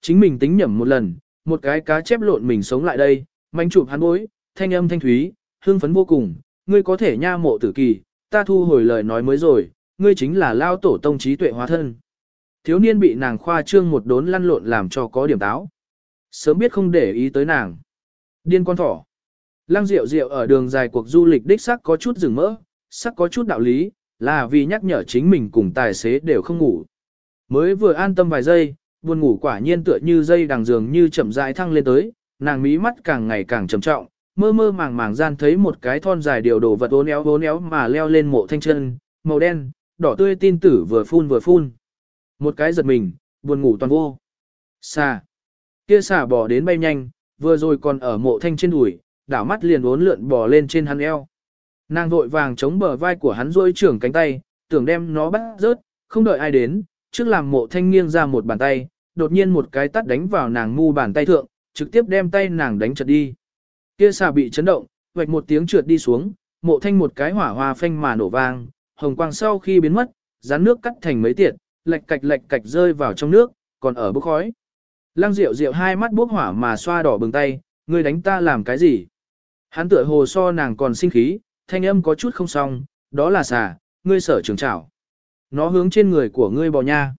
Chính mình tính nhẩm một lần, một cái cá chép lộn mình sống lại đây, manh chụp hắn bối, thanh âm thanh thúy, hương phấn vô cùng, ngươi có thể nha mộ tử kỳ, ta thu hồi lời nói mới rồi, ngươi chính là lao tổ tông trí tuệ hóa thân. Thiếu niên bị nàng khoa trương một đốn lăn lộn làm cho có điểm táo. Sớm biết không để ý tới nàng. Điên con thỏ. Lăng Diệu Diệu ở đường dài cuộc du lịch đích sắc có chút rừng mỡ, sắc có chút đạo lý, là vì nhắc nhở chính mình cùng tài xế đều không ngủ. Mới vừa an tâm vài giây, buồn ngủ quả nhiên tựa như dây đằng giường như chậm rãi thăng lên tới, nàng mí mắt càng ngày càng trầm trọng, mơ mơ màng màng gian thấy một cái thon dài điều đồ vật uốn éo uốn éo mà leo lên mộ thanh chân, màu đen, đỏ tươi tin tử vừa phun vừa phun. Một cái giật mình, buồn ngủ toàn vô. Xà. Kia xà bò đến bay nhanh, vừa rồi còn ở mộ thanh trên đùi, đảo mắt liền uốn lượn bò lên trên hắn eo. Nàng vội vàng chống bờ vai của hắn rôi trưởng cánh tay, tưởng đem nó bắt rớt, không đợi ai đến, trước làm mộ thanh nghiêng ra một bàn tay, đột nhiên một cái tắt đánh vào nàng mu bàn tay thượng, trực tiếp đem tay nàng đánh trật đi. Kia xà bị chấn động, vạch một tiếng trượt đi xuống, mộ thanh một cái hỏa hoa phanh mà nổ vang, hồng quang sau khi biến mất, rán nước cắt thành mấy tiệt, lệch cạch lệch cạch rơi vào trong nước, còn ở bốc khói. Lăng Diệu Diệu hai mắt bốc hỏa mà xoa đỏ bừng tay, ngươi đánh ta làm cái gì? Hắn tựa hồ so nàng còn sinh khí, thanh âm có chút không xong, đó là xà, ngươi sở trường trảo. Nó hướng trên người của ngươi bò nha.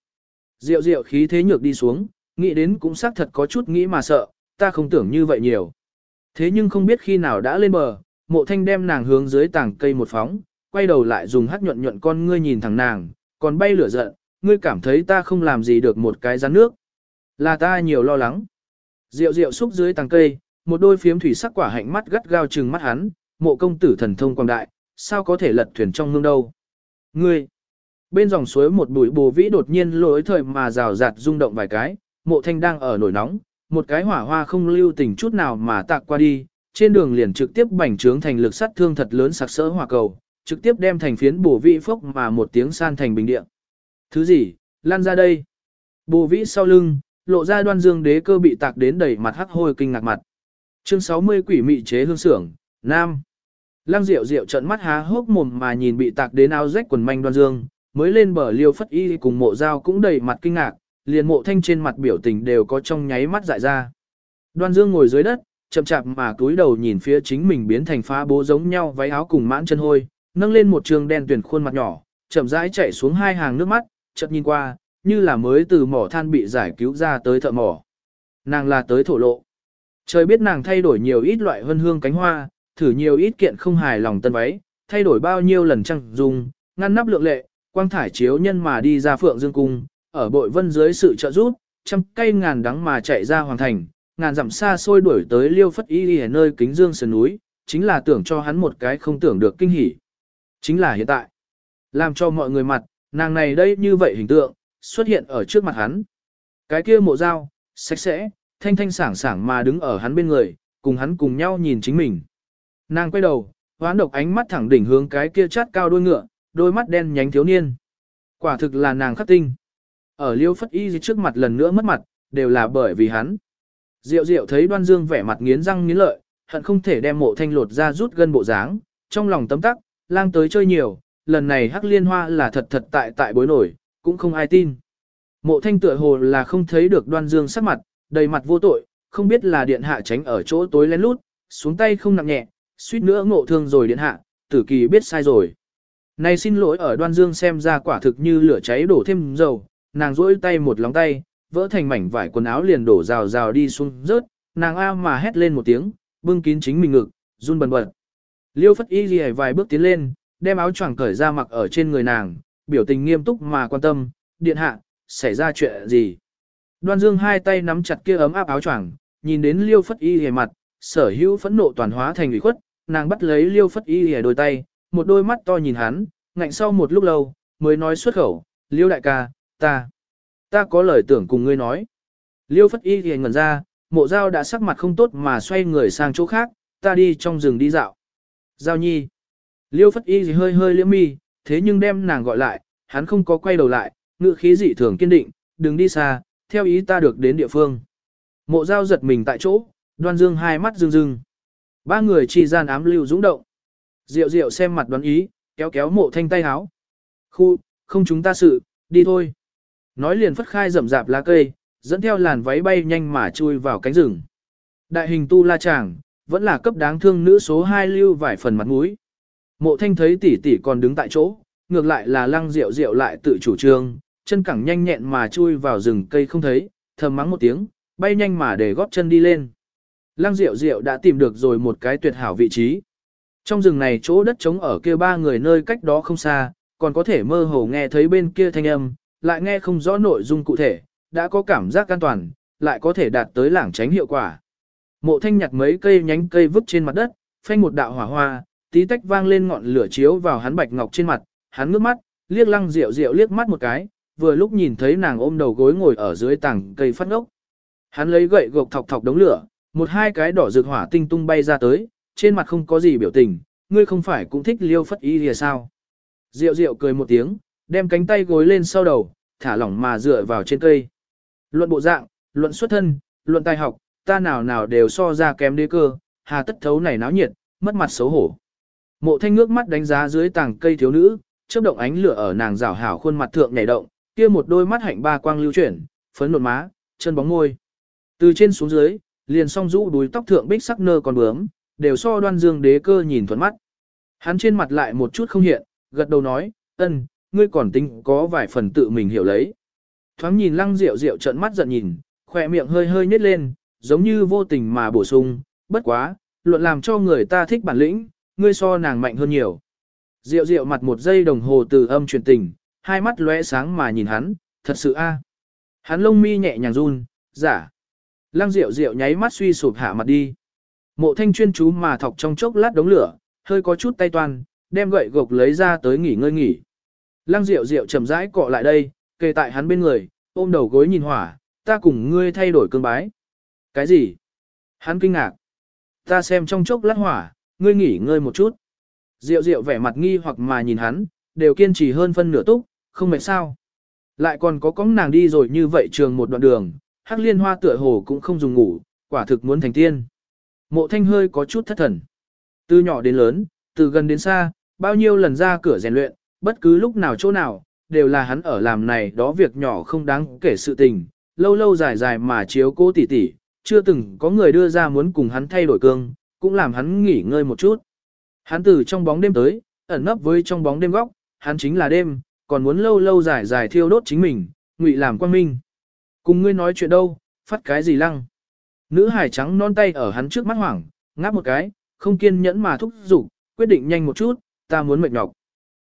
Diệu Diệu khí thế nhược đi xuống, nghĩ đến cũng xác thật có chút nghĩ mà sợ, ta không tưởng như vậy nhiều. Thế nhưng không biết khi nào đã lên bờ, mộ thanh đem nàng hướng dưới tảng cây một phóng, quay đầu lại dùng hát nhuận nhuận con ngươi nhìn thẳng nàng, còn bay lửa giận, ngươi cảm thấy ta không làm gì được một cái rắn nước. Là ta nhiều lo lắng. Diệu diệu xúc dưới tàng cây, một đôi phiếm thủy sắc quả hạnh mắt gắt gao trừng mắt hắn, mộ công tử thần thông quang đại, sao có thể lật thuyền trong mương đâu. Ngươi, bên dòng suối một bụi bồ vĩ đột nhiên lối thời mà rào rạt rung động vài cái, mộ thanh đang ở nổi nóng, một cái hỏa hoa không lưu tình chút nào mà tạc qua đi, trên đường liền trực tiếp bành trướng thành lực sát thương thật lớn sặc sỡ hỏa cầu, trực tiếp đem thành phiến bổ vĩ phốc mà một tiếng san thành bình địa. Thứ gì, lan ra đây. Bồ vĩ sau lưng, lộ ra đoan dương đế cơ bị tạc đến đầy mặt hắc hôi kinh ngạc mặt. Chương 60 quỷ mị chế hương sưởng Nam. Lăng Diệu Diệu trợn mắt há hốc mồm mà nhìn bị tạc đến áo rách quần manh đoan dương, mới lên bờ liêu phất y cùng mộ dao cũng đầy mặt kinh ngạc, liền mộ thanh trên mặt biểu tình đều có trong nháy mắt dại ra. Đoan dương ngồi dưới đất, chậm chạp mà túi đầu nhìn phía chính mình biến thành phá bố giống nhau váy áo cùng mãn chân hôi, nâng lên một trường đen tuyển khuôn mặt nhỏ, chậm rãi chạy xuống hai hàng nước mắt, chợt nhìn qua, như là mới từ mỏ than bị giải cứu ra tới thợ mỏ. Nàng là tới thổ lộ. Trời biết nàng thay đổi nhiều ít loại hương hương cánh hoa, thử nhiều ít kiện không hài lòng tân váy, thay đổi bao nhiêu lần trăng dùng, ngăn nắp lượng lệ, quang thải chiếu nhân mà đi ra phượng dương cung, ở bội vân dưới sự trợ giúp, trăm cây ngàn đắng mà chạy ra hoàng thành, ngàn dặm xa xôi đuổi tới liêu phất y ở nơi kính dương sườn núi, chính là tưởng cho hắn một cái không tưởng được kinh hỉ. Chính là hiện tại. Làm cho mọi người mặt, nàng này đây như vậy hình tượng, xuất hiện ở trước mặt hắn. Cái kia mộ dao, sạch sẽ, thanh thanh sảng sảng mà đứng ở hắn bên người, cùng hắn cùng nhau nhìn chính mình. Nàng quay đầu, hoán độc ánh mắt thẳng đỉnh hướng cái kia chát cao đuôi ngựa, đôi mắt đen nhánh thiếu niên. Quả thực là nàng khắc tinh. Ở liêu phất y trước mặt lần nữa mất mặt, đều là bởi vì hắn. Diệu diệu thấy đoan dương vẻ mặt nghiến răng nghiến lợi, hận không thể đem mộ thanh lột ra rút gân bộ dáng, trong lòng tấm tắc, lang tới chơi nhiều, lần này hắc liên hoa là thật thật tại tại bối nổi, cũng không ai tin. Mộ thanh tựa hồ là không thấy được đoan dương sắc mặt, đầy mặt vô tội, không biết là điện hạ tránh ở chỗ tối lén lút, xuống tay không nặng nhẹ, suýt nữa ngộ thương rồi điện hạ, tử kỳ biết sai rồi. Này xin lỗi ở đoan dương xem ra quả thực như lửa cháy đổ thêm dầu, nàng rỗi tay một lóng tay, vỡ thành mảnh vải quần áo liền đổ rào rào đi xuống rớt, nàng a mà hét lên một tiếng, bưng kín chính mình ngực, run bần bật. Liêu phất y ghi vài bước tiến lên, đem áo choàng cởi ra mặc ở trên người nàng, biểu tình nghiêm túc mà quan tâm, điện hạ, xảy ra chuyện gì. Đoan dương hai tay nắm chặt kia ấm áp áo choàng, nhìn đến liêu phất y hề mặt, sở hữu phẫn nộ toàn hóa thành ủy khuất, nàng bắt lấy liêu phất y hề đôi tay, một đôi mắt to nhìn hắn, ngạnh sau một lúc lâu, mới nói xuất khẩu, liêu đại ca, ta, ta có lời tưởng cùng ngươi nói. Liêu phất y thì ngẩn ra, mộ dao đã sắc mặt không tốt mà xoay người sang chỗ khác, ta đi trong rừng đi dạo. Giao nhi. Liêu phất y thì hơi hơi liễm mi, thế nhưng đem nàng gọi lại, hắn không có quay đầu lại, ngự khí dị thường kiên định, đừng đi xa, theo ý ta được đến địa phương. Mộ giao giật mình tại chỗ, đoan dương hai mắt rưng rưng. Ba người chi gian ám lưu dũng động. Diệu diệu xem mặt đoán ý, kéo kéo mộ thanh tay háo. Khu, không chúng ta sự, đi thôi. Nói liền phất khai rậm rạp lá cây, dẫn theo làn váy bay nhanh mà chui vào cánh rừng. Đại hình tu la chàng, vẫn là cấp đáng thương nữ số 2 lưu vài phần mặt mũi. Mộ thanh thấy tỷ tỷ còn đứng tại chỗ, ngược lại là lăng rượu rượu lại tự chủ trương, chân cẳng nhanh nhẹn mà chui vào rừng cây không thấy, thầm mắng một tiếng, bay nhanh mà để góp chân đi lên. Lăng rượu rượu đã tìm được rồi một cái tuyệt hảo vị trí. Trong rừng này chỗ đất trống ở kia ba người nơi cách đó không xa, còn có thể mơ hồ nghe thấy bên kia thanh âm, lại nghe không rõ nội dung cụ thể, đã có cảm giác an toàn, lại có thể đạt tới lảng tránh hiệu quả. Mộ thanh nhặt mấy cây nhánh cây vứt trên mặt đất, phanh một đạo hỏa hoa, tí tách vang lên ngọn lửa chiếu vào hắn bạch ngọc trên mặt, hắn ngước mắt, liếc lăng rượu rượu liếc mắt một cái, vừa lúc nhìn thấy nàng ôm đầu gối ngồi ở dưới tảng cây phát ngốc. Hắn lấy gậy gộc thọc thọc đống lửa, một hai cái đỏ rực hỏa tinh tung bay ra tới, trên mặt không có gì biểu tình, ngươi không phải cũng thích liêu phất ý gì sao. Diệu Diệu cười một tiếng, đem cánh tay gối lên sau đầu, thả lỏng mà dựa vào trên cây. Luận bộ dạng, luận xuất thân, luận tài học, ta nào nào đều so ra kém đế cơ, hà tất thấu này náo nhiệt, mất mặt xấu hổ. Mộ thanh ngước mắt đánh giá dưới tàng cây thiếu nữ, chớp động ánh lửa ở nàng rảo hảo khuôn mặt thượng nhảy động, kia một đôi mắt hạnh ba quang lưu chuyển, phấn nộn má, chân bóng môi. Từ trên xuống dưới, liền song rũ đuôi tóc thượng bích sắc nơ còn bướm, đều so đoan dương đế cơ nhìn thuận mắt. Hắn trên mặt lại một chút không hiện, gật đầu nói, ân, ngươi còn tính có vài phần tự mình hiểu lấy. Thoáng nhìn lăng rượu rượu trận mắt giận nhìn, khỏe miệng hơi hơi nhếch lên, giống như vô tình mà bổ sung, bất quá, luận làm cho người ta thích bản lĩnh, ngươi so nàng mạnh hơn nhiều. Rượu rượu mặt một giây đồng hồ từ âm truyền tình, hai mắt lóe sáng mà nhìn hắn, thật sự a. Hắn lông mi nhẹ nhàng run, giả. Lăng rượu rượu nháy mắt suy sụp hạ mặt đi. Mộ thanh chuyên chú mà thọc trong chốc lát đống lửa, hơi có chút tay toan, đem gậy gộc lấy ra tới nghỉ ngơi nghỉ. Lăng rượu rượu chậm rãi cọ lại đây, kề tại hắn bên người, ôm đầu gối nhìn hỏa, ta cùng ngươi thay đổi cương bái. Cái gì? Hắn kinh ngạc. Ta xem trong chốc lát hỏa, ngươi nghỉ ngơi một chút. Diệu diệu vẻ mặt nghi hoặc mà nhìn hắn, đều kiên trì hơn phân nửa túc, không mệt sao. Lại còn có cóng nàng đi rồi như vậy trường một đoạn đường, hắc liên hoa tựa hồ cũng không dùng ngủ, quả thực muốn thành tiên. Mộ thanh hơi có chút thất thần. Từ nhỏ đến lớn, từ gần đến xa, bao nhiêu lần ra cửa rèn luyện, bất cứ lúc nào chỗ nào, đều là hắn ở làm này đó việc nhỏ không đáng kể sự tình, lâu lâu dài dài mà chiếu cố tỉ tỉ, chưa từng có người đưa ra muốn cùng hắn thay đổi cương, cũng làm hắn nghỉ ngơi một chút. Hắn từ trong bóng đêm tới, ẩn nấp với trong bóng đêm góc, hắn chính là đêm, còn muốn lâu lâu dài dài thiêu đốt chính mình, ngụy làm quan minh. Cùng ngươi nói chuyện đâu, phát cái gì lăng. Nữ hải trắng non tay ở hắn trước mắt hoảng, ngáp một cái, không kiên nhẫn mà thúc giục, quyết định nhanh một chút, ta muốn mệt nhọc.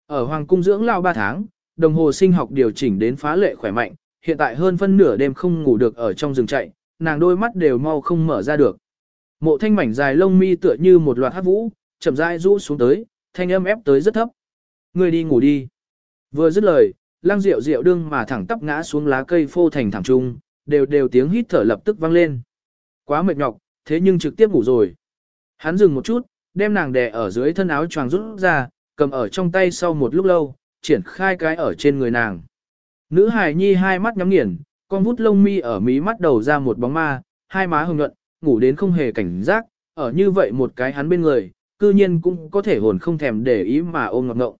Ở hoàng cung dưỡng lao 3 tháng, đồng hồ sinh học điều chỉnh đến phá lệ khỏe mạnh, hiện tại hơn phân nửa đêm không ngủ được ở trong rừng chạy, nàng đôi mắt đều mau không mở ra được. Mộ thanh mảnh dài lông mi tựa như một loạt hát vũ, chậm rãi rũ xuống tới, thanh âm ép tới rất thấp. Người đi ngủ đi. Vừa dứt lời, lang rượu rượu đương mà thẳng tắp ngã xuống lá cây phô thành thẳng trung, đều đều tiếng hít thở lập tức vang lên. Quá mệt nhọc, thế nhưng trực tiếp ngủ rồi. Hắn dừng một chút, đem nàng đè ở dưới thân áo choàng rút ra, cầm ở trong tay sau một lúc lâu, triển khai cái ở trên người nàng. Nữ hài nhi hai mắt nhắm nghiền, con vút lông mi ở mí mắt đầu ra một bóng ma, hai má hồng nhuận, ngủ đến không hề cảnh giác, ở như vậy một cái hắn bên người, cư nhiên cũng có thể hồn không thèm để ý mà ôm ngọc ngộng.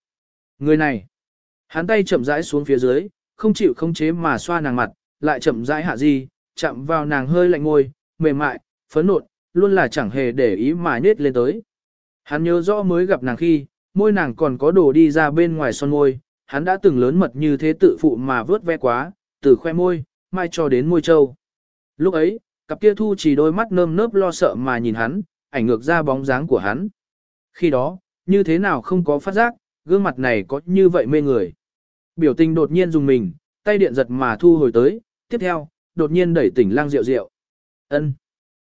Người này, hắn tay chậm rãi xuống phía dưới, không chịu không chế mà xoa nàng mặt, lại chậm rãi hạ di, chạm vào nàng hơi lạnh ngôi, mềm mại, phấn nộn, luôn là chẳng hề để ý mà nết lên tới. Hắn nhớ rõ mới gặp nàng khi, môi nàng còn có đồ đi ra bên ngoài son môi, hắn đã từng lớn mật như thế tự phụ mà vớt ve quá, từ khoe môi, mai cho đến môi trâu. Lúc ấy, cặp kia thu chỉ đôi mắt nơm nớp lo sợ mà nhìn hắn, ảnh ngược ra bóng dáng của hắn. Khi đó, như thế nào không có phát giác, gương mặt này có như vậy mê người. Biểu tình đột nhiên dùng mình, tay điện giật mà thu hồi tới, tiếp theo, đột nhiên đẩy tỉnh lang rượu rượu ân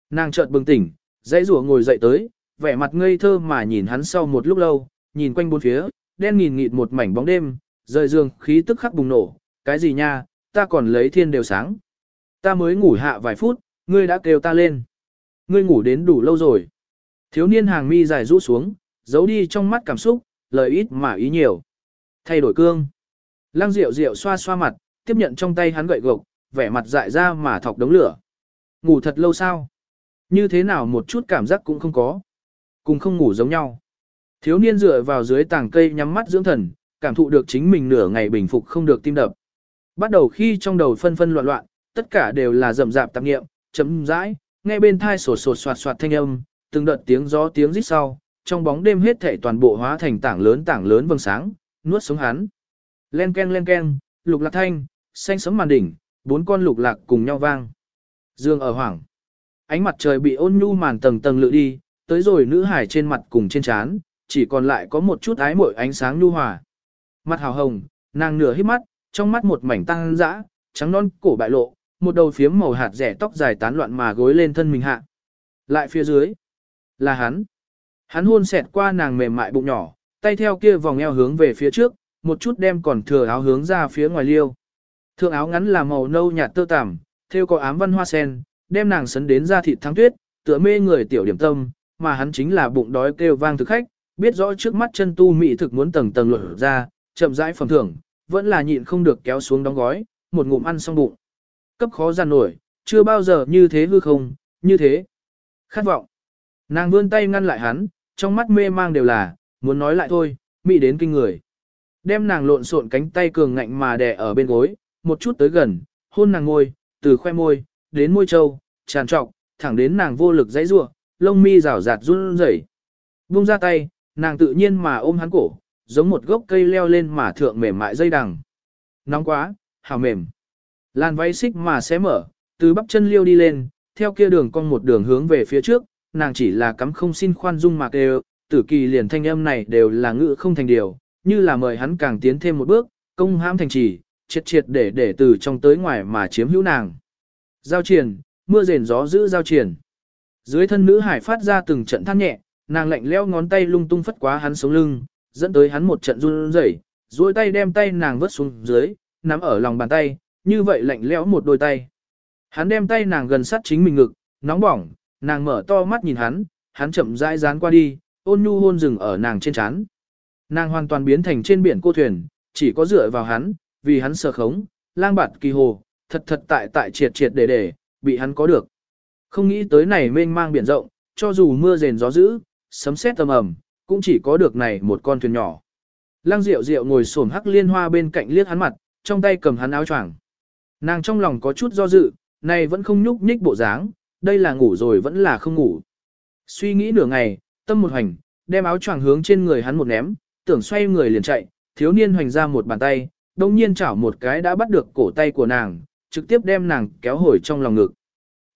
Nàng chợt bừng tỉnh, dãy rủa ngồi dậy tới, vẻ mặt ngây thơ mà nhìn hắn sau một lúc lâu, nhìn quanh bốn phía, đen nghìn nghịt một mảnh bóng đêm, rời giường khí tức khắc bùng nổ, cái gì nha, ta còn lấy thiên đều sáng. Ta mới ngủ hạ vài phút, ngươi đã kêu ta lên. Ngươi ngủ đến đủ lâu rồi. Thiếu niên hàng mi dài rũ xuống, giấu đi trong mắt cảm xúc, lời ít mà ý nhiều. Thay đổi cương. Lăng Diệu Diệu xoa xoa mặt, tiếp nhận trong tay hắn gậy gộc, vẻ mặt dại ra mà thọc đống lửa. Ngủ thật lâu sao? Như thế nào một chút cảm giác cũng không có. Cùng không ngủ giống nhau. Thiếu niên dựa vào dưới tảng cây nhắm mắt dưỡng thần, cảm thụ được chính mình nửa ngày bình phục không được tim đập. Bắt đầu khi trong đầu phân phân loạn loạn, tất cả đều là rầm rạp tạp nghiệm, chấm rãi, nghe bên thai sột sột soạt soạt thanh âm, từng đợt tiếng gió tiếng rít sau, trong bóng đêm hết thảy toàn bộ hóa thành tảng lớn tảng lớn vầng sáng, nuốt sống hắn. Len ken len ken, lục lạc thanh, xanh sấm màn đỉnh, bốn con lục lạc cùng nhau vang. Dương ở hoảng. Ánh mặt trời bị ôn nhu màn tầng tầng lự đi, tới rồi nữ hải trên mặt cùng trên trán, chỉ còn lại có một chút ái mội ánh sáng nhu hòa. Mặt hào hồng, nàng nửa hít mắt, trong mắt một mảnh tăng dã, trắng non cổ bại lộ, một đầu phiếm màu hạt rẻ tóc dài tán loạn mà gối lên thân mình hạ. Lại phía dưới, là hắn. Hắn hôn xẹt qua nàng mềm mại bụng nhỏ, tay theo kia vòng eo hướng về phía trước, một chút đem còn thừa áo hướng ra phía ngoài liêu. Thượng áo ngắn là màu nâu nhạt tơ tằm, theo có ám văn hoa sen, đem nàng sấn đến ra thịt thắng tuyết, tựa mê người tiểu điểm tâm, mà hắn chính là bụng đói kêu vang thực khách, biết rõ trước mắt chân tu mỹ thực muốn tầng tầng lột ra, chậm rãi phẩm thưởng, vẫn là nhịn không được kéo xuống đóng gói, một ngụm ăn xong bụng. Cấp khó giàn nổi, chưa bao giờ như thế hư không, như thế. Khát vọng. Nàng vươn tay ngăn lại hắn, trong mắt mê mang đều là, muốn nói lại thôi, mỹ đến kinh người. Đem nàng lộn xộn cánh tay cường ngạnh mà đè ở bên gối, một chút tới gần, hôn nàng ngôi, từ khoe môi, đến môi trâu, tràn trọc, thẳng đến nàng vô lực dãy rua, lông mi rào rạt run rẩy. Buông ra tay, nàng tự nhiên mà ôm hắn cổ, giống một gốc cây leo lên mà thượng mềm mại dây đằng. Nóng quá, hào mềm. Làn váy xích mà xé mở, từ bắp chân liêu đi lên, theo kia đường cong một đường hướng về phía trước, nàng chỉ là cắm không xin khoan dung mạc đều, tử kỳ liền thanh âm này đều là ngữ không thành điều, như là mời hắn càng tiến thêm một bước, công hãm thành trì, triệt triệt để để từ trong tới ngoài mà chiếm hữu nàng. Giao triển, mưa rền gió giữ giao triển. Dưới thân nữ hải phát ra từng trận than nhẹ, nàng lạnh leo ngón tay lung tung phất quá hắn sống lưng, dẫn tới hắn một trận run rẩy, duỗi tay đem tay nàng vớt xuống dưới, nắm ở lòng bàn tay, như vậy lạnh lẽo một đôi tay. Hắn đem tay nàng gần sát chính mình ngực, nóng bỏng, nàng mở to mắt nhìn hắn, hắn chậm rãi dán qua đi, ôn nhu hôn rừng ở nàng trên trán. Nàng hoàn toàn biến thành trên biển cô thuyền, chỉ có dựa vào hắn, vì hắn sợ khống, lang bạt kỳ hồ, thật thật tại tại triệt triệt để để, bị hắn có được. Không nghĩ tới này mênh mang biển rộng, cho dù mưa rền gió dữ, sấm sét tầm ầm, cũng chỉ có được này một con thuyền nhỏ. lang Diệu Diệu ngồi xổm hắc liên hoa bên cạnh liếc hắn mặt, trong tay cầm hắn áo choàng. Nàng trong lòng có chút do dự, này vẫn không nhúc nhích bộ dáng, đây là ngủ rồi vẫn là không ngủ. Suy nghĩ nửa ngày, tâm một hành, đem áo choàng hướng trên người hắn một ném, tưởng xoay người liền chạy, thiếu niên hoành ra một bàn tay, đồng nhiên chảo một cái đã bắt được cổ tay của nàng, trực tiếp đem nàng kéo hồi trong lòng ngực.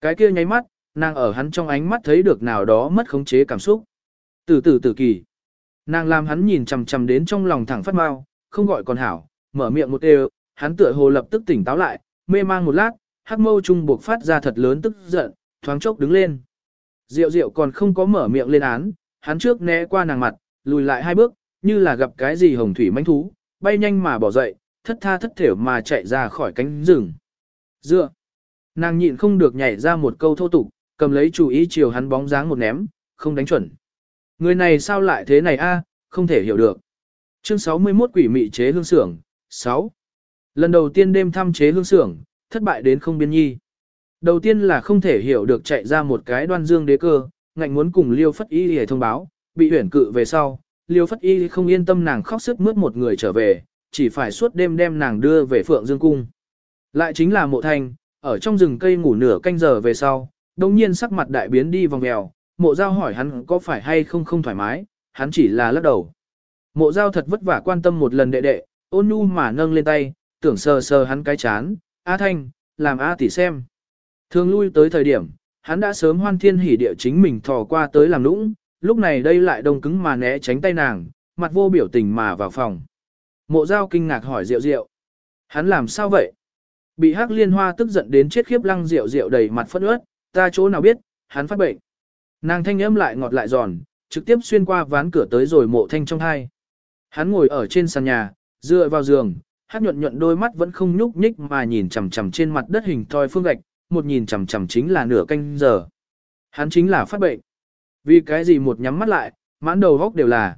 Cái kia nháy mắt, nàng ở hắn trong ánh mắt thấy được nào đó mất khống chế cảm xúc. Từ từ từ kỳ. Nàng làm hắn nhìn chằm chằm đến trong lòng thẳng phát mau, không gọi còn hảo, mở miệng một đều, hắn tựa hồ lập tức tỉnh táo lại, mê mang một lát, hắc mâu trung buộc phát ra thật lớn tức giận, thoáng chốc đứng lên. Diệu diệu còn không có mở miệng lên án, hắn trước né qua nàng mặt, lùi lại hai bước, như là gặp cái gì hồng thủy manh thú, bay nhanh mà bỏ dậy, thất tha thất thểu mà chạy ra khỏi cánh rừng. Dựa, nàng nhịn không được nhảy ra một câu thô tục, cầm lấy chủ ý chiều hắn bóng dáng một ném, không đánh chuẩn. Người này sao lại thế này a, à, không thể hiểu được. Chương 61 quỷ mị chế hương sưởng. 6. Lần đầu tiên đêm thăm chế hương sưởng, thất bại đến không biên nhi. Đầu tiên là không thể hiểu được chạy ra một cái đoan dương đế cơ, ngạnh muốn cùng Liêu Phất Y để thông báo, bị huyển cự về sau, Liêu Phất Y không yên tâm nàng khóc sức mướt một người trở về, chỉ phải suốt đêm đem nàng đưa về Phượng Dương Cung. Lại chính là mộ thanh, ở trong rừng cây ngủ nửa canh giờ về sau, đồng nhiên sắc mặt đại biến đi vòng mèo, mộ giao hỏi hắn có phải hay không không thoải mái, hắn chỉ là lắc đầu. Mộ giao thật vất vả quan tâm một lần đệ đệ, ôn nhu mà nâng lên tay, tưởng sờ sờ hắn cái chán, A Thanh, làm A tỷ xem. Thường lui tới thời điểm, hắn đã sớm hoan thiên hỉ địa chính mình thò qua tới làm nũng, lúc này đây lại đông cứng mà né tránh tay nàng, mặt vô biểu tình mà vào phòng. Mộ giao kinh ngạc hỏi Diệu Diệu. Hắn làm sao vậy? Bị hắc liên hoa tức giận đến chết khiếp lăng Diệu Diệu đầy mặt phẫn ướt, ta chỗ nào biết, hắn phát bệnh. Nàng thanh âm lại ngọt lại giòn, trực tiếp xuyên qua ván cửa tới rồi mộ thanh trong hai. Hắn ngồi ở trên sàn nhà, dựa vào giường, hát nhuận nhuận đôi mắt vẫn không nhúc nhích mà nhìn chằm chằm trên mặt đất hình thoi phương gạch, một nhìn chằm chằm chính là nửa canh giờ. Hắn chính là phát bệnh. Vì cái gì một nhắm mắt lại, mãn đầu góc đều là,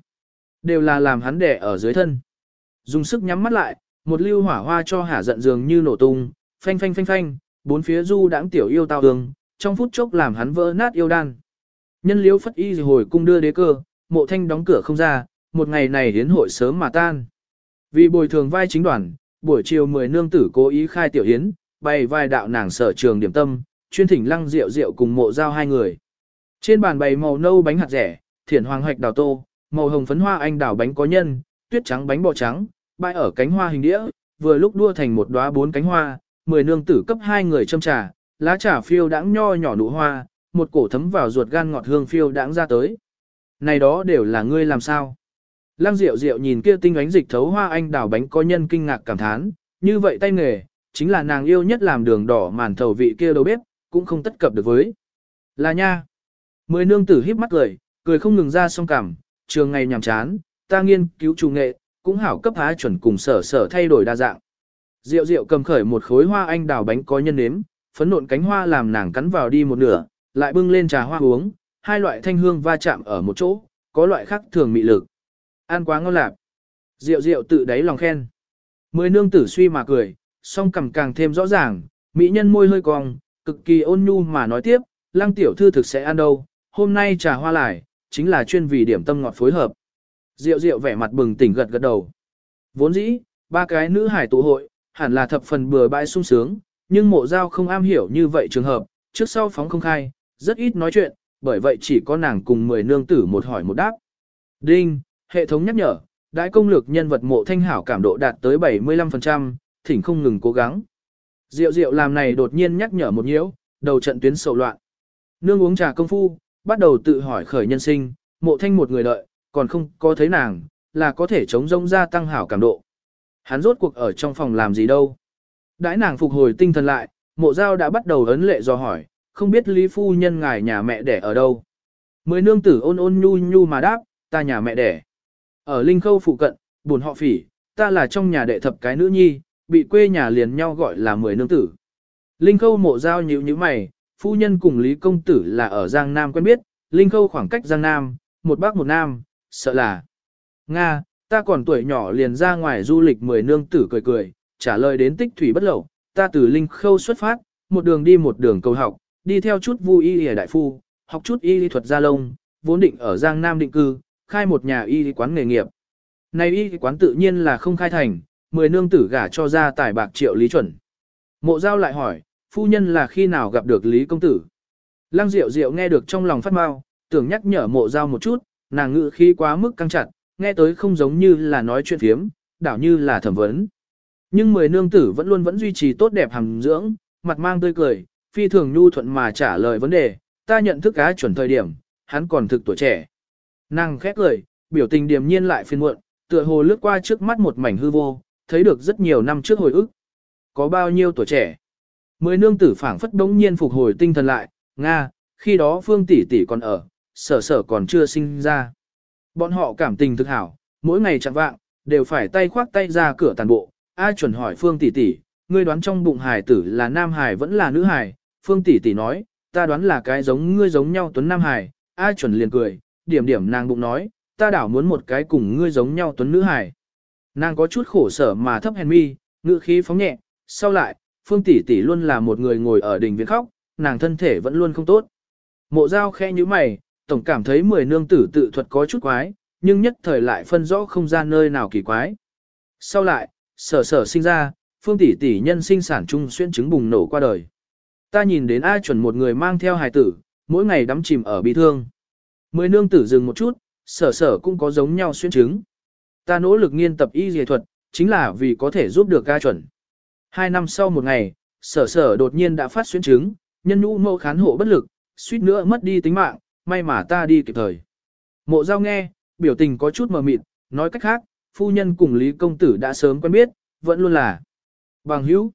đều là làm hắn đẻ ở dưới thân. Dùng sức nhắm mắt lại, một lưu hỏa hoa cho hả giận dường như nổ tung, phanh phanh phanh phanh, bốn phía du đãng tiểu yêu tao đường, trong phút chốc làm hắn vỡ nát yêu đan. Nhân liếu phất y hồi cung đưa đế cơ, mộ thanh đóng cửa không ra, một ngày này đến hội sớm mà tan. Vì bồi thường vai chính đoàn, buổi chiều 10 nương tử cố ý khai tiểu hiến, bày vài đạo nàng sở trường điểm tâm, chuyên thỉnh lăng rượu rượu cùng mộ giao hai người. Trên bàn bày màu nâu bánh hạt rẻ, thiển hoàng hoạch đào tô, màu hồng phấn hoa anh đào bánh có nhân, tuyết trắng bánh bò trắng, bãi ở cánh hoa hình đĩa, vừa lúc đua thành một đóa bốn cánh hoa, mười nương tử cấp hai người châm trà, lá trà phiêu đãng nho nhỏ nụ hoa, một cổ thấm vào ruột gan ngọt hương phiêu đãng ra tới. Này đó đều là ngươi làm sao? Lăng Diệu Diệu nhìn kia tinh ánh dịch thấu hoa anh đào bánh có nhân kinh ngạc cảm thán, như vậy tay nghề, chính là nàng yêu nhất làm đường đỏ màn thầu vị kia đâu bếp, cũng không tất cập được với. Là nha. Mười nương tử híp mắt cười, cười không ngừng ra song cảm, trường ngày nhàm chán, ta nghiên cứu chủ nghệ, cũng hảo cấp há chuẩn cùng sở sở thay đổi đa dạng. Diệu Diệu cầm khởi một khối hoa anh đào bánh có nhân nếm, phấn nộn cánh hoa làm nàng cắn vào đi một nửa, lại bưng lên trà hoa uống, hai loại thanh hương va chạm ở một chỗ, có loại khác thường mị lực. Ăn quá ngon lạc. Diệu Diệu tự đáy lòng khen. Mười nương tử suy mà cười, song cầm càng thêm rõ ràng, mỹ nhân môi hơi cong, cực kỳ ôn nhu mà nói tiếp, lăng tiểu thư thực sẽ ăn đâu, hôm nay trà hoa lại, chính là chuyên vì điểm tâm ngọt phối hợp. Diệu diệu vẻ mặt bừng tỉnh gật gật đầu. Vốn dĩ, ba cái nữ hải tụ hội, hẳn là thập phần bừa bãi sung sướng, nhưng mộ giao không am hiểu như vậy trường hợp, trước sau phóng không khai, rất ít nói chuyện, bởi vậy chỉ có nàng cùng mười nương tử một hỏi một đáp. Đinh, hệ thống nhắc nhở, đại công lược nhân vật mộ thanh hảo cảm độ đạt tới 75%, thỉnh không ngừng cố gắng. Diệu diệu làm này đột nhiên nhắc nhở một nhiễu, đầu trận tuyến sầu loạn. Nương uống trà công phu, bắt đầu tự hỏi khởi nhân sinh, mộ thanh một người đợi, còn không có thấy nàng, là có thể chống rông ra tăng hảo cảm độ. Hắn rốt cuộc ở trong phòng làm gì đâu. Đãi nàng phục hồi tinh thần lại, mộ giao đã bắt đầu ấn lệ do hỏi, không biết Lý Phu Nhân ngài nhà mẹ đẻ ở đâu. Mười nương tử ôn ôn nhu nhu mà đáp, ta nhà mẹ đẻ. Ở Linh Khâu phụ cận, buồn họ phỉ, ta là trong nhà đệ thập cái nữ nhi, bị quê nhà liền nhau gọi là mười nương tử. Linh Khâu mộ giao nhíu như mày, phu nhân cùng Lý Công Tử là ở Giang Nam quen biết, Linh Khâu khoảng cách Giang Nam, một bắc một nam, sợ là. Nga, ta còn tuổi nhỏ liền ra ngoài du lịch mười nương tử cười cười, trả lời đến tích thủy bất lậu, ta từ Linh Khâu xuất phát, một đường đi một đường cầu học, đi theo chút vui y y đại phu, học chút y lý thuật gia lông, vốn định ở Giang Nam định cư, khai một nhà y lý quán nghề nghiệp. Này y lý quán tự nhiên là không khai thành, mười nương tử gả cho ra tài bạc triệu lý chuẩn. Mộ giao lại hỏi, phu nhân là khi nào gặp được Lý Công Tử? Lăng Diệu Diệu nghe được trong lòng phát mau, tưởng nhắc nhở mộ giao một chút, nàng ngự khí quá mức căng chặt, nghe tới không giống như là nói chuyện phiếm, đảo như là thẩm vấn. Nhưng mười nương tử vẫn luôn vẫn duy trì tốt đẹp hàm dưỡng, mặt mang tươi cười, phi thường nhu thuận mà trả lời vấn đề, ta nhận thức cá chuẩn thời điểm, hắn còn thực tuổi trẻ. Nàng khét cười, biểu tình điềm nhiên lại phiên muộn, tựa hồ lướt qua trước mắt một mảnh hư vô, thấy được rất nhiều năm trước hồi ức. Có bao nhiêu tuổi trẻ? Mười nương tử phảng phất đống nhiên phục hồi tinh thần lại, Nga, khi đó phương tỷ tỷ còn ở, sở sở còn chưa sinh ra. Bọn họ cảm tình thực hảo, mỗi ngày chẳng vạng, đều phải tay khoác tay ra cửa tàn bộ. Ai chuẩn hỏi phương tỷ tỷ, ngươi đoán trong bụng hài tử là nam hài vẫn là nữ hài, phương tỷ tỷ nói, ta đoán là cái giống ngươi giống nhau tuấn nam hài, ai chuẩn liền cười, điểm điểm nàng bụng nói, ta đảo muốn một cái cùng ngươi giống nhau tuấn nữ hài. Nàng có chút khổ sở mà thấp hèn mi, ngữ khí phóng nhẹ, sau lại, phương tỷ tỷ luôn là một người ngồi ở đỉnh viện khóc, nàng thân thể vẫn luôn không tốt. Mộ giao khẽ như mày, tổng cảm thấy mười nương tử tự thuật có chút quái, nhưng nhất thời lại phân rõ không ra nơi nào kỳ quái. Sau lại, sở sở sinh ra, phương tỷ tỷ nhân sinh sản chung xuyên chứng bùng nổ qua đời. Ta nhìn đến ai chuẩn một người mang theo hài tử, mỗi ngày đắm chìm ở bi thương. Mười nương tử dừng một chút, sở sở cũng có giống nhau xuyên chứng. Ta nỗ lực nghiên tập y dề thuật, chính là vì có thể giúp được ca chuẩn. Hai năm sau một ngày, sở sở đột nhiên đã phát xuyên chứng, nhân nhũ mẫu khán hộ bất lực, suýt nữa mất đi tính mạng, may mà ta đi kịp thời. Mộ giao nghe, biểu tình có chút mờ mịt, nói cách khác, phu nhân cùng Lý Công Tử đã sớm quen biết, vẫn luôn là bằng hữu.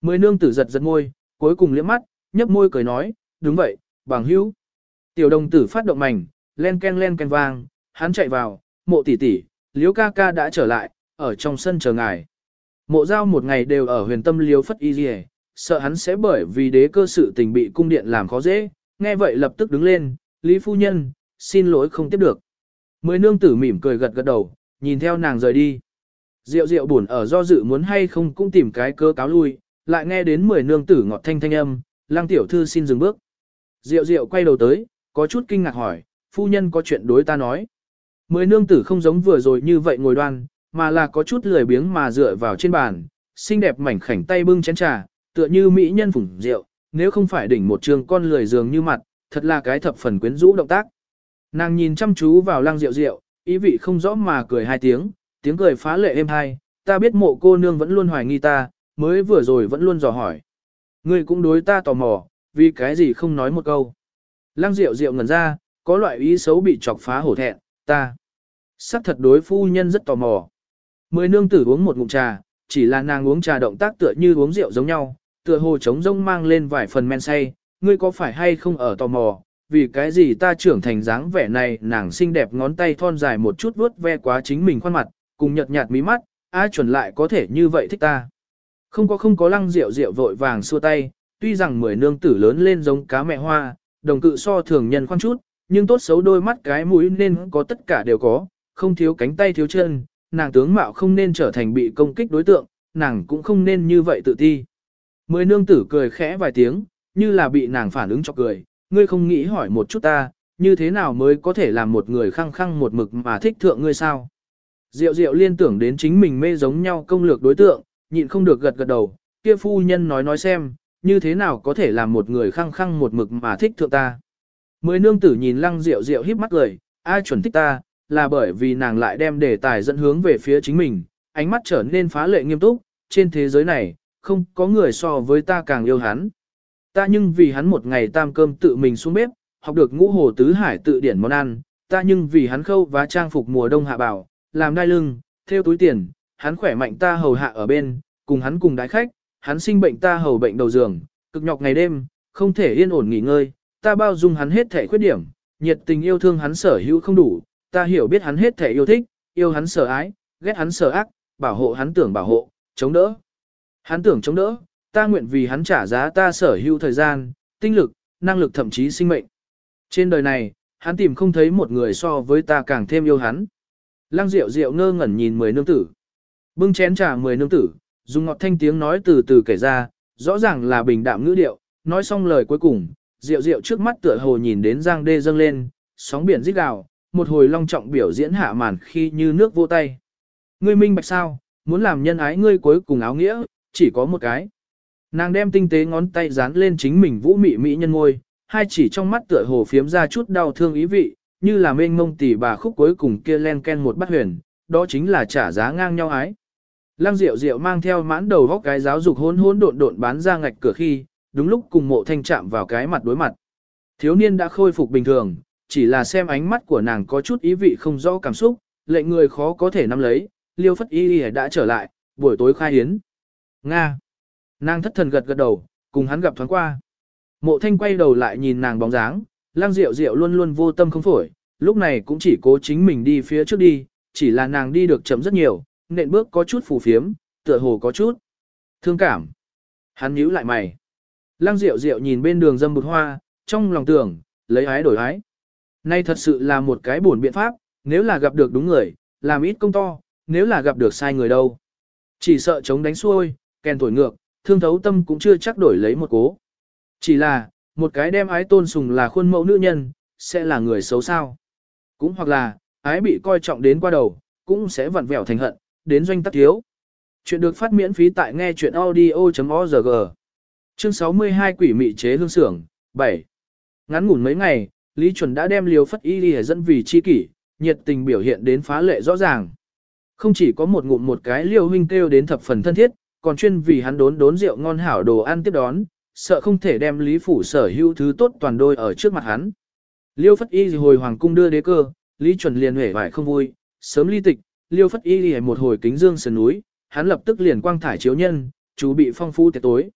Mười nương tử giật giật môi, cuối cùng liếc mắt, nhấp môi cười nói, đúng vậy, bằng hữu. Tiểu đồng tử phát động mảnh, len ken len ken vang, hắn chạy vào, mộ tỷ tỷ, liếu ca ca đã trở lại, ở trong sân chờ ngài. Mộ giao một ngày đều ở huyền tâm liếu phất y dì sợ hắn sẽ bởi vì đế cơ sự tình bị cung điện làm khó dễ, nghe vậy lập tức đứng lên, Lý Phu Nhân, xin lỗi không tiếp được. Mười nương tử mỉm cười gật gật đầu, nhìn theo nàng rời đi. Diệu diệu buồn ở do dự muốn hay không cũng tìm cái cơ cáo lui, lại nghe đến mười nương tử ngọt thanh thanh âm, lang tiểu thư xin dừng bước. Diệu diệu quay đầu tới, có chút kinh ngạc hỏi, phu nhân có chuyện đối ta nói. Mười nương tử không giống vừa rồi như vậy ngồi đoan, mà là có chút lười biếng mà dựa vào trên bàn, xinh đẹp mảnh khảnh tay bưng chén trà, tựa như mỹ nhân phủng rượu, nếu không phải đỉnh một trường con lười dường như mặt, thật là cái thập phần quyến rũ động tác. Nàng nhìn chăm chú vào lăng rượu rượu, ý vị không rõ mà cười hai tiếng, tiếng cười phá lệ êm hai, ta biết mộ cô nương vẫn luôn hoài nghi ta, mới vừa rồi vẫn luôn dò hỏi. Ngươi cũng đối ta tò mò, vì cái gì không nói một câu. Lăng rượu rượu ngẩn ra, có loại ý xấu bị chọc phá hổ thẹn, ta. Sắc thật đối phu nhân rất tò mò. Mười nương tử uống một ngụm trà, chỉ là nàng uống trà động tác tựa như uống rượu giống nhau, tựa hồ trống rông mang lên vài phần men say, ngươi có phải hay không ở tò mò, vì cái gì ta trưởng thành dáng vẻ này nàng xinh đẹp ngón tay thon dài một chút vuốt ve quá chính mình khoan mặt, cùng nhợt nhạt mí mắt, ai chuẩn lại có thể như vậy thích ta. Không có không có lăng rượu rượu vội vàng xua tay, tuy rằng mười nương tử lớn lên giống cá mẹ hoa, đồng cự so thường nhân khoan chút, nhưng tốt xấu đôi mắt cái mũi nên có tất cả đều có, không thiếu cánh tay thiếu chân, nàng tướng mạo không nên trở thành bị công kích đối tượng, nàng cũng không nên như vậy tự ti. Mười nương tử cười khẽ vài tiếng, như là bị nàng phản ứng cho cười, ngươi không nghĩ hỏi một chút ta, như thế nào mới có thể làm một người khăng khăng một mực mà thích thượng ngươi sao? Diệu diệu liên tưởng đến chính mình mê giống nhau công lược đối tượng, nhịn không được gật gật đầu, kia phu nhân nói nói xem, như thế nào có thể làm một người khăng khăng một mực mà thích thượng ta. Mười nương tử nhìn lăng diệu diệu híp mắt cười, ai chuẩn thích ta, là bởi vì nàng lại đem đề tài dẫn hướng về phía chính mình, ánh mắt trở nên phá lệ nghiêm túc, trên thế giới này, không có người so với ta càng yêu hắn. Ta nhưng vì hắn một ngày tam cơm tự mình xuống bếp, học được ngũ hồ tứ hải tự điển món ăn, ta nhưng vì hắn khâu và trang phục mùa đông hạ bảo, làm đai lưng, theo túi tiền, hắn khỏe mạnh ta hầu hạ ở bên, cùng hắn cùng đái khách, hắn sinh bệnh ta hầu bệnh đầu giường, cực nhọc ngày đêm, không thể yên ổn nghỉ ngơi, ta bao dung hắn hết thể khuyết điểm, nhiệt tình yêu thương hắn sở hữu không đủ, ta hiểu biết hắn hết thể yêu thích, yêu hắn sở ái, ghét hắn sở ác, bảo hộ hắn tưởng bảo hộ, chống đỡ. Hắn tưởng chống đỡ, ta nguyện vì hắn trả giá ta sở hữu thời gian, tinh lực, năng lực thậm chí sinh mệnh. Trên đời này, hắn tìm không thấy một người so với ta càng thêm yêu hắn. Lăng Diệu Diệu ngơ ngẩn nhìn mười nương tử. Bưng chén trà mười nương tử, dùng ngọt thanh tiếng nói từ từ kể ra, rõ ràng là bình đạm ngữ điệu, nói xong lời cuối cùng, Diệu Diệu trước mắt tựa hồ nhìn đến giang đê dâng lên, sóng biển rít gào, một hồi long trọng biểu diễn hạ màn khi như nước vô tay. Ngươi minh bạch sao, muốn làm nhân ái ngươi cuối cùng áo nghĩa, chỉ có một cái. Nàng đem tinh tế ngón tay dán lên chính mình vũ mị mỹ nhân ngôi, hai chỉ trong mắt tựa hồ phiếm ra chút đau thương ý vị, như là mênh mông tỷ bà khúc cuối cùng kia len ken một bát huyền, đó chính là trả giá ngang nhau ái. Lăng Diệu Diệu mang theo mãn đầu góc cái giáo dục hôn hôn độn độn bán ra ngạch cửa khi, đúng lúc cùng mộ thanh chạm vào cái mặt đối mặt. Thiếu niên đã khôi phục bình thường, chỉ là xem ánh mắt của nàng có chút ý vị không rõ cảm xúc, lệnh người khó có thể nắm lấy, liêu phất y đã trở lại, buổi tối khai hiến. Nga. Nàng thất thần gật gật đầu, cùng hắn gặp thoáng qua. Mộ thanh quay đầu lại nhìn nàng bóng dáng, lang diệu diệu luôn luôn vô tâm không phổi, lúc này cũng chỉ cố chính mình đi phía trước đi, chỉ là nàng đi được chậm rất nhiều, nện bước có chút phù phiếm, tựa hồ có chút. Thương cảm. Hắn nhíu lại mày. Lăng Diệu Diệu nhìn bên đường dâm bụt hoa, trong lòng tưởng, lấy ái đổi ái. Nay thật sự là một cái buồn biện pháp, nếu là gặp được đúng người, làm ít công to, nếu là gặp được sai người đâu. Chỉ sợ chống đánh xuôi, kèn thổi ngược, thương thấu tâm cũng chưa chắc đổi lấy một cố. Chỉ là, một cái đem ái tôn sùng là khuôn mẫu nữ nhân, sẽ là người xấu sao. Cũng hoặc là, ái bị coi trọng đến qua đầu, cũng sẽ vặn vẹo thành hận, đến doanh tắc thiếu. Chuyện được phát miễn phí tại nghe chuyện audio.org. Chương 62 Quỷ mị chế hương sưởng 7. Ngắn ngủn mấy ngày, Lý Chuẩn đã đem liều phất y đi dẫn vì chi kỷ, nhiệt tình biểu hiện đến phá lệ rõ ràng. Không chỉ có một ngụm một cái liều huynh kêu đến thập phần thân thiết, còn chuyên vì hắn đốn đốn rượu ngon hảo đồ ăn tiếp đón, sợ không thể đem Lý Phủ sở hữu thứ tốt toàn đôi ở trước mặt hắn. Liêu Phất Y hồi hoàng cung đưa đế cơ, Lý Chuẩn liền hể vải không vui, sớm ly tịch, Liêu Phất Y lì một hồi kính dương sườn núi, hắn lập tức liền quang thải chiếu nhân, chú bị phong phú tiệc tối.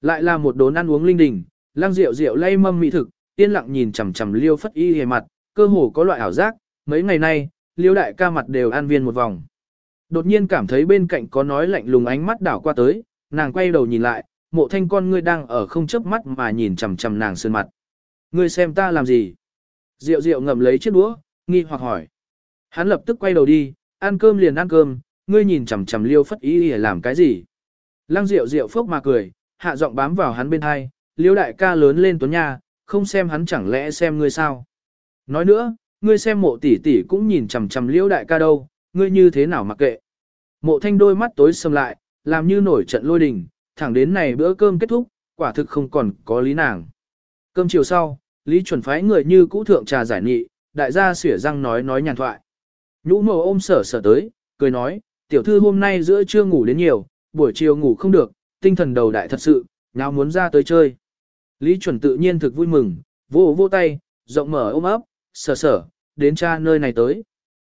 Lại là một đốn ăn uống linh đình, lang rượu rượu lay mâm mỹ thực, yên lặng nhìn chằm chằm Liêu Phất Y hề mặt, cơ hồ có loại ảo giác, mấy ngày nay, Liêu đại ca mặt đều an viên một vòng. Đột nhiên cảm thấy bên cạnh có nói lạnh lùng ánh mắt đảo qua tới, nàng quay đầu nhìn lại, mộ thanh con ngươi đang ở không chớp mắt mà nhìn chằm chằm nàng sơn mặt. Ngươi xem ta làm gì? Diệu diệu ngậm lấy chiếc đũa, nghi hoặc hỏi. Hắn lập tức quay đầu đi, ăn cơm liền ăn cơm, ngươi nhìn chằm chằm liêu phất ý để làm cái gì? Lăng diệu diệu phốc mà cười, hạ giọng bám vào hắn bên hai, liêu đại ca lớn lên tuấn nha, không xem hắn chẳng lẽ xem ngươi sao? Nói nữa, ngươi xem mộ tỷ tỷ cũng nhìn chằm chằm liêu đại ca đâu, ngươi như thế nào mặc kệ? Mộ thanh đôi mắt tối sầm lại, làm như nổi trận lôi đình, thẳng đến này bữa cơm kết thúc, quả thực không còn có lý nàng. Cơm chiều sau, Lý chuẩn phái người như cũ thượng trà giải nghị, đại gia xỉa răng nói nói nhàn thoại. Nhũ mồ ôm sở sở tới, cười nói, tiểu thư hôm nay giữa trưa ngủ đến nhiều, buổi chiều ngủ không được, tinh thần đầu đại thật sự, nào muốn ra tới chơi. Lý chuẩn tự nhiên thực vui mừng, vô vô tay, rộng mở ôm ấp, sở sở, đến cha nơi này tới.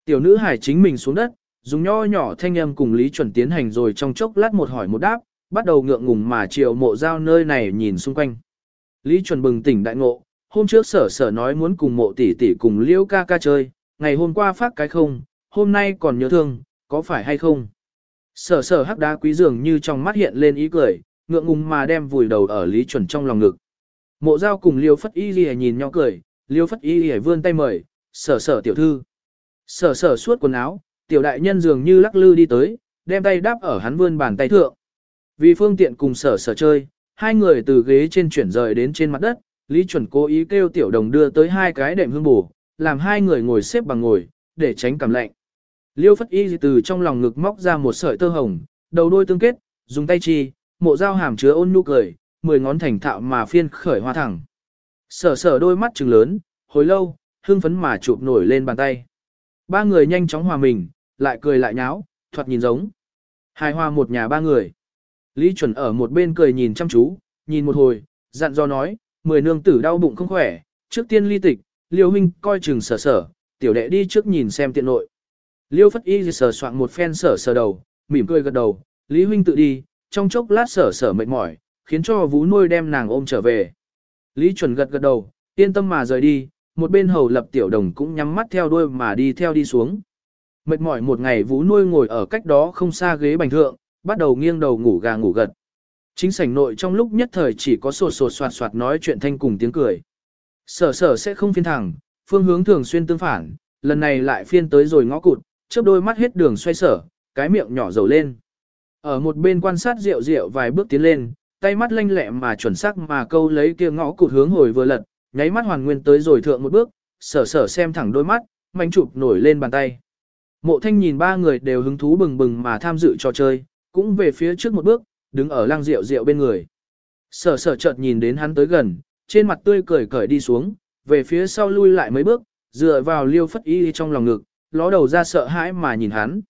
Tiểu nữ hải chính mình xuống đất, dùng nho nhỏ thanh âm cùng Lý chuẩn tiến hành rồi trong chốc lát một hỏi một đáp, bắt đầu ngượng ngùng mà chiều mộ giao nơi này nhìn xung quanh. Lý chuẩn bừng tỉnh đại ngộ, hôm trước sở sở nói muốn cùng mộ tỷ tỷ cùng liễu ca ca chơi, ngày hôm qua phát cái không, hôm nay còn nhớ thương, có phải hay không? Sở sở hắc đá quý dường như trong mắt hiện lên ý cười, ngượng ngùng mà đem vùi đầu ở Lý chuẩn trong lòng ngực. Mộ giao cùng liêu phất y lìa nhìn nhau cười, liêu phất y lìa vươn tay mời, sở sở tiểu thư. Sở sở suốt quần áo, tiểu đại nhân dường như lắc lư đi tới, đem tay đáp ở hắn vươn bàn tay thượng. Vì phương tiện cùng sở sở chơi, hai người từ ghế trên chuyển rời đến trên mặt đất, Lý chuẩn cố ý kêu tiểu đồng đưa tới hai cái đệm hương bù, làm hai người ngồi xếp bằng ngồi, để tránh cảm lạnh. Liêu phất y từ trong lòng ngực móc ra một sợi tơ hồng, đầu đôi tương kết, dùng tay chi, mộ dao hàm chứa ôn nhu cười, mười ngón thành thạo mà phiên khởi hoa thẳng. Sở sở đôi mắt trừng lớn, hồi lâu, hương phấn mà chụp nổi lên bàn tay. Ba người nhanh chóng hòa mình, lại cười lại nháo, thoạt nhìn giống. Hài hòa một nhà ba người. Lý chuẩn ở một bên cười nhìn chăm chú, nhìn một hồi, dặn do nói, mười nương tử đau bụng không khỏe, trước tiên ly tịch, liêu huynh coi chừng sở sở, tiểu đệ đi trước nhìn xem tiện nội. Liêu phất y sờ soạn một phen sở sở đầu, mỉm cười gật đầu, Lý huynh tự đi, trong chốc lát sở sở mệt mỏi, khiến cho vú nuôi đem nàng ôm trở về. Lý chuẩn gật gật đầu, yên tâm mà rời đi, một bên hầu lập tiểu đồng cũng nhắm mắt theo đuôi mà đi theo đi xuống. Mệt mỏi một ngày vú nuôi ngồi ở cách đó không xa ghế bành thượng, bắt đầu nghiêng đầu ngủ gà ngủ gật. Chính sảnh nội trong lúc nhất thời chỉ có sột sột soạt soạt nói chuyện thanh cùng tiếng cười. Sở sở sẽ không phiên thẳng, phương hướng thường xuyên tương phản, lần này lại phiên tới rồi ngõ cụt, chớp đôi mắt hết đường xoay sở, cái miệng nhỏ dầu lên. Ở một bên quan sát rượu rượu vài bước tiến lên, tay mắt lanh lẹ mà chuẩn xác mà câu lấy kia ngõ cụt hướng hồi vừa lật, nháy mắt hoàn nguyên tới rồi thượng một bước, sở sở xem thẳng đôi mắt, manh chụp nổi lên bàn tay. Mộ thanh nhìn ba người đều hứng thú bừng bừng mà tham dự trò chơi, cũng về phía trước một bước, đứng ở lăng rượu rượu bên người. Sở sở chợt nhìn đến hắn tới gần, trên mặt tươi cười cởi đi xuống, về phía sau lui lại mấy bước, dựa vào liêu phất y trong lòng ngực, ló đầu ra sợ hãi mà nhìn hắn.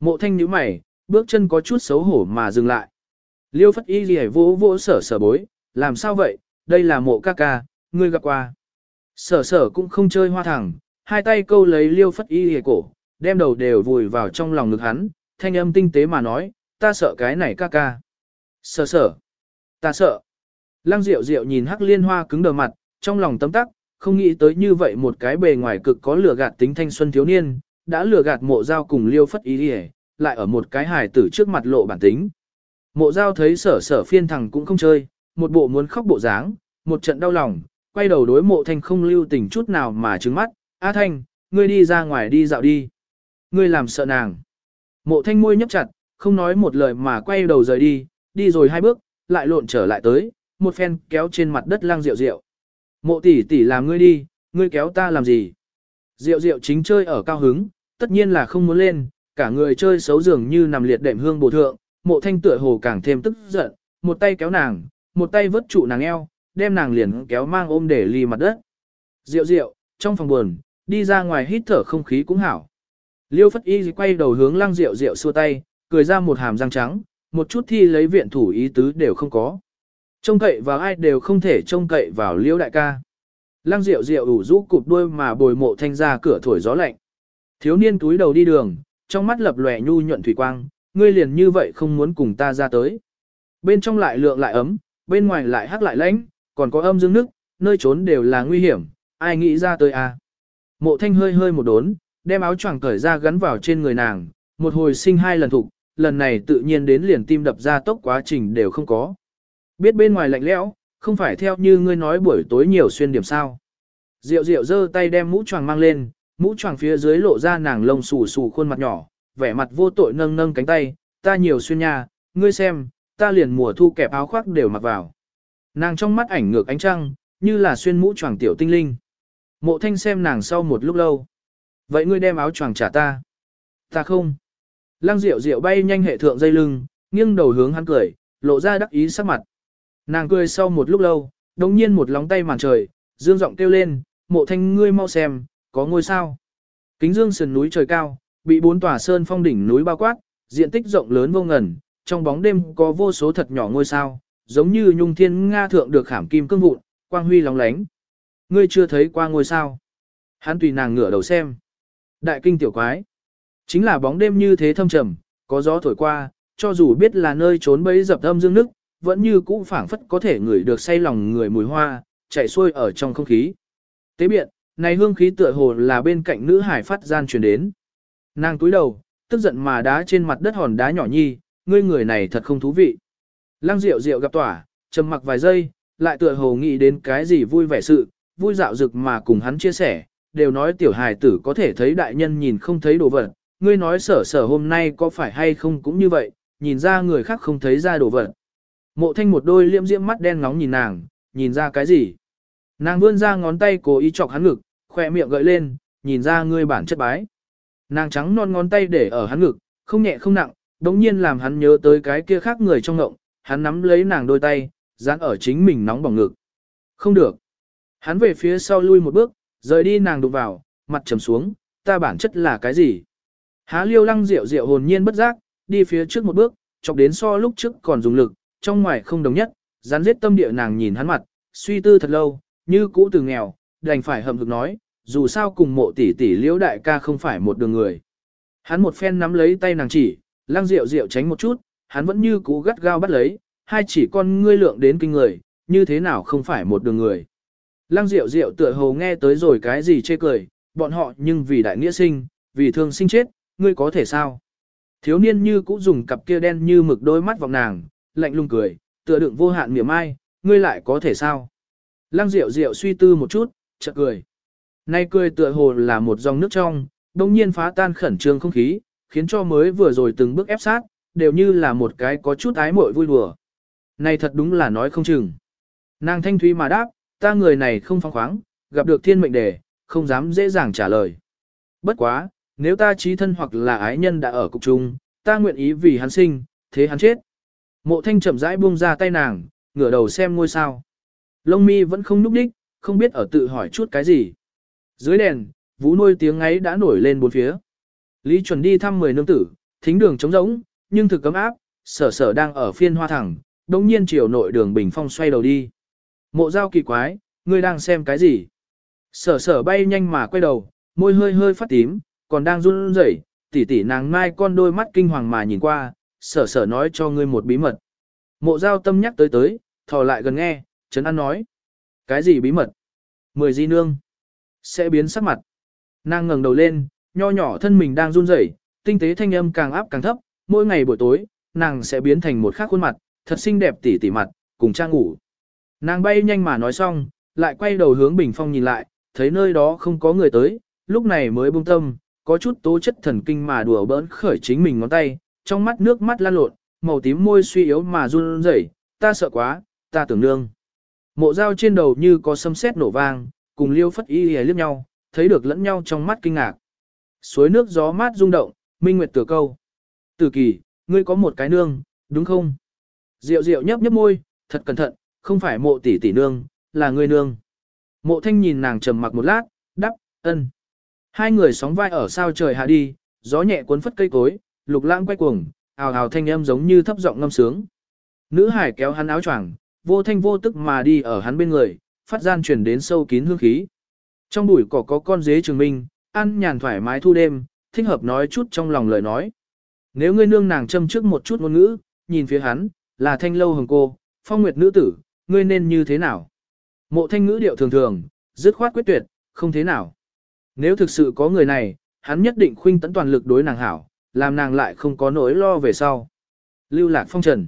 Mộ thanh nhíu mày, bước chân có chút xấu hổ mà dừng lại. Liêu phất y gì vỗ vỗ sở sở bối, làm sao vậy, đây là mộ ca ca, ngươi gặp qua. Sở sở cũng không chơi hoa thẳng, hai tay câu lấy liêu phất y hề cổ, đem đầu đều vùi vào trong lòng ngực hắn, thanh âm tinh tế mà nói, ta sợ cái này ca ca. Sở sở, ta sợ. Lăng Diệu Diệu nhìn Hắc Liên Hoa cứng đờ mặt, trong lòng tấm tắc, không nghĩ tới như vậy một cái bề ngoài cực có lừa gạt tính thanh xuân thiếu niên, đã lừa gạt mộ giao cùng liêu phất ý đi lại ở một cái hài tử trước mặt lộ bản tính. Mộ giao thấy sở sở phiên thằng cũng không chơi, một bộ muốn khóc bộ dáng, một trận đau lòng, quay đầu đối mộ thanh không lưu tình chút nào mà trứng mắt, A thanh, ngươi đi ra ngoài đi dạo đi. Ngươi làm sợ nàng. Mộ thanh môi nhấp chặt, không nói một lời mà quay đầu rời đi, đi rồi hai bước, lại lộn trở lại tới, một phen kéo trên mặt đất lang rượu rượu. Mộ tỷ tỷ làm ngươi đi, ngươi kéo ta làm gì? Rượu rượu chính chơi ở cao hứng, tất nhiên là không muốn lên, cả người chơi xấu dường như nằm liệt đệm hương bổ thượng, mộ thanh tựa hồ càng thêm tức giận, một tay kéo nàng, một tay vớt trụ nàng eo, đem nàng liền kéo mang ôm để ly mặt đất. Rượu rượu, trong phòng buồn, đi ra ngoài hít thở không khí cũng hảo. Liêu phất y quay đầu hướng lăng rượu rượu xua tay, cười ra một hàm răng trắng, một chút thi lấy viện thủ ý tứ đều không có. Trông cậy vào ai đều không thể trông cậy vào liêu đại ca. Lăng rượu rượu ủ rũ cụp đuôi mà bồi mộ thanh ra cửa thổi gió lạnh. Thiếu niên túi đầu đi đường, trong mắt lập lòe nhu nhuận thủy quang, ngươi liền như vậy không muốn cùng ta ra tới. Bên trong lại lượng lại ấm, bên ngoài lại hắc lại lạnh còn có âm dương nước, nơi trốn đều là nguy hiểm, ai nghĩ ra tới à. Mộ thanh hơi hơi một đốn, đem áo choàng cởi ra gắn vào trên người nàng, một hồi sinh hai lần thục, lần này tự nhiên đến liền tim đập ra tốc quá trình đều không có. Biết bên ngoài lạnh lẽo, không phải theo như ngươi nói buổi tối nhiều xuyên điểm sao. Diệu diệu giơ tay đem mũ choàng mang lên, mũ choàng phía dưới lộ ra nàng lông xù xù khuôn mặt nhỏ, vẻ mặt vô tội nâng nâng cánh tay, ta nhiều xuyên nha, ngươi xem, ta liền mùa thu kẹp áo khoác đều mặc vào. Nàng trong mắt ảnh ngược ánh trăng, như là xuyên mũ choàng tiểu tinh linh. Mộ thanh xem nàng sau một lúc lâu. Vậy ngươi đem áo choàng trả ta. Ta không. Lăng Diệu Diệu bay nhanh hệ thượng dây lưng, nghiêng đầu hướng hắn cười, lộ ra đắc ý sắc mặt. Nàng cười sau một lúc lâu, đồng nhiên một lóng tay màn trời, dương giọng kêu lên, mộ thanh ngươi mau xem, có ngôi sao. Kính dương sườn núi trời cao, bị bốn tòa sơn phong đỉnh núi bao quát, diện tích rộng lớn vô ngần, trong bóng đêm có vô số thật nhỏ ngôi sao, giống như nhung thiên nga thượng được khảm kim cương vụn, quang huy lóng lánh. Ngươi chưa thấy qua ngôi sao. Hắn tùy nàng ngửa đầu xem. Đại kinh tiểu quái. Chính là bóng đêm như thế thâm trầm, có gió thổi qua, cho dù biết là nơi trốn bấy dập âm dương nức, vẫn như cũ phảng phất có thể ngửi được say lòng người mùi hoa, chạy xuôi ở trong không khí. Tế biện, này hương khí tựa hồ là bên cạnh nữ hải phát gian truyền đến. Nàng túi đầu, tức giận mà đá trên mặt đất hòn đá nhỏ nhi, ngươi người này thật không thú vị. Lăng Diệu Diệu gặp tỏa, trầm mặc vài giây, lại tựa hồ nghĩ đến cái gì vui vẻ sự, vui dạo dực mà cùng hắn chia sẻ, đều nói tiểu hài tử có thể thấy đại nhân nhìn không thấy đồ vật, ngươi nói sở sở hôm nay có phải hay không cũng như vậy, nhìn ra người khác không thấy ra đồ vật. Mộ thanh một đôi liễm diễm mắt đen ngóng nhìn nàng, nhìn ra cái gì? Nàng vươn ra ngón tay cố ý chọc hắn ngực, khoe miệng gợi lên, nhìn ra ngươi bản chất bái. Nàng trắng non ngón tay để ở hắn ngực, không nhẹ không nặng, đống nhiên làm hắn nhớ tới cái kia khác người trong ngộng, hắn nắm lấy nàng đôi tay, dán ở chính mình nóng bỏng ngực. Không được. Hắn về phía sau lui một bước, rời đi nàng đụng vào, mặt trầm xuống, ta bản chất là cái gì? Há liêu lăng rượu rượu hồn nhiên bất giác, đi phía trước một bước, chọc đến so lúc trước còn dùng lực, trong ngoài không đồng nhất, rắn giết tâm địa nàng nhìn hắn mặt, suy tư thật lâu, như cũ từ nghèo, đành phải hậm hực nói, dù sao cùng mộ tỷ tỷ liễu đại ca không phải một đường người. Hắn một phen nắm lấy tay nàng chỉ, lăng rượu rượu tránh một chút, hắn vẫn như cũ gắt gao bắt lấy, hai chỉ con ngươi lượng đến kinh người, như thế nào không phải một đường người. Lăng diệu diệu tựa hồ nghe tới rồi cái gì chê cười, bọn họ nhưng vì đại nghĩa sinh, vì thương sinh chết, ngươi có thể sao? Thiếu niên như cũ dùng cặp kia đen như mực đôi mắt vọng nàng, lạnh lùng cười, tựa đựng vô hạn miệng ai, ngươi lại có thể sao? Lăng Diệu Diệu suy tư một chút, chợt cười. Nay cười tựa hồ là một dòng nước trong, đông nhiên phá tan khẩn trương không khí, khiến cho mới vừa rồi từng bước ép sát, đều như là một cái có chút ái muội vui đùa. Này thật đúng là nói không chừng. Nàng thanh thúy mà đáp, ta người này không phong khoáng, gặp được thiên mệnh đề, không dám dễ dàng trả lời. Bất quá, nếu ta trí thân hoặc là ái nhân đã ở cục chung, ta nguyện ý vì hắn sinh, thế hắn chết. Mộ thanh chậm rãi buông ra tay nàng, ngửa đầu xem ngôi sao. Lông mi vẫn không núp đích, không biết ở tự hỏi chút cái gì. Dưới đèn, vũ nuôi tiếng ấy đã nổi lên bốn phía. Lý chuẩn đi thăm mười nương tử, thính đường trống rỗng, nhưng thực cấm áp, sở sở đang ở phiên hoa thẳng, đồng nhiên chiều nội đường bình phong xoay đầu đi. Mộ giao kỳ quái, ngươi đang xem cái gì? Sở sở bay nhanh mà quay đầu, môi hơi hơi phát tím, còn đang run rẩy, tỷ tỷ nàng mai con đôi mắt kinh hoàng mà nhìn qua, sở sở nói cho ngươi một bí mật. Mộ giao tâm nhắc tới tới, thò lại gần nghe, Trấn An nói. Cái gì bí mật? Mười di nương. Sẽ biến sắc mặt. Nàng ngẩng đầu lên, nho nhỏ thân mình đang run rẩy, tinh tế thanh âm càng áp càng thấp, mỗi ngày buổi tối, nàng sẽ biến thành một khác khuôn mặt, thật xinh đẹp tỉ tỉ mặt, cùng trang ngủ. Nàng bay nhanh mà nói xong, lại quay đầu hướng bình phong nhìn lại, thấy nơi đó không có người tới, lúc này mới buông tâm, có chút tố chất thần kinh mà đùa bỡn khởi chính mình ngón tay, trong mắt nước mắt lan lộn, màu tím môi suy yếu mà run rẩy, ta sợ quá, ta tưởng nương. Mộ dao trên đầu như có sấm sét nổ vang, cùng liêu phất y liếc nhau, thấy được lẫn nhau trong mắt kinh ngạc. Suối nước gió mát rung động, minh nguyệt tựa câu. Tử kỳ, ngươi có một cái nương, đúng không? Diệu diệu nhấp nhấp môi, thật cẩn thận, không phải mộ tỷ tỷ nương, là ngươi nương. Mộ thanh nhìn nàng trầm mặc một lát, đắp, ân. Hai người sóng vai ở sao trời hạ đi, gió nhẹ cuốn phất cây cối, lục lãng quay cuồng, ào ào thanh âm giống như thấp giọng ngâm sướng. Nữ hải kéo hắn áo choàng, vô thanh vô tức mà đi ở hắn bên người, phát gian truyền đến sâu kín hương khí. Trong bụi cỏ có con dế trường minh, ăn nhàn thoải mái thu đêm, thích hợp nói chút trong lòng lời nói. Nếu ngươi nương nàng châm trước một chút ngôn ngữ, nhìn phía hắn, là thanh lâu hồng cô, phong nguyệt nữ tử, ngươi nên như thế nào? Mộ thanh ngữ điệu thường thường, dứt khoát quyết tuyệt, không thế nào. Nếu thực sự có người này, hắn nhất định khuynh tấn toàn lực đối nàng hảo, làm nàng lại không có nỗi lo về sau. Lưu lạc phong trần.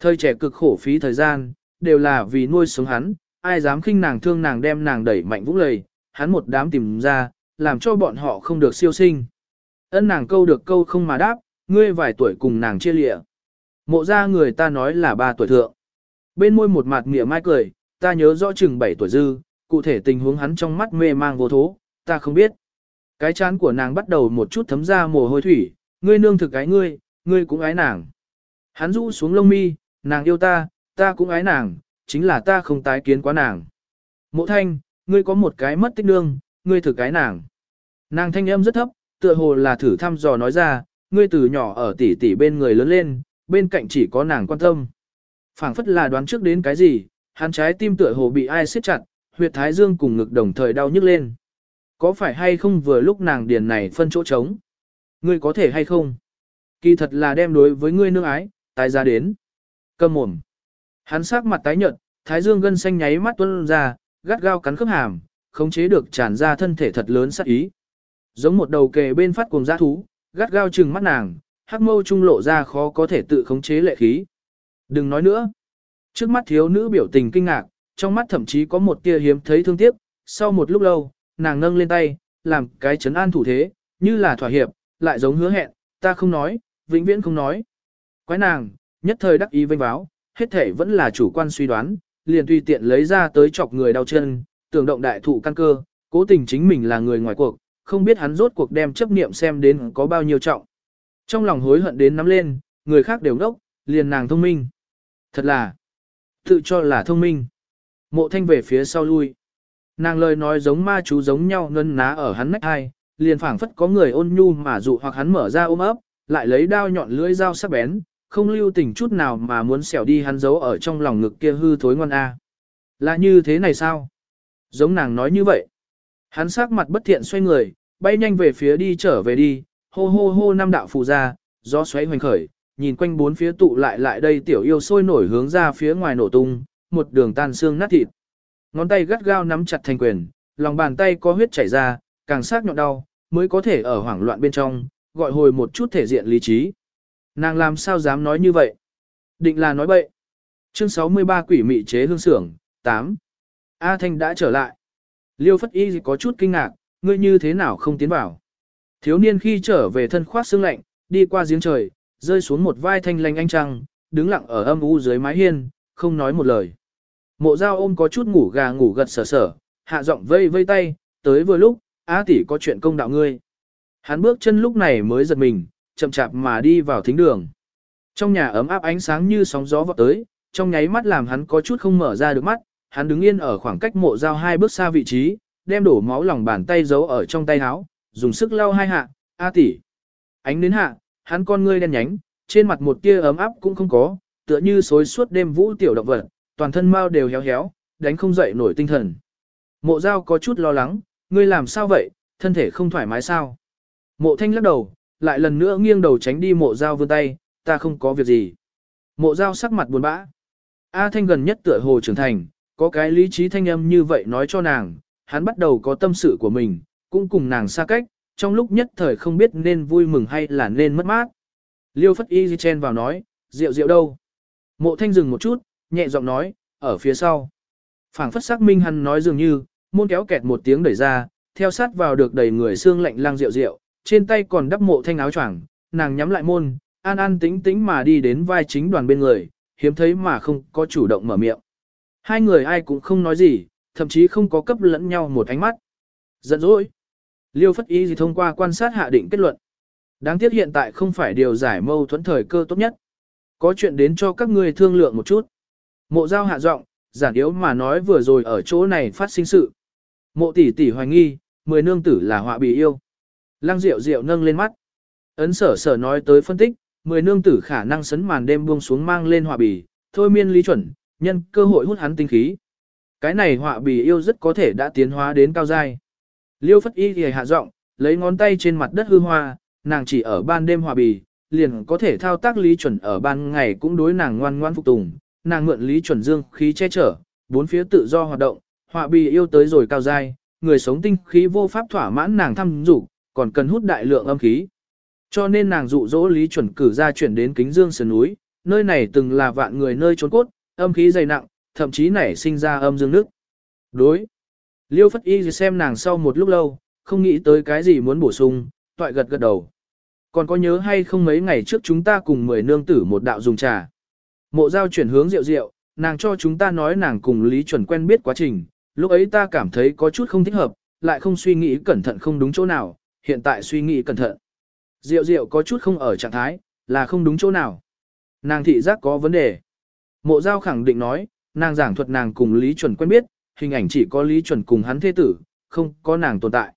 Thời trẻ cực khổ phí thời gian, đều là vì nuôi sống hắn, ai dám khinh nàng thương nàng đem nàng đẩy mạnh vũng lầy, hắn một đám tìm ra, làm cho bọn họ không được siêu sinh. Ân nàng câu được câu không mà đáp, ngươi vài tuổi cùng nàng chia lịa. Mộ ra người ta nói là ba tuổi thượng. Bên môi một mặt mỉa mai cười, ta nhớ rõ chừng 7 tuổi dư, cụ thể tình huống hắn trong mắt mê mang vô thố, ta không biết. Cái chán của nàng bắt đầu một chút thấm ra mồ hôi thủy, ngươi nương thực cái ngươi, ngươi cũng ái nàng. Hắn rũ xuống lông mi, nàng yêu ta, ta cũng ái nàng, chính là ta không tái kiến quá nàng. Mộ thanh, ngươi có một cái mất tích nương, ngươi thử cái nàng. Nàng thanh âm rất thấp, tựa hồ là thử thăm dò nói ra, ngươi từ nhỏ ở tỷ tỷ bên người lớn lên, bên cạnh chỉ có nàng quan tâm. phảng phất là đoán trước đến cái gì, hắn trái tim tựa hồ bị ai siết chặt, huyệt thái dương cùng ngực đồng thời đau nhức lên. Có phải hay không vừa lúc nàng điền này phân chỗ trống? Ngươi có thể hay không? Kỳ thật là đem đối với ngươi nương ái, tái ra đến. Cầm mồm. Hắn sắc mặt tái nhợt, thái dương gân xanh nháy mắt tuôn ra, gắt gao cắn khớp hàm, khống chế được tràn ra thân thể thật lớn sát ý. Giống một đầu kề bên phát cuồng dã thú, gắt gao trừng mắt nàng, hắc mâu trung lộ ra khó có thể tự khống chế lệ khí. Đừng nói nữa. Trước mắt thiếu nữ biểu tình kinh ngạc, trong mắt thậm chí có một tia hiếm thấy thương tiếc, sau một lúc lâu, nàng nâng lên tay, làm cái chấn an thủ thế, như là thỏa hiệp, lại giống hứa hẹn, ta không nói, vĩnh viễn không nói. Quái nàng, nhất thời đắc ý vênh báo, hết thể vẫn là chủ quan suy đoán, liền tùy tiện lấy ra tới chọc người đau chân, tưởng động đại thụ căn cơ, cố tình chính mình là người ngoài cuộc, không biết hắn rốt cuộc đem chấp niệm xem đến có bao nhiêu trọng. Trong lòng hối hận đến nắm lên, người khác đều ngốc, liền nàng thông minh. Thật là, tự cho là thông minh. Mộ thanh về phía sau lui. Nàng lời nói giống ma chú giống nhau ngân ná ở hắn nách hai, liền phảng phất có người ôn nhu mà dụ hoặc hắn mở ra ôm ấp, lại lấy đao nhọn lưỡi dao sắc bén, không lưu tình chút nào mà muốn xẻo đi hắn giấu ở trong lòng ngực kia hư thối ngon a. Là như thế này sao? Giống nàng nói như vậy. Hắn sắc mặt bất thiện xoay người, bay nhanh về phía đi trở về đi, hô hô hô năm đạo phù ra, gió xoáy hoành khởi, nhìn quanh bốn phía tụ lại lại đây tiểu yêu sôi nổi hướng ra phía ngoài nổ tung, một đường tan xương nát thịt. Ngón tay gắt gao nắm chặt thành quyền, lòng bàn tay có huyết chảy ra, càng sắc nhọn đau, mới có thể ở hoảng loạn bên trong, gọi hồi một chút thể diện lý trí. Nàng làm sao dám nói như vậy? Định là nói bậy. Chương 63 quỷ mị chế hương sưởng 8. A Thanh đã trở lại. Liêu Phất Y có chút kinh ngạc, ngươi như thế nào không tiến vào. Thiếu niên khi trở về thân khoác xương lạnh, đi qua giếng trời, rơi xuống một vai thanh lành anh trăng, đứng lặng ở âm u dưới mái hiên, không nói một lời. Mộ dao ôm có chút ngủ gà ngủ gật sở sở, hạ giọng vây vây tay, tới vừa lúc, á tỷ có chuyện công đạo ngươi. Hắn bước chân lúc này mới giật mình, chậm chạp mà đi vào thính đường. Trong nhà ấm áp ánh sáng như sóng gió vọt tới, trong nháy mắt làm hắn có chút không mở ra được mắt, hắn đứng yên ở khoảng cách mộ dao hai bước xa vị trí, đem đổ máu lòng bàn tay giấu ở trong tay áo, dùng sức lau hai hạ, a tỷ. Ánh đến hạ, hắn con ngươi đen nhánh, trên mặt một tia ấm áp cũng không có, tựa như xối suốt đêm vũ tiểu động vật, toàn thân mau đều héo héo, đánh không dậy nổi tinh thần. Mộ dao có chút lo lắng, ngươi làm sao vậy, thân thể không thoải mái sao? Mộ thanh lắc đầu, lại lần nữa nghiêng đầu tránh đi mộ dao vươn tay, ta không có việc gì. Mộ dao sắc mặt buồn bã. A thanh gần nhất tựa hồ trưởng thành, có cái lý trí thanh âm như vậy nói cho nàng, hắn bắt đầu có tâm sự của mình, cũng cùng nàng xa cách, trong lúc nhất thời không biết nên vui mừng hay là nên mất mát. Liêu phất y chen vào nói, rượu rượu đâu? Mộ thanh dừng một chút, nhẹ giọng nói, ở phía sau. phảng phất sắc minh hắn nói dường như, môn kéo kẹt một tiếng đẩy ra, theo sát vào được đầy người xương lạnh lang rượu rượu, trên tay còn đắp mộ thanh áo choàng, nàng nhắm lại môn, an an tĩnh tĩnh mà đi đến vai chính đoàn bên người, hiếm thấy mà không có chủ động mở miệng. Hai người ai cũng không nói gì, thậm chí không có cấp lẫn nhau một ánh mắt. Giận dỗi. Liêu Phất Y gì thông qua quan sát hạ định kết luận. Đáng tiếc hiện tại không phải điều giải mâu thuẫn thời cơ tốt nhất. Có chuyện đến cho các ngươi thương lượng một chút. Mộ giao hạ giọng, giản yếu mà nói vừa rồi ở chỗ này phát sinh sự. Mộ tỷ tỷ hoài nghi, mười nương tử là họa bị yêu. Lăng Diệu Diệu nâng lên mắt. Ấn sở sở nói tới phân tích, mười nương tử khả năng sấn màn đêm buông xuống mang lên họa bì, thôi miên lý chuẩn, nhân cơ hội hút hắn tinh khí. Cái này họa bì yêu rất có thể đã tiến hóa đến cao giai. Liêu Phất Y thì hạ giọng, lấy ngón tay trên mặt đất hư hoa, nàng chỉ ở ban đêm họa bì, liền có thể thao tác lý chuẩn ở ban ngày cũng đối nàng ngoan ngoan phục tùng, nàng mượn lý chuẩn dương khí che chở, bốn phía tự do hoạt động, họa bì yêu tới rồi cao giai, người sống tinh khí vô pháp thỏa mãn nàng thăm dục, còn cần hút đại lượng âm khí. Cho nên nàng dụ dỗ lý chuẩn cử ra chuyển đến kính dương sườn núi, nơi này từng là vạn người nơi trốn cốt, âm khí dày nặng, thậm chí nảy sinh ra âm dương nước. Đối. Liêu Phất Y xem nàng sau một lúc lâu, không nghĩ tới cái gì muốn bổ sung, toại gật gật đầu. Còn có nhớ hay không mấy ngày trước chúng ta cùng mười nương tử một đạo dùng trà. Mộ giao chuyển hướng rượu rượu, nàng cho chúng ta nói nàng cùng Lý Chuẩn quen biết quá trình, lúc ấy ta cảm thấy có chút không thích hợp, lại không suy nghĩ cẩn thận không đúng chỗ nào, hiện tại suy nghĩ cẩn thận. Rượu rượu có chút không ở trạng thái, là không đúng chỗ nào. Nàng thị giác có vấn đề. Mộ giao khẳng định nói, nàng giảng thuật nàng cùng Lý Chuẩn quen biết, hình ảnh chỉ có Lý Chuẩn cùng hắn thế tử, không có nàng tồn tại.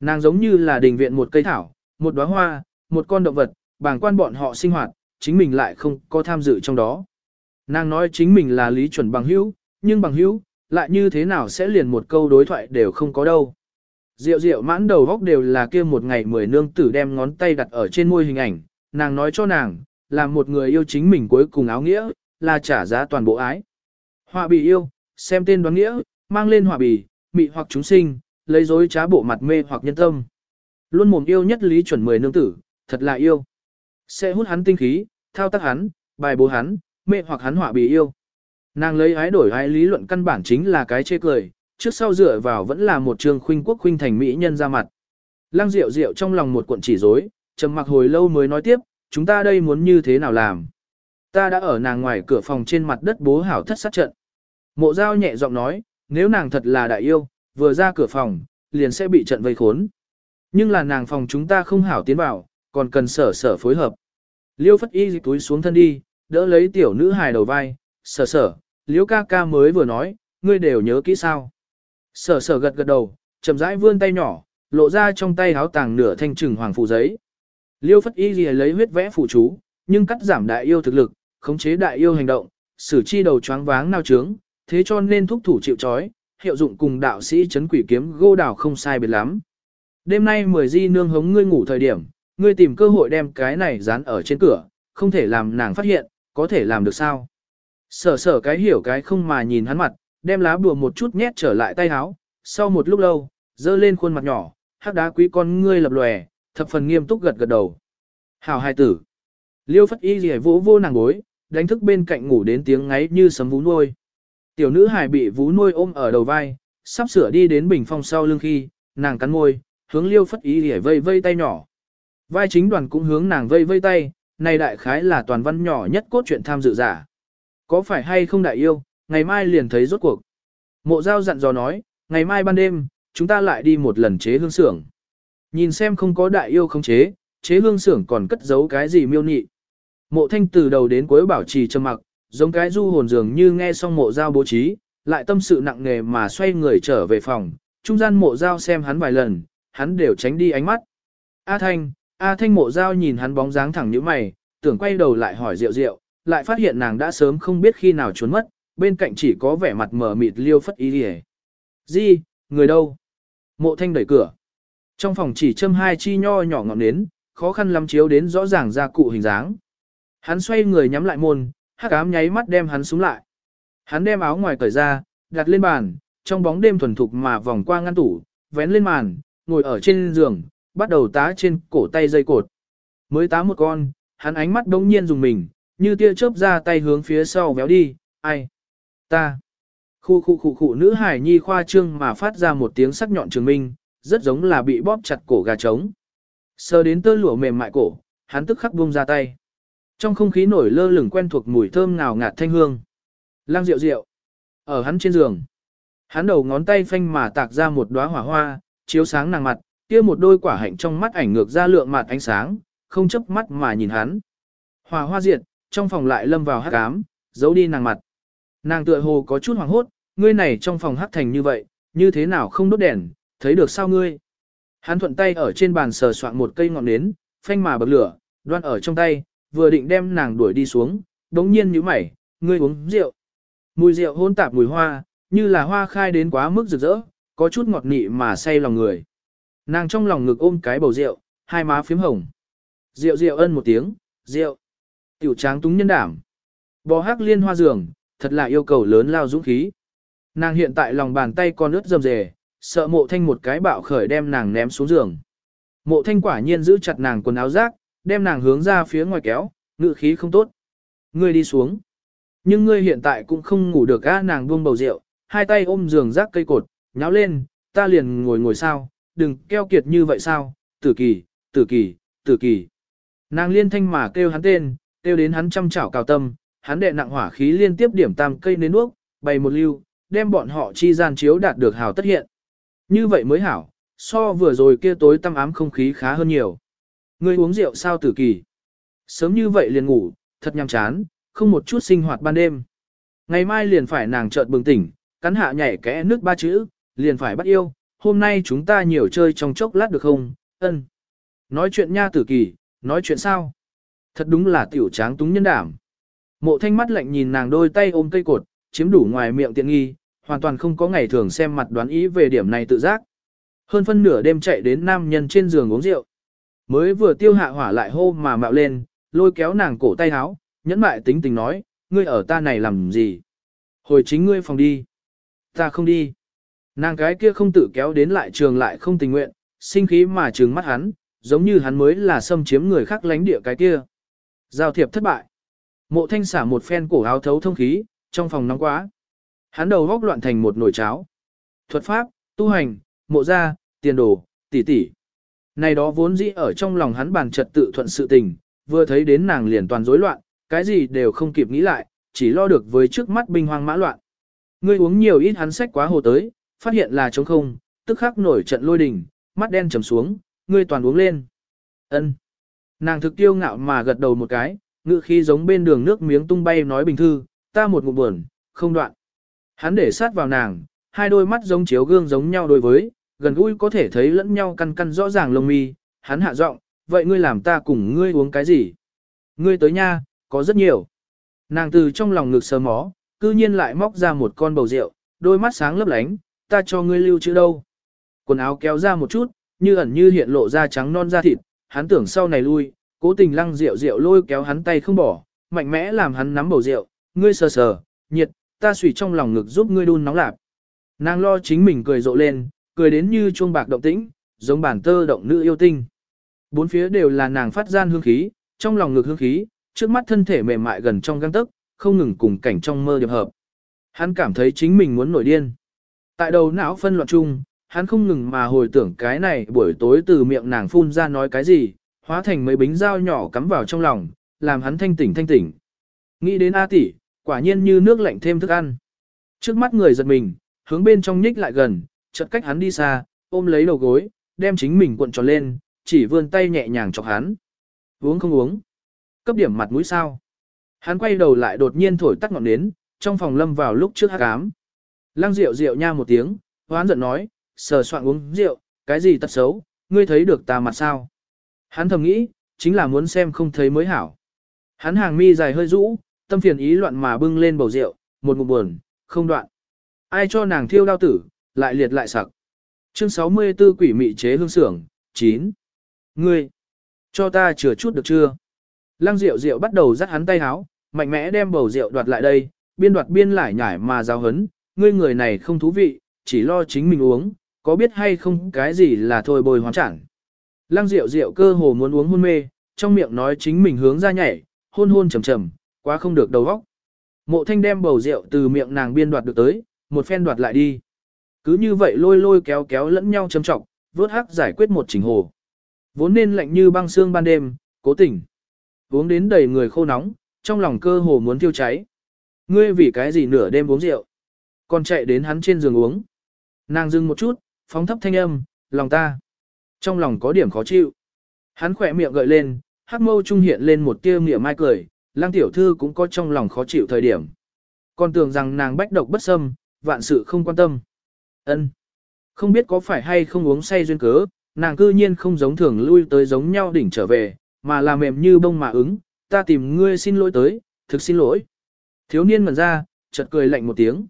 Nàng giống như là đình viện một cây thảo, một đóa hoa, một con động vật, bảng quan bọn họ sinh hoạt, chính mình lại không có tham dự trong đó. Nàng nói chính mình là Lý Chuẩn bằng hữu, nhưng bằng hữu, lại như thế nào sẽ liền một câu đối thoại đều không có đâu. Diệu diệu mãn đầu góc đều là kia một ngày mười nương tử đem ngón tay đặt ở trên môi hình ảnh, nàng nói cho nàng, là một người yêu chính mình cuối cùng áo nghĩa, là trả giá toàn bộ ái. Họa bì yêu, xem tên đoán nghĩa, mang lên họa bì, mị hoặc chúng sinh, lấy dối trá bộ mặt mê hoặc nhân tâm. Luôn mồm yêu nhất lý chuẩn mười nương tử, thật là yêu. Sẽ hút hắn tinh khí, thao tác hắn, bài bố hắn, mê hoặc hắn họa bì yêu. Nàng lấy ái đổi ái lý luận căn bản chính là cái chê cười, trước sau dựa vào vẫn là một trường khuynh quốc khuynh thành mỹ nhân ra mặt. Lăng Diệu Diệu trong lòng một cuộn chỉ rối, trầm mặc hồi lâu mới nói tiếp, chúng ta đây muốn như thế nào làm? Ta đã ở nàng ngoài cửa phòng trên mặt đất bố hảo thất sát trận. Mộ Giao nhẹ giọng nói, nếu nàng thật là đại yêu, vừa ra cửa phòng, liền sẽ bị trận vây khốn. Nhưng là nàng phòng chúng ta không hảo tiến vào, còn cần sở sở phối hợp. Liêu phất y dịch túi xuống thân đi, đỡ lấy tiểu nữ hài đầu vai, sở sở, liêu ca ca mới vừa nói, ngươi đều nhớ kỹ sao. Sở sở gật gật đầu, chậm rãi vươn tay nhỏ, lộ ra trong tay háo tàng nửa thanh trừng hoàng phù giấy. Liêu phất y gì lấy huyết vẽ phụ chú, nhưng cắt giảm đại yêu thực lực, khống chế đại yêu hành động, xử chi đầu choáng váng nao trướng, thế cho nên thúc thủ chịu trói, hiệu dụng cùng đạo sĩ chấn quỷ kiếm gô đảo không sai biệt lắm. Đêm nay mười di nương hống ngươi ngủ thời điểm, ngươi tìm cơ hội đem cái này dán ở trên cửa, không thể làm nàng phát hiện, có thể làm được sao. Sở sở cái hiểu cái không mà nhìn hắn mặt, đem lá bùa một chút nhét trở lại tay háo, sau một lúc lâu, dơ lên khuôn mặt nhỏ, hắc đá quý con ngươi lập lòe, thập phần nghiêm túc gật gật đầu. Hảo hai tử. Liêu phất y gì vỗ vô nàng bối, đánh thức bên cạnh ngủ đến tiếng ngáy như sấm vú nuôi. Tiểu nữ hài bị vú nuôi ôm ở đầu vai, sắp sửa đi đến bình phong sau lưng khi, nàng cắn môi, hướng liêu phất ý để vây vây tay nhỏ. Vai chính đoàn cũng hướng nàng vây vây tay, này đại khái là toàn văn nhỏ nhất cốt truyện tham dự giả. Có phải hay không đại yêu, ngày mai liền thấy rốt cuộc. Mộ giao dặn dò nói, ngày mai ban đêm, chúng ta lại đi một lần chế hương xưởng. Nhìn xem không có đại yêu không chế, chế hương xưởng còn cất giấu cái gì miêu nhị. Mộ thanh từ đầu đến cuối bảo trì trầm mặc, giống cái du hồn dường như nghe xong mộ giao bố trí, lại tâm sự nặng nề mà xoay người trở về phòng, trung gian mộ giao xem hắn vài lần, hắn đều tránh đi ánh mắt. A thanh, A thanh mộ giao nhìn hắn bóng dáng thẳng như mày, tưởng quay đầu lại hỏi rượu rượu, lại phát hiện nàng đã sớm không biết khi nào trốn mất, bên cạnh chỉ có vẻ mặt mờ mịt liêu phất ý đi Di, người đâu? Mộ thanh đẩy cửa. Trong phòng chỉ châm hai chi nho nhỏ ngọn nến, khó khăn lắm chiếu đến rõ ràng ra cụ hình dáng. Hắn xoay người nhắm lại môn, hắc ám nháy mắt đem hắn xuống lại. Hắn đem áo ngoài cởi ra, đặt lên bàn, trong bóng đêm thuần thục mà vòng qua ngăn tủ, vén lên màn, ngồi ở trên giường, bắt đầu tá trên cổ tay dây cột. Mới tá một con, hắn ánh mắt đống nhiên dùng mình, như tia chớp ra tay hướng phía sau véo đi, ai? Ta. Khu khu khu khu nữ hải nhi khoa trương mà phát ra một tiếng sắc nhọn trường minh, rất giống là bị bóp chặt cổ gà trống. Sờ đến tơ lụa mềm mại cổ, hắn tức khắc buông ra tay. Trong không khí nổi lơ lửng quen thuộc mùi thơm ngào ngạt thanh hương. lang rượu rượu. Ở hắn trên giường. Hắn đầu ngón tay phanh mà tạc ra một đóa hỏa hoa, chiếu sáng nàng mặt, kia một đôi quả hạnh trong mắt ảnh ngược ra lượng mặt ánh sáng, không chấp mắt mà nhìn hắn. Hỏa hoa diệt, trong phòng lại lâm vào hắc ám, giấu đi nàng mặt. Nàng tựa hồ có chút hoảng hốt, ngươi này trong phòng hắc thành như vậy, như thế nào không đốt đèn, thấy được sao ngươi? Hắn thuận tay ở trên bàn sờ soạn một cây ngọn nến, phanh mà bậc lửa, đoan ở trong tay, vừa định đem nàng đuổi đi xuống, đống nhiên như mày, ngươi uống rượu. Mùi rượu hôn tạp mùi hoa, như là hoa khai đến quá mức rực rỡ, có chút ngọt nị mà say lòng người. Nàng trong lòng ngực ôm cái bầu rượu, hai má phím hồng. Rượu rượu ân một tiếng, rượu. Tiểu tráng túng nhân đảm. Bò hắc liên hoa giường, thật là yêu cầu lớn lao dũng khí. Nàng hiện tại lòng bàn tay con ướt dầm dề, sợ mộ thanh một cái bạo khởi đem nàng ném xuống giường. Mộ thanh quả nhiên giữ chặt nàng quần áo rác, đem nàng hướng ra phía ngoài kéo, ngự khí không tốt. Ngươi đi xuống. Nhưng ngươi hiện tại cũng không ngủ được á nàng buông bầu rượu, hai tay ôm giường rác cây cột, nháo lên, ta liền ngồi ngồi sao, đừng keo kiệt như vậy sao, tử kỳ, tử kỳ, tử kỳ. Nàng liên thanh mà kêu hắn tên, kêu đến hắn chăm chảo cào tâm, hắn đệ nặng hỏa khí liên tiếp điểm tam cây nến nước, bày một lưu, đem bọn họ chi gian chiếu đạt được hào tất hiện. Như vậy mới hảo, so vừa rồi kia tối tăm ám không khí khá hơn nhiều. Ngươi uống rượu sao tử kỳ? Sớm như vậy liền ngủ, thật nhàm chán, không một chút sinh hoạt ban đêm. Ngày mai liền phải nàng chợt bừng tỉnh, cắn hạ nhảy kẽ nước ba chữ, liền phải bắt yêu, hôm nay chúng ta nhiều chơi trong chốc lát được không, ân. Nói chuyện nha tử kỳ, nói chuyện sao? Thật đúng là tiểu tráng túng nhân đảm. Mộ thanh mắt lạnh nhìn nàng đôi tay ôm cây cột, chiếm đủ ngoài miệng tiện nghi, hoàn toàn không có ngày thường xem mặt đoán ý về điểm này tự giác. Hơn phân nửa đêm chạy đến nam nhân trên giường uống rượu. Mới vừa tiêu hạ hỏa lại hô mà mạo lên, lôi kéo nàng cổ tay háo, nhẫn mại tính tình nói, ngươi ở ta này làm gì? Hồi chính ngươi phòng đi. Ta không đi. Nàng cái kia không tự kéo đến lại trường lại không tình nguyện, sinh khí mà trừng mắt hắn, giống như hắn mới là xâm chiếm người khác lánh địa cái kia. Giao thiệp thất bại. Mộ thanh xả một phen cổ áo thấu thông khí, trong phòng nóng quá. Hắn đầu góc loạn thành một nồi cháo. Thuật pháp, tu hành, mộ gia, tiền đồ, tỷ tỷ. Này đó vốn dĩ ở trong lòng hắn bàn trật tự thuận sự tình, vừa thấy đến nàng liền toàn rối loạn, cái gì đều không kịp nghĩ lại, chỉ lo được với trước mắt binh hoang mã loạn. Ngươi uống nhiều ít hắn sách quá hồ tới, phát hiện là trống không, tức khắc nổi trận lôi đình, mắt đen trầm xuống, ngươi toàn uống lên. Ân. Nàng thực tiêu ngạo mà gật đầu một cái, ngự khi giống bên đường nước miếng tung bay nói bình thư, ta một ngụm buồn, không đoạn. Hắn để sát vào nàng, hai đôi mắt giống chiếu gương giống nhau đối với, gần gũi có thể thấy lẫn nhau căn căn rõ ràng lông mi, hắn hạ giọng, vậy ngươi làm ta cùng ngươi uống cái gì? Ngươi tới nha, có rất nhiều. Nàng từ trong lòng ngực sờ mó, cư nhiên lại móc ra một con bầu rượu, đôi mắt sáng lấp lánh, ta cho ngươi lưu chữ đâu. Quần áo kéo ra một chút, như ẩn như hiện lộ ra trắng non da thịt, hắn tưởng sau này lui, cố tình lăng rượu rượu lôi kéo hắn tay không bỏ, mạnh mẽ làm hắn nắm bầu rượu, ngươi sờ sờ, nhiệt, ta sủy trong lòng ngực giúp ngươi đun nóng lạp. Nàng lo chính mình cười rộ lên, cười đến như chuông bạc động tĩnh, giống bản tơ động nữ yêu tinh. Bốn phía đều là nàng phát gian hương khí, trong lòng ngực hương khí, trước mắt thân thể mềm mại gần trong găng tức, không ngừng cùng cảnh trong mơ điệp hợp. Hắn cảm thấy chính mình muốn nổi điên. Tại đầu não phân loạn chung, hắn không ngừng mà hồi tưởng cái này buổi tối từ miệng nàng phun ra nói cái gì, hóa thành mấy bính dao nhỏ cắm vào trong lòng, làm hắn thanh tỉnh thanh tỉnh. Nghĩ đến A tỷ, quả nhiên như nước lạnh thêm thức ăn. Trước mắt người giật mình, hướng bên trong nhích lại gần, chợt cách hắn đi xa, ôm lấy đầu gối, đem chính mình cuộn tròn lên, chỉ vươn tay nhẹ nhàng chọc hắn. Uống không uống? Cấp điểm mặt mũi sao? Hắn quay đầu lại đột nhiên thổi tắt ngọn nến, trong phòng lâm vào lúc trước hát cám. Lăng rượu rượu nha một tiếng, hoán giận nói, sờ soạn uống rượu, cái gì tật xấu, ngươi thấy được ta mặt sao? Hắn thầm nghĩ, chính là muốn xem không thấy mới hảo. Hắn hàng mi dài hơi rũ, tâm phiền ý loạn mà bưng lên bầu rượu, một ngụm buồn, không đoạn. Ai cho nàng thiêu đao tử, lại liệt lại sặc. Chương 64 quỷ mị chế hương sưởng 9. Ngươi, cho ta chừa chút được chưa? Lăng rượu rượu bắt đầu dắt hắn tay háo, mạnh mẽ đem bầu rượu đoạt lại đây, biên đoạt biên lại nhải mà giao hấn, ngươi người này không thú vị, chỉ lo chính mình uống, có biết hay không cái gì là thôi bồi hoán chẳng. Lăng rượu rượu cơ hồ muốn uống hôn mê, trong miệng nói chính mình hướng ra nhảy, hôn hôn trầm trầm, quá không được đầu óc. Mộ thanh đem bầu rượu từ miệng nàng biên đoạt được tới, một phen đoạt lại đi. Cứ như vậy lôi lôi kéo kéo lẫn nhau châm trọng, vớt hắc giải quyết một trình hồ. Vốn nên lạnh như băng xương ban đêm, cố tình. Uống đến đầy người khô nóng, trong lòng cơ hồ muốn tiêu cháy. Ngươi vì cái gì nửa đêm uống rượu? Còn chạy đến hắn trên giường uống. Nàng dừng một chút, phóng thấp thanh âm, lòng ta. Trong lòng có điểm khó chịu. Hắn khỏe miệng gợi lên, hắc mâu trung hiện lên một tia mỉa mai cười, lang tiểu thư cũng có trong lòng khó chịu thời điểm. Còn tưởng rằng nàng bách độc bất xâm, vạn sự không quan tâm ân Không biết có phải hay không uống say duyên cớ, nàng cư nhiên không giống thường lui tới giống nhau đỉnh trở về, mà là mềm như bông mà ứng, ta tìm ngươi xin lỗi tới, thực xin lỗi. Thiếu niên ngẩn ra, chợt cười lạnh một tiếng.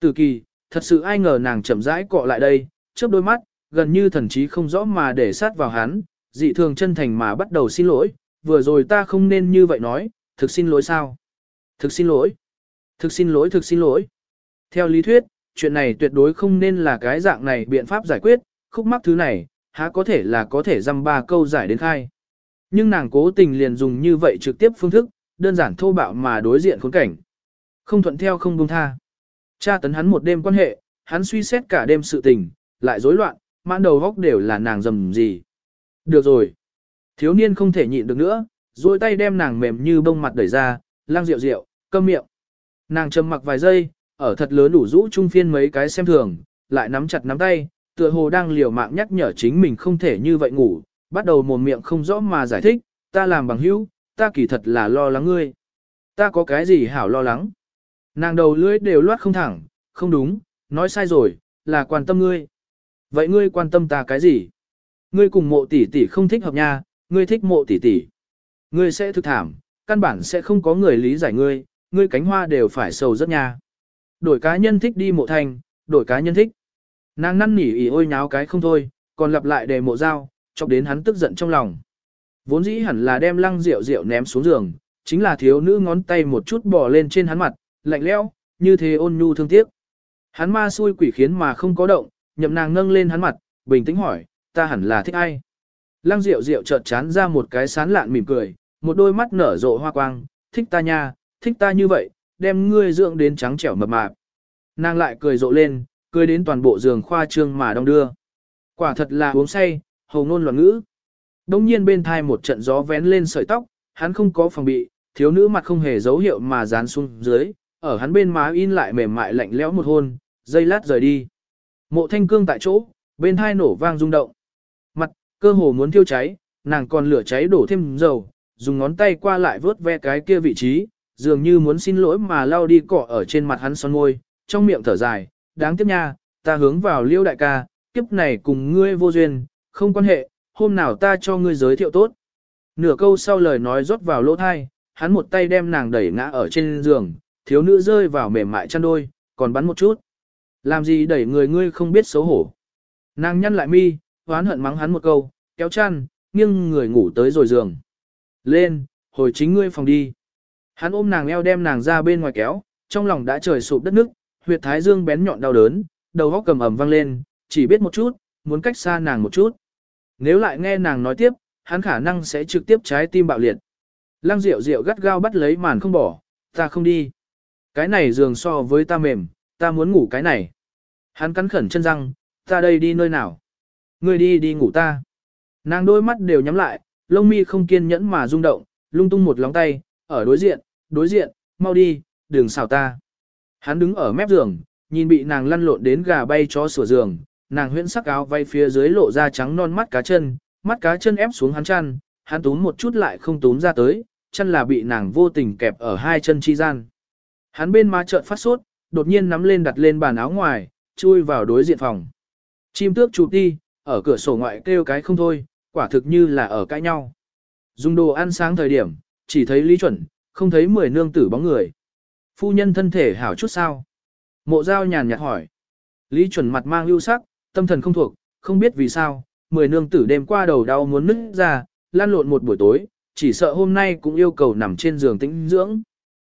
Tử kỳ, thật sự ai ngờ nàng chậm rãi cọ lại đây, chớp đôi mắt, gần như thần trí không rõ mà để sát vào hắn, dị thường chân thành mà bắt đầu xin lỗi, vừa rồi ta không nên như vậy nói, thực xin lỗi sao? Thực xin lỗi. Thực xin lỗi, thực xin lỗi. Theo lý thuyết, chuyện này tuyệt đối không nên là cái dạng này biện pháp giải quyết, khúc mắc thứ này, há có thể là có thể dăm ba câu giải đến khai. Nhưng nàng cố tình liền dùng như vậy trực tiếp phương thức, đơn giản thô bạo mà đối diện khốn cảnh. Không thuận theo không buông tha. Cha tấn hắn một đêm quan hệ, hắn suy xét cả đêm sự tình, lại rối loạn, mãn đầu góc đều là nàng dầm gì. Được rồi. Thiếu niên không thể nhịn được nữa, rồi tay đem nàng mềm như bông mặt đẩy ra, lang rượu rượu, câm miệng. Nàng trầm mặc vài giây, ở thật lớn đủ rũ trung phiên mấy cái xem thường, lại nắm chặt nắm tay, tựa hồ đang liều mạng nhắc nhở chính mình không thể như vậy ngủ, bắt đầu mồm miệng không rõ mà giải thích, ta làm bằng hữu, ta kỳ thật là lo lắng ngươi. Ta có cái gì hảo lo lắng? Nàng đầu lưỡi đều loát không thẳng, không đúng, nói sai rồi, là quan tâm ngươi. Vậy ngươi quan tâm ta cái gì? Ngươi cùng mộ tỷ tỷ không thích hợp nha, ngươi thích mộ tỷ tỷ. Ngươi sẽ thực thảm, căn bản sẽ không có người lý giải ngươi, ngươi cánh hoa đều phải sầu rất nha. Đổi cá nhân thích đi mộ thành, đổi cá nhân thích. Nàng năn nỉ ỉ ôi nháo cái không thôi, còn lặp lại đề mộ dao, chọc đến hắn tức giận trong lòng. Vốn dĩ hẳn là đem lăng rượu rượu ném xuống giường, chính là thiếu nữ ngón tay một chút bỏ lên trên hắn mặt, lạnh lẽo, như thế ôn nhu thương tiếc. Hắn ma xui quỷ khiến mà không có động, nhậm nàng nâng lên hắn mặt, bình tĩnh hỏi, ta hẳn là thích ai. Lăng rượu rượu chợt chán ra một cái sán lạn mỉm cười, một đôi mắt nở rộ hoa quang, thích ta nha, thích ta như vậy, đem ngươi dưỡng đến trắng trẻo mập mạp. Nàng lại cười rộ lên, cười đến toàn bộ giường khoa trương mà đông đưa. Quả thật là uống say, hầu ngôn loạn ngữ. Đông nhiên bên thai một trận gió vén lên sợi tóc, hắn không có phòng bị, thiếu nữ mặt không hề dấu hiệu mà dán xuống dưới, ở hắn bên má in lại mềm mại lạnh lẽo một hôn, dây lát rời đi. Mộ thanh cương tại chỗ, bên thai nổ vang rung động. Mặt, cơ hồ muốn thiêu cháy, nàng còn lửa cháy đổ thêm dầu, dùng ngón tay qua lại vớt ve cái kia vị trí, dường như muốn xin lỗi mà lau đi cỏ ở trên mặt hắn son môi, trong miệng thở dài, đáng tiếc nha, ta hướng vào liêu đại ca, kiếp này cùng ngươi vô duyên, không quan hệ, hôm nào ta cho ngươi giới thiệu tốt. Nửa câu sau lời nói rót vào lỗ thai, hắn một tay đem nàng đẩy ngã ở trên giường, thiếu nữ rơi vào mềm mại chăn đôi, còn bắn một chút. Làm gì đẩy người ngươi không biết xấu hổ. Nàng nhăn lại mi, hoán hận mắng hắn một câu, kéo chăn, nghiêng người ngủ tới rồi giường. Lên, hồi chính ngươi phòng đi. Hắn ôm nàng eo đem nàng ra bên ngoài kéo, trong lòng đã trời sụp đất nước, huyệt thái dương bén nhọn đau đớn, đầu góc cầm ẩm vang lên, chỉ biết một chút, muốn cách xa nàng một chút. Nếu lại nghe nàng nói tiếp, hắn khả năng sẽ trực tiếp trái tim bạo liệt. Lăng Diệu Diệu gắt gao bắt lấy màn không bỏ, ta không đi. Cái này giường so với ta mềm, ta muốn ngủ cái này. Hắn cắn khẩn chân răng, ta đây đi nơi nào? Ngươi đi đi ngủ ta. Nàng đôi mắt đều nhắm lại, lông mi không kiên nhẫn mà rung động, lung tung một lóng tay, ở đối diện, đối diện, mau đi, đừng xào ta. Hắn đứng ở mép giường, nhìn bị nàng lăn lộn đến gà bay chó sửa giường, nàng huyễn sắc áo vay phía dưới lộ ra trắng non mắt cá chân, mắt cá chân ép xuống hắn chăn, hắn túm một chút lại không túm ra tới, chân là bị nàng vô tình kẹp ở hai chân chi gian. Hắn bên má trợn phát sốt, đột nhiên nắm lên đặt lên bàn áo ngoài, chui vào đối diện phòng. Chim tước chụp đi, ở cửa sổ ngoại kêu cái không thôi, quả thực như là ở cãi nhau. Dùng đồ ăn sáng thời điểm, chỉ thấy Lý Chuẩn, không thấy mười nương tử bóng người. Phu nhân thân thể hảo chút sao? Mộ giao nhàn nhạt hỏi. Lý Chuẩn mặt mang ưu sắc, tâm thần không thuộc, không biết vì sao, mười nương tử đêm qua đầu đau muốn nứt ra, lan lộn một buổi tối, chỉ sợ hôm nay cũng yêu cầu nằm trên giường tĩnh dưỡng.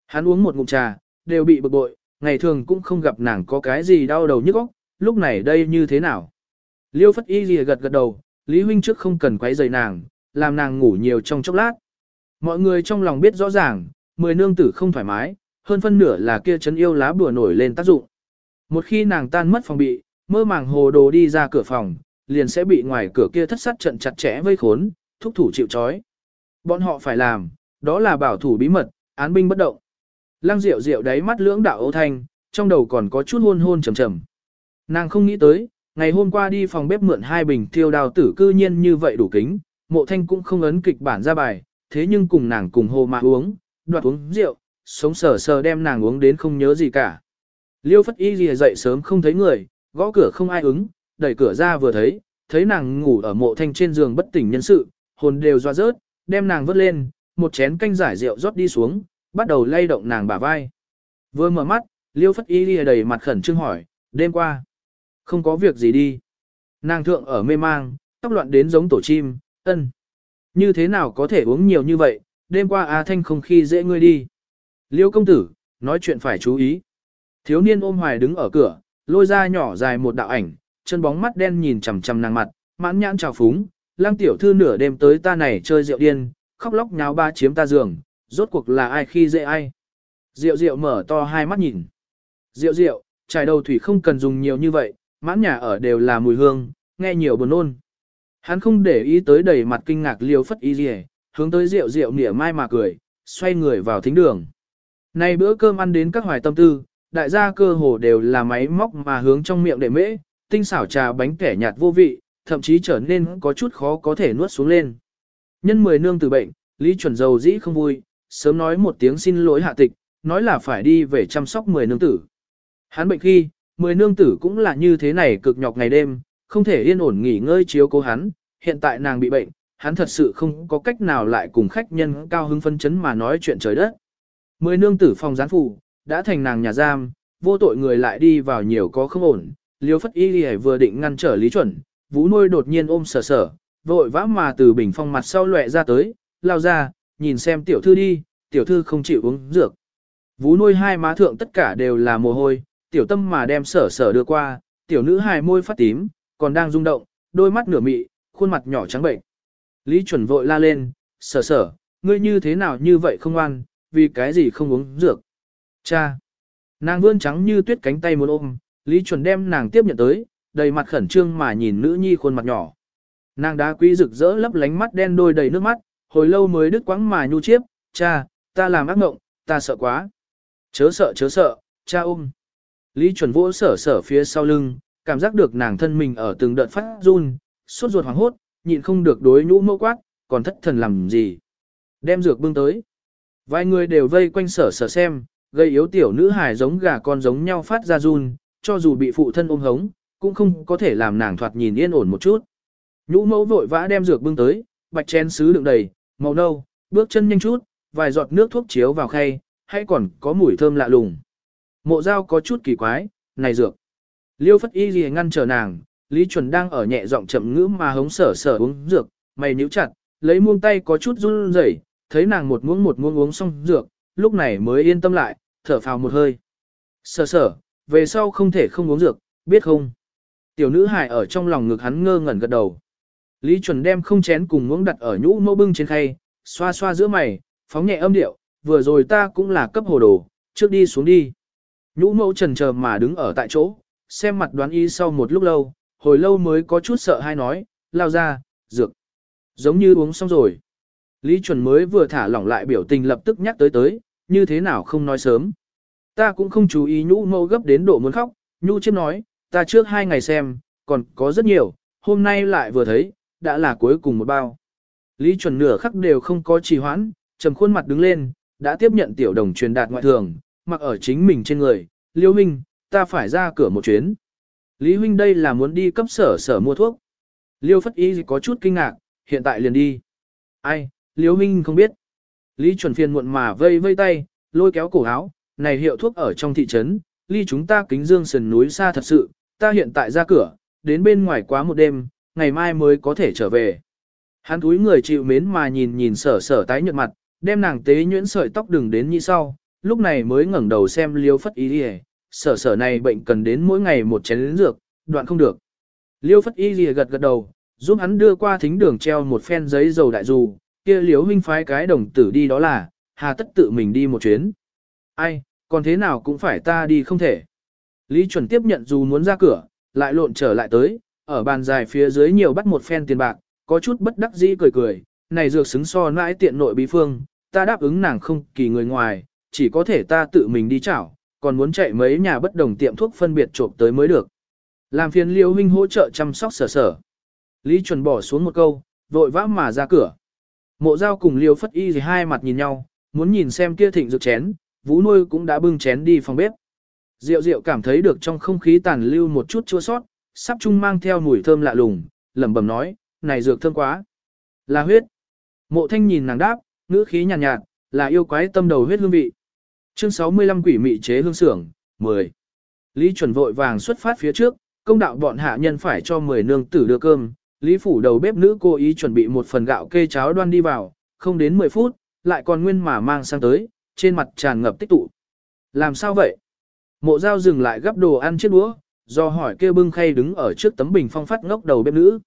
Hắn uống một ngụm trà, đều bị bực bội, ngày thường cũng không gặp nàng có cái gì đau đầu nhức óc, lúc này đây như thế nào? Liêu Phất Y lìa gật gật đầu, Lý Huynh trước không cần quấy rầy nàng, làm nàng ngủ nhiều trong chốc lát. Mọi người trong lòng biết rõ ràng, mười nương tử không thoải mái, hơn phân nửa là kia chấn yêu lá bùa nổi lên tác dụng. Một khi nàng tan mất phòng bị, mơ màng hồ đồ đi ra cửa phòng, liền sẽ bị ngoài cửa kia thất sát trận chặt chẽ vây khốn, thúc thủ chịu trói. Bọn họ phải làm, đó là bảo thủ bí mật, án binh bất động. Lăng Diệu Diệu đáy mắt lưỡng đạo ấu thanh, trong đầu còn có chút hôn hôn trầm trầm. Nàng không nghĩ tới, ngày hôm qua đi phòng bếp mượn hai bình tiêu đào tử cư nhiên như vậy đủ kính, mộ thanh cũng không ấn kịch bản ra bài, thế nhưng cùng nàng cùng hồ mà uống, đoạt uống rượu, sống sờ sờ đem nàng uống đến không nhớ gì cả. Liêu phất y lìa dậy sớm không thấy người, gõ cửa không ai ứng, đẩy cửa ra vừa thấy, thấy nàng ngủ ở mộ thanh trên giường bất tỉnh nhân sự, hồn đều doa rớt, đem nàng vớt lên, một chén canh giải rượu rót đi xuống, bắt đầu lay động nàng bả vai. Vừa mở mắt, liêu phất y lìa đầy mặt khẩn trương hỏi, đêm qua, không có việc gì đi. Nàng thượng ở mê mang, tóc loạn đến giống tổ chim, ân. Như thế nào có thể uống nhiều như vậy, đêm qua A Thanh không khi dễ ngươi đi. Liêu công tử, nói chuyện phải chú ý. Thiếu niên ôm hoài đứng ở cửa, lôi ra nhỏ dài một đạo ảnh, chân bóng mắt đen nhìn chằm chằm nàng mặt, mãn nhãn trào phúng, lang tiểu thư nửa đêm tới ta này chơi rượu điên, khóc lóc nháo ba chiếm ta giường, rốt cuộc là ai khi dễ ai. Rượu rượu mở to hai mắt nhìn. Rượu rượu, trải đầu thủy không cần dùng nhiều như vậy, mãn nhà ở đều là mùi hương, nghe nhiều buồn ôn. Hắn không để ý tới đầy mặt kinh ngạc liêu phất y gì, hướng tới rượu rượu nỉa mai mà cười, xoay người vào thính đường. Này bữa cơm ăn đến các hoài tâm tư, đại gia cơ hồ đều là máy móc mà hướng trong miệng để mễ, tinh xảo trà bánh kẻ nhạt vô vị, thậm chí trở nên có chút khó có thể nuốt xuống lên. Nhân mười nương từ bệnh, Lý chuẩn dầu dĩ không vui, sớm nói một tiếng xin lỗi hạ tịch, nói là phải đi về chăm sóc 10 nương tử. Hắn bệnh khi, 10 nương tử cũng là như thế này cực nhọc ngày đêm, không thể yên ổn nghỉ ngơi chiếu cố hắn, hiện tại nàng bị bệnh, hắn thật sự không có cách nào lại cùng khách nhân cao hứng phân chấn mà nói chuyện trời đất. Mười nương tử phòng gián phủ, đã thành nàng nhà giam, vô tội người lại đi vào nhiều có không ổn, liêu phất y lì vừa định ngăn trở lý chuẩn, vũ nuôi đột nhiên ôm sở sở, vội vã mà từ bình phong mặt sau lệ ra tới, lao ra, nhìn xem tiểu thư đi, tiểu thư không chịu uống dược. Vũ nuôi hai má thượng tất cả đều là mồ hôi, tiểu tâm mà đem sở sở đưa qua, tiểu nữ hài môi phát tím, còn đang rung động, đôi mắt nửa mị, khuôn mặt nhỏ trắng bệnh. Lý chuẩn vội la lên, sở sở, ngươi như thế nào như vậy không ăn, vì cái gì không uống dược. Cha! Nàng vươn trắng như tuyết cánh tay muốn ôm, Lý chuẩn đem nàng tiếp nhận tới, đầy mặt khẩn trương mà nhìn nữ nhi khuôn mặt nhỏ. Nàng đá quý rực rỡ lấp lánh mắt đen đôi đầy nước mắt, hồi lâu mới đứt quãng mà nhu chiếp, cha, ta làm ác ngộng, ta sợ quá. Chớ sợ chớ sợ, cha ôm. Lý chuẩn vỗ sở sở phía sau lưng, cảm giác được nàng thân mình ở từng đợt phát run, suốt ruột hoảng hốt, nhịn không được đối nhũ mẫu quát, còn thất thần làm gì. Đem dược bưng tới. Vài người đều vây quanh sở sở xem, gây yếu tiểu nữ hài giống gà con giống nhau phát ra run, cho dù bị phụ thân ôm hống, cũng không có thể làm nàng thoạt nhìn yên ổn một chút. Nhũ mẫu vội vã đem dược bưng tới, bạch chén sứ đựng đầy, màu nâu, bước chân nhanh chút, vài giọt nước thuốc chiếu vào khay, hay còn có mùi thơm lạ lùng. Mộ dao có chút kỳ quái, này dược. Liêu phất y gì ngăn trở nàng, Lý chuẩn đang ở nhẹ giọng chậm ngữ mà hống sở sở uống dược, mày nhíu chặt, lấy muông tay có chút run rẩy, thấy nàng một muỗng một muỗng uống xong dược, lúc này mới yên tâm lại, thở phào một hơi. Sở sở, về sau không thể không uống dược, biết không? Tiểu nữ hài ở trong lòng ngực hắn ngơ ngẩn gật đầu. Lý chuẩn đem không chén cùng muỗng đặt ở nhũ mẫu bưng trên khay, xoa xoa giữa mày, phóng nhẹ âm điệu, vừa rồi ta cũng là cấp hồ đồ, trước đi xuống đi. Nhũ mẫu trần chờ mà đứng ở tại chỗ, xem mặt đoán y sau một lúc lâu, hồi lâu mới có chút sợ hay nói, lao ra, dược. Giống như uống xong rồi. Lý chuẩn mới vừa thả lỏng lại biểu tình lập tức nhắc tới tới, như thế nào không nói sớm. Ta cũng không chú ý nhũ ngô gấp đến độ muốn khóc, nhu chiếm nói, ta trước hai ngày xem, còn có rất nhiều, hôm nay lại vừa thấy, đã là cuối cùng một bao. Lý chuẩn nửa khắc đều không có trì hoãn, trầm khuôn mặt đứng lên, đã tiếp nhận tiểu đồng truyền đạt ngoại thường, mặc ở chính mình trên người, liêu minh, ta phải ra cửa một chuyến. Lý huynh đây là muốn đi cấp sở sở mua thuốc. Liêu phất y có chút kinh ngạc, hiện tại liền đi. Ai, liêu huynh không biết. Lý chuẩn phiền muộn mà vây vây tay, lôi kéo cổ áo, này hiệu thuốc ở trong thị trấn, ly chúng ta kính dương sườn núi xa thật sự, ta hiện tại ra cửa, đến bên ngoài quá một đêm, ngày mai mới có thể trở về. Hắn túi người chịu mến mà nhìn nhìn sở sở tái nhợt mặt, đem nàng tế nhuyễn sợi tóc đừng đến như sau, lúc này mới ngẩng đầu xem liêu phất ý đi sở sở này bệnh cần đến mỗi ngày một chén lĩnh dược, đoạn không được. Liêu phất y lìa gật gật đầu, giúp hắn đưa qua thính đường treo một phen giấy dầu đại dù, kia liếu huynh phái cái đồng tử đi đó là, hà tất tự mình đi một chuyến. Ai, còn thế nào cũng phải ta đi không thể. Lý chuẩn tiếp nhận dù muốn ra cửa, lại lộn trở lại tới, ở bàn dài phía dưới nhiều bắt một phen tiền bạc, có chút bất đắc dĩ cười cười, này dược xứng so nãi tiện nội bí phương, ta đáp ứng nàng không kỳ người ngoài, chỉ có thể ta tự mình đi chảo, còn muốn chạy mấy nhà bất đồng tiệm thuốc phân biệt trộm tới mới được. Làm phiền liêu huynh hỗ trợ chăm sóc sở sở. Lý chuẩn bỏ xuống một câu, vội vã mà ra cửa. Mộ giao cùng liêu phất y gì hai mặt nhìn nhau, muốn nhìn xem kia thịnh dược chén, vũ nuôi cũng đã bưng chén đi phòng bếp. Diệu diệu cảm thấy được trong không khí tàn lưu một chút chua sót, sắp chung mang theo mùi thơm lạ lùng, lẩm bẩm nói, này dược thơm quá. Là huyết. Mộ thanh nhìn nàng đáp, ngữ khí nhàn nhạt, nhạt, là yêu quái tâm đầu huyết hương vị. Chương 65 quỷ mị chế hương xưởng, 10. Lý chuẩn vội vàng xuất phát phía trước, công đạo bọn hạ nhân phải cho 10 nương tử đưa cơm. Lý phủ đầu bếp nữ cố ý chuẩn bị một phần gạo kê cháo đoan đi vào, không đến 10 phút, lại còn nguyên mà mang sang tới, trên mặt tràn ngập tích tụ. Làm sao vậy? Mộ dao dừng lại gắp đồ ăn chiếc đũa, do hỏi kêu bưng khay đứng ở trước tấm bình phong phát ngốc đầu bếp nữ.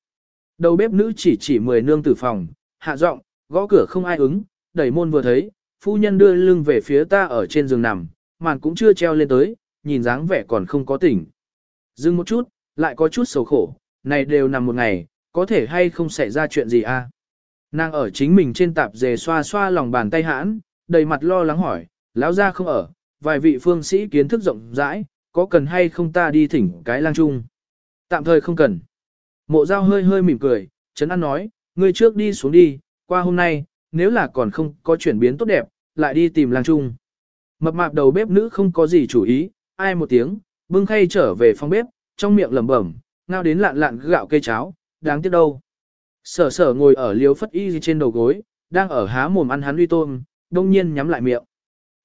Đầu bếp nữ chỉ chỉ 10 nương tử phòng, hạ giọng, gõ cửa không ai ứng, đẩy môn vừa thấy, phu nhân đưa lưng về phía ta ở trên giường nằm, màn cũng chưa treo lên tới, nhìn dáng vẻ còn không có tỉnh. Dừng một chút, lại có chút sầu khổ, này đều nằm một ngày, có thể hay không xảy ra chuyện gì a? À? Nàng ở chính mình trên tạp dề xoa xoa lòng bàn tay hãn, đầy mặt lo lắng hỏi, lão gia không ở, vài vị phương sĩ kiến thức rộng rãi, có cần hay không ta đi thỉnh cái lang trung? Tạm thời không cần. Mộ giao hơi hơi mỉm cười, Trấn An nói, ngươi trước đi xuống đi, qua hôm nay, nếu là còn không có chuyển biến tốt đẹp, lại đi tìm lang trung. Mập mạp đầu bếp nữ không có gì chủ ý, ai một tiếng, bưng khay trở về phòng bếp, trong miệng lẩm bẩm, ngao đến lạn lạn gạo cây cháo, đáng tiếc đâu. Sở sở ngồi ở liêu phất y trên đầu gối, đang ở há mồm ăn hắn uy tôm, đông nhiên nhắm lại miệng.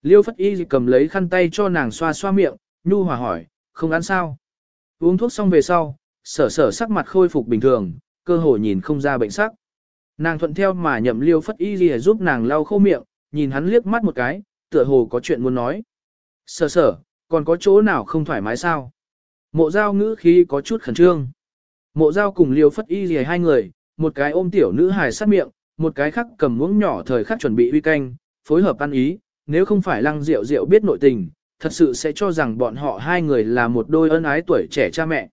Liêu phất y cầm lấy khăn tay cho nàng xoa xoa miệng, nhu hòa hỏi, không ăn sao. Uống thuốc xong về sau, sở sở sắc mặt khôi phục bình thường, cơ hồ nhìn không ra bệnh sắc. Nàng thuận theo mà nhậm liêu phất y gì giúp nàng lau khô miệng, nhìn hắn liếc mắt một cái, tựa hồ có chuyện muốn nói. Sở sở, còn có chỗ nào không thoải mái sao? Mộ giao ngữ khí có chút khẩn trương. Mộ giao cùng liều phất y gì hai người, một cái ôm tiểu nữ hài sát miệng, một cái khác cầm muỗng nhỏ thời khắc chuẩn bị uy canh, phối hợp ăn ý, nếu không phải lăng rượu rượu biết nội tình, thật sự sẽ cho rằng bọn họ hai người là một đôi ân ái tuổi trẻ cha mẹ.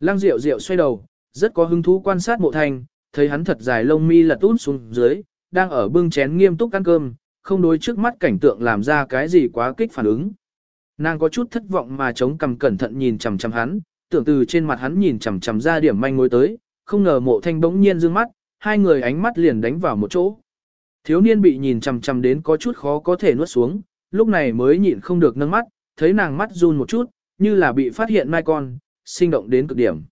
Lăng rượu rượu xoay đầu, rất có hứng thú quan sát mộ thanh, thấy hắn thật dài lông mi lật út xuống dưới, đang ở bưng chén nghiêm túc ăn cơm, không đối trước mắt cảnh tượng làm ra cái gì quá kích phản ứng. Nàng có chút thất vọng mà chống cầm cẩn thận nhìn chằm chằm hắn, tưởng từ trên mặt hắn nhìn chằm chằm ra điểm manh mối tới, không ngờ mộ thanh bỗng nhiên dương mắt, hai người ánh mắt liền đánh vào một chỗ. Thiếu niên bị nhìn chằm chằm đến có chút khó có thể nuốt xuống, lúc này mới nhịn không được nâng mắt, thấy nàng mắt run một chút, như là bị phát hiện mai con, sinh động đến cực điểm.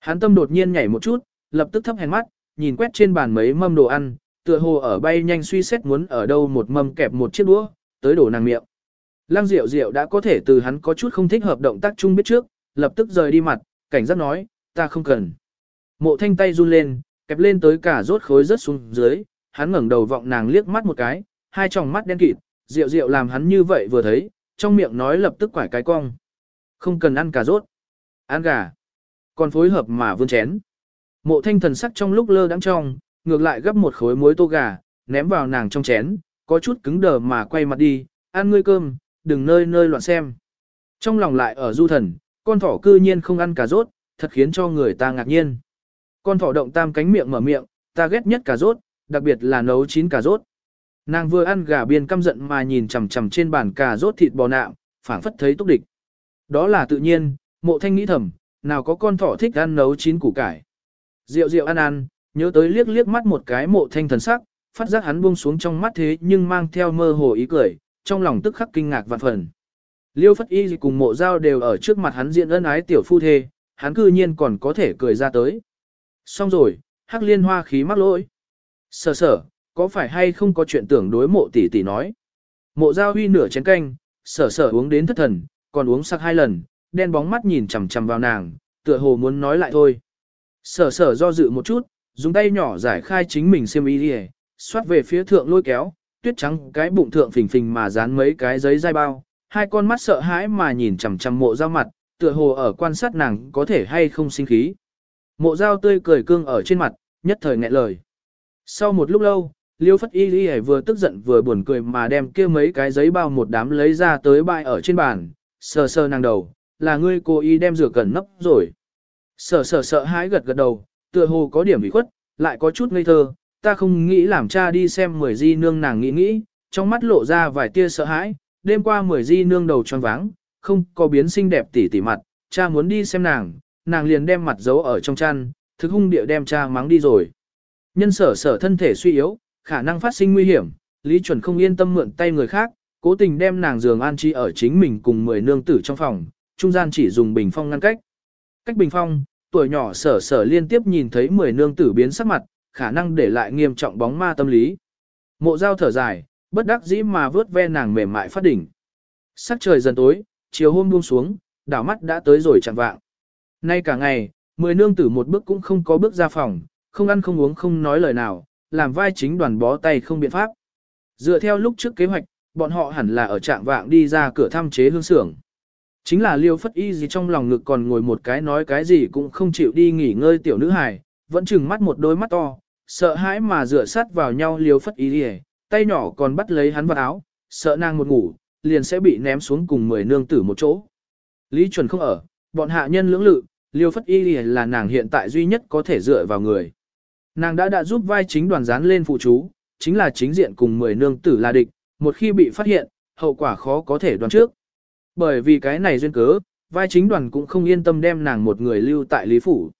Hắn tâm đột nhiên nhảy một chút, lập tức thấp hèn mắt, nhìn quét trên bàn mấy mâm đồ ăn, tựa hồ ở bay nhanh suy xét muốn ở đâu một mâm kẹp một chiếc đũa, tới đổ nàng miệng. Lăng Diệu Diệu đã có thể từ hắn có chút không thích hợp động tác chung biết trước, lập tức rời đi mặt, cảnh giác nói, ta không cần. Mộ thanh tay run lên, kẹp lên tới cả rốt khối rất xuống dưới, hắn ngẩng đầu vọng nàng liếc mắt một cái, hai tròng mắt đen kịt, Diệu Diệu làm hắn như vậy vừa thấy, trong miệng nói lập tức quải cái cong. Không cần ăn cà rốt, ăn gà, còn phối hợp mà vươn chén. Mộ thanh thần sắc trong lúc lơ đắng trong, ngược lại gấp một khối muối tô gà, ném vào nàng trong chén, có chút cứng đờ mà quay mặt đi, ăn ngươi cơm, đừng nơi nơi loạn xem. Trong lòng lại ở du thần, con thỏ cư nhiên không ăn cà rốt, thật khiến cho người ta ngạc nhiên. Con thỏ động tam cánh miệng mở miệng, ta ghét nhất cà rốt, đặc biệt là nấu chín cà rốt. Nàng vừa ăn gà biên căm giận mà nhìn chằm chằm trên bàn cà rốt thịt bò nạm, phảng phất thấy túc địch. Đó là tự nhiên, mộ thanh nghĩ thầm, nào có con thỏ thích ăn nấu chín củ cải. Rượu rượu ăn ăn, nhớ tới liếc liếc mắt một cái mộ thanh thần sắc, phát giác hắn buông xuống trong mắt thế nhưng mang theo mơ hồ ý cười, trong lòng tức khắc kinh ngạc vạn phần. Liêu Phất Y cùng mộ giao đều ở trước mặt hắn diện ân ái tiểu phu thê, hắn cư nhiên còn có thể cười ra tới. Xong rồi, hắc liên hoa khí mắc lỗi. Sở sở, có phải hay không có chuyện tưởng đối mộ tỷ tỷ nói. Mộ giao huy nửa chén canh, sở sở uống đến thất thần, còn uống sặc hai lần, đen bóng mắt nhìn chằm chằm vào nàng, tựa hồ muốn nói lại thôi. Sở sở do dự một chút, dùng tay nhỏ giải khai chính mình xiêm y đi xoát về phía thượng lôi kéo, tuyết trắng cái bụng thượng phình phình mà dán mấy cái giấy dai bao, hai con mắt sợ hãi mà nhìn chằm chằm mộ dao mặt, tựa hồ ở quan sát nàng có thể hay không sinh khí. Mộ giao tươi cười cương ở trên mặt, nhất thời nghẹn lời. Sau một lúc lâu, Liêu Phất Y Lý vừa tức giận vừa buồn cười mà đem kia mấy cái giấy bao một đám lấy ra tới bại ở trên bàn, sờ sờ nàng đầu, là ngươi cố ý đem rửa cẩn nấp rồi. Sở sở sợ hãi gật gật đầu, tựa hồ có điểm bị khuất, lại có chút ngây thơ, ta không nghĩ làm cha đi xem mười di nương nàng nghĩ nghĩ, trong mắt lộ ra vài tia sợ hãi, đêm qua mười di nương đầu tròn váng, không có biến xinh đẹp tỉ tỉ mặt, cha muốn đi xem nàng, nàng liền đem mặt giấu ở trong chăn, thực hung địa đem cha mắng đi rồi. Nhân sở sở thân thể suy yếu, khả năng phát sinh nguy hiểm, Lý Chuẩn không yên tâm mượn tay người khác, cố tình đem nàng giường an trí ở chính mình cùng mười nương tử trong phòng, trung gian chỉ dùng bình phong ngăn cách. Cách bình phong, tuổi nhỏ sở sở liên tiếp nhìn thấy mười nương tử biến sắc mặt, khả năng để lại nghiêm trọng bóng ma tâm lý. Mộ dao thở dài, bất đắc dĩ mà vớt ve nàng mềm mại phát đỉnh. Sắc trời dần tối, chiều hôm buông xuống, đảo mắt đã tới rồi chẳng vạng. Nay cả ngày, mười nương tử một bước cũng không có bước ra phòng, không ăn không uống không nói lời nào, làm vai chính đoàn bó tay không biện pháp. Dựa theo lúc trước kế hoạch, bọn họ hẳn là ở trạng vạng đi ra cửa thăm chế hương xưởng. Chính là liêu phất y gì trong lòng ngực còn ngồi một cái nói cái gì cũng không chịu đi nghỉ ngơi tiểu nữ hài, vẫn chừng mắt một đôi mắt to, sợ hãi mà dựa sát vào nhau liêu phất y gì, tay nhỏ còn bắt lấy hắn vào áo, sợ nàng một ngủ, liền sẽ bị ném xuống cùng mười nương tử một chỗ. Lý chuẩn không ở, bọn hạ nhân lưỡng lự, liêu phất y là nàng hiện tại duy nhất có thể dựa vào người. Nàng đã đã giúp vai chính đoàn dán lên phụ chú, chính là chính diện cùng mười nương tử là địch, một khi bị phát hiện, hậu quả khó có thể đoán trước. Bởi vì cái này duyên cớ, vai chính đoàn cũng không yên tâm đem nàng một người lưu tại Lý Phủ.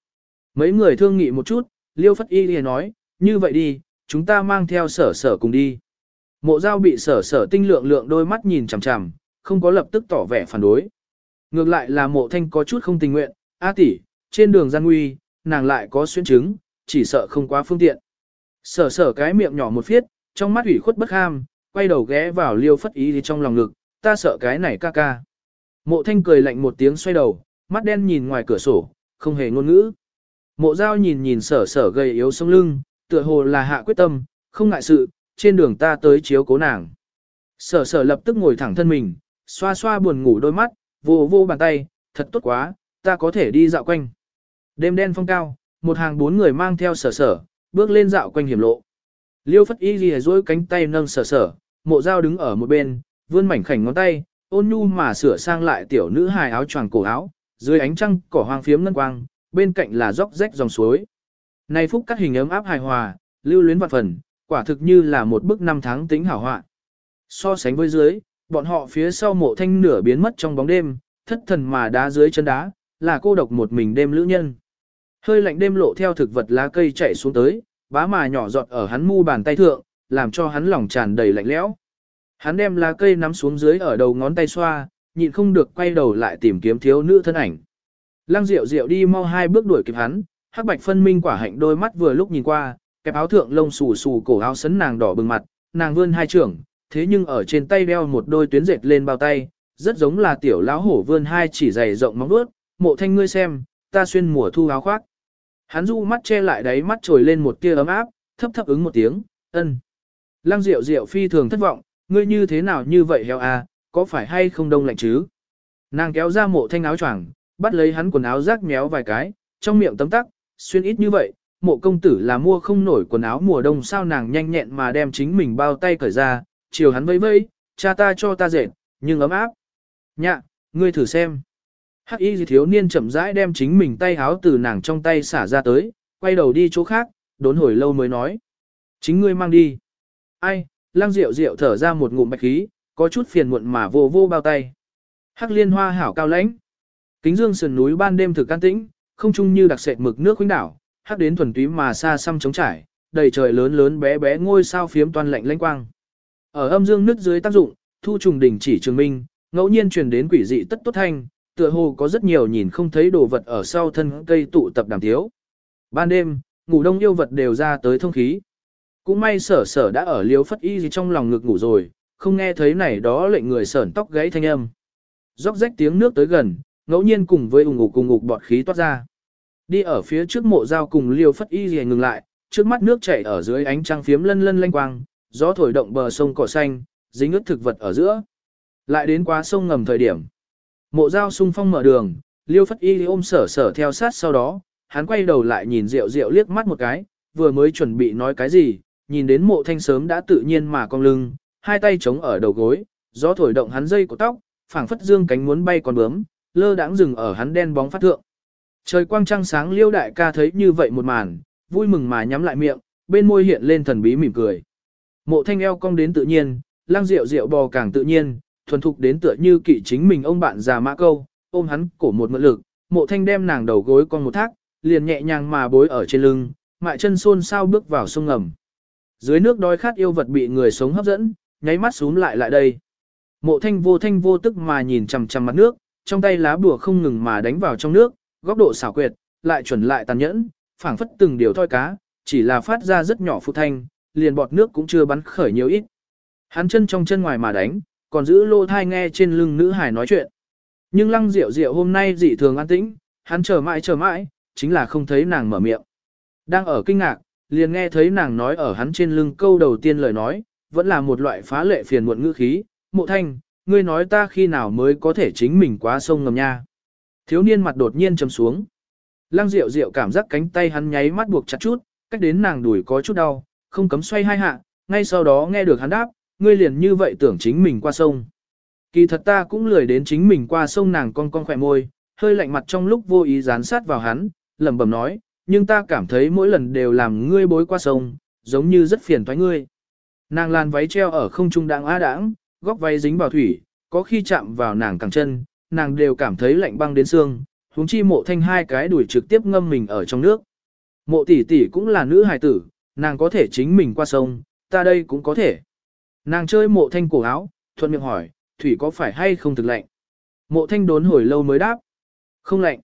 Mấy người thương nghị một chút, Liêu Phất Y liền nói, như vậy đi, chúng ta mang theo sở sở cùng đi. Mộ giao bị sở sở tinh lượng lượng đôi mắt nhìn chằm chằm, không có lập tức tỏ vẻ phản đối. Ngược lại là mộ thanh có chút không tình nguyện, A tỷ, trên đường gian nguy, nàng lại có xuyên chứng, chỉ sợ không quá phương tiện. Sở sở cái miệng nhỏ một phiết, trong mắt ủy khuất bất ham, quay đầu ghé vào liêu phất ý thì trong lòng ngực, ta sợ cái này ca ca. Mộ thanh cười lạnh một tiếng xoay đầu, mắt đen nhìn ngoài cửa sổ, không hề ngôn ngữ. Mộ giao nhìn nhìn sở sở gầy yếu sông lưng, tựa hồ là hạ quyết tâm, không ngại sự, trên đường ta tới chiếu cố nàng. Sở sở lập tức ngồi thẳng thân mình, xoa xoa buồn ngủ đôi mắt, vô vô bàn tay, thật tốt quá, ta có thể đi dạo quanh. Đêm đen phong cao, một hàng bốn người mang theo sở sở, bước lên dạo quanh hiểm lộ. Liêu phất y ghi dối cánh tay nâng sở sở, mộ dao đứng ở một bên, vươn mảnh khảnh ngón tay, ôn nhu mà sửa sang lại tiểu nữ hài áo choàng cổ áo, dưới ánh trăng cỏ hoang phiếm ngân quang, bên cạnh là dốc rách dòng suối. Này phúc cắt hình ấm áp hài hòa, lưu luyến vạn phần, quả thực như là một bức năm tháng tính hảo họa. So sánh với dưới, bọn họ phía sau mộ thanh nửa biến mất trong bóng đêm, thất thần mà đá dưới chân đá, là cô độc một mình đêm lữ nhân. Hơi lạnh đêm lộ theo thực vật lá cây chạy xuống tới, bá mà nhỏ giọt ở hắn mu bàn tay thượng, làm cho hắn lòng tràn đầy lạnh lẽo. Hắn đem lá cây nắm xuống dưới ở đầu ngón tay xoa, nhịn không được quay đầu lại tìm kiếm thiếu nữ thân ảnh. Lăng Diệu Diệu đi mau hai bước đuổi kịp hắn, hắc bạch phân minh quả hạnh đôi mắt vừa lúc nhìn qua, kẹp áo thượng lông xù xù cổ áo sấn nàng đỏ bừng mặt, nàng vươn hai trưởng, thế nhưng ở trên tay đeo một đôi tuyến dệt lên bao tay, rất giống là tiểu lão hổ vươn hai chỉ dày rộng móng vuốt, "Mộ Thanh ngươi xem, ta xuyên mùa thu áo khoác." Hắn du mắt che lại đáy mắt trồi lên một tia ấm áp, thấp thấp ứng một tiếng, "Ân." Lăng Diệu Diệu phi thường thất vọng, "Ngươi như thế nào như vậy heo à, có phải hay không đông lạnh chứ?" Nàng kéo ra Mộ Thanh áo choàng, bắt lấy hắn quần áo rác méo vài cái, trong miệng tấm tắc, xuyên ít như vậy, mộ công tử là mua không nổi quần áo mùa đông sao nàng nhanh nhẹn mà đem chính mình bao tay cởi ra, chiều hắn vẫy vẫy, cha ta cho ta dệt, nhưng ấm áp. Nhạ, ngươi thử xem. Hắc y thiếu niên chậm rãi đem chính mình tay háo từ nàng trong tay xả ra tới, quay đầu đi chỗ khác, đốn hồi lâu mới nói. Chính ngươi mang đi. Ai, Lang rượu rượu thở ra một ngụm bạch khí, có chút phiền muộn mà vô vô bao tay. Hắc liên hoa hảo cao lãnh. Kính dương sườn núi ban đêm thực can tĩnh, không chung như đặc sệt mực nước khuynh đảo, hắc đến thuần túy mà xa xăm trống trải, đầy trời lớn lớn bé bé ngôi sao phiếm toàn lạnh lanh quang. Ở âm dương nước dưới tác dụng, thu trùng đỉnh chỉ trường minh, ngẫu nhiên truyền đến quỷ dị tất tốt thanh, tựa hồ có rất nhiều nhìn không thấy đồ vật ở sau thân cây tụ tập đàm thiếu. Ban đêm, ngủ đông yêu vật đều ra tới thông khí. Cũng may sở sở đã ở liếu phất y gì trong lòng ngực ngủ rồi, không nghe thấy này đó lệnh người sởn tóc gãy thanh âm. Róc rách tiếng nước tới gần, ngẫu nhiên cùng với ủng ngục cùng ngục bọt khí toát ra. Đi ở phía trước mộ dao cùng liêu phất y gì ngừng lại, trước mắt nước chảy ở dưới ánh trăng phiếm lân lân lanh quang, gió thổi động bờ sông cỏ xanh, dính ướt thực vật ở giữa. Lại đến quá sông ngầm thời điểm. Mộ dao sung phong mở đường, liêu phất y ôm sở sở theo sát sau đó, hắn quay đầu lại nhìn rượu rượu liếc mắt một cái, vừa mới chuẩn bị nói cái gì, nhìn đến mộ thanh sớm đã tự nhiên mà cong lưng, hai tay chống ở đầu gối, gió thổi động hắn dây của tóc, phảng phất dương cánh muốn bay còn bướm, lơ đãng dừng ở hắn đen bóng phát thượng. Trời quang trăng sáng liêu đại ca thấy như vậy một màn, vui mừng mà nhắm lại miệng, bên môi hiện lên thần bí mỉm cười. Mộ thanh eo cong đến tự nhiên, lang rượu rượu bò càng tự nhiên, thuần thục đến tựa như kỵ chính mình ông bạn già mã câu, ôm hắn cổ một mượn lực, mộ thanh đem nàng đầu gối con một thác, liền nhẹ nhàng mà bối ở trên lưng, mại chân xôn sao bước vào sông ngầm. Dưới nước đói khát yêu vật bị người sống hấp dẫn, nháy mắt xuống lại lại đây. Mộ thanh vô thanh vô tức mà nhìn chằm chằm mặt nước, trong tay lá bùa không ngừng mà đánh vào trong nước, góc độ xảo quyệt, lại chuẩn lại tàn nhẫn, phảng phất từng điều thoi cá, chỉ là phát ra rất nhỏ phụ thanh, liền bọt nước cũng chưa bắn khởi nhiều ít. Hắn chân trong chân ngoài mà đánh, còn giữ lô thai nghe trên lưng nữ hải nói chuyện. Nhưng lăng rượu rượu hôm nay dị thường an tĩnh, hắn chờ mãi chờ mãi, chính là không thấy nàng mở miệng. Đang ở kinh ngạc, liền nghe thấy nàng nói ở hắn trên lưng câu đầu tiên lời nói, vẫn là một loại phá lệ phiền muộn ngữ khí, mộ thanh, ngươi nói ta khi nào mới có thể chính mình qua sông ngầm nha. Thiếu niên mặt đột nhiên chầm xuống. Lăng Diệu Diệu cảm giác cánh tay hắn nháy mắt buộc chặt chút, cách đến nàng đùi có chút đau, không cấm xoay hai hạ, ngay sau đó nghe được hắn đáp, ngươi liền như vậy tưởng chính mình qua sông. Kỳ thật ta cũng lười đến chính mình qua sông nàng con con khỏe môi, hơi lạnh mặt trong lúc vô ý dán sát vào hắn, lẩm bẩm nói, nhưng ta cảm thấy mỗi lần đều làm ngươi bối qua sông, giống như rất phiền toái ngươi. Nàng làn váy treo ở không trung đạng á đãng, góc váy dính vào thủy, có khi chạm vào nàng cẳng chân, nàng đều cảm thấy lạnh băng đến xương, huống chi mộ thanh hai cái đuổi trực tiếp ngâm mình ở trong nước. Mộ tỷ tỷ cũng là nữ hài tử, nàng có thể chính mình qua sông, ta đây cũng có thể. Nàng chơi mộ thanh cổ áo, thuận miệng hỏi, thủy có phải hay không thực lạnh? Mộ thanh đốn hồi lâu mới đáp. Không lạnh.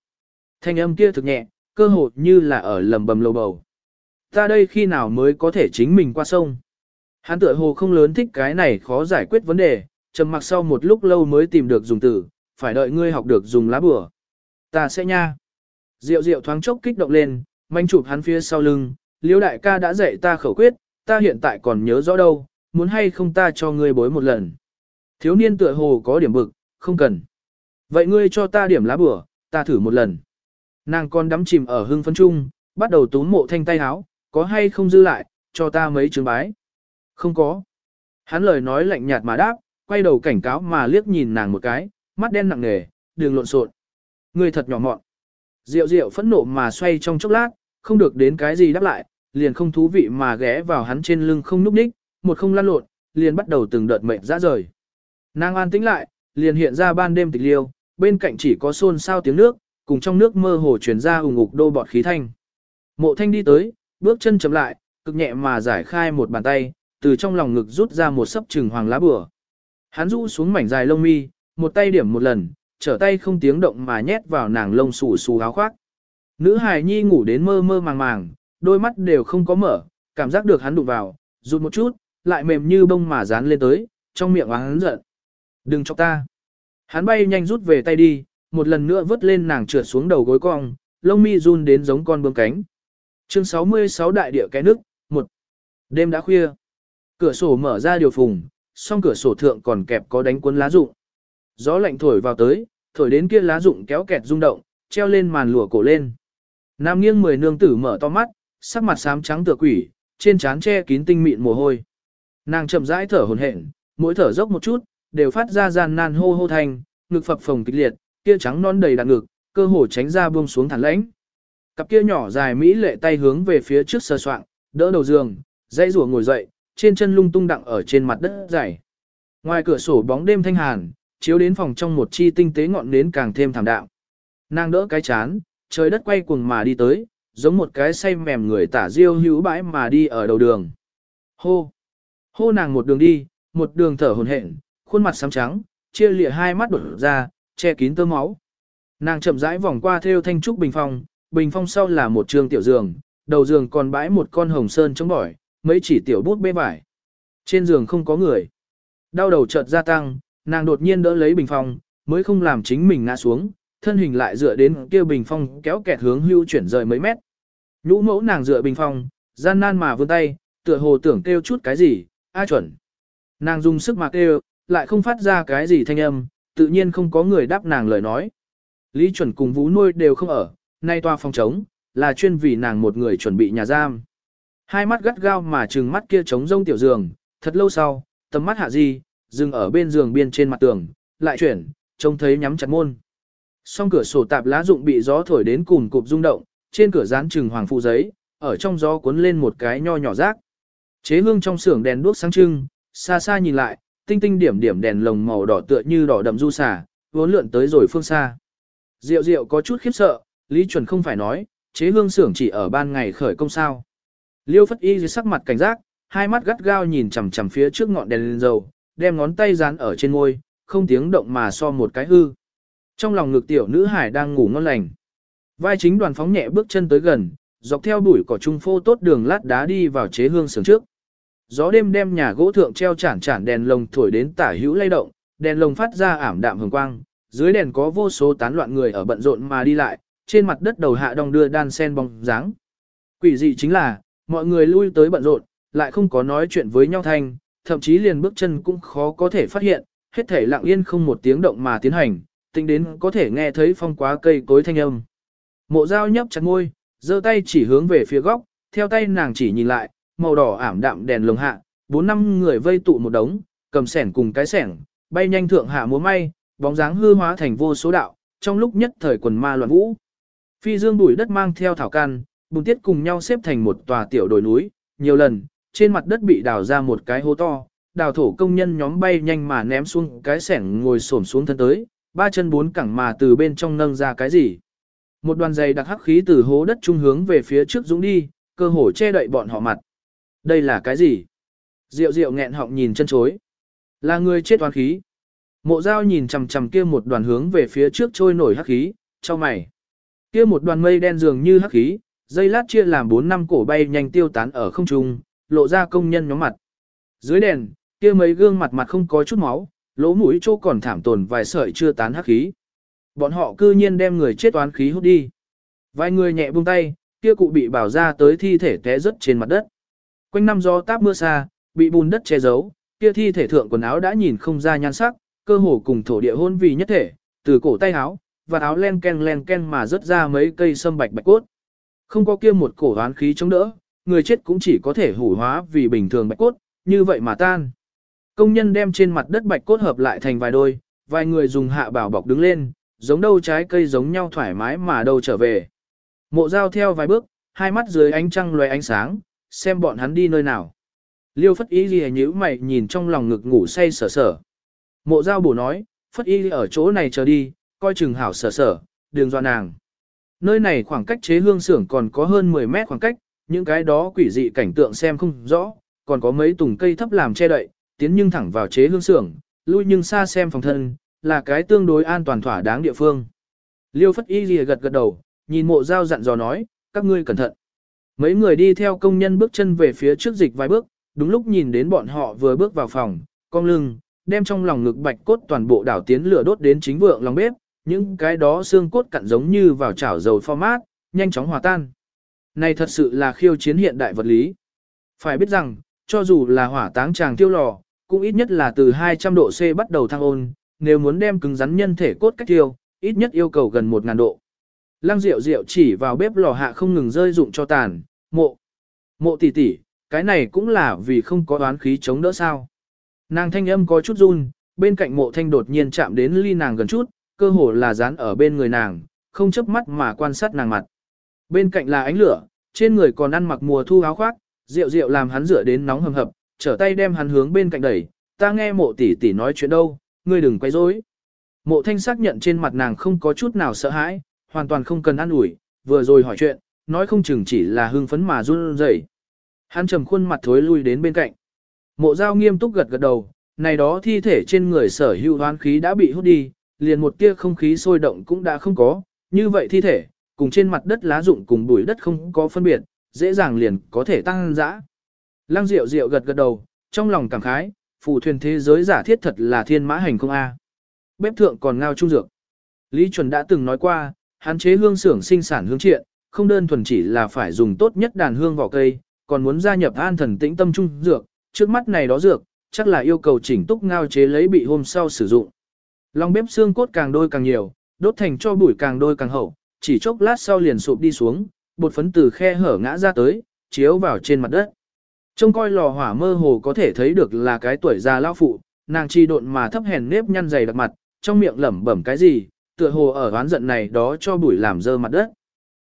Thanh âm kia thực nhẹ, cơ hội như là ở lầm bầm lầu bầu. Ta đây khi nào mới có thể chính mình qua sông? Hắn tựa hồ không lớn thích cái này khó giải quyết vấn đề, trầm mặc sau một lúc lâu mới tìm được dùng từ, phải đợi ngươi học được dùng lá bửa. Ta sẽ nha. Diệu diệu thoáng chốc kích động lên, manh chụp hắn phía sau lưng, liêu đại ca đã dạy ta khẩu quyết, ta hiện tại còn nhớ rõ đâu, muốn hay không ta cho ngươi bối một lần. Thiếu niên tựa hồ có điểm bực, không cần. Vậy ngươi cho ta điểm lá bửa, ta thử một lần. Nàng con đắm chìm ở hưng phấn trung, bắt đầu túm mộ thanh tay háo, có hay không dư lại, cho ta mấy trường bái. Không có. Hắn lời nói lạnh nhạt mà đáp, quay đầu cảnh cáo mà liếc nhìn nàng một cái, mắt đen nặng nề, đường lộn xộn. người thật nhỏ mọn. Diệu diệu phẫn nộ mà xoay trong chốc lát, không được đến cái gì đáp lại, liền không thú vị mà ghé vào hắn trên lưng không núp đích, một không lăn lộn, liền bắt đầu từng đợt mệnh ra rời. Nàng an tĩnh lại, liền hiện ra ban đêm tịch liêu, bên cạnh chỉ có xôn xao tiếng nước, cùng trong nước mơ hồ truyền ra ủng ục đô bọt khí thanh. Mộ thanh đi tới, bước chân chậm lại, cực nhẹ mà giải khai một bàn tay, từ trong lòng ngực rút ra một sấp trừng hoàng lá bừa. Hắn rũ xuống mảnh dài lông mi, một tay điểm một lần, trở tay không tiếng động mà nhét vào nàng lông xù xù áo khoác. Nữ hài nhi ngủ đến mơ mơ màng màng, đôi mắt đều không có mở, cảm giác được hắn đụng vào, rụt một chút, lại mềm như bông mà dán lên tới, trong miệng hắn giận. Đừng cho ta. Hắn bay nhanh rút về tay đi, một lần nữa vớt lên nàng trượt xuống đầu gối cong, lông mi run đến giống con bướm cánh. Chương 66 đại địa cái nước, một Đêm đã khuya. Cửa sổ mở ra điều phùng, song cửa sổ thượng còn kẹp có đánh cuốn lá rụng. Gió lạnh thổi vào tới, thổi đến kia lá rụng kéo kẹt rung động, treo lên màn lụa cổ lên. Nam nghiêng mười nương tử mở to mắt, sắc mặt xám trắng tựa quỷ, trên trán che kín tinh mịn mồ hôi. Nàng chậm rãi thở hổn hển, mỗi thở dốc một chút, đều phát ra gian nan hô hô thành, ngực phập phồng kịch liệt, kia trắng non đầy đặn ngực, cơ hồ tránh ra buông xuống thẳng lãnh. Cặp kia nhỏ dài mỹ lệ tay hướng về phía trước sơ soạng, đỡ đầu giường, dãy rủa ngồi dậy, trên chân lung tung đặng ở trên mặt đất dày. Ngoài cửa sổ bóng đêm thanh hàn, chiếu đến phòng trong một chi tinh tế ngọn nến càng thêm thảm đạm. Nàng đỡ cái chán, trời đất quay cuồng mà đi tới, giống một cái say mềm người tả diêu hữu bãi mà đi ở đầu đường. Hô! Hô nàng một đường đi, một đường thở hồn hển, khuôn mặt xám trắng, chia lịa hai mắt đổ ra, che kín tơ máu. Nàng chậm rãi vòng qua theo thanh trúc bình phong, bình phong sau là một trường tiểu giường, đầu giường còn bãi một con hồng sơn chống bỏi, mấy chỉ tiểu bút bê vải. Trên giường không có người. Đau đầu chợt gia tăng, nàng đột nhiên đỡ lấy bình phong, mới không làm chính mình ngã xuống, thân hình lại dựa đến kia bình phong kéo kẹt hướng hưu chuyển rời mấy mét. Nhũ mẫu nàng dựa bình phong, gian nan mà vươn tay, tựa hồ tưởng kêu chút cái gì, a chuẩn. Nàng dùng sức mà kêu, lại không phát ra cái gì thanh âm, tự nhiên không có người đáp nàng lời nói. Lý chuẩn cùng vũ nuôi đều không ở, nay toa phòng trống, là chuyên vì nàng một người chuẩn bị nhà giam. Hai mắt gắt gao mà trừng mắt kia trống rông tiểu giường, thật lâu sau, tầm mắt hạ di, dừng ở bên giường biên trên mặt tường, lại chuyển, trông thấy nhắm chặt môn. Song cửa sổ tạp lá rụng bị gió thổi đến cùn cụp rung động, trên cửa dán trừng hoàng phụ giấy, ở trong gió cuốn lên một cái nho nhỏ rác. Chế hương trong xưởng đèn đuốc sáng trưng, xa xa nhìn lại, tinh tinh điểm điểm đèn lồng màu đỏ tựa như đỏ đậm du xả, vốn lượn tới rồi phương xa. Diệu diệu có chút khiếp sợ, Lý Chuẩn không phải nói, chế hương xưởng chỉ ở ban ngày khởi công sao. Liêu Phất Y dưới sắc mặt cảnh giác, hai mắt gắt gao nhìn chằm chằm phía trước ngọn đèn lên dầu, đem ngón tay dán ở trên ngôi, không tiếng động mà so một cái hư. Trong lòng ngực tiểu nữ hải đang ngủ ngon lành. Vai chính đoàn phóng nhẹ bước chân tới gần, dọc theo bụi cỏ trung phô tốt đường lát đá đi vào chế hương xưởng trước. Gió đêm đem nhà gỗ thượng treo chản chản đèn lồng thổi đến tả hữu lay động, đèn lồng phát ra ảm đạm hồng quang, dưới đèn có vô số tán loạn người ở bận rộn mà đi lại, trên mặt đất đầu hạ đong đưa đan sen bóng dáng. Quỷ dị chính là, mọi người lui tới bận rộn, lại không có nói chuyện với nhau thanh, thậm chí liền bước chân cũng khó có thể phát hiện, hết thể lặng yên không một tiếng động mà tiến hành, tính đến có thể nghe thấy phong quá cây cối thanh âm. Mộ dao nhấp chặt môi, giơ tay chỉ hướng về phía góc, theo tay nàng chỉ nhìn lại, màu đỏ ảm đạm đèn lồng hạ, bốn năm người vây tụ một đống, cầm sẻn cùng cái sẻn, bay nhanh thượng hạ múa may, bóng dáng hư hóa thành vô số đạo, trong lúc nhất thời quần ma loạn vũ. Phi dương bụi đất mang theo thảo can, bùn tiết cùng nhau xếp thành một tòa tiểu đồi núi, nhiều lần, trên mặt đất bị đào ra một cái hố to, đào thổ công nhân nhóm bay nhanh mà ném xuống cái sẻng ngồi xổm xuống thân tới, ba chân bốn cẳng mà từ bên trong nâng ra cái gì. Một đoàn dày đặc hắc khí từ hố đất trung hướng về phía trước dũng đi, cơ hồ che đậy bọn họ mặt. Đây là cái gì? Diệu diệu nghẹn họng nhìn chân chối. Là người chết toán khí. Mộ dao nhìn chằm chằm kia một đoàn hướng về phía trước trôi nổi hắc khí, cho mày. Kia một đoàn mây đen dường như hắc khí, dây lát chia làm 4 năm cổ bay nhanh tiêu tán ở không trung, lộ ra công nhân nhóm mặt. Dưới đèn, kia mấy gương mặt mặt không có chút máu, lỗ mũi chỗ còn thảm tồn vài sợi chưa tán hắc khí. Bọn họ cư nhiên đem người chết toán khí hút đi. Vài người nhẹ buông tay, kia cụ bị bảo ra tới thi thể té rớt trên mặt đất. Quanh năm gió táp mưa xa, bị bùn đất che giấu, kia thi thể thượng quần áo đã nhìn không ra nhan sắc, cơ hồ cùng thổ địa hôn vì nhất thể, từ cổ tay áo, và áo len ken len ken mà rớt ra mấy cây sâm bạch bạch cốt. Không có kia một cổ hoán khí chống đỡ, người chết cũng chỉ có thể hủ hóa vì bình thường bạch cốt, như vậy mà tan. Công nhân đem trên mặt đất bạch cốt hợp lại thành vài đôi, vài người dùng hạ bảo bọc đứng lên, giống đâu trái cây giống nhau thoải mái mà đâu trở về. Mộ dao theo vài bước, hai mắt dưới ánh trăng loé ánh sáng, xem bọn hắn đi nơi nào. Liêu phất ý Ghi nhíu mày nhìn trong lòng ngực ngủ say sở sở. Mộ giao bổ nói, phất y ở chỗ này chờ đi, coi chừng hảo sở sở, đường dọa nàng. Nơi này khoảng cách chế hương xưởng còn có hơn 10 mét khoảng cách, những cái đó quỷ dị cảnh tượng xem không rõ, còn có mấy tùng cây thấp làm che đậy, tiến nhưng thẳng vào chế hương xưởng, lui nhưng xa xem phòng thân, là cái tương đối an toàn thỏa đáng địa phương. Liêu phất y lìa gật gật đầu, nhìn mộ giao dặn dò nói, các ngươi cẩn thận. Mấy người đi theo công nhân bước chân về phía trước dịch vài bước, đúng lúc nhìn đến bọn họ vừa bước vào phòng, cong lưng, đem trong lòng ngực bạch cốt toàn bộ đảo tiến lửa đốt đến chính vượng lòng bếp, những cái đó xương cốt cặn giống như vào chảo dầu format, nhanh chóng hòa tan. Này thật sự là khiêu chiến hiện đại vật lý. Phải biết rằng, cho dù là hỏa táng tràng tiêu lò, cũng ít nhất là từ 200 độ C bắt đầu thăng ôn, nếu muốn đem cứng rắn nhân thể cốt cách tiêu, ít nhất yêu cầu gần 1.000 độ. Lăng Diệu Diệu chỉ vào bếp lò hạ không ngừng rơi dụng cho tàn, mộ. Mộ tỷ tỷ, cái này cũng là vì không có đoán khí chống đỡ sao. Nàng thanh âm có chút run, bên cạnh mộ thanh đột nhiên chạm đến ly nàng gần chút, cơ hồ là dán ở bên người nàng, không chớp mắt mà quan sát nàng mặt. Bên cạnh là ánh lửa, trên người còn ăn mặc mùa thu áo khoác, Diệu Diệu làm hắn rửa đến nóng hầm hập, trở tay đem hắn hướng bên cạnh đẩy, ta nghe mộ tỷ tỷ nói chuyện đâu, ngươi đừng quấy rối. Mộ thanh xác nhận trên mặt nàng không có chút nào sợ hãi, hoàn toàn không cần ăn ủi, vừa rồi hỏi chuyện, nói không chừng chỉ là hưng phấn mà run rẩy. Hắn trầm khuôn mặt thối lui đến bên cạnh. Mộ giao nghiêm túc gật gật đầu, này đó thi thể trên người sở hữu hoán khí đã bị hút đi, liền một tia không khí sôi động cũng đã không có, như vậy thi thể, cùng trên mặt đất lá rụng cùng bụi đất không có phân biệt, dễ dàng liền có thể tăng dã. Lăng Diệu Diệu gật gật đầu, trong lòng cảm khái, phù thuyền thế giới giả thiết thật là thiên mã hành không a. Bếp thượng còn ngao trung dược. Lý Chuẩn đã từng nói qua, hạn chế hương xưởng sinh sản hương triện, không đơn thuần chỉ là phải dùng tốt nhất đàn hương vỏ cây, còn muốn gia nhập an thần tĩnh tâm trung dược, trước mắt này đó dược, chắc là yêu cầu chỉnh túc ngao chế lấy bị hôm sau sử dụng. Lòng bếp xương cốt càng đôi càng nhiều, đốt thành cho bụi càng đôi càng hậu, chỉ chốc lát sau liền sụp đi xuống, bột phấn từ khe hở ngã ra tới, chiếu vào trên mặt đất. Trông coi lò hỏa mơ hồ có thể thấy được là cái tuổi già lão phụ, nàng chi độn mà thấp hèn nếp nhăn dày đặc mặt, trong miệng lẩm bẩm cái gì, tựa hồ ở oán giận này đó cho bụi làm dơ mặt đất.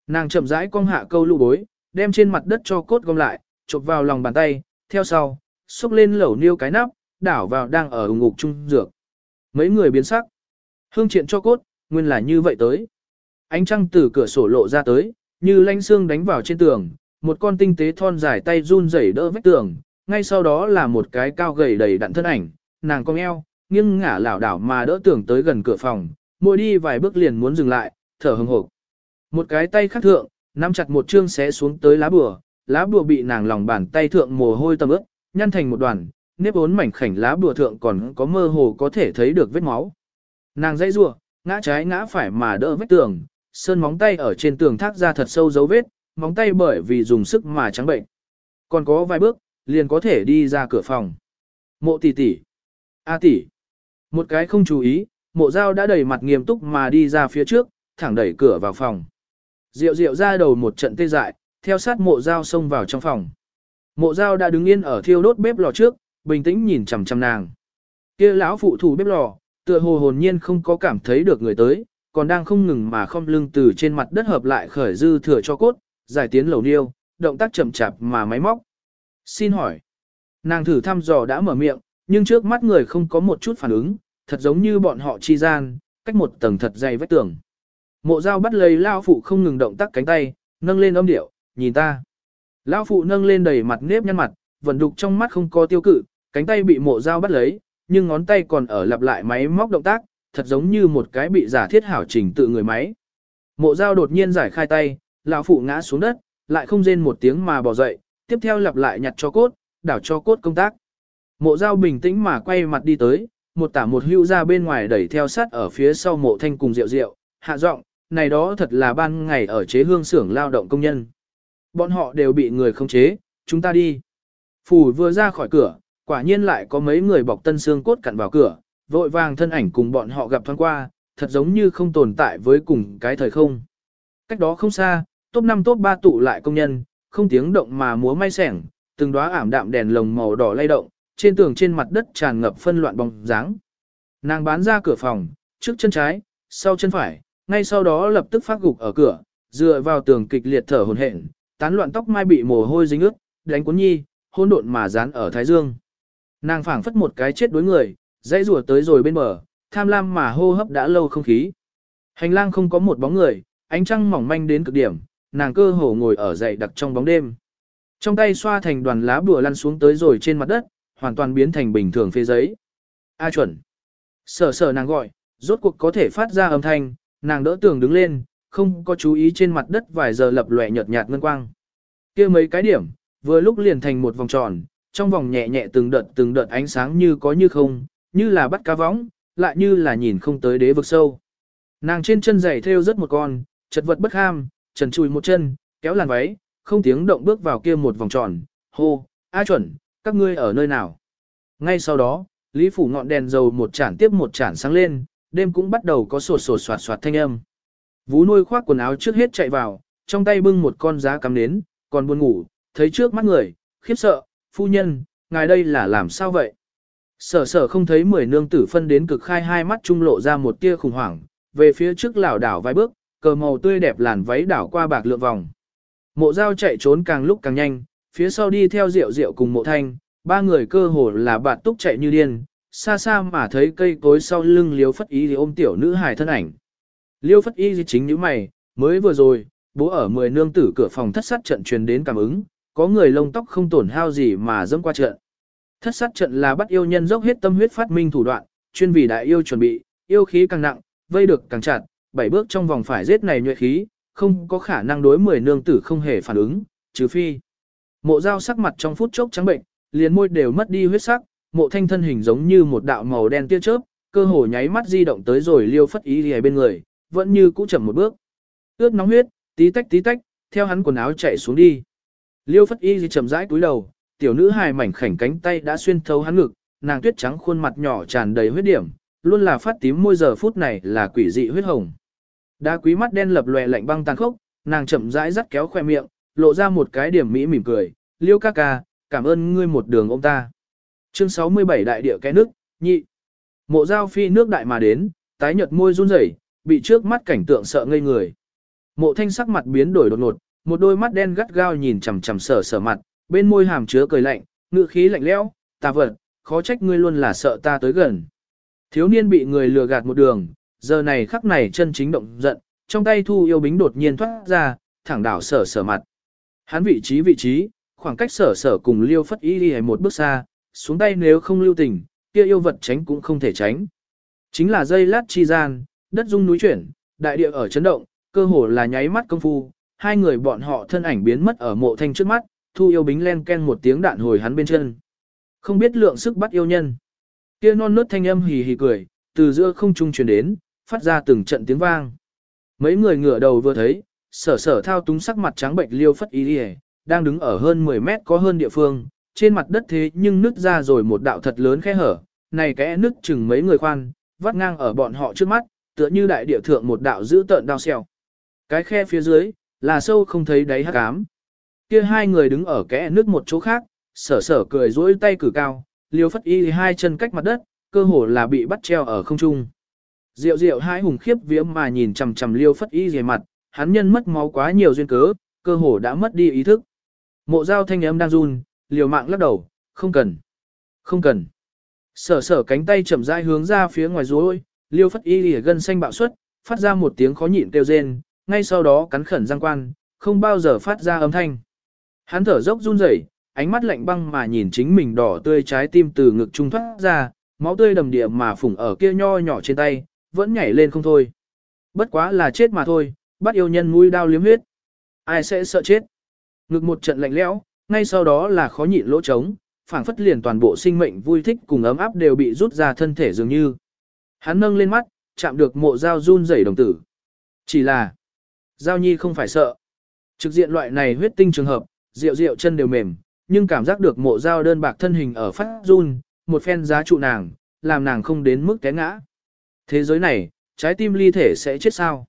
Nàng chậm rãi cong hạ câu lũ bối, đem trên mặt đất cho cốt gom lại, chộp vào lòng bàn tay, theo sau, xúc lên lẩu niêu cái nắp, đảo vào đang ở ngục trung dược. Mấy người biến sắc. Hương triện cho cốt, nguyên là như vậy tới. Ánh trăng từ cửa sổ lộ ra tới, như lanh xương đánh vào trên tường, một con tinh tế thon dài tay run rẩy đỡ vách tường, ngay sau đó là một cái cao gầy đầy đặn thân ảnh, nàng cong eo, nghiêng ngả lảo đảo mà đỡ tường tới gần cửa phòng, mỗi đi vài bước liền muốn dừng lại, thở hừng hực. Một cái tay khắc thượng, nắm chặt một chương xé xuống tới lá bùa, lá bùa bị nàng lòng bàn tay thượng mồ hôi tầm ướt, nhăn thành một đoàn, nếp ốn mảnh khảnh lá bùa thượng còn có mơ hồ có thể thấy được vết máu. Nàng dãy rủa, ngã trái ngã phải mà đỡ vết tường, sơn móng tay ở trên tường thác ra thật sâu dấu vết, móng tay bởi vì dùng sức mà trắng bệnh. Còn có vài bước, liền có thể đi ra cửa phòng. Mộ tỷ tỷ, a tỷ, một cái không chú ý, mộ dao đã đầy mặt nghiêm túc mà đi ra phía trước, thẳng đẩy cửa vào phòng. Diệu diệu ra đầu một trận tê dại, theo sát mộ dao xông vào trong phòng. Mộ dao đã đứng yên ở thiêu đốt bếp lò trước, bình tĩnh nhìn chằm chằm nàng. Kia lão phụ thủ bếp lò, tựa hồ hồn nhiên không có cảm thấy được người tới, còn đang không ngừng mà không lưng từ trên mặt đất hợp lại khởi dư thừa cho cốt, giải tiến lầu niêu, động tác chậm chạp mà máy móc. Xin hỏi. Nàng thử thăm dò đã mở miệng, nhưng trước mắt người không có một chút phản ứng, thật giống như bọn họ chi gian, cách một tầng thật dày vách tường. Mộ dao bắt lấy lao phụ không ngừng động tác cánh tay, nâng lên âm điệu, nhìn ta. Lão phụ nâng lên đầy mặt nếp nhăn mặt, vẫn đục trong mắt không có tiêu cự, cánh tay bị mộ dao bắt lấy, nhưng ngón tay còn ở lặp lại máy móc động tác, thật giống như một cái bị giả thiết hảo trình tự người máy. Mộ dao đột nhiên giải khai tay, lão phụ ngã xuống đất, lại không rên một tiếng mà bỏ dậy, tiếp theo lặp lại nhặt cho cốt, đảo cho cốt công tác. Mộ dao bình tĩnh mà quay mặt đi tới, một tả một hưu ra bên ngoài đẩy theo sát ở phía sau mộ thanh cùng rượu rượu, hạ giọng, này đó thật là ban ngày ở chế hương xưởng lao động công nhân. Bọn họ đều bị người không chế, chúng ta đi. Phủ vừa ra khỏi cửa, quả nhiên lại có mấy người bọc tân xương cốt cặn vào cửa, vội vàng thân ảnh cùng bọn họ gặp thoáng qua, thật giống như không tồn tại với cùng cái thời không. Cách đó không xa, top 5 top 3 tụ lại công nhân, không tiếng động mà múa may sẻng, từng đóa ảm đạm đèn lồng màu đỏ lay động, trên tường trên mặt đất tràn ngập phân loạn bóng dáng. Nàng bán ra cửa phòng, trước chân trái, sau chân phải, ngay sau đó lập tức phát gục ở cửa, dựa vào tường kịch liệt thở hổn hển, tán loạn tóc mai bị mồ hôi dính ướt, đánh cuốn nhi, hôn độn mà dán ở thái dương. Nàng phảng phất một cái chết đối người, dãy rùa tới rồi bên bờ, tham lam mà hô hấp đã lâu không khí. Hành lang không có một bóng người, ánh trăng mỏng manh đến cực điểm, nàng cơ hồ ngồi ở dậy đặc trong bóng đêm. Trong tay xoa thành đoàn lá bùa lăn xuống tới rồi trên mặt đất, hoàn toàn biến thành bình thường phê giấy. A chuẩn. Sở sở nàng gọi, rốt cuộc có thể phát ra âm thanh, nàng đỡ tường đứng lên, không có chú ý trên mặt đất vài giờ lập lòe nhợt nhạt ngân quang. kia mấy cái điểm, vừa lúc liền thành một vòng tròn, trong vòng nhẹ nhẹ từng đợt từng đợt ánh sáng như có như không, như là bắt cá võng, lại như là nhìn không tới đế vực sâu. Nàng trên chân giày thêu rất một con, chật vật bất ham, trần chùi một chân, kéo làn váy, không tiếng động bước vào kia một vòng tròn, hô, A chuẩn, các ngươi ở nơi nào? Ngay sau đó, Lý Phủ ngọn đèn dầu một chản tiếp một chản sáng lên, đêm cũng bắt đầu có sột sột soạt soạt thanh âm. Vú nuôi khoác quần áo trước hết chạy vào, trong tay bưng một con giá cắm nến, còn buồn ngủ, thấy trước mắt người, khiếp sợ, phu nhân, ngài đây là làm sao vậy? Sở sở không thấy mười nương tử phân đến cực khai hai mắt trung lộ ra một tia khủng hoảng, về phía trước lảo đảo vài bước, cờ màu tươi đẹp làn váy đảo qua bạc lượng vòng. Mộ dao chạy trốn càng lúc càng nhanh, phía sau đi theo rượu rượu cùng mộ thanh, ba người cơ hồ là bạn túc chạy như điên, xa xa mà thấy cây cối sau lưng liêu phất y thì ôm tiểu nữ hài thân ảnh. Liêu phất y chính như mày, mới vừa rồi, bố ở mười nương tử cửa phòng thất sát trận truyền đến cảm ứng, có người lông tóc không tổn hao gì mà dẫm qua trận. Thất sát trận là bắt yêu nhân dốc hết tâm huyết phát minh thủ đoạn, chuyên vì đại yêu chuẩn bị, yêu khí càng nặng, vây được càng chặt, bảy bước trong vòng phải giết này nhuệ khí, không có khả năng đối mười nương tử không hề phản ứng, trừ phi. Mộ dao sắc mặt trong phút chốc trắng bệnh, liền môi đều mất đi huyết sắc, mộ thanh thân hình giống như một đạo màu đen tia chớp, cơ hồ nháy mắt di động tới rồi liêu phất ý lìa bên người, vẫn như cũ chậm một bước. Ướt nóng huyết, tí tách tí tách, theo hắn quần áo chạy xuống đi. Liêu phất y chậm rãi túi đầu, tiểu nữ hài mảnh khảnh cánh tay đã xuyên thấu hắn ngực, nàng tuyết trắng khuôn mặt nhỏ tràn đầy huyết điểm, luôn là phát tím môi giờ phút này là quỷ dị huyết hồng. Đá quý mắt đen lập lòe lạnh băng tàn khốc, nàng chậm rãi dắt kéo khoe miệng, lộ ra một cái điểm mỹ mỉm cười, liêu ca ca, cảm ơn ngươi một đường ông ta. Chương 67 đại địa cái nước, nhị. Mộ giao phi nước đại mà đến, tái nhợt môi run rẩy, bị trước mắt cảnh tượng sợ ngây người. Mộ thanh sắc mặt biến đổi đột ngột, một đôi mắt đen gắt gao nhìn chằm chằm sở sở mặt, bên môi hàm chứa cười lạnh, ngự khí lạnh lẽo, ta vật, khó trách ngươi luôn là sợ ta tới gần. Thiếu niên bị người lừa gạt một đường, giờ này khắc này chân chính động giận, trong tay thu yêu bính đột nhiên thoát ra, thẳng đảo sở sở mặt. Hắn vị trí vị trí, khoảng cách sở sở cùng liêu phất y đi một bước xa, xuống tay nếu không lưu tình, kia yêu vật tránh cũng không thể tránh. Chính là dây lát chi gian, đất rung núi chuyển, đại địa ở chấn động, cơ hồ là nháy mắt công phu, hai người bọn họ thân ảnh biến mất ở mộ thanh trước mắt, thu yêu bính len ken một tiếng đạn hồi hắn bên chân. Không biết lượng sức bắt yêu nhân. Kia non nớt thanh âm hì hì cười, từ giữa không trung truyền đến, phát ra từng trận tiếng vang. Mấy người ngửa đầu vừa thấy, sở sở thao túng sắc mặt trắng bệnh liêu phất ý đi đang đứng ở hơn 10 mét có hơn địa phương, trên mặt đất thế nhưng nứt ra rồi một đạo thật lớn khe hở, này kẽ nứt chừng mấy người khoan, vắt ngang ở bọn họ trước mắt, tựa như đại địa thượng một đạo giữ tợn đao xèo. Cái khe phía dưới, là sâu không thấy đáy hắc ám. Kia hai người đứng ở kẽ nứt một chỗ khác, sở sở cười duỗi tay cử cao, liêu phất y hai chân cách mặt đất, cơ hồ là bị bắt treo ở không trung. Diệu diệu hai hùng khiếp vía mà nhìn chằm chằm liêu phất y dề mặt, hắn nhân mất máu quá nhiều duyên cớ, cơ hồ đã mất đi ý thức. Mộ giao thanh âm đang run, liều mạng lắc đầu, không cần, không cần. Sở sở cánh tay chậm rãi hướng ra phía ngoài rối, liêu phất y lìa gân xanh bạo xuất, phát ra một tiếng khó nhịn kêu rên, ngay sau đó cắn khẩn răng quan, không bao giờ phát ra âm thanh. Hắn thở dốc run rẩy, ánh mắt lạnh băng mà nhìn chính mình đỏ tươi trái tim từ ngực trung thoát ra, máu tươi đầm địa mà phủng ở kia nho nhỏ trên tay, vẫn nhảy lên không thôi. Bất quá là chết mà thôi, bắt yêu nhân mũi đao liếm huyết. Ai sẽ sợ chết? Ngực một trận lạnh lẽo, ngay sau đó là khó nhịn lỗ trống, phảng phất liền toàn bộ sinh mệnh vui thích cùng ấm áp đều bị rút ra thân thể dường như. Hắn nâng lên mắt, chạm được mộ dao run rẩy đồng tử. Chỉ là, giao nhi không phải sợ. Trực diện loại này huyết tinh trường hợp, rượu rượu chân đều mềm, nhưng cảm giác được mộ dao đơn bạc thân hình ở phát run, một phen giá trụ nàng, làm nàng không đến mức té ngã. Thế giới này, trái tim ly thể sẽ chết sao?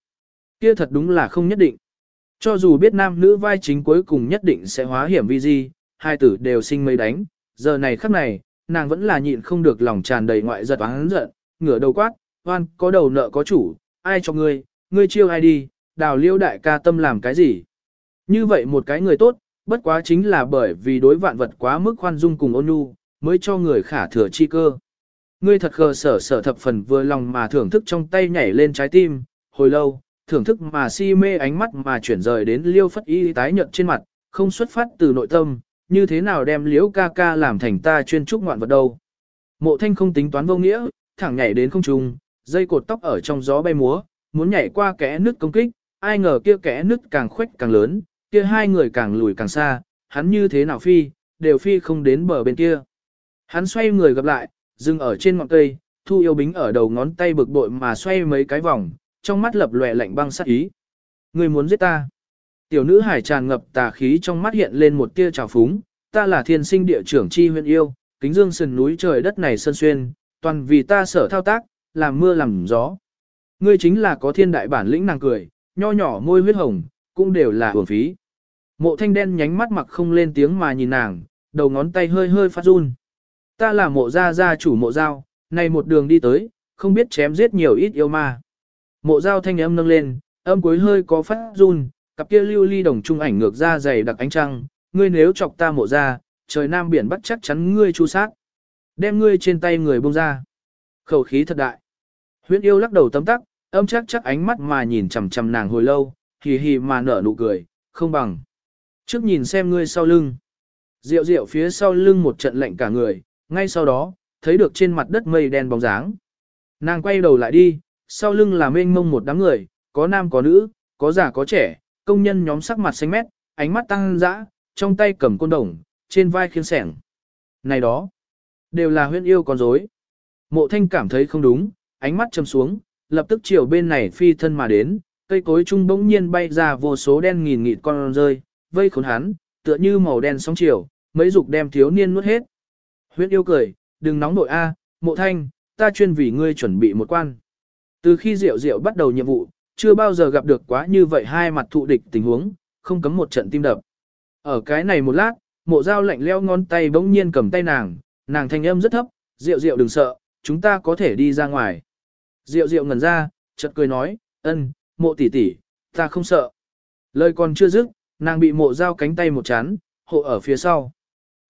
Kia thật đúng là không nhất định. Cho dù biết nam nữ vai chính cuối cùng nhất định sẽ hóa hiểm vi di, hai tử đều sinh mấy đánh, giờ này khắc này, nàng vẫn là nhịn không được lòng tràn đầy ngoại giật oán giận, ngửa đầu quát, oan, có đầu nợ có chủ, ai cho ngươi, ngươi chiêu ai đi, đào liêu đại ca tâm làm cái gì. Như vậy một cái người tốt, bất quá chính là bởi vì đối vạn vật quá mức khoan dung cùng ôn nhu, mới cho người khả thừa chi cơ. Ngươi thật khờ sở sở thập phần vừa lòng mà thưởng thức trong tay nhảy lên trái tim, hồi lâu, thưởng thức mà si mê ánh mắt mà chuyển rời đến liêu phất y tái nhợt trên mặt, không xuất phát từ nội tâm, như thế nào đem liễu ca ca làm thành ta chuyên trúc ngoạn vật đâu. Mộ thanh không tính toán vô nghĩa, thẳng nhảy đến không trung, dây cột tóc ở trong gió bay múa, muốn nhảy qua kẽ nước công kích, ai ngờ kia kẽ nước càng khuếch càng lớn, kia hai người càng lùi càng xa, hắn như thế nào phi, đều phi không đến bờ bên kia. Hắn xoay người gặp lại, dừng ở trên ngọn cây, thu yêu bính ở đầu ngón tay bực bội mà xoay mấy cái vòng, trong mắt lập lòe lạnh băng sát ý. Người muốn giết ta. Tiểu nữ hải tràn ngập tà khí trong mắt hiện lên một tia trào phúng, ta là thiên sinh địa trưởng chi huyện yêu, kính dương sườn núi trời đất này sơn xuyên, toàn vì ta sở thao tác, làm mưa làm gió. Ngươi chính là có thiên đại bản lĩnh nàng cười, nho nhỏ môi huyết hồng, cũng đều là hưởng phí. Mộ thanh đen nhánh mắt mặc không lên tiếng mà nhìn nàng, đầu ngón tay hơi hơi phát run. Ta là mộ gia gia chủ mộ giao, này một đường đi tới, không biết chém giết nhiều ít yêu ma. Mộ dao thanh âm nâng lên, âm cuối hơi có phát run, cặp kia lưu ly đồng trung ảnh ngược ra dày đặc ánh trăng, ngươi nếu chọc ta mộ ra, trời nam biển bắt chắc chắn ngươi chu sát. Đem ngươi trên tay người bông ra. Khẩu khí thật đại. Huyễn yêu lắc đầu tấm tắc, âm chắc chắc ánh mắt mà nhìn chằm chằm nàng hồi lâu, hì hì mà nở nụ cười, không bằng. Trước nhìn xem ngươi sau lưng. Diệu diệu phía sau lưng một trận lạnh cả người, ngay sau đó, thấy được trên mặt đất mây đen bóng dáng. Nàng quay đầu lại đi, sau lưng là mênh mông một đám người, có nam có nữ, có già có trẻ, công nhân nhóm sắc mặt xanh mét, ánh mắt tăng dã, trong tay cầm côn đồng, trên vai khiêng sẻng. Này đó, đều là huyên yêu con rối. Mộ thanh cảm thấy không đúng, ánh mắt châm xuống, lập tức chiều bên này phi thân mà đến, cây cối trung bỗng nhiên bay ra vô số đen nghìn nghịt con rơi, vây khốn hắn, tựa như màu đen sóng chiều, mấy dục đem thiếu niên nuốt hết. Huyết yêu cười, đừng nóng nội a, mộ thanh, ta chuyên vì ngươi chuẩn bị một quan. Từ khi Diệu Diệu bắt đầu nhiệm vụ, chưa bao giờ gặp được quá như vậy hai mặt thụ địch tình huống, không cấm một trận tim đập. Ở cái này một lát, mộ dao lạnh leo ngón tay bỗng nhiên cầm tay nàng, nàng thanh âm rất thấp, Diệu Diệu đừng sợ, chúng ta có thể đi ra ngoài. Diệu Diệu ngẩn ra, chợt cười nói, ân, mộ tỷ tỷ, ta không sợ. Lời còn chưa dứt, nàng bị mộ dao cánh tay một chán, hộ ở phía sau.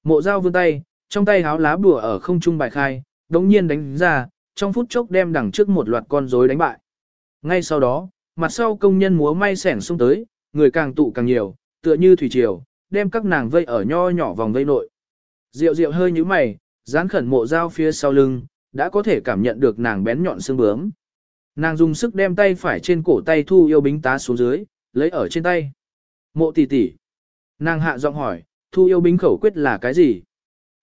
Mộ dao vươn tay, trong tay háo lá bùa ở không trung bài khai, đống nhiên đánh ra, trong phút chốc đem đằng trước một loạt con rối đánh bại. Ngay sau đó, mặt sau công nhân múa may sẻn xung tới, người càng tụ càng nhiều, tựa như thủy triều, đem các nàng vây ở nho nhỏ vòng vây nội. Diệu diệu hơi như mày, dán khẩn mộ dao phía sau lưng, đã có thể cảm nhận được nàng bén nhọn xương bướm. Nàng dùng sức đem tay phải trên cổ tay thu yêu bính tá xuống dưới, lấy ở trên tay. Mộ tỷ tỷ. Nàng hạ giọng hỏi, thu yêu bính khẩu quyết là cái gì?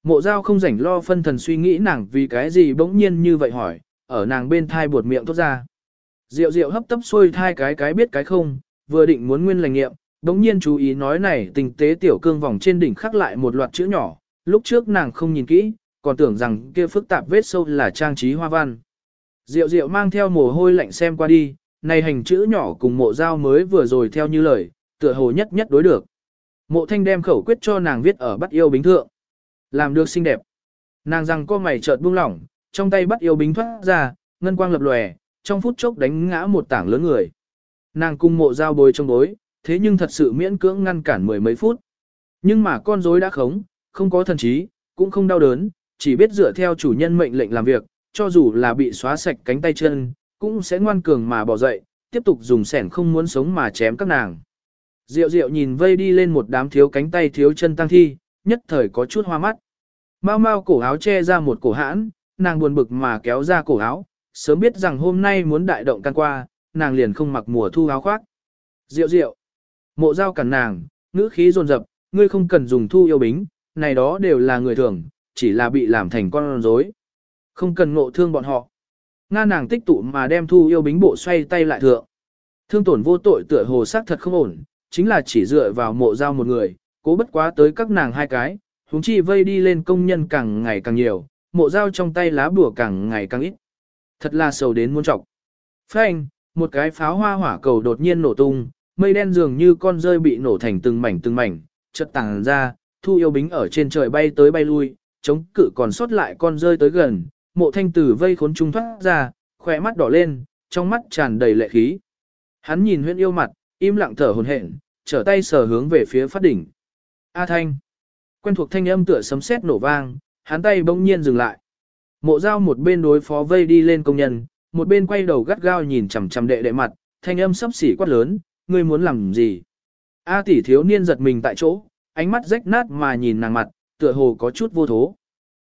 Mộ dao không rảnh lo phân thần suy nghĩ nàng vì cái gì bỗng nhiên như vậy hỏi, ở nàng bên thai buột miệng thốt ra. Diệu diệu hấp tấp xuôi thai cái cái biết cái không, vừa định muốn nguyên lành nghiệm, bỗng nhiên chú ý nói này tình tế tiểu cương vòng trên đỉnh khắc lại một loạt chữ nhỏ, lúc trước nàng không nhìn kỹ, còn tưởng rằng kia phức tạp vết sâu là trang trí hoa văn. Diệu diệu mang theo mồ hôi lạnh xem qua đi, này hành chữ nhỏ cùng mộ dao mới vừa rồi theo như lời, tựa hồ nhất nhất đối được. Mộ thanh đem khẩu quyết cho nàng viết ở bắt yêu bính thượng. Làm được xinh đẹp. Nàng rằng co mày chợt buông lỏng, trong tay bắt yêu bính thoát ra, ngân quang lập lòe, trong phút chốc đánh ngã một tảng lớn người. Nàng cung mộ giao bồi trong bối, thế nhưng thật sự miễn cưỡng ngăn cản mười mấy phút. Nhưng mà con rối đã khống, không có thần trí, cũng không đau đớn, chỉ biết dựa theo chủ nhân mệnh lệnh làm việc, cho dù là bị xóa sạch cánh tay chân, cũng sẽ ngoan cường mà bỏ dậy, tiếp tục dùng sẻn không muốn sống mà chém các nàng. Diệu diệu nhìn vây đi lên một đám thiếu cánh tay thiếu chân tăng thi, nhất thời có chút hoa mắt. Mau mau cổ áo che ra một cổ hãn, nàng buồn bực mà kéo ra cổ áo, sớm biết rằng hôm nay muốn đại động can qua, nàng liền không mặc mùa thu áo khoác. Diệu diệu. Mộ dao cản nàng, ngữ khí rồn rập, ngươi không cần dùng thu yêu bính, này đó đều là người thường, chỉ là bị làm thành con rối. Không cần ngộ thương bọn họ. Nga nàng tích tụ mà đem thu yêu bính bộ xoay tay lại thượng. Thương tổn vô tội tựa hồ xác thật không ổn, chính là chỉ dựa vào mộ dao một người, cố bất quá tới các nàng hai cái, huống chi vây đi lên công nhân càng ngày càng nhiều, mộ dao trong tay lá bùa càng ngày càng ít. Thật là sầu đến muôn trọc. Phanh, một cái pháo hoa hỏa cầu đột nhiên nổ tung, mây đen dường như con rơi bị nổ thành từng mảnh từng mảnh, chợt tàng ra, thu yêu bính ở trên trời bay tới bay lui, chống cự còn sót lại con rơi tới gần, mộ thanh tử vây khốn trung thoát ra, khỏe mắt đỏ lên, trong mắt tràn đầy lệ khí. Hắn nhìn huyễn yêu mặt, im lặng thở hồn hển, trở tay sờ hướng về phía phát đỉnh. A thanh. Quen thuộc thanh âm tựa sấm sét nổ vang, hắn tay bỗng nhiên dừng lại. Mộ dao một bên đối phó vây đi lên công nhân, một bên quay đầu gắt gao nhìn chằm chằm đệ đệ mặt, thanh âm sắp xỉ quát lớn, ngươi muốn làm gì? A tỷ thiếu niên giật mình tại chỗ, ánh mắt rách nát mà nhìn nàng mặt, tựa hồ có chút vô thố.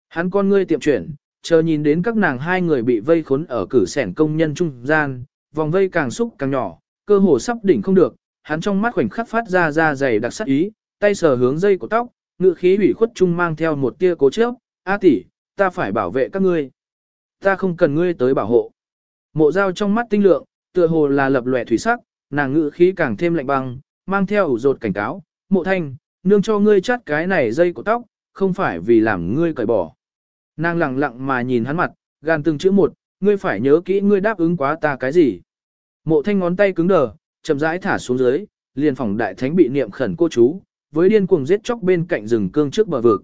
Hắn con ngươi tiệm chuyển, chờ nhìn đến các nàng hai người bị vây khốn ở cử sẻn công nhân trung gian, vòng vây càng xúc càng nhỏ, cơ hồ sắp đỉnh không được, hắn trong mắt khoảnh khắc phát ra ra dày đặc sắc ý, tay sờ hướng dây của tóc, ngự khí ủy khuất trung mang theo một tia cố chấp, "A tỷ, ta phải bảo vệ các ngươi. Ta không cần ngươi tới bảo hộ." Mộ Dao trong mắt tinh lượng, tựa hồ là lập lòe thủy sắc, nàng ngự khí càng thêm lạnh băng, mang theo ủ rột cảnh cáo, "Mộ Thanh, nương cho ngươi chắt cái này dây của tóc, không phải vì làm ngươi cởi bỏ." Nàng lặng lặng mà nhìn hắn mặt, gan từng chữ một, "Ngươi phải nhớ kỹ ngươi đáp ứng quá ta cái gì?" Mộ Thanh ngón tay cứng đờ, chậm rãi thả xuống dưới, liền phòng đại thánh bị niệm khẩn cô chú, với điên cuồng giết chóc bên cạnh rừng cương trước bờ vực.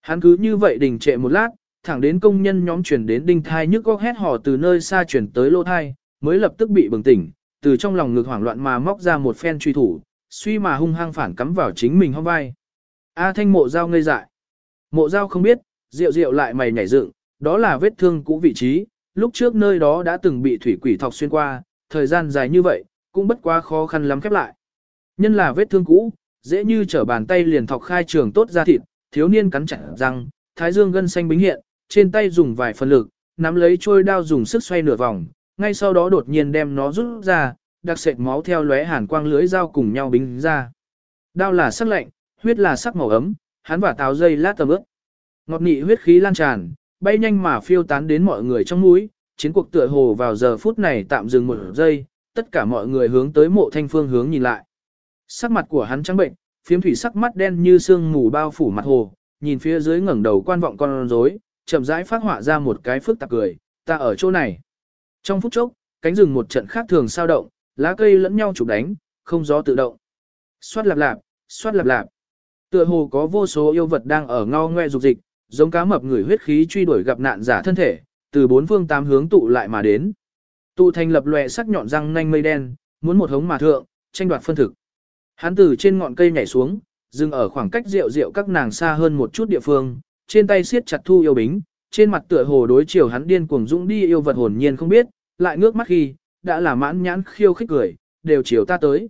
Hắn cứ như vậy đình trệ một lát, thẳng đến công nhân nhóm truyền đến đinh thai nhức góc hét hò từ nơi xa truyền tới lô thai, mới lập tức bị bừng tỉnh, từ trong lòng ngực hoảng loạn mà móc ra một phen truy thủ, suy mà hung hăng phản cắm vào chính mình hông vai. A thanh mộ dao ngây dại. Mộ dao không biết, rượu rượu lại mày nhảy dựng, đó là vết thương cũ vị trí, lúc trước nơi đó đã từng bị thủy quỷ thọc xuyên qua, thời gian dài như vậy, cũng bất quá khó khăn lắm khép lại. Nhân là vết thương cũ, dễ như trở bàn tay liền thọc khai trường tốt ra thịt, thiếu niên cắn chặt răng, thái dương gân xanh bính hiện, trên tay dùng vài phần lực, nắm lấy trôi đao dùng sức xoay nửa vòng, ngay sau đó đột nhiên đem nó rút ra, đặc sệt máu theo lóe hàn quang lưới dao cùng nhau bính ra. Đao là sắc lạnh, huyết là sắc màu ấm, hắn và táo dây lát tầm ướp. Ngọt nị huyết khí lan tràn, bay nhanh mà phiêu tán đến mọi người trong mũi, chiến cuộc tựa hồ vào giờ phút này tạm dừng một giây, tất cả mọi người hướng tới mộ thanh phương hướng nhìn lại. Sắc mặt của hắn trắng bệnh, phiếm thủy sắc mắt đen như sương mù bao phủ mặt hồ, nhìn phía dưới ngẩng đầu quan vọng con rối, chậm rãi phát họa ra một cái phức tạp cười, ta ở chỗ này. Trong phút chốc, cánh rừng một trận khác thường sao động, lá cây lẫn nhau chụp đánh, không gió tự động. Xoát lạp lạp, xoát lạp lạp. Tựa hồ có vô số yêu vật đang ở ngao ngoe dục dịch, giống cá mập người huyết khí truy đuổi gặp nạn giả thân thể, từ bốn phương tám hướng tụ lại mà đến. Tụ thành lập lòe sắc nhọn răng nanh mây đen, muốn một hống mà thượng, tranh đoạt phân thực. Hắn từ trên ngọn cây nhảy xuống, dừng ở khoảng cách rượu rượu các nàng xa hơn một chút địa phương, trên tay siết chặt thu yêu bính, trên mặt tựa hồ đối chiều hắn điên cuồng dũng đi yêu vật hồn nhiên không biết, lại ngước mắt khi, đã là mãn nhãn khiêu khích cười, đều chiều ta tới.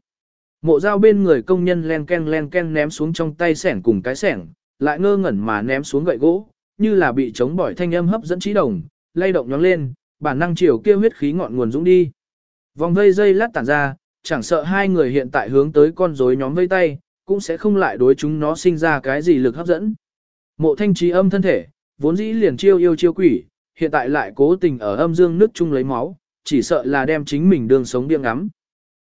Mộ dao bên người công nhân len ken len ken ném xuống trong tay sẻng cùng cái sẻng, lại ngơ ngẩn mà ném xuống gậy gỗ, như là bị chống bỏi thanh âm hấp dẫn trí đồng, lay động nhóng lên, bản năng chiều kia huyết khí ngọn nguồn dũng đi. Vòng vây dây lát tản ra, chẳng sợ hai người hiện tại hướng tới con rối nhóm vây tay, cũng sẽ không lại đối chúng nó sinh ra cái gì lực hấp dẫn. Mộ thanh trí âm thân thể, vốn dĩ liền chiêu yêu chiêu quỷ, hiện tại lại cố tình ở âm dương nước chung lấy máu, chỉ sợ là đem chính mình đường sống điên ngắm.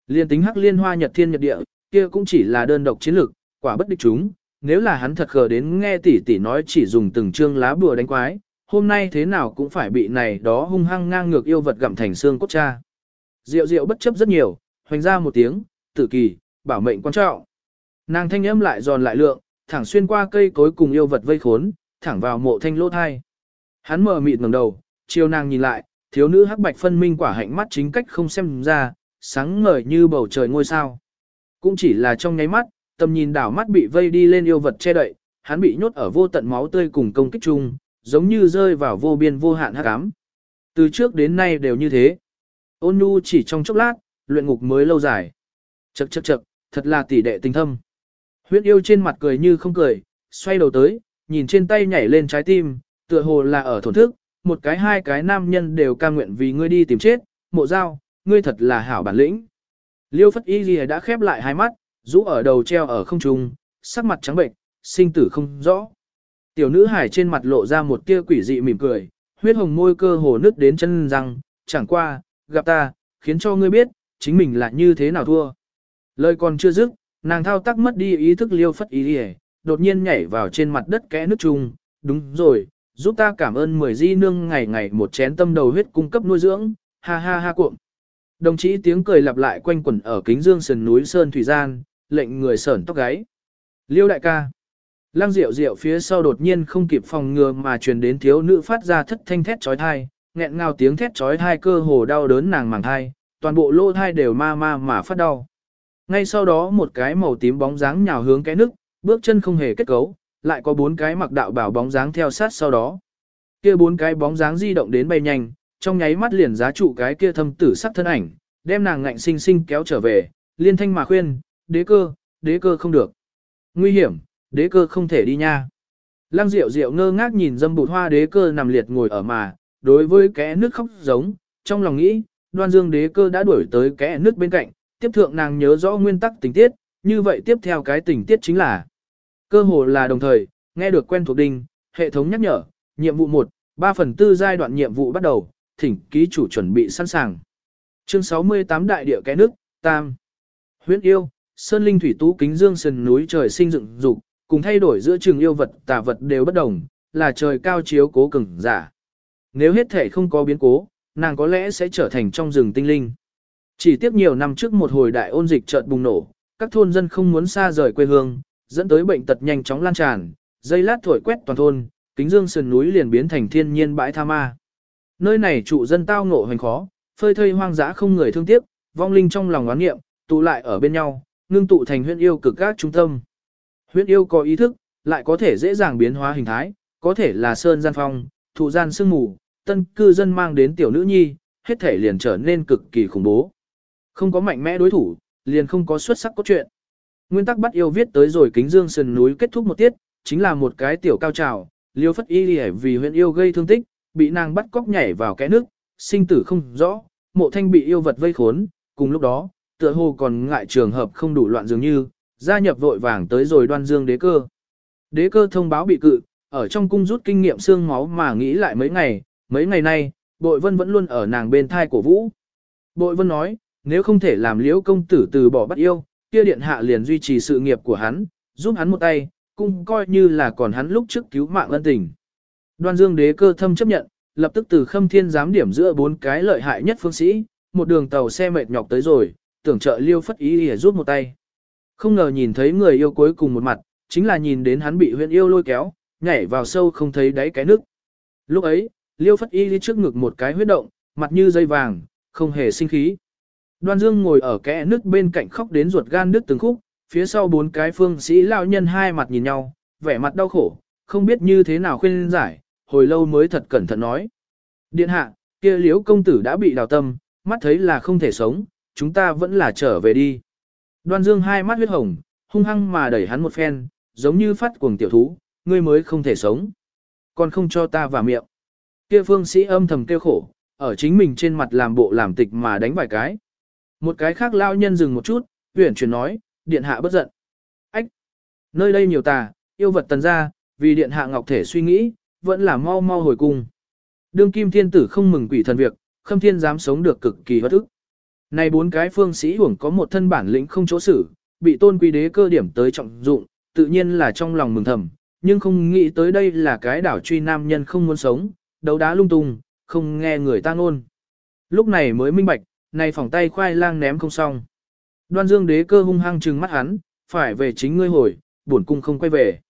Liên tính hắc liên hoa nhật thiên nhật địa, kia cũng chỉ là đơn độc chiến lược, quả bất địch chúng, nếu là hắn thật khờ đến nghe tỷ tỷ nói chỉ dùng từng chương lá bùa đánh quái, hôm nay thế nào cũng phải bị này đó hung hăng ngang ngược yêu vật gặm thành xương cốt cha. Diệu diệu bất chấp rất nhiều, hoành ra một tiếng, tử kỳ, bảo mệnh quan trọng. Nàng thanh âm lại giòn lại lượng, thẳng xuyên qua cây cối cùng yêu vật vây khốn, thẳng vào mộ thanh lỗ thai. Hắn mở mịt ngẩng đầu, chiều nàng nhìn lại, thiếu nữ hắc bạch phân minh quả hạnh mắt chính cách không xem ra, sáng ngời như bầu trời ngôi sao. Cũng chỉ là trong nháy mắt, tầm nhìn đảo mắt bị vây đi lên yêu vật che đậy, hắn bị nhốt ở vô tận máu tươi cùng công kích chung, giống như rơi vào vô biên vô hạn hắc ám. Từ trước đến nay đều như thế. Ôn nhu chỉ trong chốc lát, luyện ngục mới lâu dài. Chậc chậc chậc, thật là tỷ đệ tình thâm. Huyết yêu trên mặt cười như không cười, xoay đầu tới, nhìn trên tay nhảy lên trái tim, tựa hồ là ở thổn thức, một cái hai cái nam nhân đều ca nguyện vì ngươi đi tìm chết, mộ giao, ngươi thật là hảo bản lĩnh. Liêu phất y Ghi đã khép lại hai mắt, rũ ở đầu treo ở không trung, sắc mặt trắng bệnh, sinh tử không rõ. Tiểu nữ hải trên mặt lộ ra một tia quỷ dị mỉm cười, huyết hồng môi cơ hồ nứt đến chân răng, chẳng qua, gặp ta, khiến cho ngươi biết, chính mình là như thế nào thua. Lời còn chưa dứt, nàng thao tác mất đi ý thức liêu phất ý đi đột nhiên nhảy vào trên mặt đất kẽ nước chung, đúng rồi, giúp ta cảm ơn mười di nương ngày ngày một chén tâm đầu huyết cung cấp nuôi dưỡng, ha ha ha cuộn. Đồng chí tiếng cười lặp lại quanh quẩn ở kính dương sườn núi Sơn Thủy Gian, lệnh người sởn tóc gáy. Liêu đại ca. Lăng Diệu Diệu phía sau đột nhiên không kịp phòng ngừa mà truyền đến thiếu nữ phát ra thất thanh thét chói tai, nghẹn ngào tiếng thét chói tai cơ hồ đau đớn nàng màng thai, toàn bộ lỗ thai đều ma ma mà phát đau. Ngay sau đó một cái màu tím bóng dáng nhào hướng cái nước, bước chân không hề kết cấu, lại có bốn cái mặc đạo bảo bóng dáng theo sát sau đó. Kia bốn cái bóng dáng di động đến bay nhanh, trong nháy mắt liền giá trụ cái kia thâm tử sắc thân ảnh, đem nàng ngạnh sinh sinh kéo trở về, liên thanh mà khuyên, đế cơ, đế cơ không được. Nguy hiểm, đế cơ không thể đi nha. Lăng Diệu Diệu ngơ ngác nhìn dâm bụt hoa đế cơ nằm liệt ngồi ở mà, đối với kẽ nước khóc giống, trong lòng nghĩ, đoan dương đế cơ đã đuổi tới kẽ nước bên cạnh, tiếp thượng nàng nhớ rõ nguyên tắc tình tiết, như vậy tiếp theo cái tình tiết chính là cơ hồ là đồng thời, nghe được quen thuộc đinh, hệ thống nhắc nhở, nhiệm vụ 1, 3 phần tư giai đoạn nhiệm vụ bắt đầu, thỉnh ký chủ chuẩn bị sẵn sàng. Chương 68 đại địa kẽ nước, tam. huyễn yêu, sơn linh thủy tú kính dương sườn núi trời sinh dựng dục, cùng thay đổi giữa trường yêu vật tà vật đều bất đồng, là trời cao chiếu cố cường giả. Nếu hết thể không có biến cố, nàng có lẽ sẽ trở thành trong rừng tinh linh. Chỉ tiếc nhiều năm trước một hồi đại ôn dịch chợt bùng nổ, các thôn dân không muốn xa rời quê hương, dẫn tới bệnh tật nhanh chóng lan tràn, dây lát thổi quét toàn thôn, kính dương sườn núi liền biến thành thiên nhiên bãi tha ma. Nơi này trụ dân tao ngộ hành khó, phơi thây hoang dã không người thương tiếc, vong linh trong lòng oán nghiệm, tụ lại ở bên nhau, ngưng tụ thành huyễn yêu cực các trung tâm. Huyễn yêu có ý thức, lại có thể dễ dàng biến hóa hình thái, có thể là sơn gian phong, thụ gian sương mù, tân cư dân mang đến tiểu nữ nhi, hết thể liền trở nên cực kỳ khủng bố. Không có mạnh mẽ đối thủ, liền không có xuất sắc cốt truyện. Nguyên tắc bắt yêu viết tới rồi kính dương sườn núi kết thúc một tiết, chính là một cái tiểu cao trào, liêu phất y lì vì huyện yêu gây thương tích, bị nàng bắt cóc nhảy vào cái nước, sinh tử không rõ, mộ thanh bị yêu vật vây khốn, cùng lúc đó, tựa hồ còn ngại trường hợp không đủ loạn dường như, gia nhập vội vàng tới rồi đoan dương đế cơ. Đế cơ thông báo bị cự, ở trong cung rút kinh nghiệm xương máu mà nghĩ lại mấy ngày, mấy ngày nay, bội vân vẫn luôn ở nàng bên thai cổ vũ. Bội vân nói, nếu không thể làm liễu công tử từ bỏ bắt yêu, kia điện hạ liền duy trì sự nghiệp của hắn, giúp hắn một tay, cũng coi như là còn hắn lúc trước cứu mạng ân tình. Đoan dương đế cơ thâm chấp nhận, lập tức từ khâm thiên giám điểm giữa bốn cái lợi hại nhất phương sĩ, một đường tàu xe mệt nhọc tới rồi, tưởng trợ liêu phất ý để giúp một tay. Không ngờ nhìn thấy người yêu cuối cùng một mặt, chính là nhìn đến hắn bị huyện yêu lôi kéo, nhảy vào sâu không thấy đáy cái nước. Lúc ấy, liêu phất y đi trước ngực một cái huyết động, mặt như dây vàng, không hề sinh khí. Đoan Dương ngồi ở kẽ nước bên cạnh khóc đến ruột gan đứt từng khúc, phía sau bốn cái phương sĩ lao nhân hai mặt nhìn nhau, vẻ mặt đau khổ, không biết như thế nào khuyên giải, hồi lâu mới thật cẩn thận nói. Điện hạ, kia liếu công tử đã bị đào tâm, mắt thấy là không thể sống, chúng ta vẫn là trở về đi. Đoan Dương hai mắt huyết hồng, hung hăng mà đẩy hắn một phen, giống như phát cuồng tiểu thú, ngươi mới không thể sống. Còn không cho ta vào miệng. Kia phương sĩ âm thầm kêu khổ, ở chính mình trên mặt làm bộ làm tịch mà đánh vài cái. Một cái khác lao nhân dừng một chút, huyển chuyển nói, điện hạ bất giận. Ách! Nơi đây nhiều tà, yêu vật tần ra, vì điện hạ ngọc thể suy nghĩ, vẫn là mau mau hồi cung. Đương kim thiên tử không mừng quỷ thần việc, khâm thiên dám sống được cực kỳ bất ức. Này bốn cái phương sĩ hưởng có một thân bản lĩnh không chỗ xử, bị tôn quý đế cơ điểm tới trọng dụng, tự nhiên là trong lòng mừng thầm, nhưng không nghĩ tới đây là cái đảo truy nam nhân không muốn sống, đấu đá lung tung, không nghe người ta ngôn. Lúc này mới minh bạch, này phỏng tay khoai lang ném không xong. Đoan dương đế cơ hung hăng trừng mắt hắn, phải về chính ngươi hồi, bổn cung không quay về.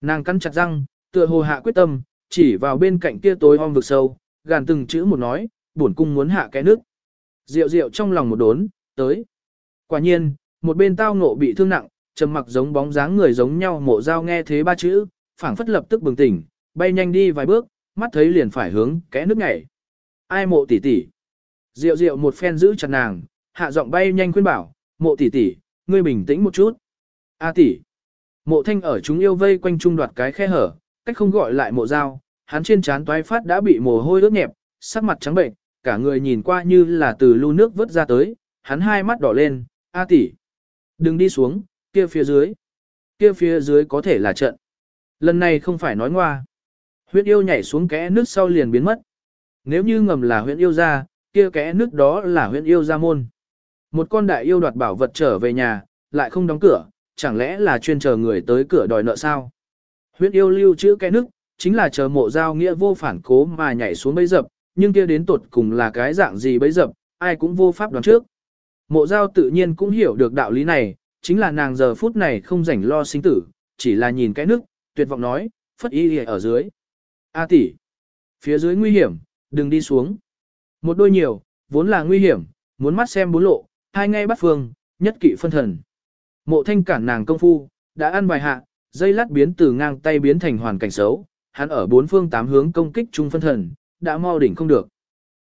Nàng cắn chặt răng, tựa hồ hạ quyết tâm, chỉ vào bên cạnh kia tối om vực sâu, gàn từng chữ một nói, bổn cung muốn hạ cái nước. Diệu diệu trong lòng một đốn, tới. Quả nhiên, một bên tao ngộ bị thương nặng, trầm mặc giống bóng dáng người giống nhau mộ dao nghe thế ba chữ, phảng phất lập tức bừng tỉnh, bay nhanh đi vài bước, mắt thấy liền phải hướng kẽ nước nhảy. Ai mộ tỷ tỷ? Diệu diệu một phen giữ chặt nàng, hạ giọng bay nhanh khuyên bảo, mộ tỷ tỷ, ngươi bình tĩnh một chút. A tỷ. Mộ thanh ở chúng yêu vây quanh trung đoạt cái khe hở, cách không gọi lại mộ dao, hắn trên trán toái phát đã bị mồ hôi ướt nhẹp, sắc mặt trắng bệnh, cả người nhìn qua như là từ lưu nước vớt ra tới, hắn hai mắt đỏ lên, A tỷ, đừng đi xuống, kia phía dưới, kia phía dưới có thể là trận. Lần này không phải nói ngoa. Huyễn yêu nhảy xuống kẽ nước sau liền biến mất. Nếu như ngầm là Huyễn yêu ra, kia kẽ nước đó là Huyễn yêu ra môn. Một con đại yêu đoạt bảo vật trở về nhà, lại không đóng cửa, chẳng lẽ là chuyên chờ người tới cửa đòi nợ sao? Huyễn yêu lưu chữ kẽ nước, chính là chờ mộ giao nghĩa vô phản cố mà nhảy xuống bấy dập, nhưng kia đến tột cùng là cái dạng gì bấy dập, ai cũng vô pháp đoán trước. Mộ giao tự nhiên cũng hiểu được đạo lý này, chính là nàng giờ phút này không rảnh lo sinh tử, chỉ là nhìn cái nước, tuyệt vọng nói, phất y ở dưới. A tỷ, phía dưới nguy hiểm, đừng đi xuống. Một đôi nhiều, vốn là nguy hiểm, muốn mắt xem bốn lộ, hai ngay bắt phương, nhất kỵ phân thần. Mộ thanh cản nàng công phu, đã ăn bài hạ, dây lát biến từ ngang tay biến thành hoàn cảnh xấu, hắn ở bốn phương tám hướng công kích chung phân thần, đã mau đỉnh không được.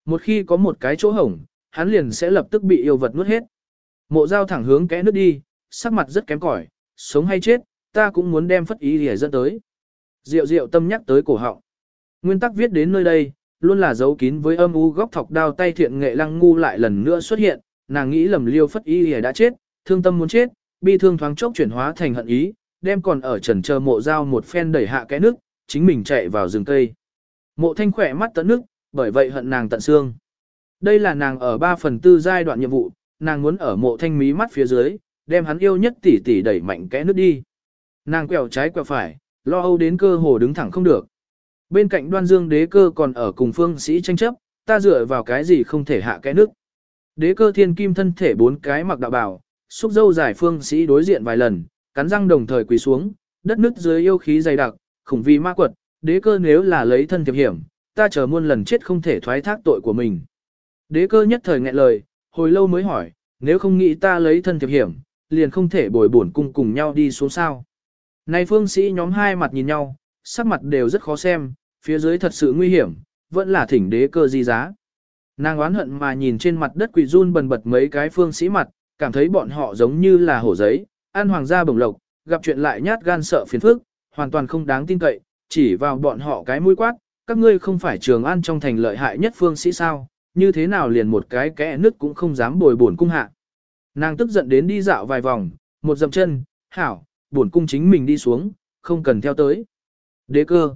Một khi có một cái chỗ hổng, hắn liền sẽ lập tức bị yêu vật nuốt hết. Mộ dao thẳng hướng kẽ nước đi, sắc mặt rất kém cỏi, sống hay chết, ta cũng muốn đem phất ý để dẫn tới. Diệu diệu tâm nhắc tới cổ họng. Nguyên tắc viết đến nơi đây, luôn là dấu kín với âm u góc thọc đao tay thiện nghệ lăng ngu lại lần nữa xuất hiện, nàng nghĩ lầm liêu phất ý hề đã chết, thương tâm muốn chết, bi thương thoáng chốc chuyển hóa thành hận ý, đem còn ở trần chờ mộ dao một phen đẩy hạ cái nước, chính mình chạy vào rừng cây. Mộ thanh khỏe mắt tận nước, bởi vậy hận nàng tận xương. Đây là nàng ở 3 phần tư giai đoạn nhiệm vụ, nàng muốn ở mộ thanh mí mắt phía dưới, đem hắn yêu nhất tỉ tỉ đẩy mạnh kẽ nước đi. Nàng quẹo trái quẹo phải, lo âu đến cơ hồ đứng thẳng không được. Bên cạnh đoan dương đế cơ còn ở cùng phương sĩ tranh chấp, ta dựa vào cái gì không thể hạ cái nước. Đế cơ thiên kim thân thể bốn cái mặc đạo bảo, xúc dâu giải phương sĩ đối diện vài lần, cắn răng đồng thời quỳ xuống, đất nước dưới yêu khí dày đặc, khủng vi ma quật, đế cơ nếu là lấy thân thiệp hiểm, ta chờ muôn lần chết không thể thoái thác tội của mình. Đế cơ nhất thời nghẹn lời, hồi lâu mới hỏi, nếu không nghĩ ta lấy thân thiệp hiểm, liền không thể bồi bổn cung cùng nhau đi xuống sao. Này phương sĩ nhóm hai mặt nhìn nhau, sắc mặt đều rất khó xem, phía dưới thật sự nguy hiểm, vẫn là thỉnh đế cơ di giá. Nàng oán hận mà nhìn trên mặt đất quỷ run bần bật mấy cái phương sĩ mặt, cảm thấy bọn họ giống như là hổ giấy, an hoàng gia bồng lộc, gặp chuyện lại nhát gan sợ phiền phức, hoàn toàn không đáng tin cậy, chỉ vào bọn họ cái mũi quát, các ngươi không phải trường an trong thành lợi hại nhất phương sĩ sao, như thế nào liền một cái kẽ nứt cũng không dám bồi bổn cung hạ. Nàng tức giận đến đi dạo vài vòng, một dậm chân, hảo, bổn cung chính mình đi xuống, không cần theo tới. Đế cơ.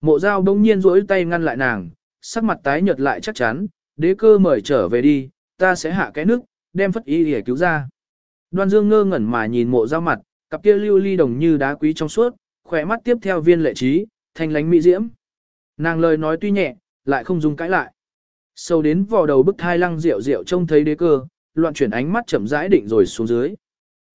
Mộ dao đông nhiên rỗi tay ngăn lại nàng, sắc mặt tái nhợt lại chắc chắn, đế cơ mời trở về đi, ta sẽ hạ cái nước, đem phất y để cứu ra. Đoan dương ngơ ngẩn mà nhìn mộ dao mặt, cặp kia lưu ly đồng như đá quý trong suốt, khỏe mắt tiếp theo viên lệ trí, thanh lánh mỹ diễm. Nàng lời nói tuy nhẹ, lại không dùng cãi lại. Sâu đến vò đầu bức thai lăng rượu rượu trông thấy đế cơ, loạn chuyển ánh mắt chậm rãi định rồi xuống dưới.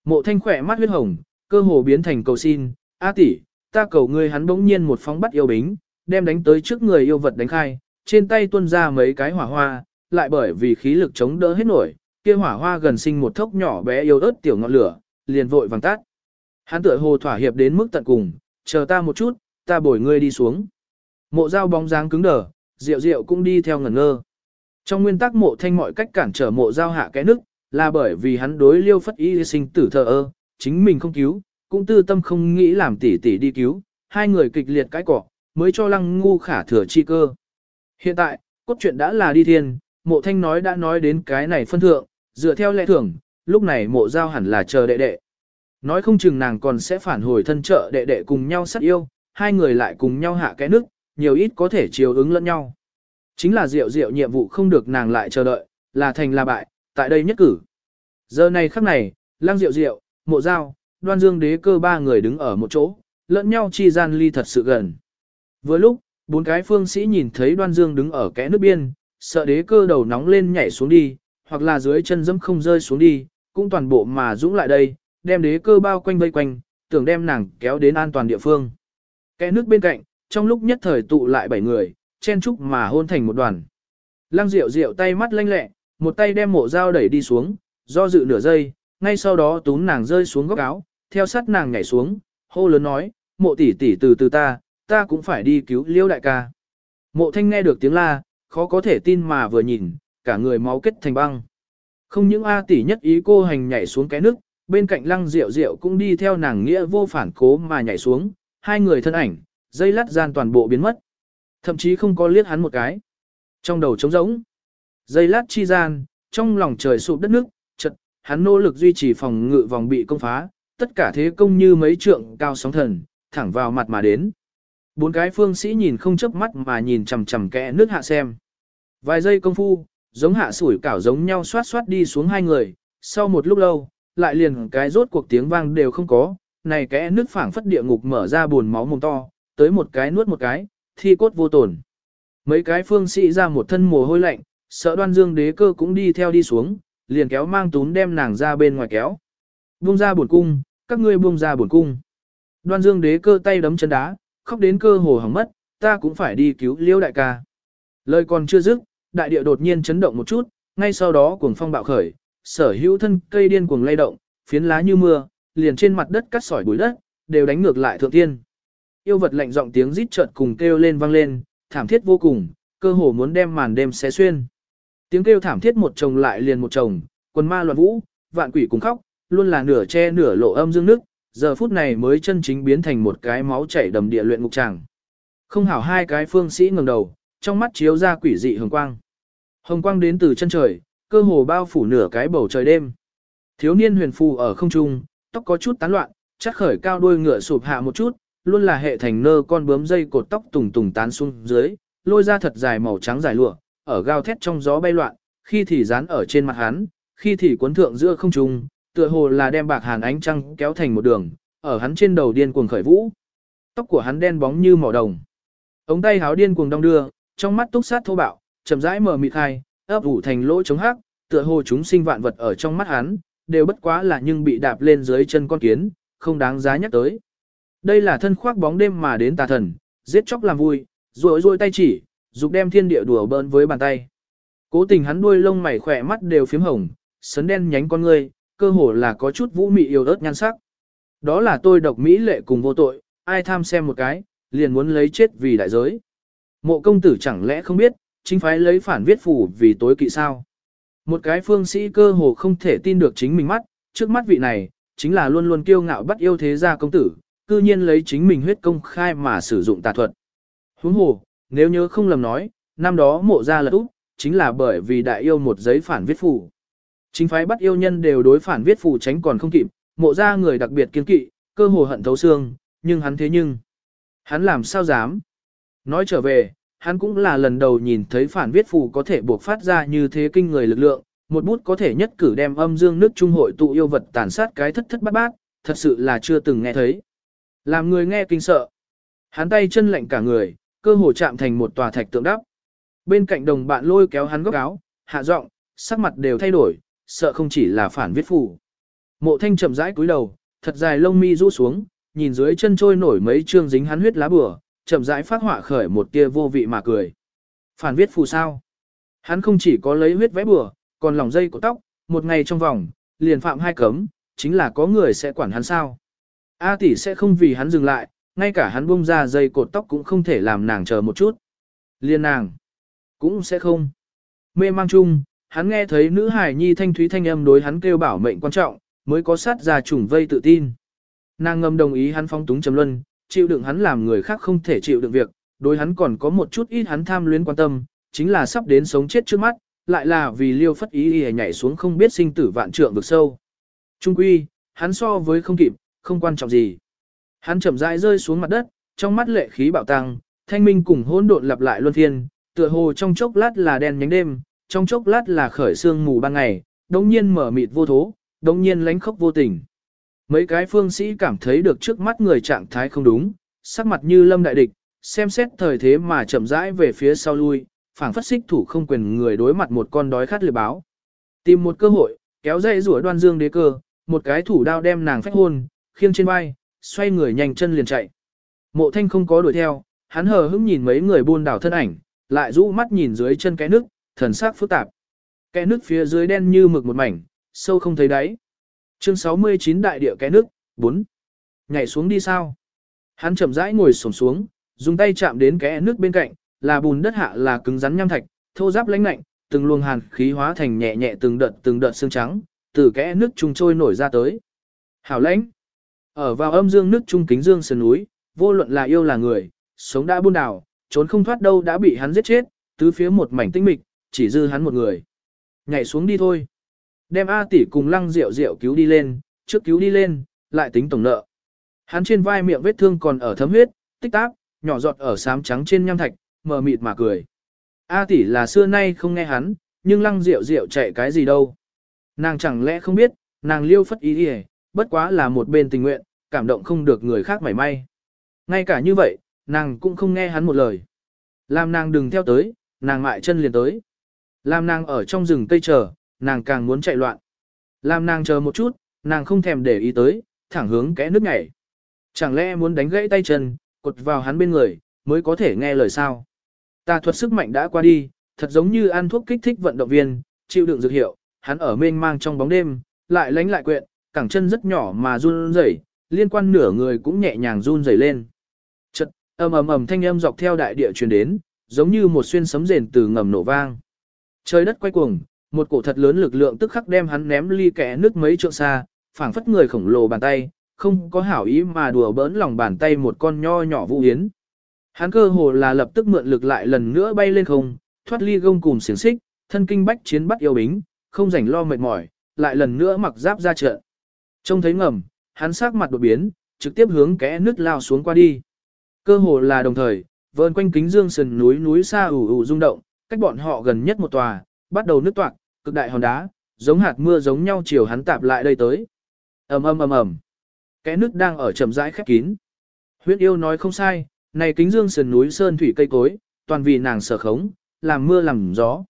Mộ thanh khỏe mắt huyết hồng, cơ hồ biến thành cầu xin, A tỷ, ta cầu ngươi hắn bỗng nhiên một phóng bắt yêu bính, đem đánh tới trước người yêu vật đánh khai, trên tay tuôn ra mấy cái hỏa hoa, lại bởi vì khí lực chống đỡ hết nổi, kia hỏa hoa gần sinh một thốc nhỏ bé yêu ớt tiểu ngọn lửa, liền vội vàng tắt. Hắn tựa hồ thỏa hiệp đến mức tận cùng, chờ ta một chút, ta bồi ngươi đi xuống. Mộ dao bóng dáng cứng đờ, rượu rượu cũng đi theo ngẩn ngơ. Trong nguyên tắc mộ thanh mọi cách cản trở mộ dao hạ cái nức, là bởi vì hắn đối liêu phất y sinh tử thờ ơ, chính mình không cứu, cũng tư tâm không nghĩ làm tỷ tỷ đi cứu, hai người kịch liệt cãi cọ, mới cho lăng ngu khả thừa chi cơ. Hiện tại, cốt truyện đã là đi thiên, mộ thanh nói đã nói đến cái này phân thượng, dựa theo lệ thường, lúc này mộ giao hẳn là chờ đệ đệ. Nói không chừng nàng còn sẽ phản hồi thân trợ đệ đệ cùng nhau sát yêu, hai người lại cùng nhau hạ cái nước, nhiều ít có thể chiều ứng lẫn nhau. Chính là diệu diệu nhiệm vụ không được nàng lại chờ đợi, là thành là bại, tại đây nhất cử. Giờ này khắc này, lang diệu diệu, mộ giao, đoan dương đế cơ ba người đứng ở một chỗ, lẫn nhau chi gian ly thật sự gần. Vừa lúc, bốn cái phương sĩ nhìn thấy đoan dương đứng ở kẽ nước biên, sợ đế cơ đầu nóng lên nhảy xuống đi, hoặc là dưới chân dẫm không rơi xuống đi, cũng toàn bộ mà dũng lại đây, đem đế cơ bao quanh vây quanh, tưởng đem nàng kéo đến an toàn địa phương. Kẽ nước bên cạnh, trong lúc nhất thời tụ lại bảy người, chen chúc mà hôn thành một đoàn. Lăng Diệu Diệu tay mắt lanh lẹ, một tay đem mộ dao đẩy đi xuống, do dự nửa giây, ngay sau đó túm nàng rơi xuống góc áo, theo sát nàng nhảy xuống, hô lớn nói, mộ tỷ tỷ từ từ ta, ta cũng phải đi cứu liêu đại ca. Mộ thanh nghe được tiếng la, khó có thể tin mà vừa nhìn, cả người máu kết thành băng. Không những A tỷ nhất ý cô hành nhảy xuống cái nước, bên cạnh lăng rượu rượu cũng đi theo nàng nghĩa vô phản cố mà nhảy xuống, hai người thân ảnh, dây lắt gian toàn bộ biến mất. Thậm chí không có liếc hắn một cái. Trong đầu trống rỗng, dây lát chi gian, trong lòng trời sụp đất nước, chật, hắn nỗ lực duy trì phòng ngự vòng bị công phá, tất cả thế công như mấy trượng cao sóng thần, thẳng vào mặt mà đến. Bốn cái phương sĩ nhìn không chớp mắt mà nhìn chằm chằm kẽ nước hạ xem. Vài giây công phu, giống hạ sủi cảo giống nhau xoát xoát đi xuống hai người, sau một lúc lâu, lại liền cái rốt cuộc tiếng vang đều không có, này kẽ nước phảng phất địa ngục mở ra buồn máu mồm to, tới một cái nuốt một cái, thi cốt vô tổn. Mấy cái phương sĩ ra một thân mồ hôi lạnh, sợ đoan dương đế cơ cũng đi theo đi xuống, liền kéo mang tún đem nàng ra bên ngoài kéo. Buông ra buồn cung, các ngươi buông ra buồn cung. Đoan dương đế cơ tay đấm chân đá, khóc đến cơ hồ hỏng mất, ta cũng phải đi cứu liêu đại ca. Lời còn chưa dứt, đại địa đột nhiên chấn động một chút, ngay sau đó cuồng phong bạo khởi, sở hữu thân cây điên cuồng lay động, phiến lá như mưa, liền trên mặt đất cắt sỏi bụi đất, đều đánh ngược lại thượng tiên. Yêu vật lạnh giọng tiếng rít chợt cùng kêu lên vang lên, thảm thiết vô cùng, cơ hồ muốn đem màn đêm xé xuyên. Tiếng kêu thảm thiết một chồng lại liền một chồng, quần ma loạn vũ, vạn quỷ cùng khóc, luôn là nửa che nửa lộ âm dương nước, giờ phút này mới chân chính biến thành một cái máu chảy đầm địa luyện ngục tràng. Không hảo hai cái phương sĩ ngẩng đầu, trong mắt chiếu ra quỷ dị hồng quang. Hồng quang đến từ chân trời, cơ hồ bao phủ nửa cái bầu trời đêm. Thiếu niên huyền phù ở không trung, tóc có chút tán loạn, chắc khởi cao đuôi ngựa sụp hạ một chút, luôn là hệ thành nơ con bướm dây cột tóc tùng tùng tán xuống dưới, lôi ra thật dài màu trắng dài lụa, ở gao thét trong gió bay loạn, khi thì dán ở trên mặt hắn, khi thì cuốn thượng giữa không trung, tựa hồ là đem bạc hàn ánh trăng kéo thành một đường, ở hắn trên đầu điên cuồng khởi vũ. Tóc của hắn đen bóng như màu đồng. Ống tay háo điên cuồng đong đưa, trong mắt túc sát thô bạo, chậm rãi mở mịt hai, ấp ủ thành lỗ chống hắc, tựa hồ chúng sinh vạn vật ở trong mắt hắn, đều bất quá là nhưng bị đạp lên dưới chân con kiến, không đáng giá nhắc tới. Đây là thân khoác bóng đêm mà đến tà thần, giết chóc làm vui, rồi rùi tay chỉ, dục đem thiên địa đùa bỡn với bàn tay. Cố tình hắn đuôi lông mày khỏe mắt đều phím hồng, sấn đen nhánh con ngươi, cơ hồ là có chút vũ mị yêu ớt nhan sắc. Đó là tôi độc mỹ lệ cùng vô tội, ai tham xem một cái, liền muốn lấy chết vì đại giới. Mộ công tử chẳng lẽ không biết, chính phái lấy phản viết phủ vì tối kỵ sao. Một cái phương sĩ cơ hồ không thể tin được chính mình mắt, trước mắt vị này, chính là luôn luôn kiêu ngạo bắt yêu thế gia công tử, cư nhiên lấy chính mình huyết công khai mà sử dụng tà thuật. Huống hồ, nếu nhớ không lầm nói, năm đó mộ ra lật úp, chính là bởi vì đại yêu một giấy phản viết phủ. Chính phái bắt yêu nhân đều đối phản viết phủ tránh còn không kịp, mộ ra người đặc biệt kiên kỵ, cơ hồ hận thấu xương, nhưng hắn thế nhưng. Hắn làm sao dám? Nói trở về, hắn cũng là lần đầu nhìn thấy phản viết phù có thể buộc phát ra như thế kinh người lực lượng, một bút có thể nhất cử đem âm dương nước trung hội tụ yêu vật tàn sát cái thất thất bát bát, thật sự là chưa từng nghe thấy. Làm người nghe kinh sợ. Hắn tay chân lạnh cả người, cơ hồ chạm thành một tòa thạch tượng đắp. Bên cạnh đồng bạn lôi kéo hắn góc áo, hạ giọng, sắc mặt đều thay đổi, sợ không chỉ là phản viết phù. Mộ thanh chậm rãi cúi đầu, thật dài lông mi rũ xuống, nhìn dưới chân trôi nổi mấy trương dính hắn huyết lá bừa, chậm rãi phát họa khởi một tia vô vị mà cười. Phản viết phù sao? Hắn không chỉ có lấy huyết vẽ bừa, còn lòng dây của tóc, một ngày trong vòng, liền phạm hai cấm, chính là có người sẽ quản hắn sao. A tỷ sẽ không vì hắn dừng lại, ngay cả hắn bung ra dây cột tóc cũng không thể làm nàng chờ một chút. Liên nàng, cũng sẽ không. Mê mang chung, hắn nghe thấy nữ hải nhi thanh thúy thanh âm đối hắn kêu bảo mệnh quan trọng, mới có sát ra trùng vây tự tin. Nàng ngầm đồng ý hắn phong túng trầm luân, chịu đựng hắn làm người khác không thể chịu đựng việc, đối hắn còn có một chút ít hắn tham luyến quan tâm, chính là sắp đến sống chết trước mắt, lại là vì liêu phất ý y nhảy xuống không biết sinh tử vạn trượng vực sâu. Trung quy, hắn so với không kịp, không quan trọng gì. Hắn chậm rãi rơi xuống mặt đất, trong mắt lệ khí bạo tăng, thanh minh cùng hỗn độn lặp lại luân phiên, tựa hồ trong chốc lát là đen nhánh đêm, trong chốc lát là khởi sương mù ban ngày, đống nhiên mở mịt vô thố, đống nhiên lánh khốc vô tình. Mấy cái phương sĩ cảm thấy được trước mắt người trạng thái không đúng, sắc mặt như lâm đại địch, xem xét thời thế mà chậm rãi về phía sau lui, phảng phất xích thủ không quyền người đối mặt một con đói khát lừa báo. Tìm một cơ hội, kéo dây rủa đoan dương đế cơ, một cái thủ đao đem nàng phách hôn, khiêng trên vai, xoay người nhanh chân liền chạy. Mộ thanh không có đuổi theo, hắn hờ hững nhìn mấy người buôn đảo thân ảnh, lại rũ mắt nhìn dưới chân cái nước, thần sắc phức tạp. kẽ nước phía dưới đen như mực một mảnh, sâu không thấy đáy. Chương 69 đại địa kẽ nước, 4. Nhảy xuống đi sao? Hắn chậm rãi ngồi xổm xuống, dùng tay chạm đến kẽ nước bên cạnh, là bùn đất hạ là cứng rắn nham thạch, thô ráp lãnh lạnh, từng luồng hàn khí hóa thành nhẹ nhẹ từng đợt từng đợt xương trắng, từ kẽ nước trùng trôi nổi ra tới. Hảo lãnh. Ở vào âm dương nước trung kính dương sườn núi, vô luận là yêu là người, sống đã buôn đảo, trốn không thoát đâu đã bị hắn giết chết, tứ phía một mảnh tinh mịch, chỉ dư hắn một người. Nhảy xuống đi thôi. Đem A tỷ cùng lăng rượu rượu cứu đi lên, trước cứu đi lên, lại tính tổng nợ. Hắn trên vai miệng vết thương còn ở thấm huyết, tích tác, nhỏ giọt ở sám trắng trên nham thạch, mờ mịt mà cười. A tỷ là xưa nay không nghe hắn, nhưng lăng rượu rượu chạy cái gì đâu. Nàng chẳng lẽ không biết, nàng liêu phất ý đi bất quá là một bên tình nguyện, cảm động không được người khác mảy may. Ngay cả như vậy, nàng cũng không nghe hắn một lời. Làm nàng đừng theo tới, nàng mại chân liền tới. Làm nàng ở trong rừng cây chờ, nàng càng muốn chạy loạn. Làm nàng chờ một chút, nàng không thèm để ý tới, thẳng hướng kẽ nước nhảy. Chẳng lẽ muốn đánh gãy tay chân, cột vào hắn bên người, mới có thể nghe lời sao? Tà thuật sức mạnh đã qua đi, thật giống như ăn thuốc kích thích vận động viên, chịu đựng dược hiệu, hắn ở mênh mang trong bóng đêm, lại lánh lại quyện, cẳng chân rất nhỏ mà run rẩy, liên quan nửa người cũng nhẹ nhàng run rẩy lên. Chật, ầm ầm ầm thanh âm dọc theo đại địa truyền đến, giống như một xuyên sấm rền từ ngầm nổ vang. Trời đất quay cuồng, một cổ thật lớn lực lượng tức khắc đem hắn ném ly kẽ nước mấy trượng xa, phảng phất người khổng lồ bàn tay, không có hảo ý mà đùa bỡn lòng bàn tay một con nho nhỏ vũ yến. Hắn cơ hồ là lập tức mượn lực lại lần nữa bay lên không, thoát ly gông cùng xiềng xích, thân kinh bách chiến bắt yêu bính, không rảnh lo mệt mỏi, lại lần nữa mặc giáp ra trận. Trông thấy ngầm, hắn sắc mặt đột biến, trực tiếp hướng kẽ nước lao xuống qua đi. Cơ hồ là đồng thời, vơn quanh kính dương sườn núi núi xa ủ ủ rung động, cách bọn họ gần nhất một tòa, bắt đầu nứt toạc, cực đại hòn đá, giống hạt mưa giống nhau chiều hắn tạp lại đây tới. ầm ầm ầm ầm, kẽ nước đang ở chậm rãi khép kín. Huyết yêu nói không sai, này kính dương sườn núi sơn thủy cây cối, toàn vì nàng sở khống, làm mưa làm gió.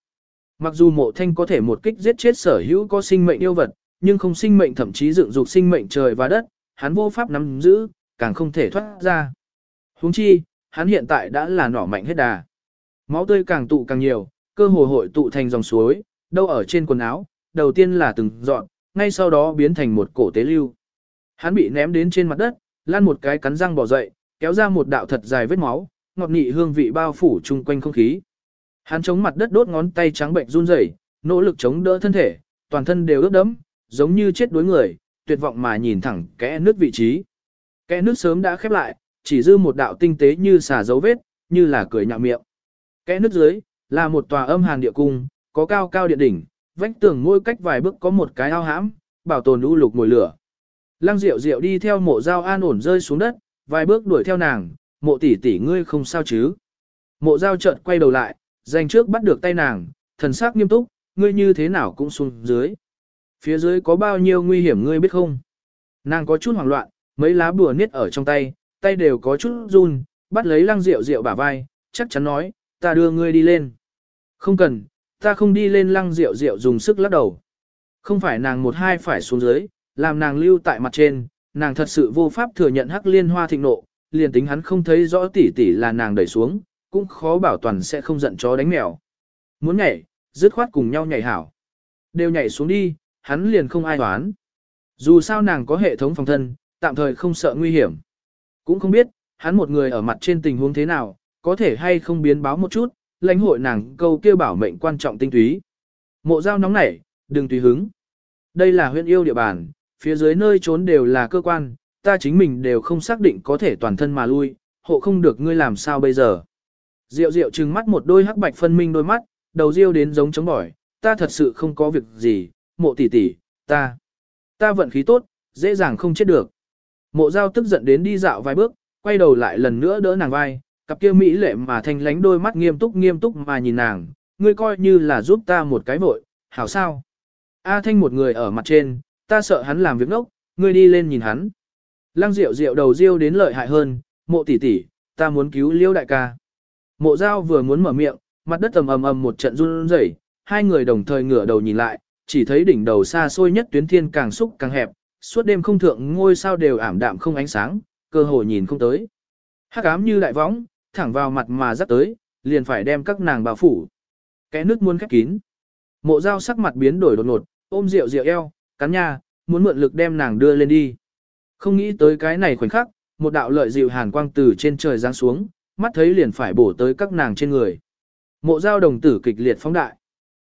Mặc dù mộ thanh có thể một kích giết chết sở hữu có sinh mệnh yêu vật, nhưng không sinh mệnh thậm chí dựng dục sinh mệnh trời và đất, hắn vô pháp nắm giữ, càng không thể thoát ra. Huống chi, hắn hiện tại đã là nỏ mạnh hết đà. Máu tươi càng tụ càng nhiều, cơ hồ hội tụ thành dòng suối, đâu ở trên quần áo, đầu tiên là từng dọn, ngay sau đó biến thành một cổ tế lưu. Hắn bị ném đến trên mặt đất, lăn một cái cắn răng bỏ dậy, kéo ra một đạo thật dài vết máu, ngọt nị hương vị bao phủ chung quanh không khí. Hắn chống mặt đất đốt ngón tay trắng bệnh run rẩy, nỗ lực chống đỡ thân thể, toàn thân đều ướt đẫm, giống như chết đuối người, tuyệt vọng mà nhìn thẳng kẽ nước vị trí. Kẽ nước sớm đã khép lại, chỉ dư một đạo tinh tế như xả dấu vết, như là cười nhạo miệng. Kẽ nước dưới, là một tòa âm hàn địa cung, có cao cao điện đỉnh, vách tường mỗi cách vài bước có một cái ao hãm, bảo tồn u lục mùi lửa. Lăng Diệu Diệu đi theo mộ dao an ổn rơi xuống đất, vài bước đuổi theo nàng, mộ tỷ tỷ ngươi không sao chứ. Mộ dao chợt quay đầu lại, dành trước bắt được tay nàng, thần sắc nghiêm túc, ngươi như thế nào cũng xuống dưới. Phía dưới có bao nhiêu nguy hiểm ngươi biết không? Nàng có chút hoảng loạn, mấy lá bùa niết ở trong tay, tay đều có chút run, bắt lấy lăng rượu rượu bả vai, chắc chắn nói, ta đưa ngươi đi lên. Không cần, ta không đi lên lăng rượu rượu dùng sức lắc đầu. Không phải nàng một hai phải xuống dưới, làm nàng lưu tại mặt trên, nàng thật sự vô pháp thừa nhận hắc liên hoa thịnh nộ, liền tính hắn không thấy rõ tỉ tỉ là nàng đẩy xuống, cũng khó bảo toàn sẽ không giận chó đánh mèo. Muốn nhảy, dứt khoát cùng nhau nhảy hảo. Đều nhảy xuống đi, hắn liền không ai đoán. Dù sao nàng có hệ thống phòng thân, tạm thời không sợ nguy hiểm. Cũng không biết, hắn một người ở mặt trên tình huống thế nào, có thể hay không biến báo một chút, lãnh hội nàng câu kêu bảo mệnh quan trọng tinh túy. Mộ giao nóng nảy, đừng tùy hứng. Đây là huyện yêu địa bàn, phía dưới nơi trốn đều là cơ quan, ta chính mình đều không xác định có thể toàn thân mà lui, hộ không được ngươi làm sao bây giờ. Diệu diệu trừng mắt một đôi hắc bạch phân minh đôi mắt, đầu riêu đến giống chống bỏi, ta thật sự không có việc gì, mộ tỷ tỷ, ta, ta vận khí tốt, dễ dàng không chết được. Mộ giao tức giận đến đi dạo vài bước, quay đầu lại lần nữa đỡ nàng vai, cặp kia mỹ lệ mà thanh lánh đôi mắt nghiêm túc nghiêm túc mà nhìn nàng, ngươi coi như là giúp ta một cái vội, hảo sao. A thanh một người ở mặt trên, ta sợ hắn làm việc ngốc, ngươi đi lên nhìn hắn. Lăng Diệu Diệu đầu riêu đến lợi hại hơn, mộ tỷ tỷ, ta muốn cứu liêu đại ca. Mộ giao vừa muốn mở miệng, mặt đất ầm ầm ầm một trận run rẩy, hai người đồng thời ngửa đầu nhìn lại, chỉ thấy đỉnh đầu xa xôi nhất tuyến thiên càng xúc càng hẹp, suốt đêm không thượng ngôi sao đều ảm đạm không ánh sáng, cơ hội nhìn không tới. Hắc ám như đại võng, thẳng vào mặt mà dắt tới, liền phải đem các nàng bao phủ. Cái nước muôn khép kín. Mộ dao sắc mặt biến đổi đột ngột, ôm rượu rượu eo, cắn nha, muốn mượn lực đem nàng đưa lên đi. Không nghĩ tới cái này khoảnh khắc, một đạo lợi dịu hàn quang từ trên trời giáng xuống, mắt thấy liền phải bổ tới các nàng trên người. Mộ dao đồng tử kịch liệt phóng đại.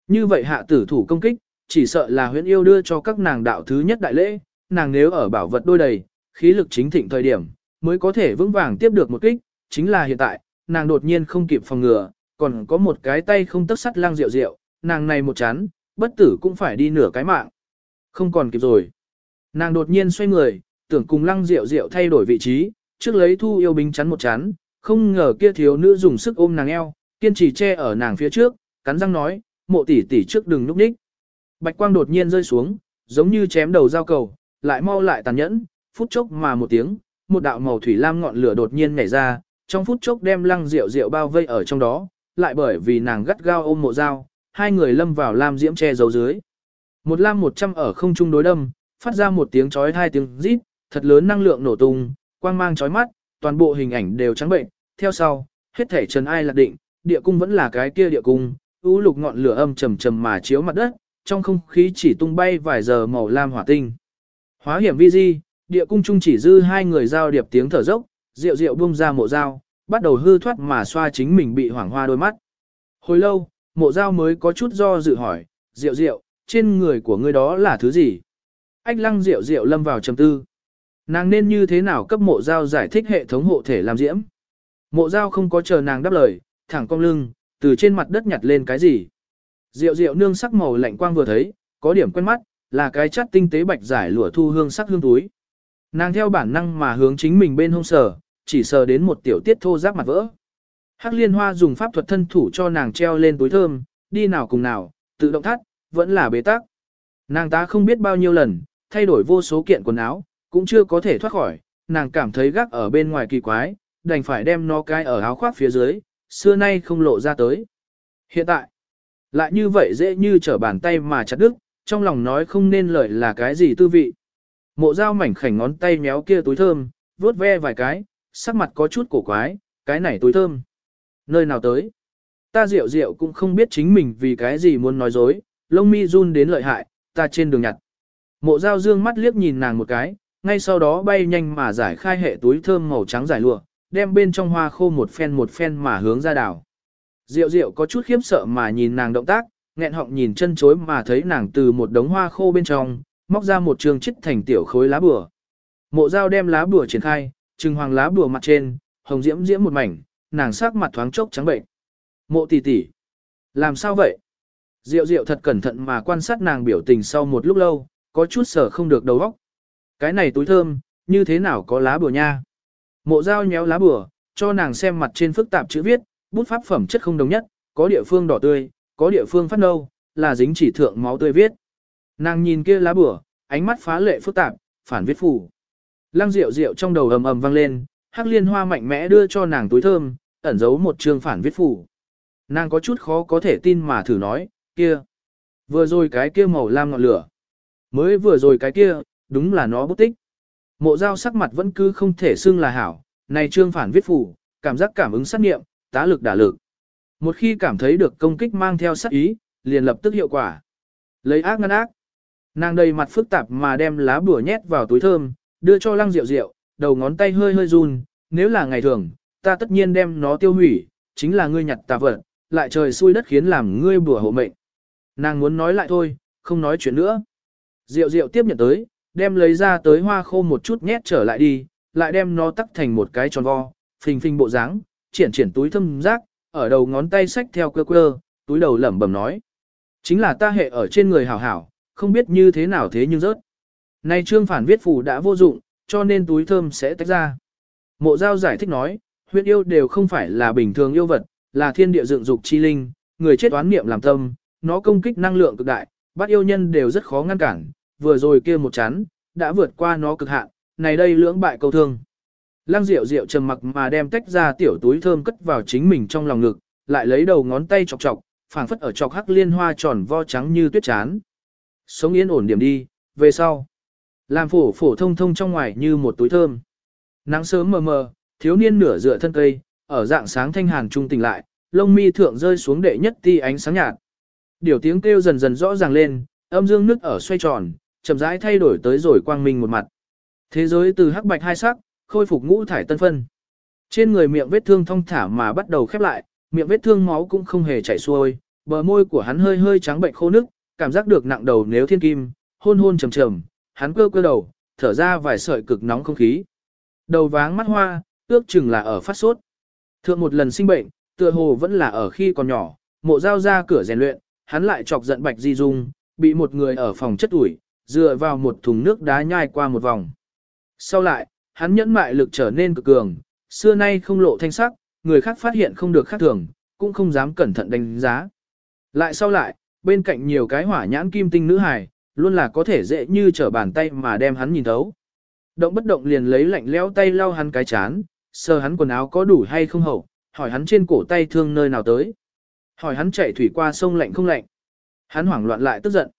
Như vậy hạ tử thủ công kích, chỉ sợ là huyễn yêu đưa cho các nàng đạo thứ nhất đại lễ, nàng nếu ở bảo vật đôi đầy, khí lực chính thịnh thời điểm, mới có thể vững vàng tiếp được một kích, chính là hiện tại, nàng đột nhiên không kịp phòng ngừa, còn có một cái tay không tấc sắt lang rượu rượu, nàng này một chán, bất tử cũng phải đi nửa cái mạng. Không còn kịp rồi. Nàng đột nhiên xoay người, tưởng cùng lăng rượu rượu thay đổi vị trí, trước lấy thu yêu binh chắn một chán, không ngờ kia thiếu nữ dùng sức ôm nàng eo, kiên trì che ở nàng phía trước, cắn răng nói, mộ tỷ tỷ trước đừng núp đích. Bạch quang đột nhiên rơi xuống, giống như chém đầu dao cầu, lại mau lại tàn nhẫn, phút chốc mà một tiếng, một đạo màu thủy lam ngọn lửa đột nhiên nhảy ra, trong phút chốc đem lăng rượu rượu bao vây ở trong đó, lại bởi vì nàng gắt gao ôm mộ dao, hai người lâm vào lam diễm che giấu dưới. Một lam một trăm ở không trung đối đâm, phát ra một tiếng chói hai tiếng rít, thật lớn năng lượng nổ tung, quang mang chói mắt, toàn bộ hình ảnh đều trắng bệnh, theo sau, hết thể trần ai lạc định, địa cung vẫn là cái kia địa cung, u lục ngọn lửa âm trầm trầm mà chiếu mặt đất, trong không khí chỉ tung bay vài giờ màu lam hỏa tinh. Hóa hiểm vi di, địa cung trung chỉ dư hai người giao điệp tiếng thở dốc, rượu rượu buông ra mộ dao, bắt đầu hư thoát mà xoa chính mình bị hoảng hoa đôi mắt. Hồi lâu, mộ dao mới có chút do dự hỏi, rượu rượu, trên người của ngươi đó là thứ gì? Ách lăng rượu rượu lâm vào trầm tư. Nàng nên như thế nào cấp mộ dao giải thích hệ thống hộ thể làm diễm? Mộ dao không có chờ nàng đáp lời, thẳng cong lưng, từ trên mặt đất nhặt lên cái gì. Rượu rượu nương sắc màu lạnh quang vừa thấy, có điểm quen mắt, là cái chất tinh tế bạch giải lụa thu hương sắc hương túi. Nàng theo bản năng mà hướng chính mình bên hông sở chỉ sờ đến một tiểu tiết thô giáp mặt vỡ. Hắc liên hoa dùng pháp thuật thân thủ cho nàng treo lên túi thơm, đi nào cùng nào, tự động thắt, vẫn là bế tắc. Nàng ta không biết bao nhiêu lần, thay đổi vô số kiện quần áo, cũng chưa có thể thoát khỏi, nàng cảm thấy gác ở bên ngoài kỳ quái, đành phải đem nó cái ở áo khoác phía dưới, xưa nay không lộ ra tới. Hiện tại, lại như vậy dễ như trở bàn tay mà chặt đứt, trong lòng nói không nên lời là cái gì tư vị. Mộ dao mảnh khảnh ngón tay méo kia túi thơm, vuốt ve vài cái, sắc mặt có chút cổ quái, cái này túi thơm. Nơi nào tới? Ta rượu rượu cũng không biết chính mình vì cái gì muốn nói dối, lông mi run đến lợi hại, ta trên đường nhặt. Mộ dao dương mắt liếc nhìn nàng một cái, ngay sau đó bay nhanh mà giải khai hệ túi thơm màu trắng giải lụa, đem bên trong hoa khô một phen một phen mà hướng ra đảo. Diệu diệu có chút khiếp sợ mà nhìn nàng động tác, nghẹn họng nhìn chân chối mà thấy nàng từ một đống hoa khô bên trong, móc ra một trường chích thành tiểu khối lá bừa, Mộ dao đem lá bừa triển khai, trừng hoàng lá bùa mặt trên, hồng diễm diễm một mảnh, nàng sắc mặt thoáng chốc trắng bệnh. Mộ tỷ tỷ, làm sao vậy? Diệu diệu thật cẩn thận mà quan sát nàng biểu tình sau một lúc lâu, có chút sở không được đầu óc. Cái này túi thơm, như thế nào có lá bùa nha? Mộ dao nhéo lá bùa, cho nàng xem mặt trên phức tạp chữ viết, bút pháp phẩm chất không đồng nhất, có địa phương đỏ tươi, có địa phương phát nâu, là dính chỉ thượng máu tươi viết. Nàng nhìn kia lá bùa, ánh mắt phá lệ phức tạp, phản viết phủ. Lăng rượu rượu trong đầu ầm ầm vang lên, hắc liên hoa mạnh mẽ đưa cho nàng túi thơm, ẩn giấu một chương phản viết phủ. Nàng có chút khó có thể tin mà thử nói, kia. Vừa rồi cái kia màu lam ngọn lửa. Mới vừa rồi cái kia, đúng là nó bút tích. Mộ giao sắc mặt vẫn cứ không thể xưng là hảo, này trương phản viết phủ, cảm giác cảm ứng sát nghiệm, tá lực đả lực. Một khi cảm thấy được công kích mang theo sát ý, liền lập tức hiệu quả. Lấy ác ngăn ác. Nàng đầy mặt phức tạp mà đem lá bùa nhét vào túi thơm, đưa cho lăng rượu rượu, đầu ngón tay hơi hơi run, nếu là ngày thường, ta tất nhiên đem nó tiêu hủy, chính là ngươi nhặt tà vật, lại trời xui đất khiến làm ngươi bùa hộ mệnh. Nàng muốn nói lại thôi, không nói chuyện nữa. Rượu rượu tiếp nhận tới, đem lấy ra tới hoa khô một chút nhét trở lại đi, lại đem nó tắc thành một cái tròn vo, phình phình bộ dáng, triển triển túi thâm rác, ở đầu ngón tay xách theo cơ cơ, túi đầu lẩm bẩm nói. Chính là ta hệ ở trên người hảo hảo, không biết như thế nào thế nhưng rớt. Nay trương phản viết phủ đã vô dụng, cho nên túi thơm sẽ tách ra. Mộ giao giải thích nói, huyết yêu đều không phải là bình thường yêu vật, là thiên địa dựng dục chi linh, người chết oán niệm làm tâm, nó công kích năng lượng cực đại, bắt yêu nhân đều rất khó ngăn cản, vừa rồi kia một chán, đã vượt qua nó cực hạn, này đây lưỡng bại câu thương. Lăng Diệu Diệu trầm mặc mà đem tách ra tiểu túi thơm cất vào chính mình trong lòng ngực, lại lấy đầu ngón tay chọc chọc, phảng phất ở chọc hắc liên hoa tròn vo trắng như tuyết chán. Sống yên ổn điểm đi, về sau. Làm phổ phổ thông thông trong ngoài như một túi thơm. Nắng sớm mờ mờ, thiếu niên nửa dựa thân cây, ở dạng sáng thanh hàn trung tỉnh lại, lông mi thượng rơi xuống đệ nhất ti ánh sáng nhạt. Điều tiếng kêu dần dần rõ ràng lên, âm dương nước ở xoay tròn, chậm rãi thay đổi tới rồi quang minh một mặt. Thế giới từ hắc bạch hai sắc, khôi phục ngũ thải tân phân. Trên người miệng vết thương thông thả mà bắt đầu khép lại, miệng vết thương máu cũng không hề chảy xuôi, bờ môi của hắn hơi hơi trắng bệnh khô nước, cảm giác được nặng đầu nếu thiên kim, hôn hôn trầm trầm, hắn cơ cơ đầu, thở ra vài sợi cực nóng không khí. Đầu váng mắt hoa, ước chừng là ở phát sốt. Thượng một lần sinh bệnh, tựa hồ vẫn là ở khi còn nhỏ, mộ giao ra cửa rèn luyện, hắn lại chọc giận Bạch Di Dung, bị một người ở phòng chất ủi, dựa vào một thùng nước đá nhai qua một vòng. Sau lại, hắn nhẫn mại lực trở nên cực cường, xưa nay không lộ thanh sắc, người khác phát hiện không được khác thường, cũng không dám cẩn thận đánh giá. Lại sau lại, bên cạnh nhiều cái hỏa nhãn kim tinh nữ hài, luôn là có thể dễ như trở bàn tay mà đem hắn nhìn thấu. Động bất động liền lấy lạnh lẽo tay lau hắn cái chán, sờ hắn quần áo có đủ hay không hậu, hỏi hắn trên cổ tay thương nơi nào tới. Hỏi hắn chạy thủy qua sông lạnh không lạnh. Hắn hoảng loạn lại tức giận.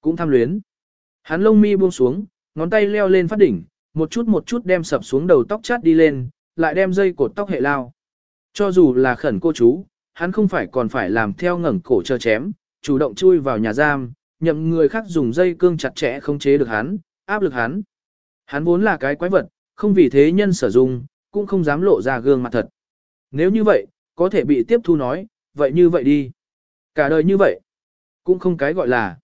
Cũng tham luyến. Hắn lông mi buông xuống, ngón tay leo lên phát đỉnh, một chút một chút đem sập xuống đầu tóc chát đi lên, lại đem dây cột tóc hệ lao. Cho dù là khẩn cô chú, hắn không phải còn phải làm theo ngẩng cổ chờ chém, chủ động chui vào nhà giam, nhậm người khác dùng dây cương chặt chẽ không chế được hắn, áp lực hắn. Hắn vốn là cái quái vật, không vì thế nhân sử dụng, cũng không dám lộ ra gương mặt thật. Nếu như vậy, có thể bị tiếp thu nói, vậy như vậy đi. Cả đời như vậy, cũng không cái gọi là.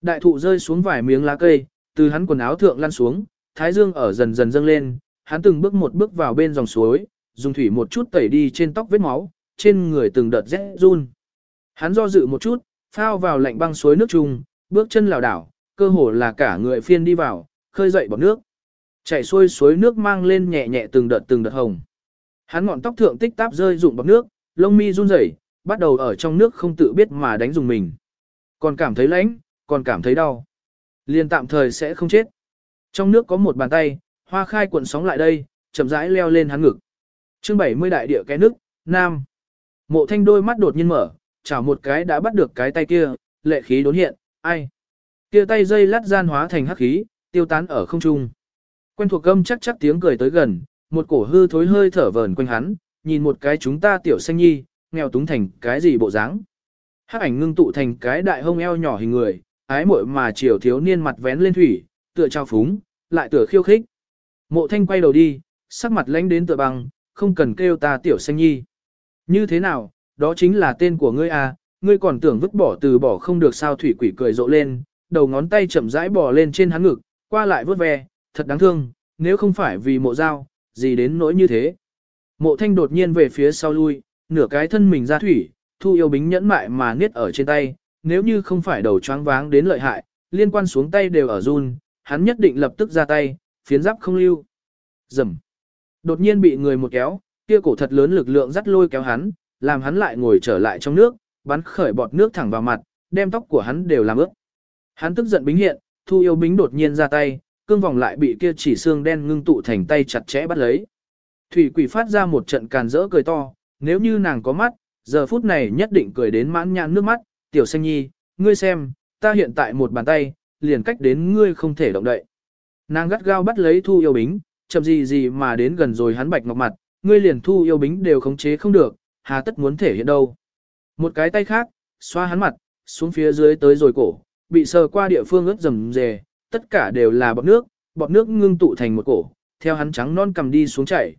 Đại thụ rơi xuống vài miếng lá cây, từ hắn quần áo thượng lăn xuống, thái dương ở dần dần dâng lên, hắn từng bước một bước vào bên dòng suối, dùng thủy một chút tẩy đi trên tóc vết máu, trên người từng đợt rét run. Hắn do dự một chút, phao vào lạnh băng suối nước chung, bước chân lảo đảo, cơ hồ là cả người phiên đi vào, khơi dậy bọt nước. Chảy xuôi suối nước mang lên nhẹ nhẹ từng đợt từng đợt hồng. Hắn ngọn tóc thượng tích táp rơi rụng bọt nước, lông mi run rẩy, bắt đầu ở trong nước không tự biết mà đánh dùng mình. Còn cảm thấy lạnh, còn cảm thấy đau. Liền tạm thời sẽ không chết. Trong nước có một bàn tay, hoa khai cuộn sóng lại đây, chậm rãi leo lên hắn ngực. Chương 70 đại địa cái nước, nam. Mộ thanh đôi mắt đột nhiên mở, chảo một cái đã bắt được cái tay kia, lệ khí đốn hiện, ai. Kia tay dây lát gian hóa thành hắc khí, tiêu tán ở không trung. Quen thuộc gâm chắc chắc tiếng cười tới gần, một cổ hư thối hơi thở vờn quanh hắn, nhìn một cái chúng ta tiểu xanh nhi, nghèo túng thành cái gì bộ dáng. Hắc ảnh ngưng tụ thành cái đại hông eo nhỏ hình người, ái muội mà chiều thiếu niên mặt vén lên thủy, tựa trao phúng, lại tựa khiêu khích. Mộ thanh quay đầu đi, sắc mặt lãnh đến tựa băng, không cần kêu ta tiểu xanh nhi. Như thế nào, đó chính là tên của ngươi à, ngươi còn tưởng vứt bỏ từ bỏ không được sao thủy quỷ cười rộ lên, đầu ngón tay chậm rãi bò lên trên hắn ngực, qua lại vớt ve, thật đáng thương, nếu không phải vì mộ dao, gì đến nỗi như thế. Mộ thanh đột nhiên về phía sau lui, nửa cái thân mình ra thủy, thu yêu bính nhẫn mại mà niết ở trên tay, nếu như không phải đầu choáng váng đến lợi hại, liên quan xuống tay đều ở run, hắn nhất định lập tức ra tay, phiến giáp không lưu. Dầm. Đột nhiên bị người một kéo, kia cổ thật lớn lực lượng dắt lôi kéo hắn, làm hắn lại ngồi trở lại trong nước, bắn khởi bọt nước thẳng vào mặt, đem tóc của hắn đều làm ướt. Hắn tức giận bính hiện, thu yêu bính đột nhiên ra tay, cương vòng lại bị kia chỉ xương đen ngưng tụ thành tay chặt chẽ bắt lấy. Thủy quỷ phát ra một trận càn rỡ cười to, nếu như nàng có mắt, giờ phút này nhất định cười đến mãn nhãn nước mắt, tiểu xanh nhi, ngươi xem, ta hiện tại một bàn tay, liền cách đến ngươi không thể động đậy. Nàng gắt gao bắt lấy thu yêu bính, chậm gì gì mà đến gần rồi hắn bạch ngọc mặt, ngươi liền thu yêu bính đều khống chế không được, hà tất muốn thể hiện đâu. Một cái tay khác, xoa hắn mặt, xuống phía dưới tới rồi cổ, bị sờ qua địa phương ướt rầm rề, tất cả đều là bọt nước, bọt nước ngưng tụ thành một cổ, theo hắn trắng non cầm đi xuống chảy.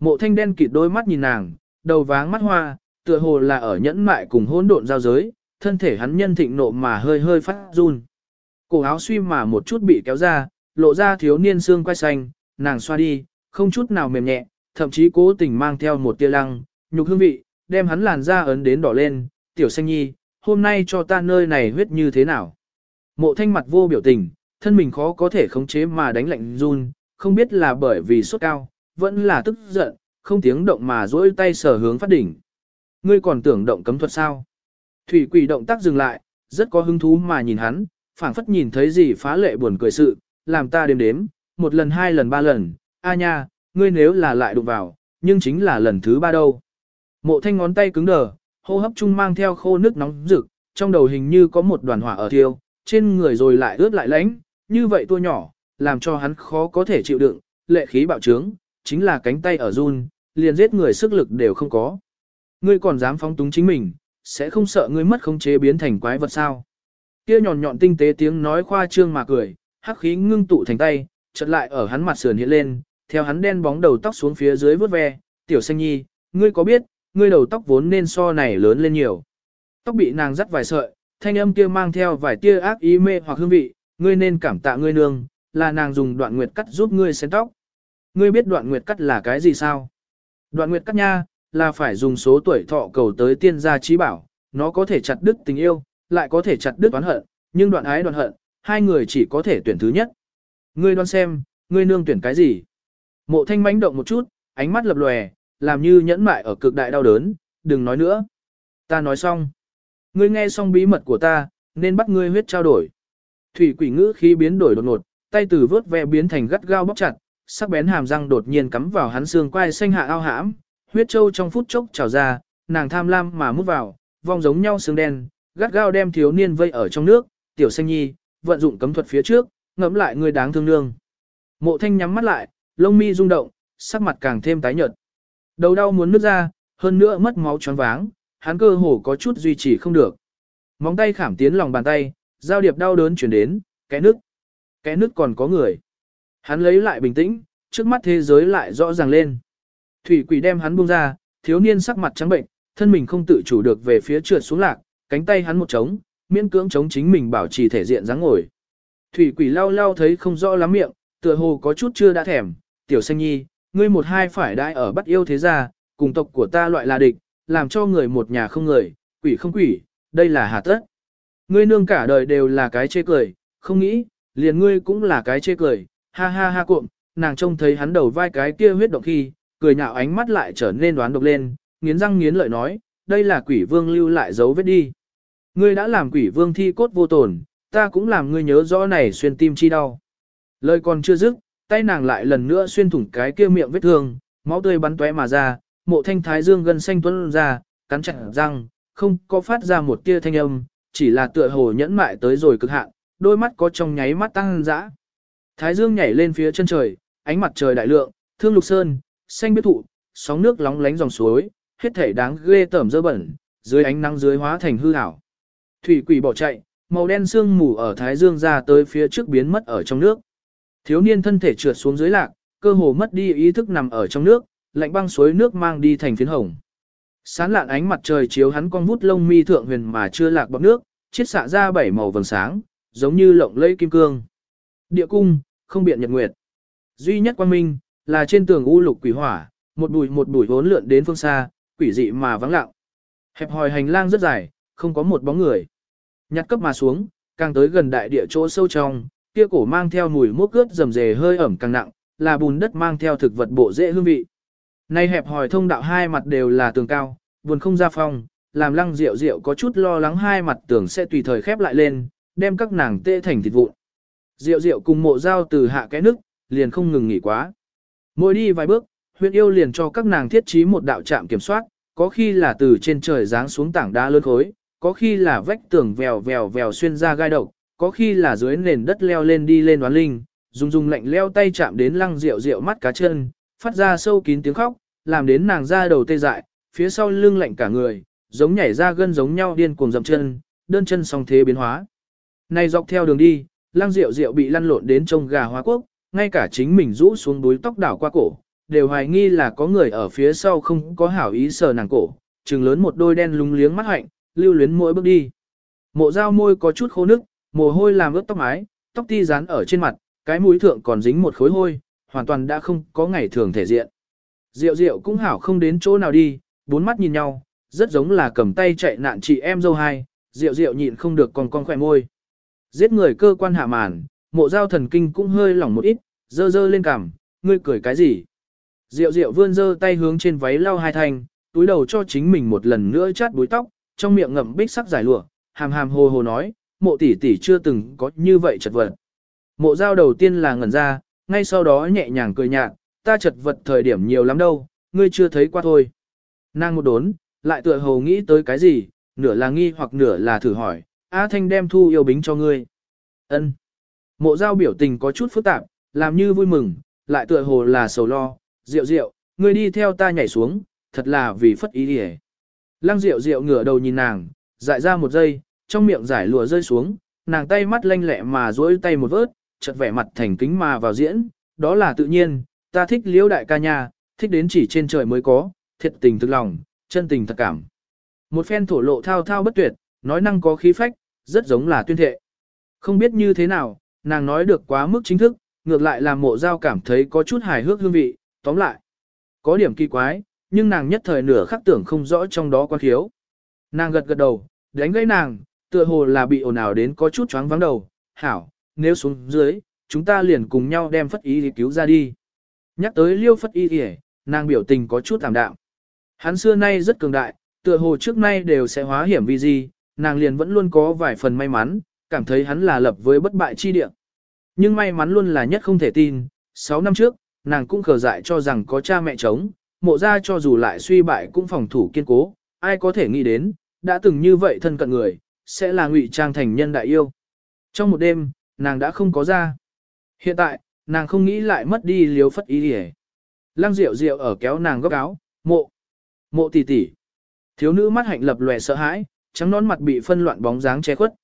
Mộ thanh đen kịt đôi mắt nhìn nàng, đầu váng mắt hoa, tựa hồ là ở nhẫn mại cùng hỗn độn giao giới, thân thể hắn nhân thịnh nộ mà hơi hơi phát run. Cổ áo suy mà một chút bị kéo ra, lộ ra thiếu niên xương quai xanh, nàng xoa đi, không chút nào mềm nhẹ, thậm chí cố tình mang theo một tia lăng, nhục hương vị, đem hắn làn da ấn đến đỏ lên, tiểu xanh nhi, hôm nay cho ta nơi này huyết như thế nào. Mộ thanh mặt vô biểu tình, thân mình khó có thể khống chế mà đánh lạnh run, không biết là bởi vì sốt cao, vẫn là tức giận, không tiếng động mà duỗi tay sở hướng phát đỉnh. Ngươi còn tưởng động cấm thuật sao? Thủy quỷ động tác dừng lại, rất có hứng thú mà nhìn hắn, phảng phất nhìn thấy gì phá lệ buồn cười sự, làm ta đếm đếm, một lần hai lần ba lần, a nha, ngươi nếu là lại đụng vào, nhưng chính là lần thứ ba đâu. Mộ thanh ngón tay cứng đờ, hô hấp chung mang theo khô nước nóng rực, trong đầu hình như có một đoàn hỏa ở thiêu, trên người rồi lại ướt lại lánh, như vậy tua nhỏ, làm cho hắn khó có thể chịu đựng, lệ khí bạo trướng, chính là cánh tay ở run, liền giết người sức lực đều không có. Ngươi còn dám phóng túng chính mình, sẽ không sợ ngươi mất khống chế biến thành quái vật sao. Kia nhọn nhọn tinh tế tiếng nói khoa trương mà cười, hắc khí ngưng tụ thành tay, chợt lại ở hắn mặt sườn hiện lên, theo hắn đen bóng đầu tóc xuống phía dưới vớt ve, tiểu xanh nhi, ngươi có biết, ngươi đầu tóc vốn nên so này lớn lên nhiều. Tóc bị nàng dắt vài sợi, thanh âm kia mang theo vài tia ác ý mê hoặc hương vị, ngươi nên cảm tạ ngươi nương, là nàng dùng đoạn nguyệt cắt giúp ngươi xén tóc. Ngươi biết đoạn nguyệt cắt là cái gì sao? Đoạn nguyệt cắt nha, là phải dùng số tuổi thọ cầu tới tiên gia trí bảo, nó có thể chặt đứt tình yêu, lại có thể chặt đứt oán hận, nhưng đoạn ái đoạn hận, hai người chỉ có thể tuyển thứ nhất. Ngươi đoán xem, ngươi nương tuyển cái gì? Mộ thanh mánh động một chút, ánh mắt lập lòe, làm như nhẫn mại ở cực đại đau đớn, đừng nói nữa. Ta nói xong. Ngươi nghe xong bí mật của ta, nên bắt ngươi huyết trao đổi. Thủy quỷ ngữ khí biến đổi đột ngột, tay từ vớt ve biến thành gắt gao bóc chặt, sắc bén hàm răng đột nhiên cắm vào hắn xương quai xanh hạ ao hãm, huyết trâu trong phút chốc trào ra, nàng tham lam mà mút vào, vong giống nhau xương đen, gắt gao đem thiếu niên vây ở trong nước, tiểu xanh nhi, vận dụng cấm thuật phía trước, ngẫm lại người đáng thương nương. Mộ thanh nhắm mắt lại, lông mi rung động, sắc mặt càng thêm tái nhợt. Đầu đau muốn nứt ra, hơn nữa mất máu choáng váng, hắn cơ hồ có chút duy trì không được. Móng tay khảm tiến lòng bàn tay, giao điệp đau đớn chuyển đến, cái nước. Cái nước còn có người. Hắn lấy lại bình tĩnh, trước mắt thế giới lại rõ ràng lên. Thủy quỷ đem hắn buông ra, thiếu niên sắc mặt trắng bệnh, thân mình không tự chủ được về phía trượt xuống lạc, cánh tay hắn một trống, miễn cưỡng chống chính mình bảo trì thể diện dáng ngồi. Thủy quỷ lau lau thấy không rõ lắm miệng, tựa hồ có chút chưa đã thèm, tiểu xanh nhi, ngươi một hai phải đãi ở bắt yêu thế gia, cùng tộc của ta loại là địch, làm cho người một nhà không người, quỷ không quỷ, đây là hà tất. Ngươi nương cả đời đều là cái chê cười, không nghĩ, liền ngươi cũng là cái chê cười, ha ha ha cuộm, nàng trông thấy hắn đầu vai cái kia huyết động khi, cười nhạo ánh mắt lại trở nên đoán độc lên, nghiến răng nghiến lợi nói, đây là quỷ vương lưu lại dấu vết đi. Ngươi đã làm quỷ vương thi cốt vô tổn, ta cũng làm ngươi nhớ rõ này xuyên tim chi đau. Lời còn chưa dứt, tay nàng lại lần nữa xuyên thủng cái kia miệng vết thương, máu tươi bắn tóe mà ra, mộ thanh thái dương gần xanh tuấn ra, cắn chặt răng, không có phát ra một tia thanh âm, chỉ là tựa hồ nhẫn mại tới rồi cực hạn, đôi mắt có trong nháy mắt tăng dã. Thái dương nhảy lên phía chân trời, ánh mặt trời đại lượng, thương lục sơn, xanh biết thụ, sóng nước lóng lánh dòng suối, hết thể đáng ghê tởm dơ bẩn, dưới ánh nắng dưới hóa thành hư ảo. Thủy quỷ bỏ chạy, màu đen sương mù ở thái dương ra tới phía trước biến mất ở trong nước. Thiếu niên thân thể trượt xuống dưới lạc, cơ hồ mất đi ý thức nằm ở trong nước, lạnh băng suối nước mang đi thành phiến hồng. Sán lạn ánh mặt trời chiếu hắn con vút lông mi thượng huyền mà chưa lạc bọt nước, chiết xạ ra bảy màu vầng sáng, giống như lộng lẫy kim cương. Địa cung, không biện nhật nguyệt. Duy nhất quan minh, là trên tường u lục quỷ hỏa, một bụi một bụi vốn lượn đến phương xa, quỷ dị mà vắng lặng. Hẹp hòi hành lang rất dài, không có một bóng người. Nhặt cấp mà xuống, càng tới gần đại địa chỗ sâu trong, kia cổ mang theo mùi mốc cướp rầm rề hơi ẩm càng nặng, là bùn đất mang theo thực vật bộ dễ hương vị. Nay hẹp hòi thông đạo hai mặt đều là tường cao, buồn không ra phong, làm lăng rượu rượu có chút lo lắng hai mặt tường sẽ tùy thời khép lại lên, đem các nàng tê thành thịt vụn. Rượu rượu cùng mộ dao từ hạ cái nước, liền không ngừng nghỉ quá. Mỗi đi vài bước, huyện yêu liền cho các nàng thiết trí một đạo trạm kiểm soát, có khi là từ trên trời giáng xuống tảng đá lớn khối, có khi là vách tường vèo vèo vèo xuyên ra gai độc, có khi là dưới nền đất leo lên đi lên đoán linh, dùng dùng lạnh leo tay chạm đến lăng rượu rượu mắt cá chân, phát ra sâu kín tiếng khóc, làm đến nàng ra đầu tê dại, phía sau lưng lạnh cả người, giống nhảy ra gân giống nhau điên cuồng dậm chân, đơn chân song thế biến hóa. Này dọc theo đường đi, lăng rượu rượu bị lăn lộn đến trông gà hóa quốc, ngay cả chính mình rũ xuống đuối tóc đảo qua cổ, đều hoài nghi là có người ở phía sau không có hảo ý sờ nàng cổ, trừng lớn một đôi đen lúng liếng mắt hạnh, lưu luyến mỗi bước đi. Mộ dao môi có chút khô nước, mồ hôi làm ướt tóc mái, tóc ti dán ở trên mặt, cái mũi thượng còn dính một khối hôi, hoàn toàn đã không có ngày thường thể diện. Diệu diệu cũng hảo không đến chỗ nào đi, bốn mắt nhìn nhau, rất giống là cầm tay chạy nạn chị em dâu hai, diệu diệu nhịn không được còn con khỏe môi. Giết người cơ quan hạ màn, mộ dao thần kinh cũng hơi lỏng một ít, dơ dơ lên cằm, ngươi cười cái gì? Diệu diệu vươn dơ tay hướng trên váy lau hai thanh, túi đầu cho chính mình một lần nữa chát búi tóc, trong miệng ngậm bích sắc giải lụa, hàm hàm hồ hồ nói, mộ tỷ tỷ chưa từng có như vậy chật vật. Mộ giao đầu tiên là ngẩn ra, ngay sau đó nhẹ nhàng cười nhạt, ta chật vật thời điểm nhiều lắm đâu, ngươi chưa thấy qua thôi. Nàng một đốn, lại tựa hồ nghĩ tới cái gì, nửa là nghi hoặc nửa là thử hỏi, A Thanh đem thu yêu bính cho ngươi. Ân. Mộ giao biểu tình có chút phức tạp, làm như vui mừng, lại tựa hồ là sầu lo, rượu rượu, ngươi đi theo ta nhảy xuống, thật là vì phất ý đi Lăng rượu rượu ngửa đầu nhìn nàng, dại ra một giây, trong miệng giải lụa rơi xuống, nàng tay mắt lanh lẹ mà duỗi tay một vớt, chợt vẻ mặt thành kính mà vào diễn, đó là tự nhiên, ta thích liễu đại ca nhà, thích đến chỉ trên trời mới có, thiệt tình thực lòng, chân tình thật cảm. Một phen thổ lộ thao thao bất tuyệt, nói năng có khí phách, rất giống là tuyên thệ. Không biết như thế nào, nàng nói được quá mức chính thức, ngược lại làm mộ giao cảm thấy có chút hài hước hương vị, tóm lại. Có điểm kỳ quái, nhưng nàng nhất thời nửa khắc tưởng không rõ trong đó quan thiếu. Nàng gật gật đầu, đánh gãy nàng, tựa hồ là bị ồn ào đến có chút choáng vắng đầu, hảo, nếu xuống dưới, chúng ta liền cùng nhau đem phất y cứu ra đi. Nhắc tới liêu phất y thì nàng biểu tình có chút tạm đạm. Hắn xưa nay rất cường đại, tựa hồ trước nay đều sẽ hóa hiểm vì gì, nàng liền vẫn luôn có vài phần may mắn, cảm thấy hắn là lập với bất bại chi địa. Nhưng may mắn luôn là nhất không thể tin, 6 năm trước, nàng cũng khờ dại cho rằng có cha mẹ chống, mộ ra cho dù lại suy bại cũng phòng thủ kiên cố, ai có thể nghĩ đến, đã từng như vậy thân cận người, sẽ là ngụy trang thành nhân đại yêu. Trong một đêm, nàng đã không có ra. Hiện tại, nàng không nghĩ lại mất đi liếu phất ý hề. Lăng rượu rượu ở kéo nàng góc áo, mộ, mộ tỷ tỷ. Thiếu nữ mắt hạnh lập lòe sợ hãi, trắng nón mặt bị phân loạn bóng dáng che khuất.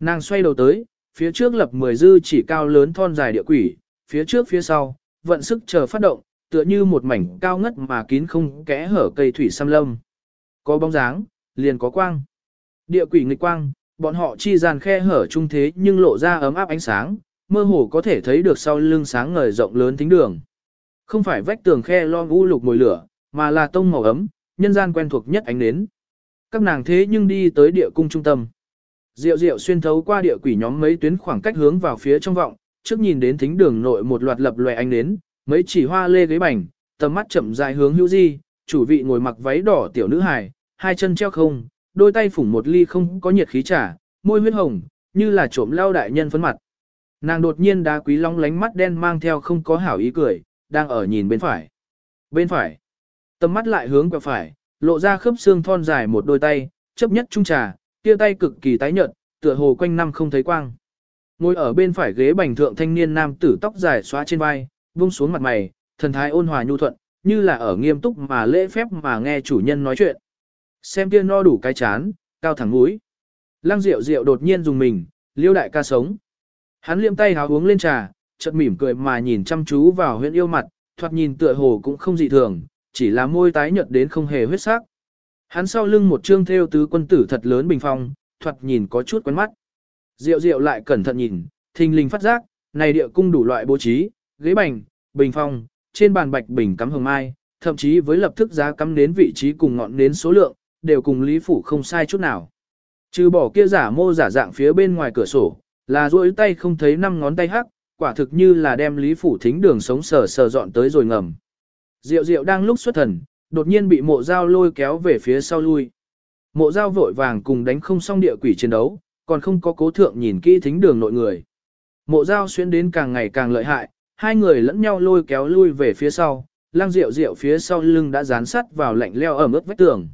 Nàng xoay đầu tới, phía trước lập mười dư chỉ cao lớn thon dài địa quỷ, phía trước phía sau, vận sức chờ phát động, tựa như một mảnh cao ngất mà kín không kẽ hở cây thủy sam lâm. Có bóng dáng, liền có quang. Địa quỷ nghịch quang, bọn họ chi dàn khe hở trung thế nhưng lộ ra ấm áp ánh sáng, mơ hồ có thể thấy được sau lưng sáng ngời rộng lớn thính đường. Không phải vách tường khe lo u lục mùi lửa, mà là tông màu ấm, nhân gian quen thuộc nhất ánh nến. Các nàng thế nhưng đi tới địa cung trung tâm. Diệu diệu xuyên thấu qua địa quỷ nhóm mấy tuyến khoảng cách hướng vào phía trong vọng, trước nhìn đến thính đường nội một loạt lập loè ánh nến, mấy chỉ hoa lê ghế bành, tầm mắt chậm dài hướng hữu di, chủ vị ngồi mặc váy đỏ tiểu nữ hài, hai chân treo không, đôi tay phủng một ly không có nhiệt khí trà, môi huyết hồng, như là trộm lao đại nhân phấn mặt. Nàng đột nhiên đá quý long lánh mắt đen mang theo không có hảo ý cười, đang ở nhìn bên phải. Bên phải. Tầm mắt lại hướng qua phải, lộ ra khớp xương thon dài một đôi tay, chấp nhất trung trà, kia tay cực kỳ tái nhợt, tựa hồ quanh năm không thấy quang. Ngồi ở bên phải ghế bành thượng thanh niên nam tử tóc dài xóa trên vai, vung xuống mặt mày, thần thái ôn hòa nhu thuận, như là ở nghiêm túc mà lễ phép mà nghe chủ nhân nói chuyện. Xem kia no đủ cái chán, cao thẳng mũi. Lăng Diệu Diệu đột nhiên dùng mình, liêu đại ca sống. Hắn liêm tay háo uống lên trà, chợt mỉm cười mà nhìn chăm chú vào huyện yêu mặt, thoạt nhìn tựa hồ cũng không dị thường, chỉ là môi tái nhợt đến không hề huyết sắc. Hắn sau lưng một trương theo tứ quân tử thật lớn bình phong, thoạt nhìn có chút quen mắt. Diệu Diệu lại cẩn thận nhìn, thình lình phát giác, này địa cung đủ loại bố trí, ghế bành, bình phong, trên bàn bạch bình cắm hồng mai, thậm chí với lập thức giá cắm đến vị trí cùng ngọn nến số lượng, đều cùng Lý Phủ không sai chút nào. Trừ bỏ kia giả mô giả dạng phía bên ngoài cửa sổ, là duỗi tay không thấy năm ngón tay hắc, quả thực như là đem Lý Phủ thính đường sống sờ sờ dọn tới rồi ngầm. Diệu Diệu đang lúc xuất thần, đột nhiên bị mộ dao lôi kéo về phía sau lui. Mộ dao vội vàng cùng đánh không xong địa quỷ chiến đấu, còn không có cố thượng nhìn kỹ thính đường nội người. Mộ dao xuyên đến càng ngày càng lợi hại, hai người lẫn nhau lôi kéo lui về phía sau, lang rượu rượu phía sau lưng đã dán sắt vào lạnh leo ở mức vách tường.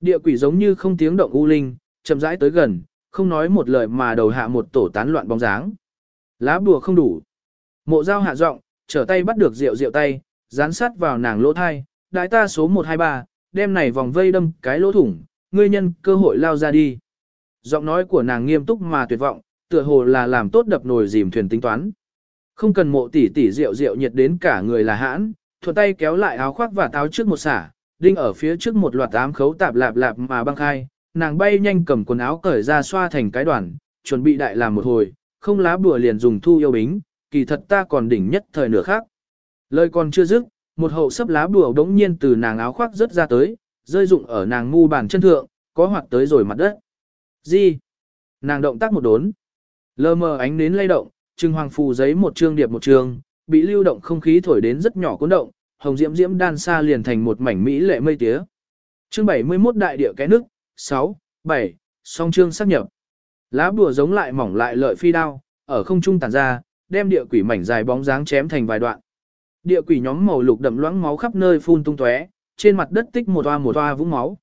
Địa quỷ giống như không tiếng động u linh, chậm rãi tới gần, không nói một lời mà đầu hạ một tổ tán loạn bóng dáng. Lá bùa không đủ. Mộ dao hạ giọng, trở tay bắt được rượu rượu tay, dán sát vào nàng lỗ thai, đại ta số 123, đem này vòng vây đâm cái lỗ thủng, ngươi nhân cơ hội lao ra đi. Giọng nói của nàng nghiêm túc mà tuyệt vọng, tựa hồ là làm tốt đập nồi dìm thuyền tính toán. Không cần mộ tỷ tỷ rượu rượu nhiệt đến cả người là hãn, thuận tay kéo lại áo khoác và táo trước một xả, đinh ở phía trước một loạt ám khấu tạp lạp lạp mà băng khai, nàng bay nhanh cầm quần áo cởi ra xoa thành cái đoàn, chuẩn bị đại làm một hồi, không lá bùa liền dùng thu yêu bính, kỳ thật ta còn đỉnh nhất thời nửa khác. Lời còn chưa dứt, một hậu sấp lá bùa đống nhiên từ nàng áo khoác rớt ra tới, rơi rụng ở nàng mu bàn chân thượng, có hoạt tới rồi mặt đất. Gì? Nàng động tác một đốn. Lơ mờ ánh nến lay động, trưng hoàng phù giấy một trương điệp một trương, bị lưu động không khí thổi đến rất nhỏ cuốn động, hồng diễm diễm đan xa liền thành một mảnh mỹ lệ mây tía. Chương 71 đại địa cái nước, 6, 7, song chương xác nhập. Lá bùa giống lại mỏng lại lợi phi đao, ở không trung tản ra, đem địa quỷ mảnh dài bóng dáng chém thành vài đoạn. Địa quỷ nhóm màu lục đậm loãng máu khắp nơi phun tung tóe, trên mặt đất tích một toa một toa vũng máu.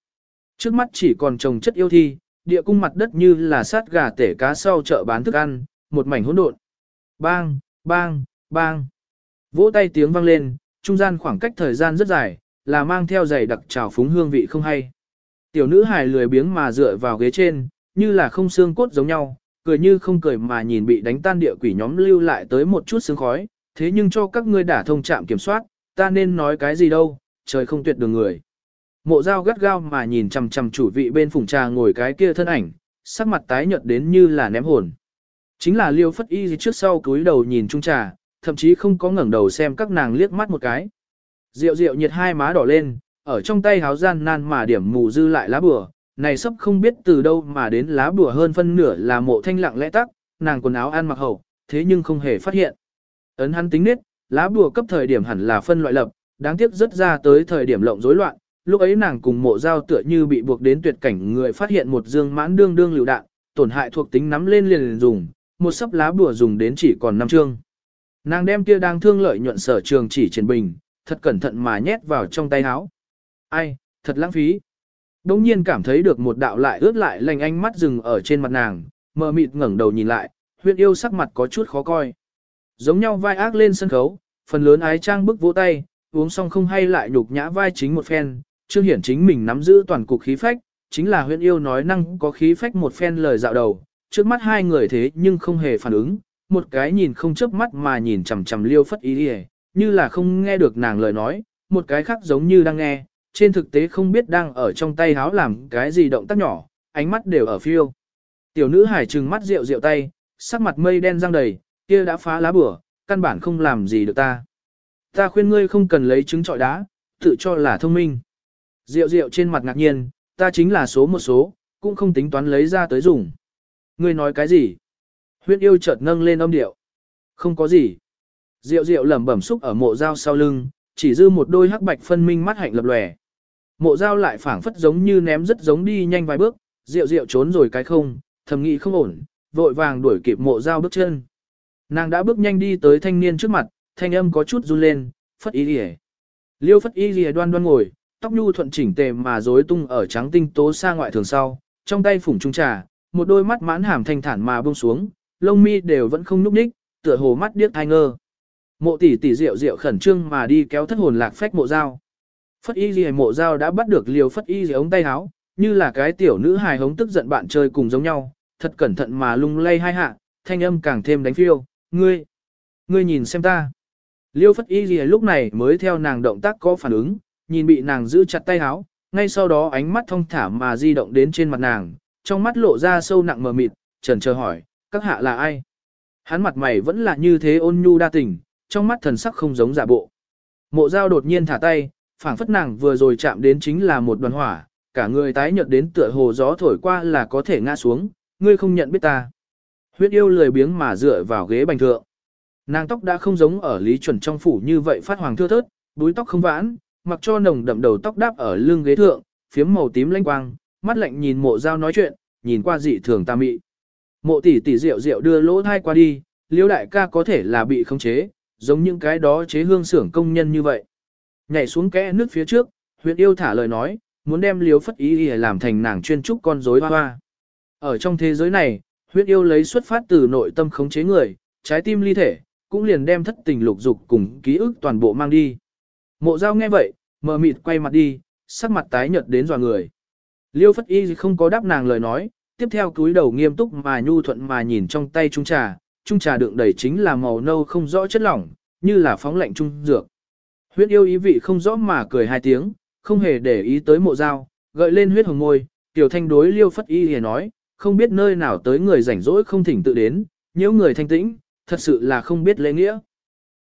Trước mắt chỉ còn trồng chất yêu thi, địa cung mặt đất như là sát gà tể cá sau chợ bán thức ăn, một mảnh hỗn độn. Bang, bang, bang. Vỗ tay tiếng vang lên, trung gian khoảng cách thời gian rất dài, là mang theo giày đặc trào phúng hương vị không hay. Tiểu nữ hài lười biếng mà dựa vào ghế trên, như là không xương cốt giống nhau, cười như không cười mà nhìn bị đánh tan địa quỷ nhóm lưu lại tới một chút sương khói, thế nhưng cho các ngươi đả thông trạm kiểm soát, ta nên nói cái gì đâu, trời không tuyệt đường người. Mộ dao gắt gao mà nhìn chằm chằm chủ vị bên phùng trà ngồi cái kia thân ảnh, sắc mặt tái nhợt đến như là ném hồn. Chính là liêu phất y trước sau cúi đầu nhìn trung trà, thậm chí không có ngẩng đầu xem các nàng liếc mắt một cái. Rượu rượu nhiệt hai má đỏ lên, ở trong tay háo gian nan mà điểm mù dư lại lá bùa, này sắp không biết từ đâu mà đến lá bùa hơn phân nửa là mộ thanh lặng lẽ tắc, nàng quần áo ăn mặc hậu, thế nhưng không hề phát hiện. Ấn hắn tính nết, lá bùa cấp thời điểm hẳn là phân loại lập, đáng tiếc rất ra tới thời điểm lộng rối loạn, lúc ấy nàng cùng mộ giao tựa như bị buộc đến tuyệt cảnh người phát hiện một dương mãn đương đương lựu đạn, tổn hại thuộc tính nắm lên liền, liền dùng, một sấp lá bùa dùng đến chỉ còn 5 chương. Nàng đem kia đang thương lợi nhuận sở trường chỉ triển bình, thật cẩn thận mà nhét vào trong tay áo. Ai, thật lãng phí. Đông nhiên cảm thấy được một đạo lại ướt lại lành ánh mắt dừng ở trên mặt nàng, mờ mịt ngẩng đầu nhìn lại, huyện yêu sắc mặt có chút khó coi. Giống nhau vai ác lên sân khấu, phần lớn ái trang bức vỗ tay, uống xong không hay lại nhục nhã vai chính một phen, chưa hiển chính mình nắm giữ toàn cục khí phách, chính là huyễn yêu nói năng có khí phách một phen lời dạo đầu, trước mắt hai người thế nhưng không hề phản ứng, một cái nhìn không chớp mắt mà nhìn chằm chằm liêu phất ý đi như là không nghe được nàng lời nói, một cái khác giống như đang nghe, trên thực tế không biết đang ở trong tay háo làm cái gì động tác nhỏ, ánh mắt đều ở phiêu. Tiểu nữ hải trừng mắt rượu rượu tay, sắc mặt mây đen răng đầy, kia đã phá lá bửa, căn bản không làm gì được ta. Ta khuyên ngươi không cần lấy trứng trọi đá, tự cho là thông minh. Rượu rượu trên mặt ngạc nhiên, ta chính là số một số, cũng không tính toán lấy ra tới dùng. Ngươi nói cái gì? Huyết yêu chợt nâng lên âm điệu. Không có gì. diệu diệu lẩm bẩm xúc ở mộ dao sau lưng, chỉ dư một đôi hắc bạch phân minh mắt hạnh lập lòe. Mộ dao lại phảng phất giống như ném rất giống đi nhanh vài bước, diệu diệu trốn rồi cái không, thầm nghĩ không ổn, vội vàng đuổi kịp mộ dao bước chân. Nàng đã bước nhanh đi tới thanh niên trước mặt, thanh âm có chút run lên, phất y lìa. Liêu phất y lìa đoan đoan ngồi, tóc nhu thuận chỉnh tề mà rối tung ở trắng tinh tố xa ngoại thường sau, trong tay phủng trung trà, một đôi mắt mãn hàm thanh thản mà buông xuống, lông mi đều vẫn không nhúc nhích, tựa hồ mắt điếc thai ngơ. Mộ tỷ tỷ rượu rượu khẩn trương mà đi kéo thất hồn lạc phách mộ dao. Phất y gì mộ dao đã bắt được liều phất y gì ống tay áo, như là cái tiểu nữ hài hống tức giận bạn chơi cùng giống nhau, thật cẩn thận mà lung lay hai hạ, thanh âm càng thêm đánh phiêu, ngươi, ngươi nhìn xem ta. Liêu phất y gì lúc này mới theo nàng động tác có phản ứng, nhìn bị nàng giữ chặt tay áo, ngay sau đó ánh mắt thông thả mà di động đến trên mặt nàng, trong mắt lộ ra sâu nặng mờ mịt, trần chờ hỏi, các hạ là ai? Hắn mặt mày vẫn là như thế ôn nhu đa tình, trong mắt thần sắc không giống giả bộ. Mộ dao đột nhiên thả tay, phảng phất nàng vừa rồi chạm đến chính là một đoàn hỏa, cả người tái nhợt đến tựa hồ gió thổi qua là có thể ngã xuống, ngươi không nhận biết ta. Huyết yêu lười biếng mà dựa vào ghế bành thượng. Nàng tóc đã không giống ở lý chuẩn trong phủ như vậy phát hoàng thưa thớt, búi tóc không vãn, mặc cho nồng đậm đầu tóc đáp ở lưng ghế thượng, phiếm màu tím lanh quang, mắt lạnh nhìn mộ dao nói chuyện, nhìn qua dị thường ta mị. Mộ tỷ tỷ rượu rượu đưa lỗ thai qua đi, liêu đại ca có thể là bị khống chế, giống những cái đó chế hương xưởng công nhân như vậy. Nhảy xuống kẽ nước phía trước, huyện yêu thả lời nói, muốn đem liêu phất ý để làm thành nàng chuyên trúc con rối hoa hoa. Ở trong thế giới này, huyết yêu lấy xuất phát từ nội tâm khống chế người, trái tim ly thể, cũng liền đem thất tình lục dục cùng ký ức toàn bộ mang đi. Mộ giao nghe vậy, mờ mịt quay mặt đi, sắc mặt tái nhợt đến dò người. Liêu phất y không có đáp nàng lời nói, tiếp theo cúi đầu nghiêm túc mà nhu thuận mà nhìn trong tay trung trà, trung trà đựng đầy chính là màu nâu không rõ chất lỏng, như là phóng lạnh trung dược. Huyết yêu ý vị không rõ mà cười hai tiếng, không hề để ý tới mộ dao, gợi lên huyết hồng môi, tiểu thanh đối liêu phất y hề nói, không biết nơi nào tới người rảnh rỗi không thỉnh tự đến, nhiễu người thanh tĩnh, thật sự là không biết lễ nghĩa.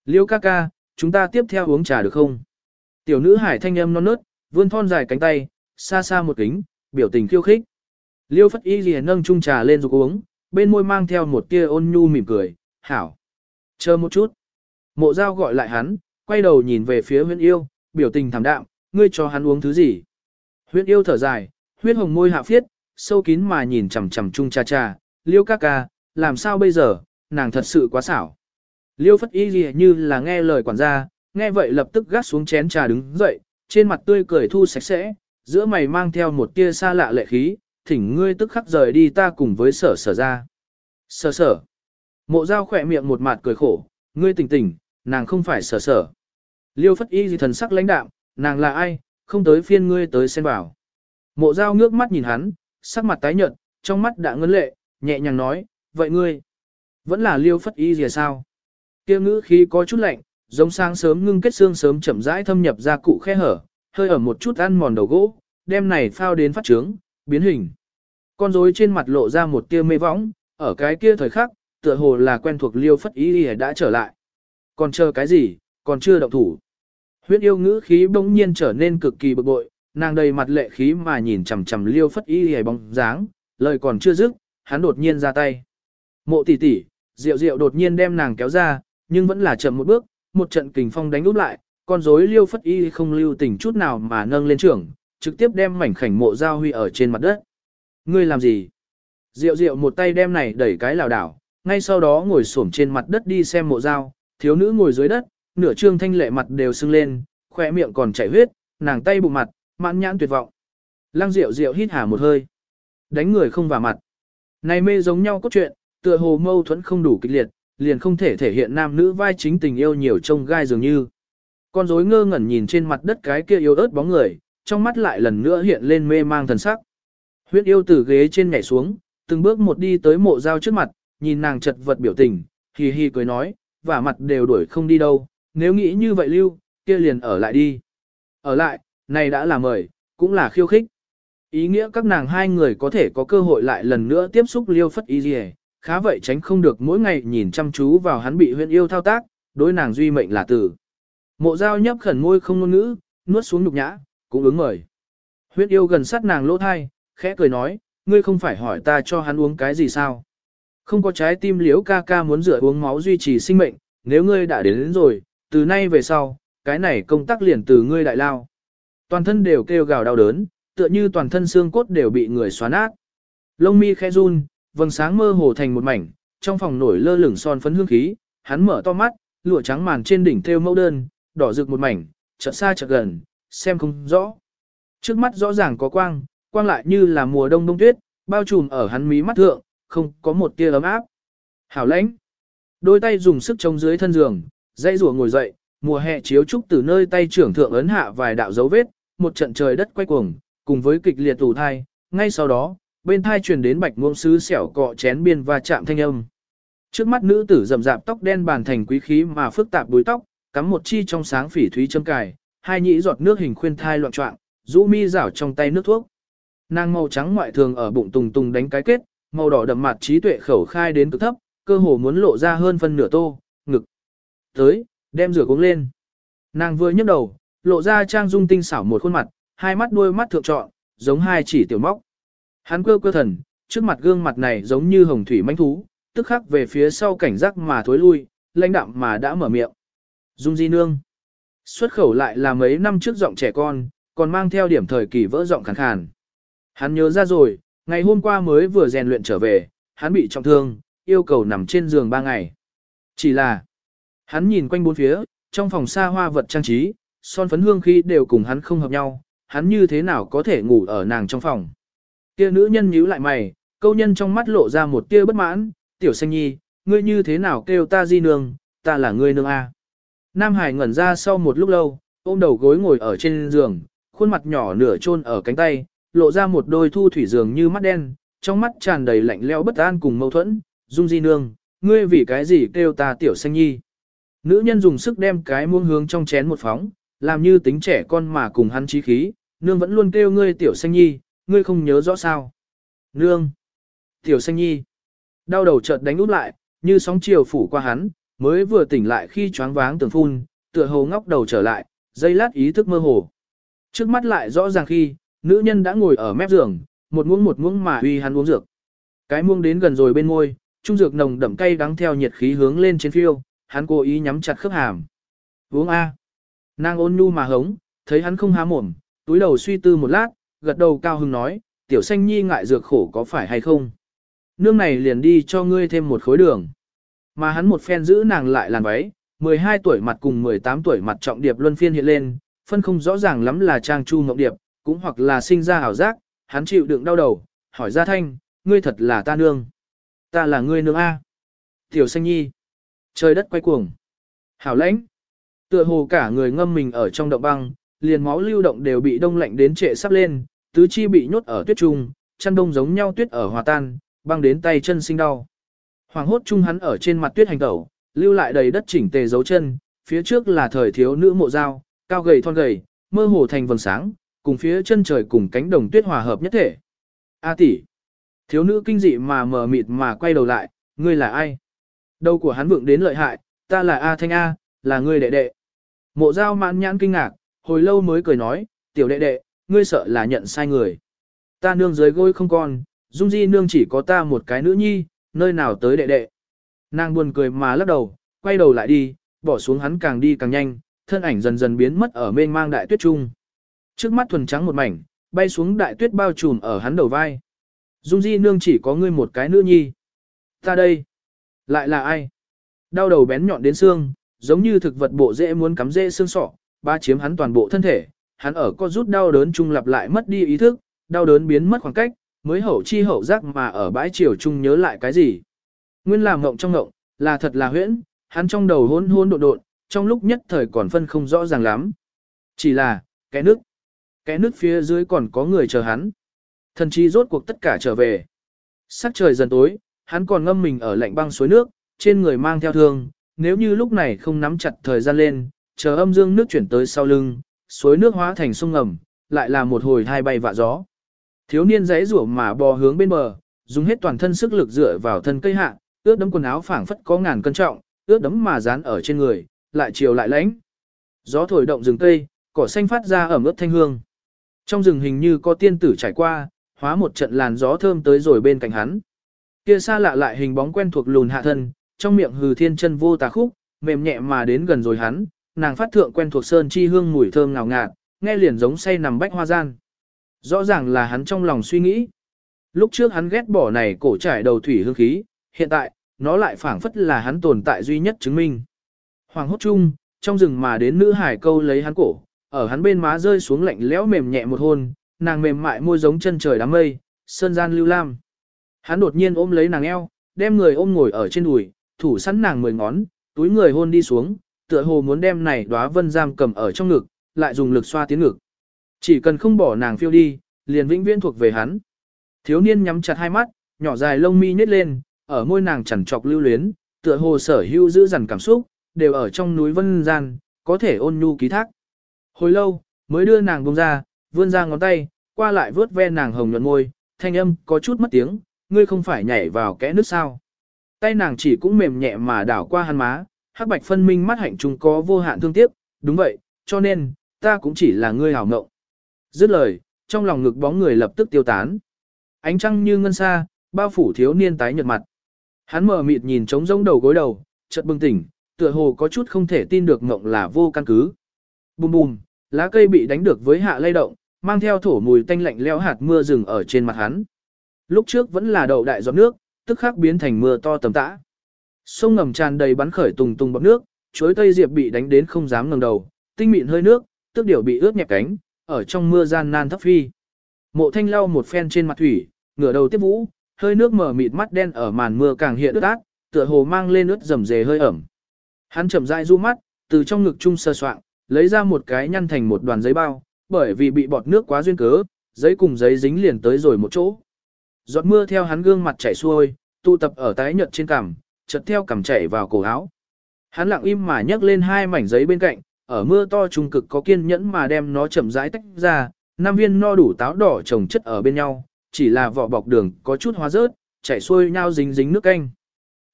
Liêu ca ca, chúng ta tiếp theo uống trà được không? Tiểu nữ hải thanh âm non nớt, vươn thon dài cánh tay, xa xa một kính, biểu tình khiêu khích. Liêu phất y liền nâng chung trà lên rồi uống, bên môi mang theo một tia ôn nhu mỉm cười, hảo. Chờ một chút. Mộ giao gọi lại hắn, quay đầu nhìn về phía huyện yêu, biểu tình thảm đạm, ngươi cho hắn uống thứ gì. Huyện yêu thở dài, huyết hồng môi hạ phiết, sâu kín mà nhìn chằm chằm chung cha cha, liêu ca ca, làm sao bây giờ, nàng thật sự quá xảo. Liêu phất y lìa như là nghe lời quản gia, nghe vậy lập tức gác xuống chén trà đứng dậy, trên mặt tươi cười thu sạch sẽ, giữa mày mang theo một tia xa lạ lệ khí, thỉnh ngươi tức khắc rời đi ta cùng với sở sở ra. Sở sở. Mộ dao khỏe miệng một mặt cười khổ, ngươi tỉnh tỉnh, nàng không phải sở sở. Liêu phất y gì thần sắc lãnh đạm, nàng là ai, không tới phiên ngươi tới xen vào. Mộ dao ngước mắt nhìn hắn, sắc mặt tái nhợt, trong mắt đã ngấn lệ, nhẹ nhàng nói, vậy ngươi, vẫn là liêu phất y gì sao? Kia ngữ khí có chút lạnh, giống sáng sớm ngưng kết xương sớm chậm rãi thâm nhập ra cụ khe hở, hơi ở một chút ăn mòn đầu gỗ, đem này phao đến phát trướng, biến hình. Con rối trên mặt lộ ra một tia mê võng, ở cái kia thời khắc, tựa hồ là quen thuộc liêu phất y đã trở lại. Còn chờ cái gì, còn chưa động thủ. Huyết yêu ngữ khí bỗng nhiên trở nên cực kỳ bực bội, nàng đầy mặt lệ khí mà nhìn chằm chằm liêu phất y hề bóng dáng, lời còn chưa dứt, hắn đột nhiên ra tay. Mộ tỷ tỷ, diệu diệu đột nhiên đem nàng kéo ra, nhưng vẫn là chậm một bước, một trận kình phong đánh úp lại, con rối liêu phất y không lưu tình chút nào mà nâng lên trưởng, trực tiếp đem mảnh khảnh mộ giao huy ở trên mặt đất. Ngươi làm gì? Diệu diệu một tay đem này đẩy cái lảo đảo, ngay sau đó ngồi xổm trên mặt đất đi xem mộ dao, thiếu nữ ngồi dưới đất, nửa trương thanh lệ mặt đều sưng lên, khỏe miệng còn chảy huyết, nàng tay bụng mặt, mãn nhãn tuyệt vọng. Lăng Diệu Diệu hít hà một hơi. Đánh người không vào mặt. Này mê giống nhau cốt truyện, tựa hồ mâu thuẫn không đủ kịch liệt, liền không thể thể hiện nam nữ vai chính tình yêu nhiều trông gai dường như. Con rối ngơ ngẩn nhìn trên mặt đất cái kia yếu ớt bóng người, trong mắt lại lần nữa hiện lên mê mang thần sắc. Huyết yêu từ ghế trên nhảy xuống, từng bước một đi tới mộ dao trước mặt, nhìn nàng chật vật biểu tình, hì hì cười nói, và mặt đều đuổi không đi đâu, nếu nghĩ như vậy lưu, kia liền ở lại đi. Ở lại, này đã là mời, cũng là khiêu khích. Ý nghĩa các nàng hai người có thể có cơ hội lại lần nữa tiếp xúc liêu phất y gì khá vậy tránh không được mỗi ngày nhìn chăm chú vào hắn bị huyện yêu thao tác, đối nàng duy mệnh là tử. Mộ dao nhấp khẩn môi không ngôn ngữ, nuốt xuống nhục nhã, cũng ứng mời. Huyết yêu gần sát nàng lỗ thai, khẽ cười nói, ngươi không phải hỏi ta cho hắn uống cái gì sao? Không có trái tim liễu ca ca muốn rửa uống máu duy trì sinh mệnh, nếu ngươi đã đến, đến rồi, từ nay về sau, cái này công tác liền từ ngươi đại lao. Toàn thân đều kêu gào đau đớn, tựa như toàn thân xương cốt đều bị người xóa nát. Lông mi khẽ run, vầng sáng mơ hồ thành một mảnh, trong phòng nổi lơ lửng son phấn hương khí, hắn mở to mắt, lụa trắng màn trên đỉnh thêu mẫu đơn, đỏ rực một mảnh, chợt xa chợt gần, xem không rõ. Trước mắt rõ ràng có quang, quang lại như là mùa đông đông tuyết, bao trùm ở hắn mí mắt thượng, không có một tia ấm áp. Hảo lãnh. Đôi tay dùng sức chống dưới thân giường, dây rùa ngồi dậy, mùa hè chiếu trúc từ nơi tay trưởng thượng ấn hạ vài đạo dấu vết, một trận trời đất quay cuồng, cùng với kịch liệt tủ thai, ngay sau đó, bên thai truyền đến bạch ngôn sứ xẻo cọ chén biên và chạm thanh âm. Trước mắt nữ tử rậm rạp tóc đen bàn thành quý khí mà phức tạp búi tóc, cắm một chi trong sáng phỉ thúy châm cài, hai nhĩ giọt nước hình khuyên thai loạn trọng, rũ mi rảo trong tay nước thuốc. Nàng màu trắng ngoại thường ở bụng tùng tùng đánh cái kết, màu đỏ đậm mặt trí tuệ khẩu khai đến cực thấp, cơ hồ muốn lộ ra hơn phân nửa tô, ngực. Tới, đem rửa uống lên. Nàng vừa nhấc đầu, lộ ra trang dung tinh xảo một khuôn mặt, hai mắt đuôi mắt thượng trọn, giống hai chỉ tiểu móc. Hắn quơ quơ thần, trước mặt gương mặt này giống như hồng thủy manh thú, tức khắc về phía sau cảnh giác mà thối lui, lãnh đạm mà đã mở miệng. Dung di nương. Xuất khẩu lại là mấy năm trước giọng trẻ con, còn mang theo điểm thời kỳ vỡ giọng khàn khàn. Hắn nhớ ra rồi, ngày hôm qua mới vừa rèn luyện trở về, hắn bị trọng thương, yêu cầu nằm trên giường ba ngày. Chỉ là, hắn nhìn quanh bốn phía, trong phòng xa hoa vật trang trí, son phấn hương khi đều cùng hắn không hợp nhau, hắn như thế nào có thể ngủ ở nàng trong phòng. Kia nữ nhân nhíu lại mày, câu nhân trong mắt lộ ra một tia bất mãn, tiểu xanh nhi, ngươi như thế nào kêu ta di nương, ta là ngươi nương A. Nam Hải ngẩn ra sau một lúc lâu, ôm đầu gối ngồi ở trên giường, khuôn mặt nhỏ nửa chôn ở cánh tay, lộ ra một đôi thu thủy giường như mắt đen, trong mắt tràn đầy lạnh lẽo bất an cùng mâu thuẫn, dung di nương, ngươi vì cái gì kêu ta tiểu xanh nhi. Nữ nhân dùng sức đem cái muông hướng trong chén một phóng, làm như tính trẻ con mà cùng hắn trí khí, nương vẫn luôn kêu ngươi tiểu xanh nhi, ngươi không nhớ rõ sao. Nương! Tiểu xanh nhi! Đau đầu chợt đánh út lại, như sóng chiều phủ qua hắn, mới vừa tỉnh lại khi choáng váng tưởng phun, tựa hồ ngóc đầu trở lại, dây lát ý thức mơ hồ. Trước mắt lại rõ ràng khi, nữ nhân đã ngồi ở mép giường, một muỗng một muỗng mà uy hắn uống dược. Cái muỗng đến gần rồi bên môi, trung dược nồng đậm cay đắng theo nhiệt khí hướng lên trên phiêu, hắn cố ý nhắm chặt khớp hàm. Uống a. Nàng ôn nhu mà hống, thấy hắn không há mồm, túi đầu suy tư một lát, gật đầu cao hứng nói, tiểu xanh nhi ngại dược khổ có phải hay không? Nương này liền đi cho ngươi thêm một khối đường. Mà hắn một phen giữ nàng lại làn váy, 12 tuổi mặt cùng 18 tuổi mặt trọng điệp luân phiên hiện lên, phân không rõ ràng lắm là trang chu ngọc điệp, cũng hoặc là sinh ra ảo giác, hắn chịu đựng đau đầu, hỏi ra thanh, ngươi thật là ta nương. Ta là ngươi nương A. Tiểu xanh nhi. Trời đất quay cuồng. Hảo lãnh. Tựa hồ cả người ngâm mình ở trong động băng, liền máu lưu động đều bị đông lạnh đến trệ sắp lên, tứ chi bị nhốt ở tuyết trung, chân đông giống nhau tuyết ở hòa tan, băng đến tay chân sinh đau. Hoàng hốt chung hắn ở trên mặt tuyết hành tẩu, lưu lại đầy đất chỉnh tề dấu chân, phía trước là thời thiếu nữ mộ dao, cao gầy thon gầy, mơ hồ thành vầng sáng, cùng phía chân trời cùng cánh đồng tuyết hòa hợp nhất thể. A tỷ, thiếu nữ kinh dị mà mờ mịt mà quay đầu lại, ngươi là ai? Đầu của hắn vượng đến lợi hại, ta là A Thanh A, là ngươi đệ đệ. Mộ dao mãn nhãn kinh ngạc, hồi lâu mới cười nói, tiểu đệ đệ, ngươi sợ là nhận sai người. Ta nương dưới gối không còn, dung di nương chỉ có ta một cái nữ nhi, nơi nào tới đệ đệ. Nàng buồn cười mà lắc đầu, quay đầu lại đi, bỏ xuống hắn càng đi càng nhanh, thân ảnh dần dần biến mất ở mênh mang đại tuyết trung. Trước mắt thuần trắng một mảnh, bay xuống đại tuyết bao trùm ở hắn đầu vai. Dung di nương chỉ có ngươi một cái nữ nhi. Ta đây, lại là ai? Đau đầu bén nhọn đến xương, giống như thực vật bộ dễ muốn cắm dễ xương sọ, ba chiếm hắn toàn bộ thân thể, hắn ở co rút đau đớn trung lặp lại mất đi ý thức, đau đớn biến mất khoảng cách, mới hậu chi hậu giác mà ở bãi chiều chung nhớ lại cái gì. Nguyên làm ngộng trong ngộng, là thật là huyễn, hắn trong đầu hôn hôn độn độn, trong lúc nhất thời còn phân không rõ ràng lắm. Chỉ là, cái nước, cái nước phía dưới còn có người chờ hắn. Thần chi rốt cuộc tất cả trở về. Sắc trời dần tối, hắn còn ngâm mình ở lạnh băng suối nước, trên người mang theo thương, nếu như lúc này không nắm chặt thời gian lên, chờ âm dương nước chuyển tới sau lưng, suối nước hóa thành sông ngầm, lại là một hồi hai bay vạ gió. Thiếu niên giấy rủa mà bò hướng bên bờ, dùng hết toàn thân sức lực dựa vào thân cây hạ, ướt đấm quần áo phảng phất có ngàn cân trọng, ướt đấm mà dán ở trên người, lại chiều lại lãnh. Gió thổi động rừng cây, cỏ xanh phát ra ẩm ướt thanh hương. Trong rừng hình như có tiên tử trải qua, hóa một trận làn gió thơm tới rồi bên cạnh hắn. Kia xa lạ lại hình bóng quen thuộc lùn hạ thân, trong miệng hừ thiên chân vô tà khúc, mềm nhẹ mà đến gần rồi hắn, nàng phát thượng quen thuộc sơn chi hương mùi thơm ngào ngạt, nghe liền giống say nằm bách hoa gian. Rõ ràng là hắn trong lòng suy nghĩ. Lúc trước hắn ghét bỏ này cổ trải đầu thủy hương khí, hiện tại, nó lại phảng phất là hắn tồn tại duy nhất chứng minh. Hoàng hốt chung, trong rừng mà đến nữ hải câu lấy hắn cổ, ở hắn bên má rơi xuống lạnh lẽo mềm nhẹ một hôn, nàng mềm mại môi giống chân trời đám mây, sơn gian lưu lam. Hắn đột nhiên ôm lấy nàng eo, đem người ôm ngồi ở trên đùi, thủ sẵn nàng mười ngón, túi người hôn đi xuống, tựa hồ muốn đem này đóa vân giam cầm ở trong ngực, lại dùng lực xoa tiến ngực. Chỉ cần không bỏ nàng phiêu đi, liền vĩnh viễn thuộc về hắn. Thiếu niên nhắm chặt hai mắt, nhỏ dài lông mi nhếch lên, ở môi nàng chẳng chọc lưu luyến, tựa hồ sở hữu giữ dằn cảm xúc, đều ở trong núi vân gian, có thể ôn nhu ký thác. Hồi lâu, mới đưa nàng buông ra, vươn ra ngón tay, qua lại vớt ve nàng hồng nhuận môi, thanh âm có chút mất tiếng, ngươi không phải nhảy vào kẽ nước sao. Tay nàng chỉ cũng mềm nhẹ mà đảo qua hắn má, hắc bạch phân minh mắt hạnh chúng có vô hạn thương tiếc, đúng vậy, cho nên, ta cũng chỉ là ngươi hảo ngộng. Dứt lời, trong lòng ngực bóng người lập tức tiêu tán. Ánh trăng như ngân xa, bao phủ thiếu niên tái nhợt mặt. Hắn mở mịt nhìn trống rỗng đầu gối đầu, chợt bừng tỉnh, tựa hồ có chút không thể tin được ngộng là vô căn cứ. Bùm bùm, lá cây bị đánh được với hạ lay động, mang theo thổ mùi tanh lạnh lẽo hạt mưa rừng ở trên mặt hắn. Lúc trước vẫn là đậu đại giọt nước, tức khắc biến thành mưa to tầm tã. Sông ngầm tràn đầy bắn khởi tùng tùng bọt nước, chuối tây diệp bị đánh đến không dám ngẩng đầu, tinh mịn hơi nước, tức điểu bị ướt nhẹp cánh, ở trong mưa gian nan thấp phi. Mộ thanh lau một phen trên mặt thủy, ngửa đầu tiếp vũ, hơi nước mở mịt mắt đen ở màn mưa càng hiện ướt át, tựa hồ mang lên ướt rầm rề hơi ẩm. Hắn chậm rãi du mắt, từ trong ngực trung sơ soạn, lấy ra một cái nhăn thành một đoàn giấy bao, bởi vì bị bọt nước quá duyên cớ, giấy cùng giấy dính liền tới rồi một chỗ. Giọt mưa theo hắn gương mặt chảy xuôi, tụ tập ở tái nhợt trên cằm, chợt theo cằm chảy vào cổ áo. Hắn lặng im mà nhấc lên hai mảnh giấy bên cạnh, ở mưa to trung cực có kiên nhẫn mà đem nó chậm rãi tách ra, năm viên no đủ táo đỏ chồng chất ở bên nhau, chỉ là vỏ bọc đường có chút hóa rớt, chảy xuôi nhau dính dính nước canh.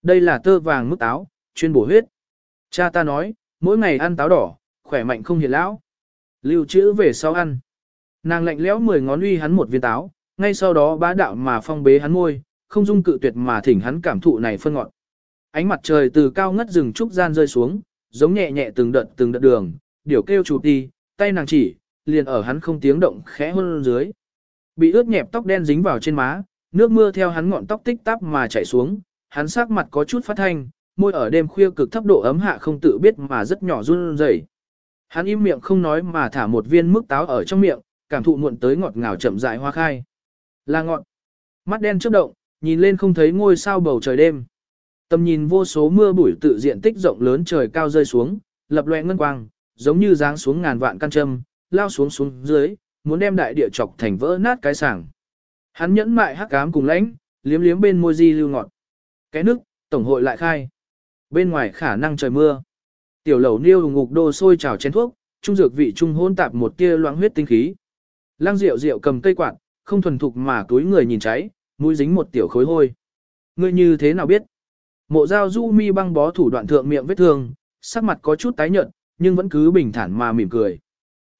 Đây là tơ vàng mức táo, chuyên bổ huyết. Cha ta nói, mỗi ngày ăn táo đỏ, khỏe mạnh không hiện lão. Lưu trữ về sau ăn. Nàng lạnh lẽo mười ngón uy hắn một viên táo, ngay sau đó bá đạo mà phong bế hắn môi, không dung cự tuyệt mà thỉnh hắn cảm thụ này phân ngọn. Ánh mặt trời từ cao ngất rừng trúc gian rơi xuống, giống nhẹ nhẹ từng đợt từng đợt đường, điều kêu chụp đi, tay nàng chỉ, liền ở hắn không tiếng động khẽ hôn dưới. Bị ướt nhẹp tóc đen dính vào trên má, nước mưa theo hắn ngọn tóc tích tắp mà chảy xuống, hắn sắc mặt có chút phát thanh, môi ở đêm khuya cực thấp độ ấm hạ không tự biết mà rất nhỏ run rẩy. Hắn im miệng không nói mà thả một viên mức táo ở trong miệng, cảm thụ muộn tới ngọt ngào chậm rãi hoa khai. Là ngọt. Mắt đen chớp động, nhìn lên không thấy ngôi sao bầu trời đêm. Tầm nhìn vô số mưa bụi tự diện tích rộng lớn trời cao rơi xuống, lập loè ngân quang, giống như giáng xuống ngàn vạn căn châm, lao xuống xuống dưới, muốn đem đại địa chọc thành vỡ nát cái sảng. Hắn nhẫn mại hắc ám cùng lãnh, liếm liếm bên môi di lưu ngọt. Cái nước, tổng hội lại khai. Bên ngoài khả năng trời mưa. Tiểu lẩu niêu ngục đô sôi trào chén thuốc, trung dược vị trung hôn tạp một tia loãng huyết tinh khí. Lăng Diệu Diệu cầm cây quạt, không thuần thục mà túi người nhìn cháy, mũi dính một tiểu khối hôi. Ngươi như thế nào biết? Mộ Giao Du Mi băng bó thủ đoạn thượng miệng vết thương, sắc mặt có chút tái nhợt, nhưng vẫn cứ bình thản mà mỉm cười.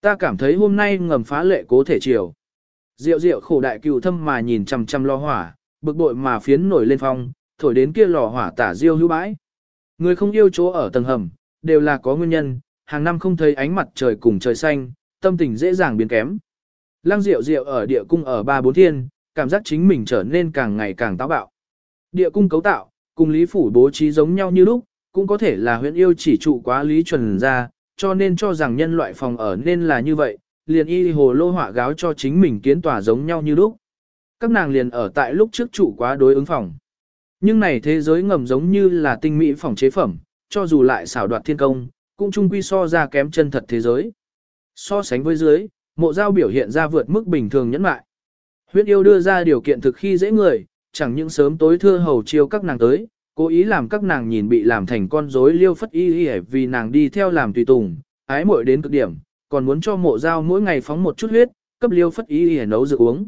Ta cảm thấy hôm nay ngầm phá lệ cố thể chiều. Diệu diệu khổ đại cựu thâm mà nhìn chằm chằm lo hỏa, bực bội mà phiến nổi lên phong, thổi đến kia lò hỏa tả diêu hữu bãi. Người không yêu chỗ ở tầng hầm, đều là có nguyên nhân, hàng năm không thấy ánh mặt trời cùng trời xanh, tâm tình dễ dàng biến kém. Lăng Diệu Diệu ở địa cung ở ba bốn thiên, cảm giác chính mình trở nên càng ngày càng táo bạo. Địa cung cấu tạo, cùng lý phủ bố trí giống nhau như lúc, cũng có thể là huyện yêu chỉ trụ quá lý chuẩn ra, cho nên cho rằng nhân loại phòng ở nên là như vậy, liền y hồ lô họa gáo cho chính mình kiến tòa giống nhau như lúc. Các nàng liền ở tại lúc trước trụ quá đối ứng phòng. Nhưng này thế giới ngầm giống như là tinh mỹ phòng chế phẩm, cho dù lại xảo đoạt thiên công, cũng chung quy so ra kém chân thật thế giới. So sánh với dưới, mộ giao biểu hiện ra vượt mức bình thường nhẫn mại. Huyết yêu đưa ra điều kiện thực khi dễ người, chẳng những sớm tối thưa hầu chiêu các nàng tới, cố ý làm các nàng nhìn bị làm thành con rối liêu phất y y vì nàng đi theo làm tùy tùng, ái muội đến cực điểm, còn muốn cho mộ dao mỗi ngày phóng một chút huyết, cấp liêu phất y y nấu rượu uống.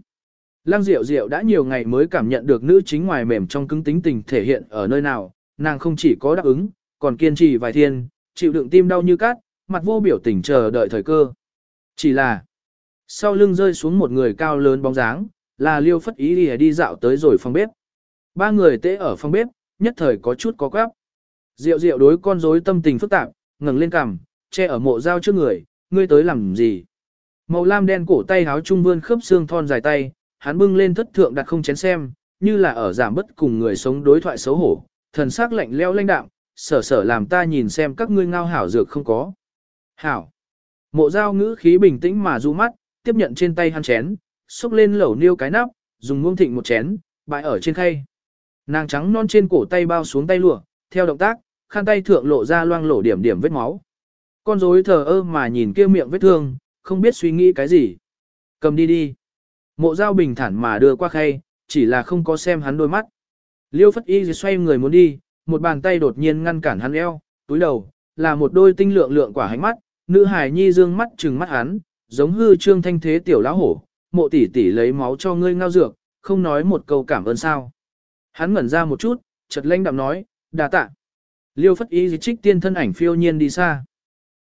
Lăng Diệu Diệu đã nhiều ngày mới cảm nhận được nữ chính ngoài mềm trong cứng tính tình thể hiện ở nơi nào, nàng không chỉ có đáp ứng, còn kiên trì vài thiên, chịu đựng tim đau như cát, mặt vô biểu tình chờ đợi thời cơ. Chỉ là, sau lưng rơi xuống một người cao lớn bóng dáng, là Liêu Phất Ý đi, đi dạo tới rồi phòng bếp. Ba người tễ ở phòng bếp, nhất thời có chút có quáp. Diệu Diệu đối con rối tâm tình phức tạp, ngẩng lên cằm, che ở mộ dao trước người, ngươi tới làm gì? Màu lam đen cổ tay háo trung vươn khớp xương thon dài tay, hắn bưng lên thất thượng đặt không chén xem, như là ở giảm bất cùng người sống đối thoại xấu hổ, thần sắc lạnh leo lanh đạm, sở sở làm ta nhìn xem các ngươi ngao hảo dược không có. Hảo. Mộ dao ngữ khí bình tĩnh mà du mắt, tiếp nhận trên tay hắn chén, xúc lên lẩu niêu cái nắp, dùng muông thịnh một chén, bãi ở trên khay. Nàng trắng non trên cổ tay bao xuống tay lụa, theo động tác, khăn tay thượng lộ ra loang lổ điểm điểm vết máu. Con rối thờ ơ mà nhìn kia miệng vết thương, không biết suy nghĩ cái gì. Cầm đi đi. Mộ dao bình thản mà đưa qua khay, chỉ là không có xem hắn đôi mắt. Liêu phất y xoay người muốn đi, một bàn tay đột nhiên ngăn cản hắn eo, túi đầu, là một đôi tinh lượng lượng quả hánh mắt, nữ hài nhi dương mắt trừng mắt hắn, giống hư trương thanh thế tiểu lão hổ, mộ tỷ tỷ lấy máu cho ngươi ngao dược, không nói một câu cảm ơn sao. Hắn ngẩn ra một chút, chợt lanh đạm nói, đà tạ. Liêu phất y trích tiên thân ảnh phiêu nhiên đi xa.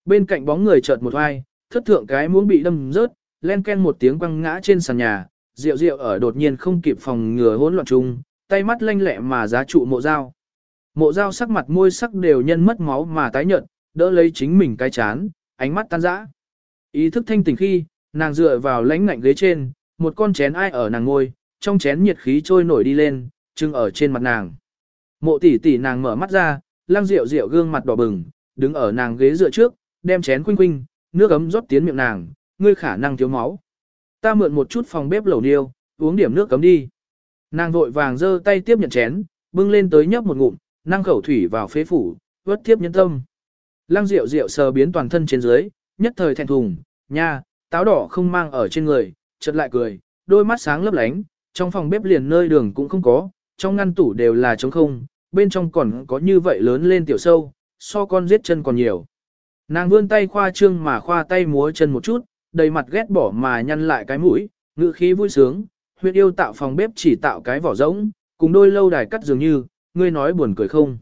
Bên cạnh bóng người chợt một ai, thất thượng cái muốn bị đâm rớt, len ken một tiếng quăng ngã trên sàn nhà, rượu rượu ở đột nhiên không kịp phòng ngừa hỗn loạn chung, tay mắt lanh lẹ mà giá trụ mộ dao. Mộ dao sắc mặt môi sắc đều nhân mất máu mà tái nhợt, đỡ lấy chính mình cái chán, ánh mắt tan rã. Ý thức thanh tỉnh khi, nàng dựa vào lãnh ngạnh ghế trên, một con chén ai ở nàng ngôi, trong chén nhiệt khí trôi nổi đi lên, trưng ở trên mặt nàng. Mộ tỷ tỷ nàng mở mắt ra, Lang rượu rượu gương mặt đỏ bừng, đứng ở nàng ghế dựa trước, đem chén khuynh khuynh, nước ấm rót tiến miệng nàng, ngươi khả năng thiếu máu. Ta mượn một chút phòng bếp lẩu niêu, uống điểm nước cấm đi. Nàng vội vàng giơ tay tiếp nhận chén, bưng lên tới nhấp một ngụm, năng khẩu thủy vào phế phủ, vớt tiếp nhân tâm. Lăng rượu rượu sờ biến toàn thân trên dưới, nhất thời thẹn thùng, nha, táo đỏ không mang ở trên người, chợt lại cười, đôi mắt sáng lấp lánh, trong phòng bếp liền nơi đường cũng không có, trong ngăn tủ đều là trống không, bên trong còn có như vậy lớn lên tiểu sâu, so con giết chân còn nhiều. Nàng vươn tay khoa trương mà khoa tay múa chân một chút, đầy mặt ghét bỏ mà nhăn lại cái mũi, ngữ khí vui sướng, huyết yêu tạo phòng bếp chỉ tạo cái vỏ rỗng, cùng đôi lâu đài cắt dường như, ngươi nói buồn cười không.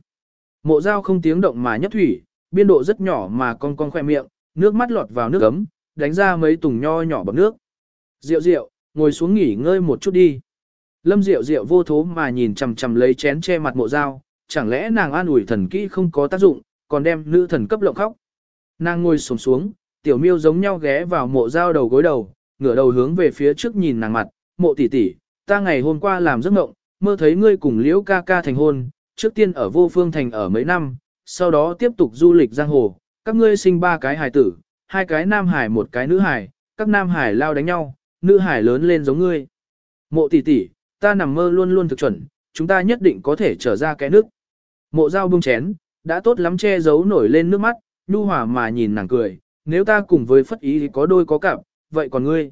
Mộ dao không tiếng động mà nhất thủy, biên độ rất nhỏ mà con con khoe miệng, nước mắt lọt vào nước ấm, đánh ra mấy tùng nho nhỏ bằng nước. Rượu rượu, ngồi xuống nghỉ ngơi một chút đi. Lâm rượu rượu vô thố mà nhìn chằm chằm lấy chén che mặt mộ dao, chẳng lẽ nàng an ủi thần kỹ không có tác dụng, còn đem nữ thần cấp lộng khóc. Nàng ngồi xuống xuống, tiểu miêu giống nhau ghé vào mộ dao đầu gối đầu, ngửa đầu hướng về phía trước nhìn nàng mặt, mộ tỷ tỷ, ta ngày hôm qua làm giấc mộng, mơ thấy ngươi cùng liễu ca ca thành hôn, trước tiên ở vô phương thành ở mấy năm, sau đó tiếp tục du lịch giang hồ, các ngươi sinh ba cái hài tử, hai cái nam hải một cái nữ hải, các nam hải lao đánh nhau, nữ hải lớn lên giống ngươi. Mộ tỷ tỷ, ta nằm mơ luôn luôn thực chuẩn, chúng ta nhất định có thể trở ra cái nước. Mộ dao bung chén, đã tốt lắm che giấu nổi lên nước mắt, nhu hòa mà nhìn nàng cười, nếu ta cùng với phất ý thì có đôi có cặp, vậy còn ngươi?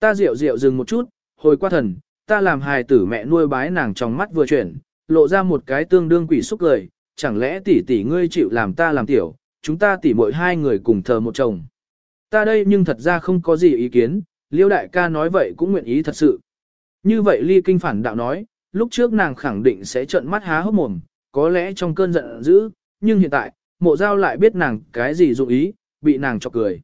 Ta rượu rượu dừng một chút, hồi qua thần, ta làm hài tử mẹ nuôi bái nàng trong mắt vừa chuyển, lộ ra một cái tương đương quỷ xúc cười, chẳng lẽ tỷ tỷ ngươi chịu làm ta làm tiểu, chúng ta tỉ mỗi hai người cùng thờ một chồng. Ta đây nhưng thật ra không có gì ý kiến, liêu đại ca nói vậy cũng nguyện ý thật sự. Như vậy ly kinh phản đạo nói, lúc trước nàng khẳng định sẽ trợn mắt há hốc mồm, có lẽ trong cơn giận dữ, nhưng hiện tại, mộ giao lại biết nàng cái gì dụng ý, bị nàng chọc cười.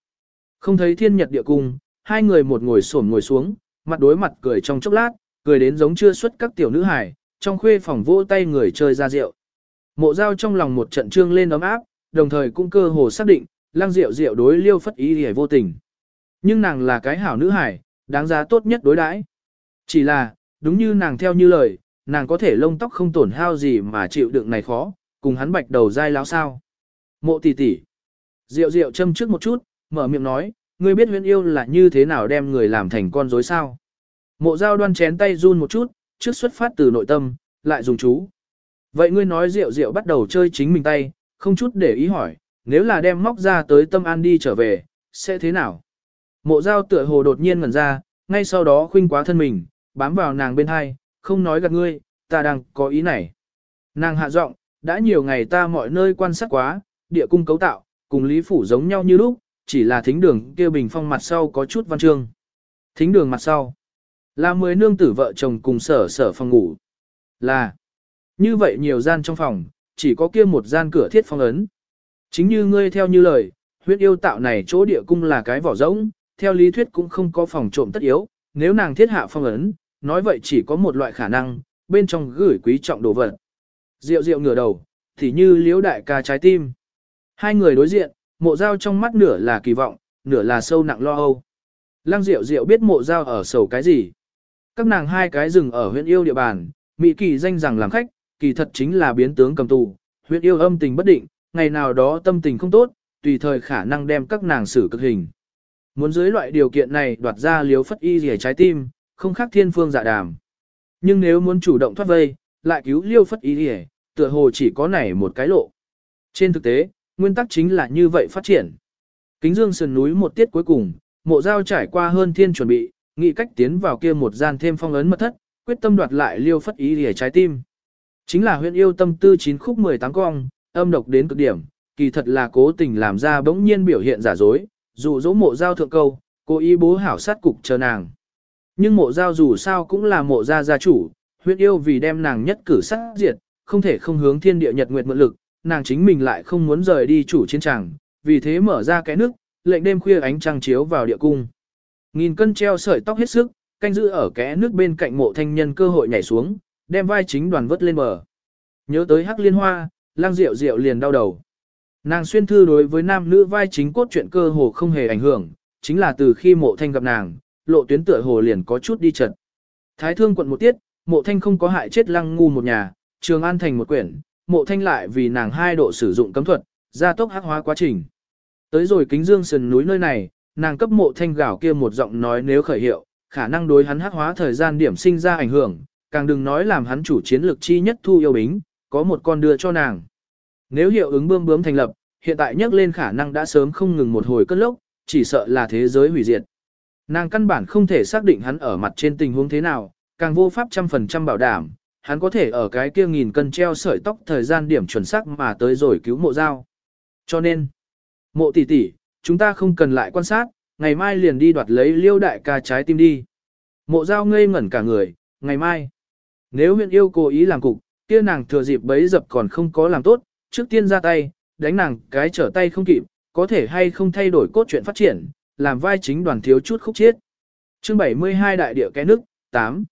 Không thấy thiên nhật địa cung, hai người một ngồi xổm ngồi xuống, mặt đối mặt cười trong chốc lát, cười đến giống chưa xuất các tiểu nữ hài, trong khuê phòng vỗ tay người chơi ra rượu. Mộ giao trong lòng một trận trương lên ấm áp, đồng thời cũng cơ hồ xác định, lang Diệu Diệu đối liêu phất ý hề vô tình. Nhưng nàng là cái hảo nữ hải, đáng giá tốt nhất đối đãi. Chỉ là, đúng như nàng theo như lời, nàng có thể lông tóc không tổn hao gì mà chịu đựng này khó, cùng hắn bạch đầu dai láo sao. Mộ tỷ tỷ. Diệu Diệu châm trước một chút, mở miệng nói, ngươi biết huyễn yêu là như thế nào đem người làm thành con rối sao. Mộ giao đoan chén tay run một chút, trước xuất phát từ nội tâm, lại dùng chú. Vậy ngươi nói rượu rượu bắt đầu chơi chính mình tay, không chút để ý hỏi, nếu là đem móc ra tới tâm an đi trở về, sẽ thế nào? Mộ dao tựa hồ đột nhiên ngẩn ra, ngay sau đó khuynh quá thân mình, bám vào nàng bên hai, không nói gạt ngươi, ta đang có ý này. Nàng hạ giọng, đã nhiều ngày ta mọi nơi quan sát quá, địa cung cấu tạo, cùng lý phủ giống nhau như lúc, chỉ là thính đường kia bình phong mặt sau có chút văn chương. Thính đường mặt sau, là mười nương tử vợ chồng cùng sở sở phòng ngủ. Là, như vậy nhiều gian trong phòng, chỉ có kia một gian cửa thiết phong ấn. Chính như ngươi theo như lời, huyết yêu tạo này chỗ địa cung là cái vỏ rỗng, theo lý thuyết cũng không có phòng trộm tất yếu, nếu nàng thiết hạ phong ấn, nói vậy chỉ có một loại khả năng, bên trong gửi quý trọng đồ vật. Diệu diệu ngửa đầu, thì như liếu đại ca trái tim. Hai người đối diện, mộ dao trong mắt nửa là kỳ vọng, nửa là sâu nặng lo âu. Lăng diệu diệu biết mộ dao ở sầu cái gì. Các nàng hai cái rừng ở huyện yêu địa bàn, Mỹ kỳ danh rằng làm khách, kỳ thật chính là biến tướng cầm tù, huyện yêu âm tình bất định, ngày nào đó tâm tình không tốt, tùy thời khả năng đem các nàng xử cực hình. Muốn dưới loại điều kiện này đoạt ra liếu phất y rỉa trái tim, không khác thiên phương dạ đàm. Nhưng nếu muốn chủ động thoát vây, lại cứu liêu phất y rỉa, tựa hồ chỉ có này một cái lộ. Trên thực tế, nguyên tắc chính là như vậy phát triển. Kính dương sườn núi một tiết cuối cùng, mộ giao trải qua hơn thiên chuẩn bị, nghị cách tiến vào kia một gian thêm phong ấn mật thất, quyết tâm đoạt lại liêu phất ý rỉa trái tim. Chính là huyện yêu tâm tư chín khúc 18 cong, âm độc đến cực điểm, kỳ thật là cố tình làm ra bỗng nhiên biểu hiện giả dối, dù dỗ mộ giao thượng câu, cố ý bố hảo sát cục chờ nàng. Nhưng mộ giao dù sao cũng là mộ gia gia chủ, huyện yêu vì đem nàng nhất cử sát diệt, không thể không hướng thiên địa nhật nguyệt mượn lực, nàng chính mình lại không muốn rời đi chủ chiến tràng, vì thế mở ra cái nước, lệnh đêm khuya ánh trăng chiếu vào địa cung. Nghìn cân treo sợi tóc hết sức, canh giữ ở kẽ nước bên cạnh mộ thanh nhân cơ hội nhảy xuống, đem vai chính đoàn vớt lên bờ. Nhớ tới hắc liên hoa, lang rượu rượu liền đau đầu. Nàng xuyên thư đối với nam nữ vai chính cốt truyện cơ hồ không hề ảnh hưởng, chính là từ khi mộ thanh gặp nàng, lộ tuyến tựa hồ liền có chút đi chật. Thái thương quận một tiết, mộ thanh không có hại chết lăng ngu một nhà, trường an thành một quyển, mộ thanh lại vì nàng hai độ sử dụng cấm thuật, gia tốc hắc hóa quá trình. Tới rồi kính dương sườn núi nơi này, nàng cấp mộ thanh gạo kia một giọng nói nếu khởi hiệu, khả năng đối hắn hắc hóa thời gian điểm sinh ra ảnh hưởng, càng đừng nói làm hắn chủ chiến lược chi nhất thu yêu bính, có một con đưa cho nàng. Nếu hiệu ứng bươm bướm thành lập, hiện tại nhắc lên khả năng đã sớm không ngừng một hồi cất lốc, chỉ sợ là thế giới hủy diệt. Nàng căn bản không thể xác định hắn ở mặt trên tình huống thế nào, càng vô pháp trăm phần trăm bảo đảm, hắn có thể ở cái kia nghìn cân treo sợi tóc thời gian điểm chuẩn xác mà tới rồi cứu mộ dao. Cho nên, mộ tỷ tỷ, chúng ta không cần lại quan sát, ngày mai liền đi đoạt lấy liêu đại ca trái tim đi. Mộ dao ngây ngẩn cả người, ngày mai. Nếu huyện yêu cố ý làm cục, kia nàng thừa dịp bấy dập còn không có làm tốt, trước tiên ra tay, đánh nàng cái trở tay không kịp, có thể hay không thay đổi cốt truyện phát triển, làm vai chính đoàn thiếu chút khúc chiết. Chương 72 đại địa cái nước, 8.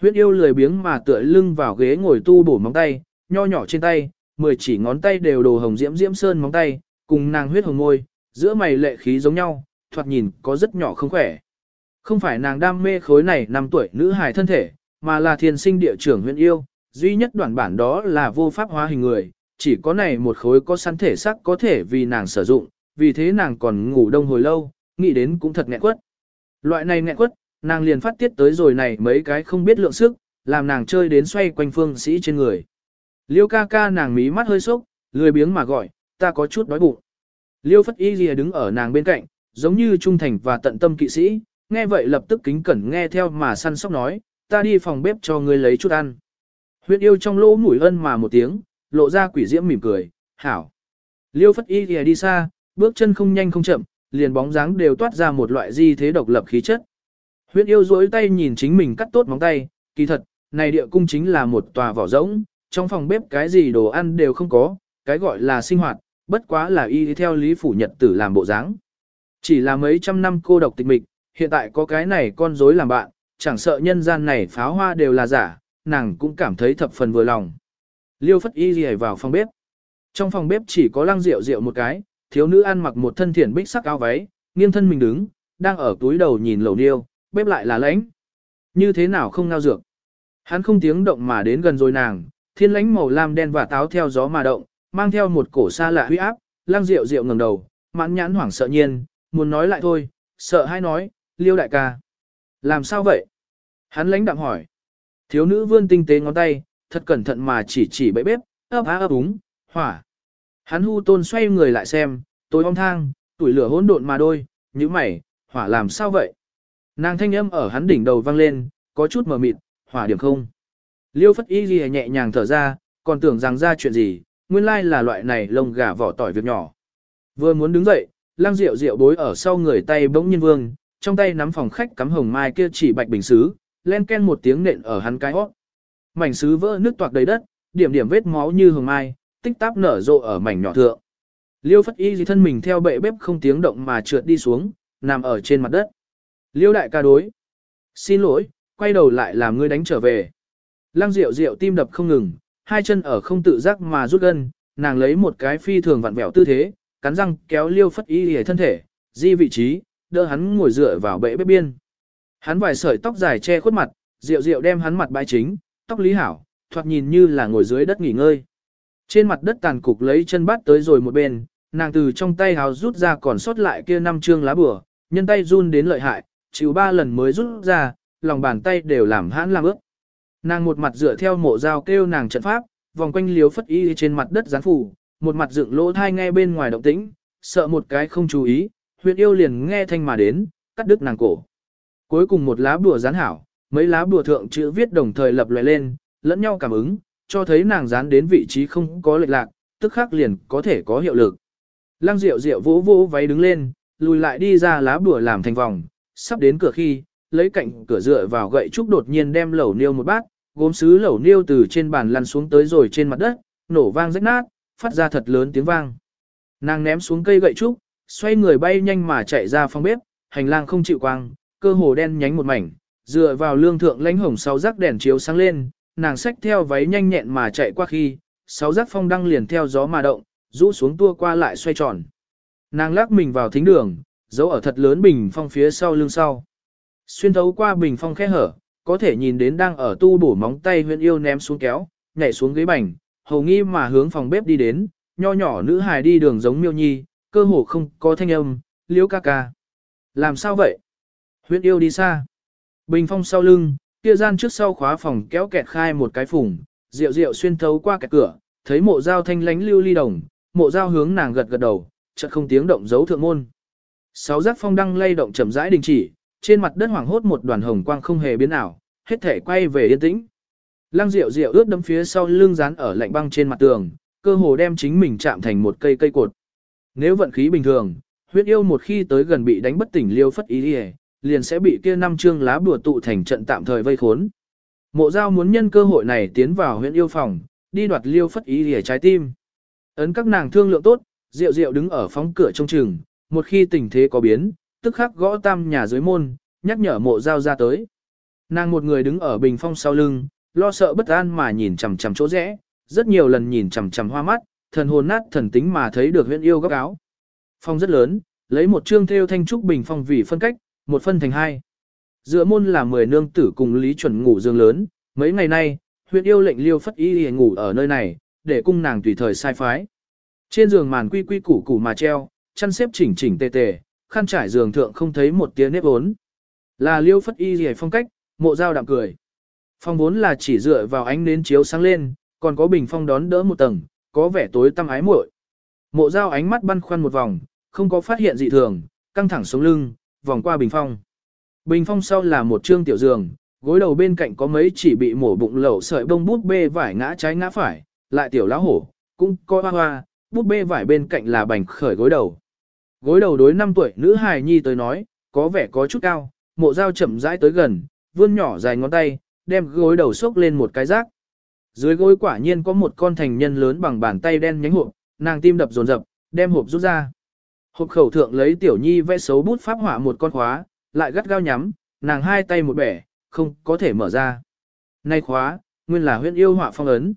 Huyết yêu lười biếng mà tựa lưng vào ghế ngồi tu bổ móng tay, nho nhỏ trên tay, mười chỉ ngón tay đều đồ hồng diễm diễm sơn móng tay, cùng nàng huyết hồng môi, giữa mày lệ khí giống nhau, thoạt nhìn có rất nhỏ không khỏe. Không phải nàng đam mê khối này năm tuổi nữ hài thân thể, mà là thiên sinh địa trưởng huyện yêu, duy nhất đoạn bản đó là vô pháp hóa hình người, chỉ có này một khối có sẵn thể sắc có thể vì nàng sử dụng, vì thế nàng còn ngủ đông hồi lâu, nghĩ đến cũng thật nghẹn quất. Loại này nghẹn quất, nàng liền phát tiết tới rồi này mấy cái không biết lượng sức, làm nàng chơi đến xoay quanh phương sĩ trên người. Liêu ca ca nàng mí mắt hơi sốc, lười biếng mà gọi, ta có chút đói bụng. Liêu phất y lìa đứng ở nàng bên cạnh, giống như trung thành và tận tâm kỵ sĩ, nghe vậy lập tức kính cẩn nghe theo mà săn sóc nói, ta đi phòng bếp cho ngươi lấy chút ăn. Huyết yêu trong lỗ mũi ân mà một tiếng, lộ ra quỷ diễm mỉm cười, hảo. Liêu phất y thì đi xa, bước chân không nhanh không chậm, liền bóng dáng đều toát ra một loại di thế độc lập khí chất. Huyết yêu duỗi tay nhìn chính mình cắt tốt móng tay, kỳ thật, này địa cung chính là một tòa vỏ rỗng, trong phòng bếp cái gì đồ ăn đều không có, cái gọi là sinh hoạt, bất quá là y theo lý phủ nhật tử làm bộ dáng. Chỉ là mấy trăm năm cô độc tịch mịch, hiện tại có cái này con rối làm bạn, chẳng sợ nhân gian này pháo hoa đều là giả, nàng cũng cảm thấy thập phần vừa lòng. Liêu phất y gì vào phòng bếp. Trong phòng bếp chỉ có lăng rượu rượu một cái, thiếu nữ ăn mặc một thân thiển bích sắc áo váy, nghiêng thân mình đứng, đang ở túi đầu nhìn lẩu niêu, bếp lại là lãnh. Như thế nào không ngao dược. Hắn không tiếng động mà đến gần rồi nàng, thiên lãnh màu lam đen và táo theo gió mà động, mang theo một cổ xa lạ huy áp, lăng rượu rượu ngẩng đầu, mãn nhãn hoảng sợ nhiên, muốn nói lại thôi, sợ hay nói, liêu đại ca. Làm sao vậy? Hắn lãnh đạm hỏi. Thiếu nữ vươn tinh tế ngón tay, thật cẩn thận mà chỉ chỉ bẫy bếp, ấp á ấp úng, hỏa. Hắn hu tôn xoay người lại xem, tối om thang, tuổi lửa hỗn độn mà đôi, như mày, hỏa làm sao vậy? Nàng thanh âm ở hắn đỉnh đầu vang lên, có chút mờ mịt, hỏa điểm không. Liêu phất y ghi nhẹ nhàng thở ra, còn tưởng rằng ra chuyện gì, nguyên lai là loại này lông gà vỏ tỏi việc nhỏ. Vừa muốn đứng dậy, lang rượu rượu bối ở sau người tay bỗng nhiên vương, trong tay nắm phòng khách cắm hồng mai kia chỉ bạch bình xứ, len ken một tiếng nện ở hắn cái hót. Mảnh sứ vỡ nước toạc đầy đất, điểm điểm vết máu như hồng mai, tích táp nở rộ ở mảnh nhỏ thượng. Liêu phất y gì thân mình theo bệ bếp không tiếng động mà trượt đi xuống, nằm ở trên mặt đất. Liêu đại ca đối. Xin lỗi, quay đầu lại làm ngươi đánh trở về. Lăng rượu rượu tim đập không ngừng, hai chân ở không tự giác mà rút gân, nàng lấy một cái phi thường vặn vẹo tư thế, cắn răng kéo liêu phất y hề thân thể, di vị trí, đỡ hắn ngồi dựa vào bệ bếp biên. Hắn vài sợi tóc dài che khuất mặt, rượu rượu đem hắn mặt bãi chính, tóc lý hảo, thoạt nhìn như là ngồi dưới đất nghỉ ngơi. Trên mặt đất tàn cục lấy chân bắt tới rồi một bên, nàng từ trong tay hào rút ra còn sót lại kia năm chương lá bừa, nhân tay run đến lợi hại, chịu ba lần mới rút ra, lòng bàn tay đều làm hãn làm ướt. Nàng một mặt dựa theo mộ dao kêu nàng trận pháp, vòng quanh liếu phất y trên mặt đất gián phủ, một mặt dựng lỗ thai nghe bên ngoài động tĩnh, sợ một cái không chú ý, huyện yêu liền nghe thanh mà đến, cắt đứt nàng cổ. Cuối cùng một lá bùa dán hảo, mấy lá bùa thượng chữ viết đồng thời lập lại lên, lẫn nhau cảm ứng, cho thấy nàng dán đến vị trí không có lệch lạc, tức khắc liền có thể có hiệu lực. Lăng Diệu Diệu vỗ vỗ váy đứng lên, lùi lại đi ra lá bùa làm thành vòng, sắp đến cửa khi, lấy cạnh cửa dựa vào gậy trúc đột nhiên đem lẩu niêu một bát, gốm sứ lẩu niêu từ trên bàn lăn xuống tới rồi trên mặt đất, nổ vang rách nát, phát ra thật lớn tiếng vang. Nàng ném xuống cây gậy trúc, xoay người bay nhanh mà chạy ra phòng bếp, hành lang không chịu quang, cơ hồ đen nhánh một mảnh, dựa vào lương thượng lãnh hồng sáu rắc đèn chiếu sáng lên, nàng xách theo váy nhanh nhẹn mà chạy qua khi, sáu rắc phong đăng liền theo gió mà động, rũ xuống tua qua lại xoay tròn. Nàng lắc mình vào thính đường, giấu ở thật lớn bình phong phía sau lưng sau. Xuyên thấu qua bình phong khe hở, có thể nhìn đến đang ở tu bổ móng tay huyện yêu ném xuống kéo, nhảy xuống ghế bành, hầu nghi mà hướng phòng bếp đi đến, nho nhỏ nữ hài đi đường giống miêu nhi, cơ hồ không có thanh âm, liễu ca ca. Làm sao vậy? Huyện yêu đi xa. Bình phong sau lưng, kia gian trước sau khóa phòng kéo kẹt khai một cái phùng, rượu rượu xuyên thấu qua kẹt cửa, thấy mộ dao thanh lánh lưu ly đồng, mộ dao hướng nàng gật gật đầu, chợt không tiếng động giấu thượng môn. Sáu giác phong đăng lay động chậm rãi đình chỉ, trên mặt đất hoảng hốt một đoàn hồng quang không hề biến ảo, hết thể quay về yên tĩnh. Lăng rượu rượu ướt đấm phía sau lưng dán ở lạnh băng trên mặt tường, cơ hồ đem chính mình chạm thành một cây cây cột. Nếu vận khí bình thường, huyết yêu một khi tới gần bị đánh bất tỉnh liêu phất ý đi liền sẽ bị kia năm chương lá bùa tụ thành trận tạm thời vây khốn. Mộ giao muốn nhân cơ hội này tiến vào huyện yêu phòng, đi đoạt liêu phất ý lìa trái tim. Ấn các nàng thương lượng tốt, Diệu Diệu đứng ở phóng cửa trong trường, một khi tình thế có biến, tức khắc gõ tam nhà dưới môn, nhắc nhở mộ giao ra tới. Nàng một người đứng ở bình phong sau lưng, lo sợ bất an mà nhìn chằm chằm chỗ rẽ, rất nhiều lần nhìn chằm chằm hoa mắt, thần hồn nát thần tính mà thấy được huyện yêu góc áo. Phong rất lớn, lấy một chương theo thanh trúc bình phong vì phân cách, một phân thành hai. Giữa môn là 10 nương tử cùng Lý Chuẩn ngủ giường lớn, mấy ngày nay, huyện yêu lệnh liêu phất y ngủ ở nơi này, để cung nàng tùy thời sai phái. Trên giường màn quy quy củ củ mà treo, chăn xếp chỉnh chỉnh tề tề, khăn trải giường thượng không thấy một tia nếp ốn. Là liêu phất y rìa phong cách, mộ dao đạm cười. Phong vốn là chỉ dựa vào ánh nến chiếu sáng lên, còn có bình phong đón đỡ một tầng, có vẻ tối tăm ái muội. Mộ dao ánh mắt băn khoăn một vòng, không có phát hiện dị thường, căng thẳng sống lưng, vòng qua bình phong. Bình phong sau là một trương tiểu giường, gối đầu bên cạnh có mấy chỉ bị mổ bụng lẩu sợi bông bút bê vải ngã trái ngã phải, lại tiểu lá hổ, cũng coi hoa hoa, bút bê vải bên cạnh là bành khởi gối đầu. Gối đầu đối 5 tuổi nữ hài nhi tới nói, có vẻ có chút cao, mộ dao chậm rãi tới gần, vươn nhỏ dài ngón tay, đem gối đầu xốc lên một cái rác. Dưới gối quả nhiên có một con thành nhân lớn bằng bàn tay đen nhánh hộp, nàng tim đập dồn dập, đem hộp rút ra. Hộp khẩu thượng lấy tiểu nhi vẽ xấu bút pháp họa một con khóa, lại gắt gao nhắm, nàng hai tay một bẻ, không có thể mở ra. Nay khóa, nguyên là huyễn yêu họa phong ấn.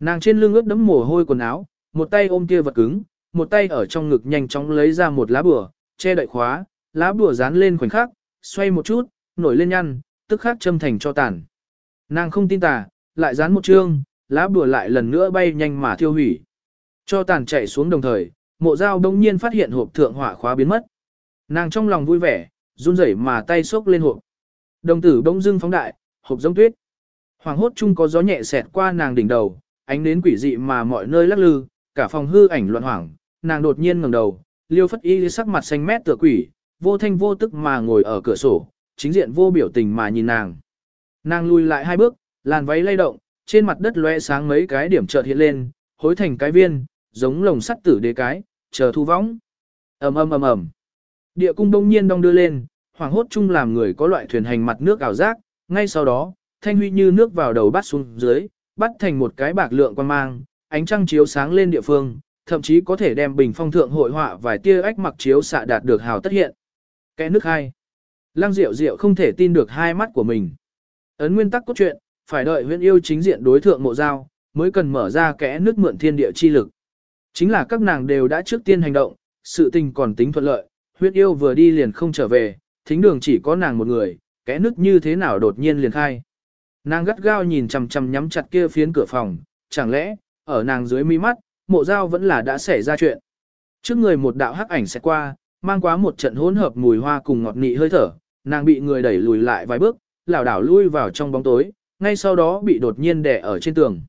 Nàng trên lưng ướt đẫm mồ hôi quần áo, một tay ôm kia vật cứng, một tay ở trong ngực nhanh chóng lấy ra một lá bùa, che đậy khóa, lá bùa dán lên khoảnh khắc, xoay một chút, nổi lên nhăn, tức khắc châm thành cho tàn. Nàng không tin tà, lại dán một chương, lá bùa lại lần nữa bay nhanh mà thiêu hủy. Cho tàn chạy xuống đồng thời, mộ dao đông nhiên phát hiện hộp thượng hỏa khóa biến mất. Nàng trong lòng vui vẻ, run rẩy mà tay xốc lên hộp. Đồng tử đông dưng phóng đại, hộp giống tuyết. Hoàng hốt chung có gió nhẹ xẹt qua nàng đỉnh đầu, ánh đến quỷ dị mà mọi nơi lắc lư, cả phòng hư ảnh loạn hoảng, nàng đột nhiên ngẩng đầu, liêu phất y sắc mặt xanh mét tựa quỷ, vô thanh vô tức mà ngồi ở cửa sổ, chính diện vô biểu tình mà nhìn nàng. Nàng lùi lại hai bước, làn váy lay động, trên mặt đất lóe sáng mấy cái điểm chợt hiện lên, hối thành cái viên, giống lồng sắt tử đế cái, chờ thu võng. ầm ầm ầm ầm. Địa cung đông nhiên đông đưa lên, hoàng hốt chung làm người có loại thuyền hành mặt nước ảo giác, ngay sau đó, thanh huy như nước vào đầu bắt xuống dưới, bắt thành một cái bạc lượng quan mang, ánh trăng chiếu sáng lên địa phương, thậm chí có thể đem bình phong thượng hội họa vài tia ách mặc chiếu xạ đạt được hào tất hiện. Kẽ nước hai. Lăng Diệu Diệu không thể tin được hai mắt của mình. Ấn nguyên tắc cốt truyện, phải đợi huyễn yêu chính diện đối thượng mộ giao, mới cần mở ra kẽ nước mượn thiên địa chi lực. Chính là các nàng đều đã trước tiên hành động, sự tình còn tính thuận lợi, huyết yêu vừa đi liền không trở về, thính đường chỉ có nàng một người, kẽ nước như thế nào đột nhiên liền khai. Nàng gắt gao nhìn chằm chằm nhắm chặt kia phiến cửa phòng, chẳng lẽ, ở nàng dưới mi mắt, mộ giao vẫn là đã xảy ra chuyện. Trước người một đạo hắc ảnh sẽ qua, mang quá một trận hỗn hợp mùi hoa cùng ngọt nị hơi thở, nàng bị người đẩy lùi lại vài bước, lảo đảo lui vào trong bóng tối, ngay sau đó bị đột nhiên đè ở trên tường.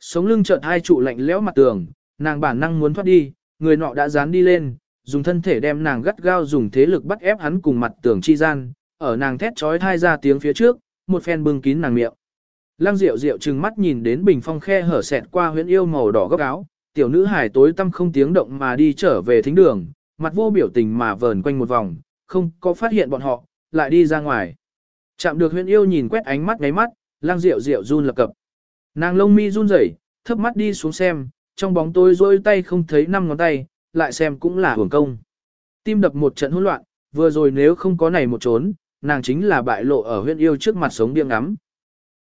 Sống lưng chợt hai trụ lạnh lẽo mặt tường, nàng bản năng muốn thoát đi, người nọ đã dán đi lên, dùng thân thể đem nàng gắt gao dùng thế lực bắt ép hắn cùng mặt tường chi gian, ở nàng thét trói thai ra tiếng phía trước, một phen bưng kín nàng miệng. Lăng Diệu Diệu trừng mắt nhìn đến bình phong khe hở xẹt qua huyễn yêu màu đỏ gấp áo, tiểu nữ hải tối tâm không tiếng động mà đi trở về thính đường, mặt vô biểu tình mà vờn quanh một vòng, không có phát hiện bọn họ, lại đi ra ngoài. Chạm được huyễn yêu nhìn quét ánh mắt ngáy mắt, Lang Diệu Diệu run lập cập. Nàng lông mi run rẩy, thấp mắt đi xuống xem, trong bóng tối rôi tay không thấy năm ngón tay, lại xem cũng là hưởng công. Tim đập một trận hỗn loạn, vừa rồi nếu không có này một trốn, nàng chính là bại lộ ở huyện yêu trước mặt sống điên ngắm.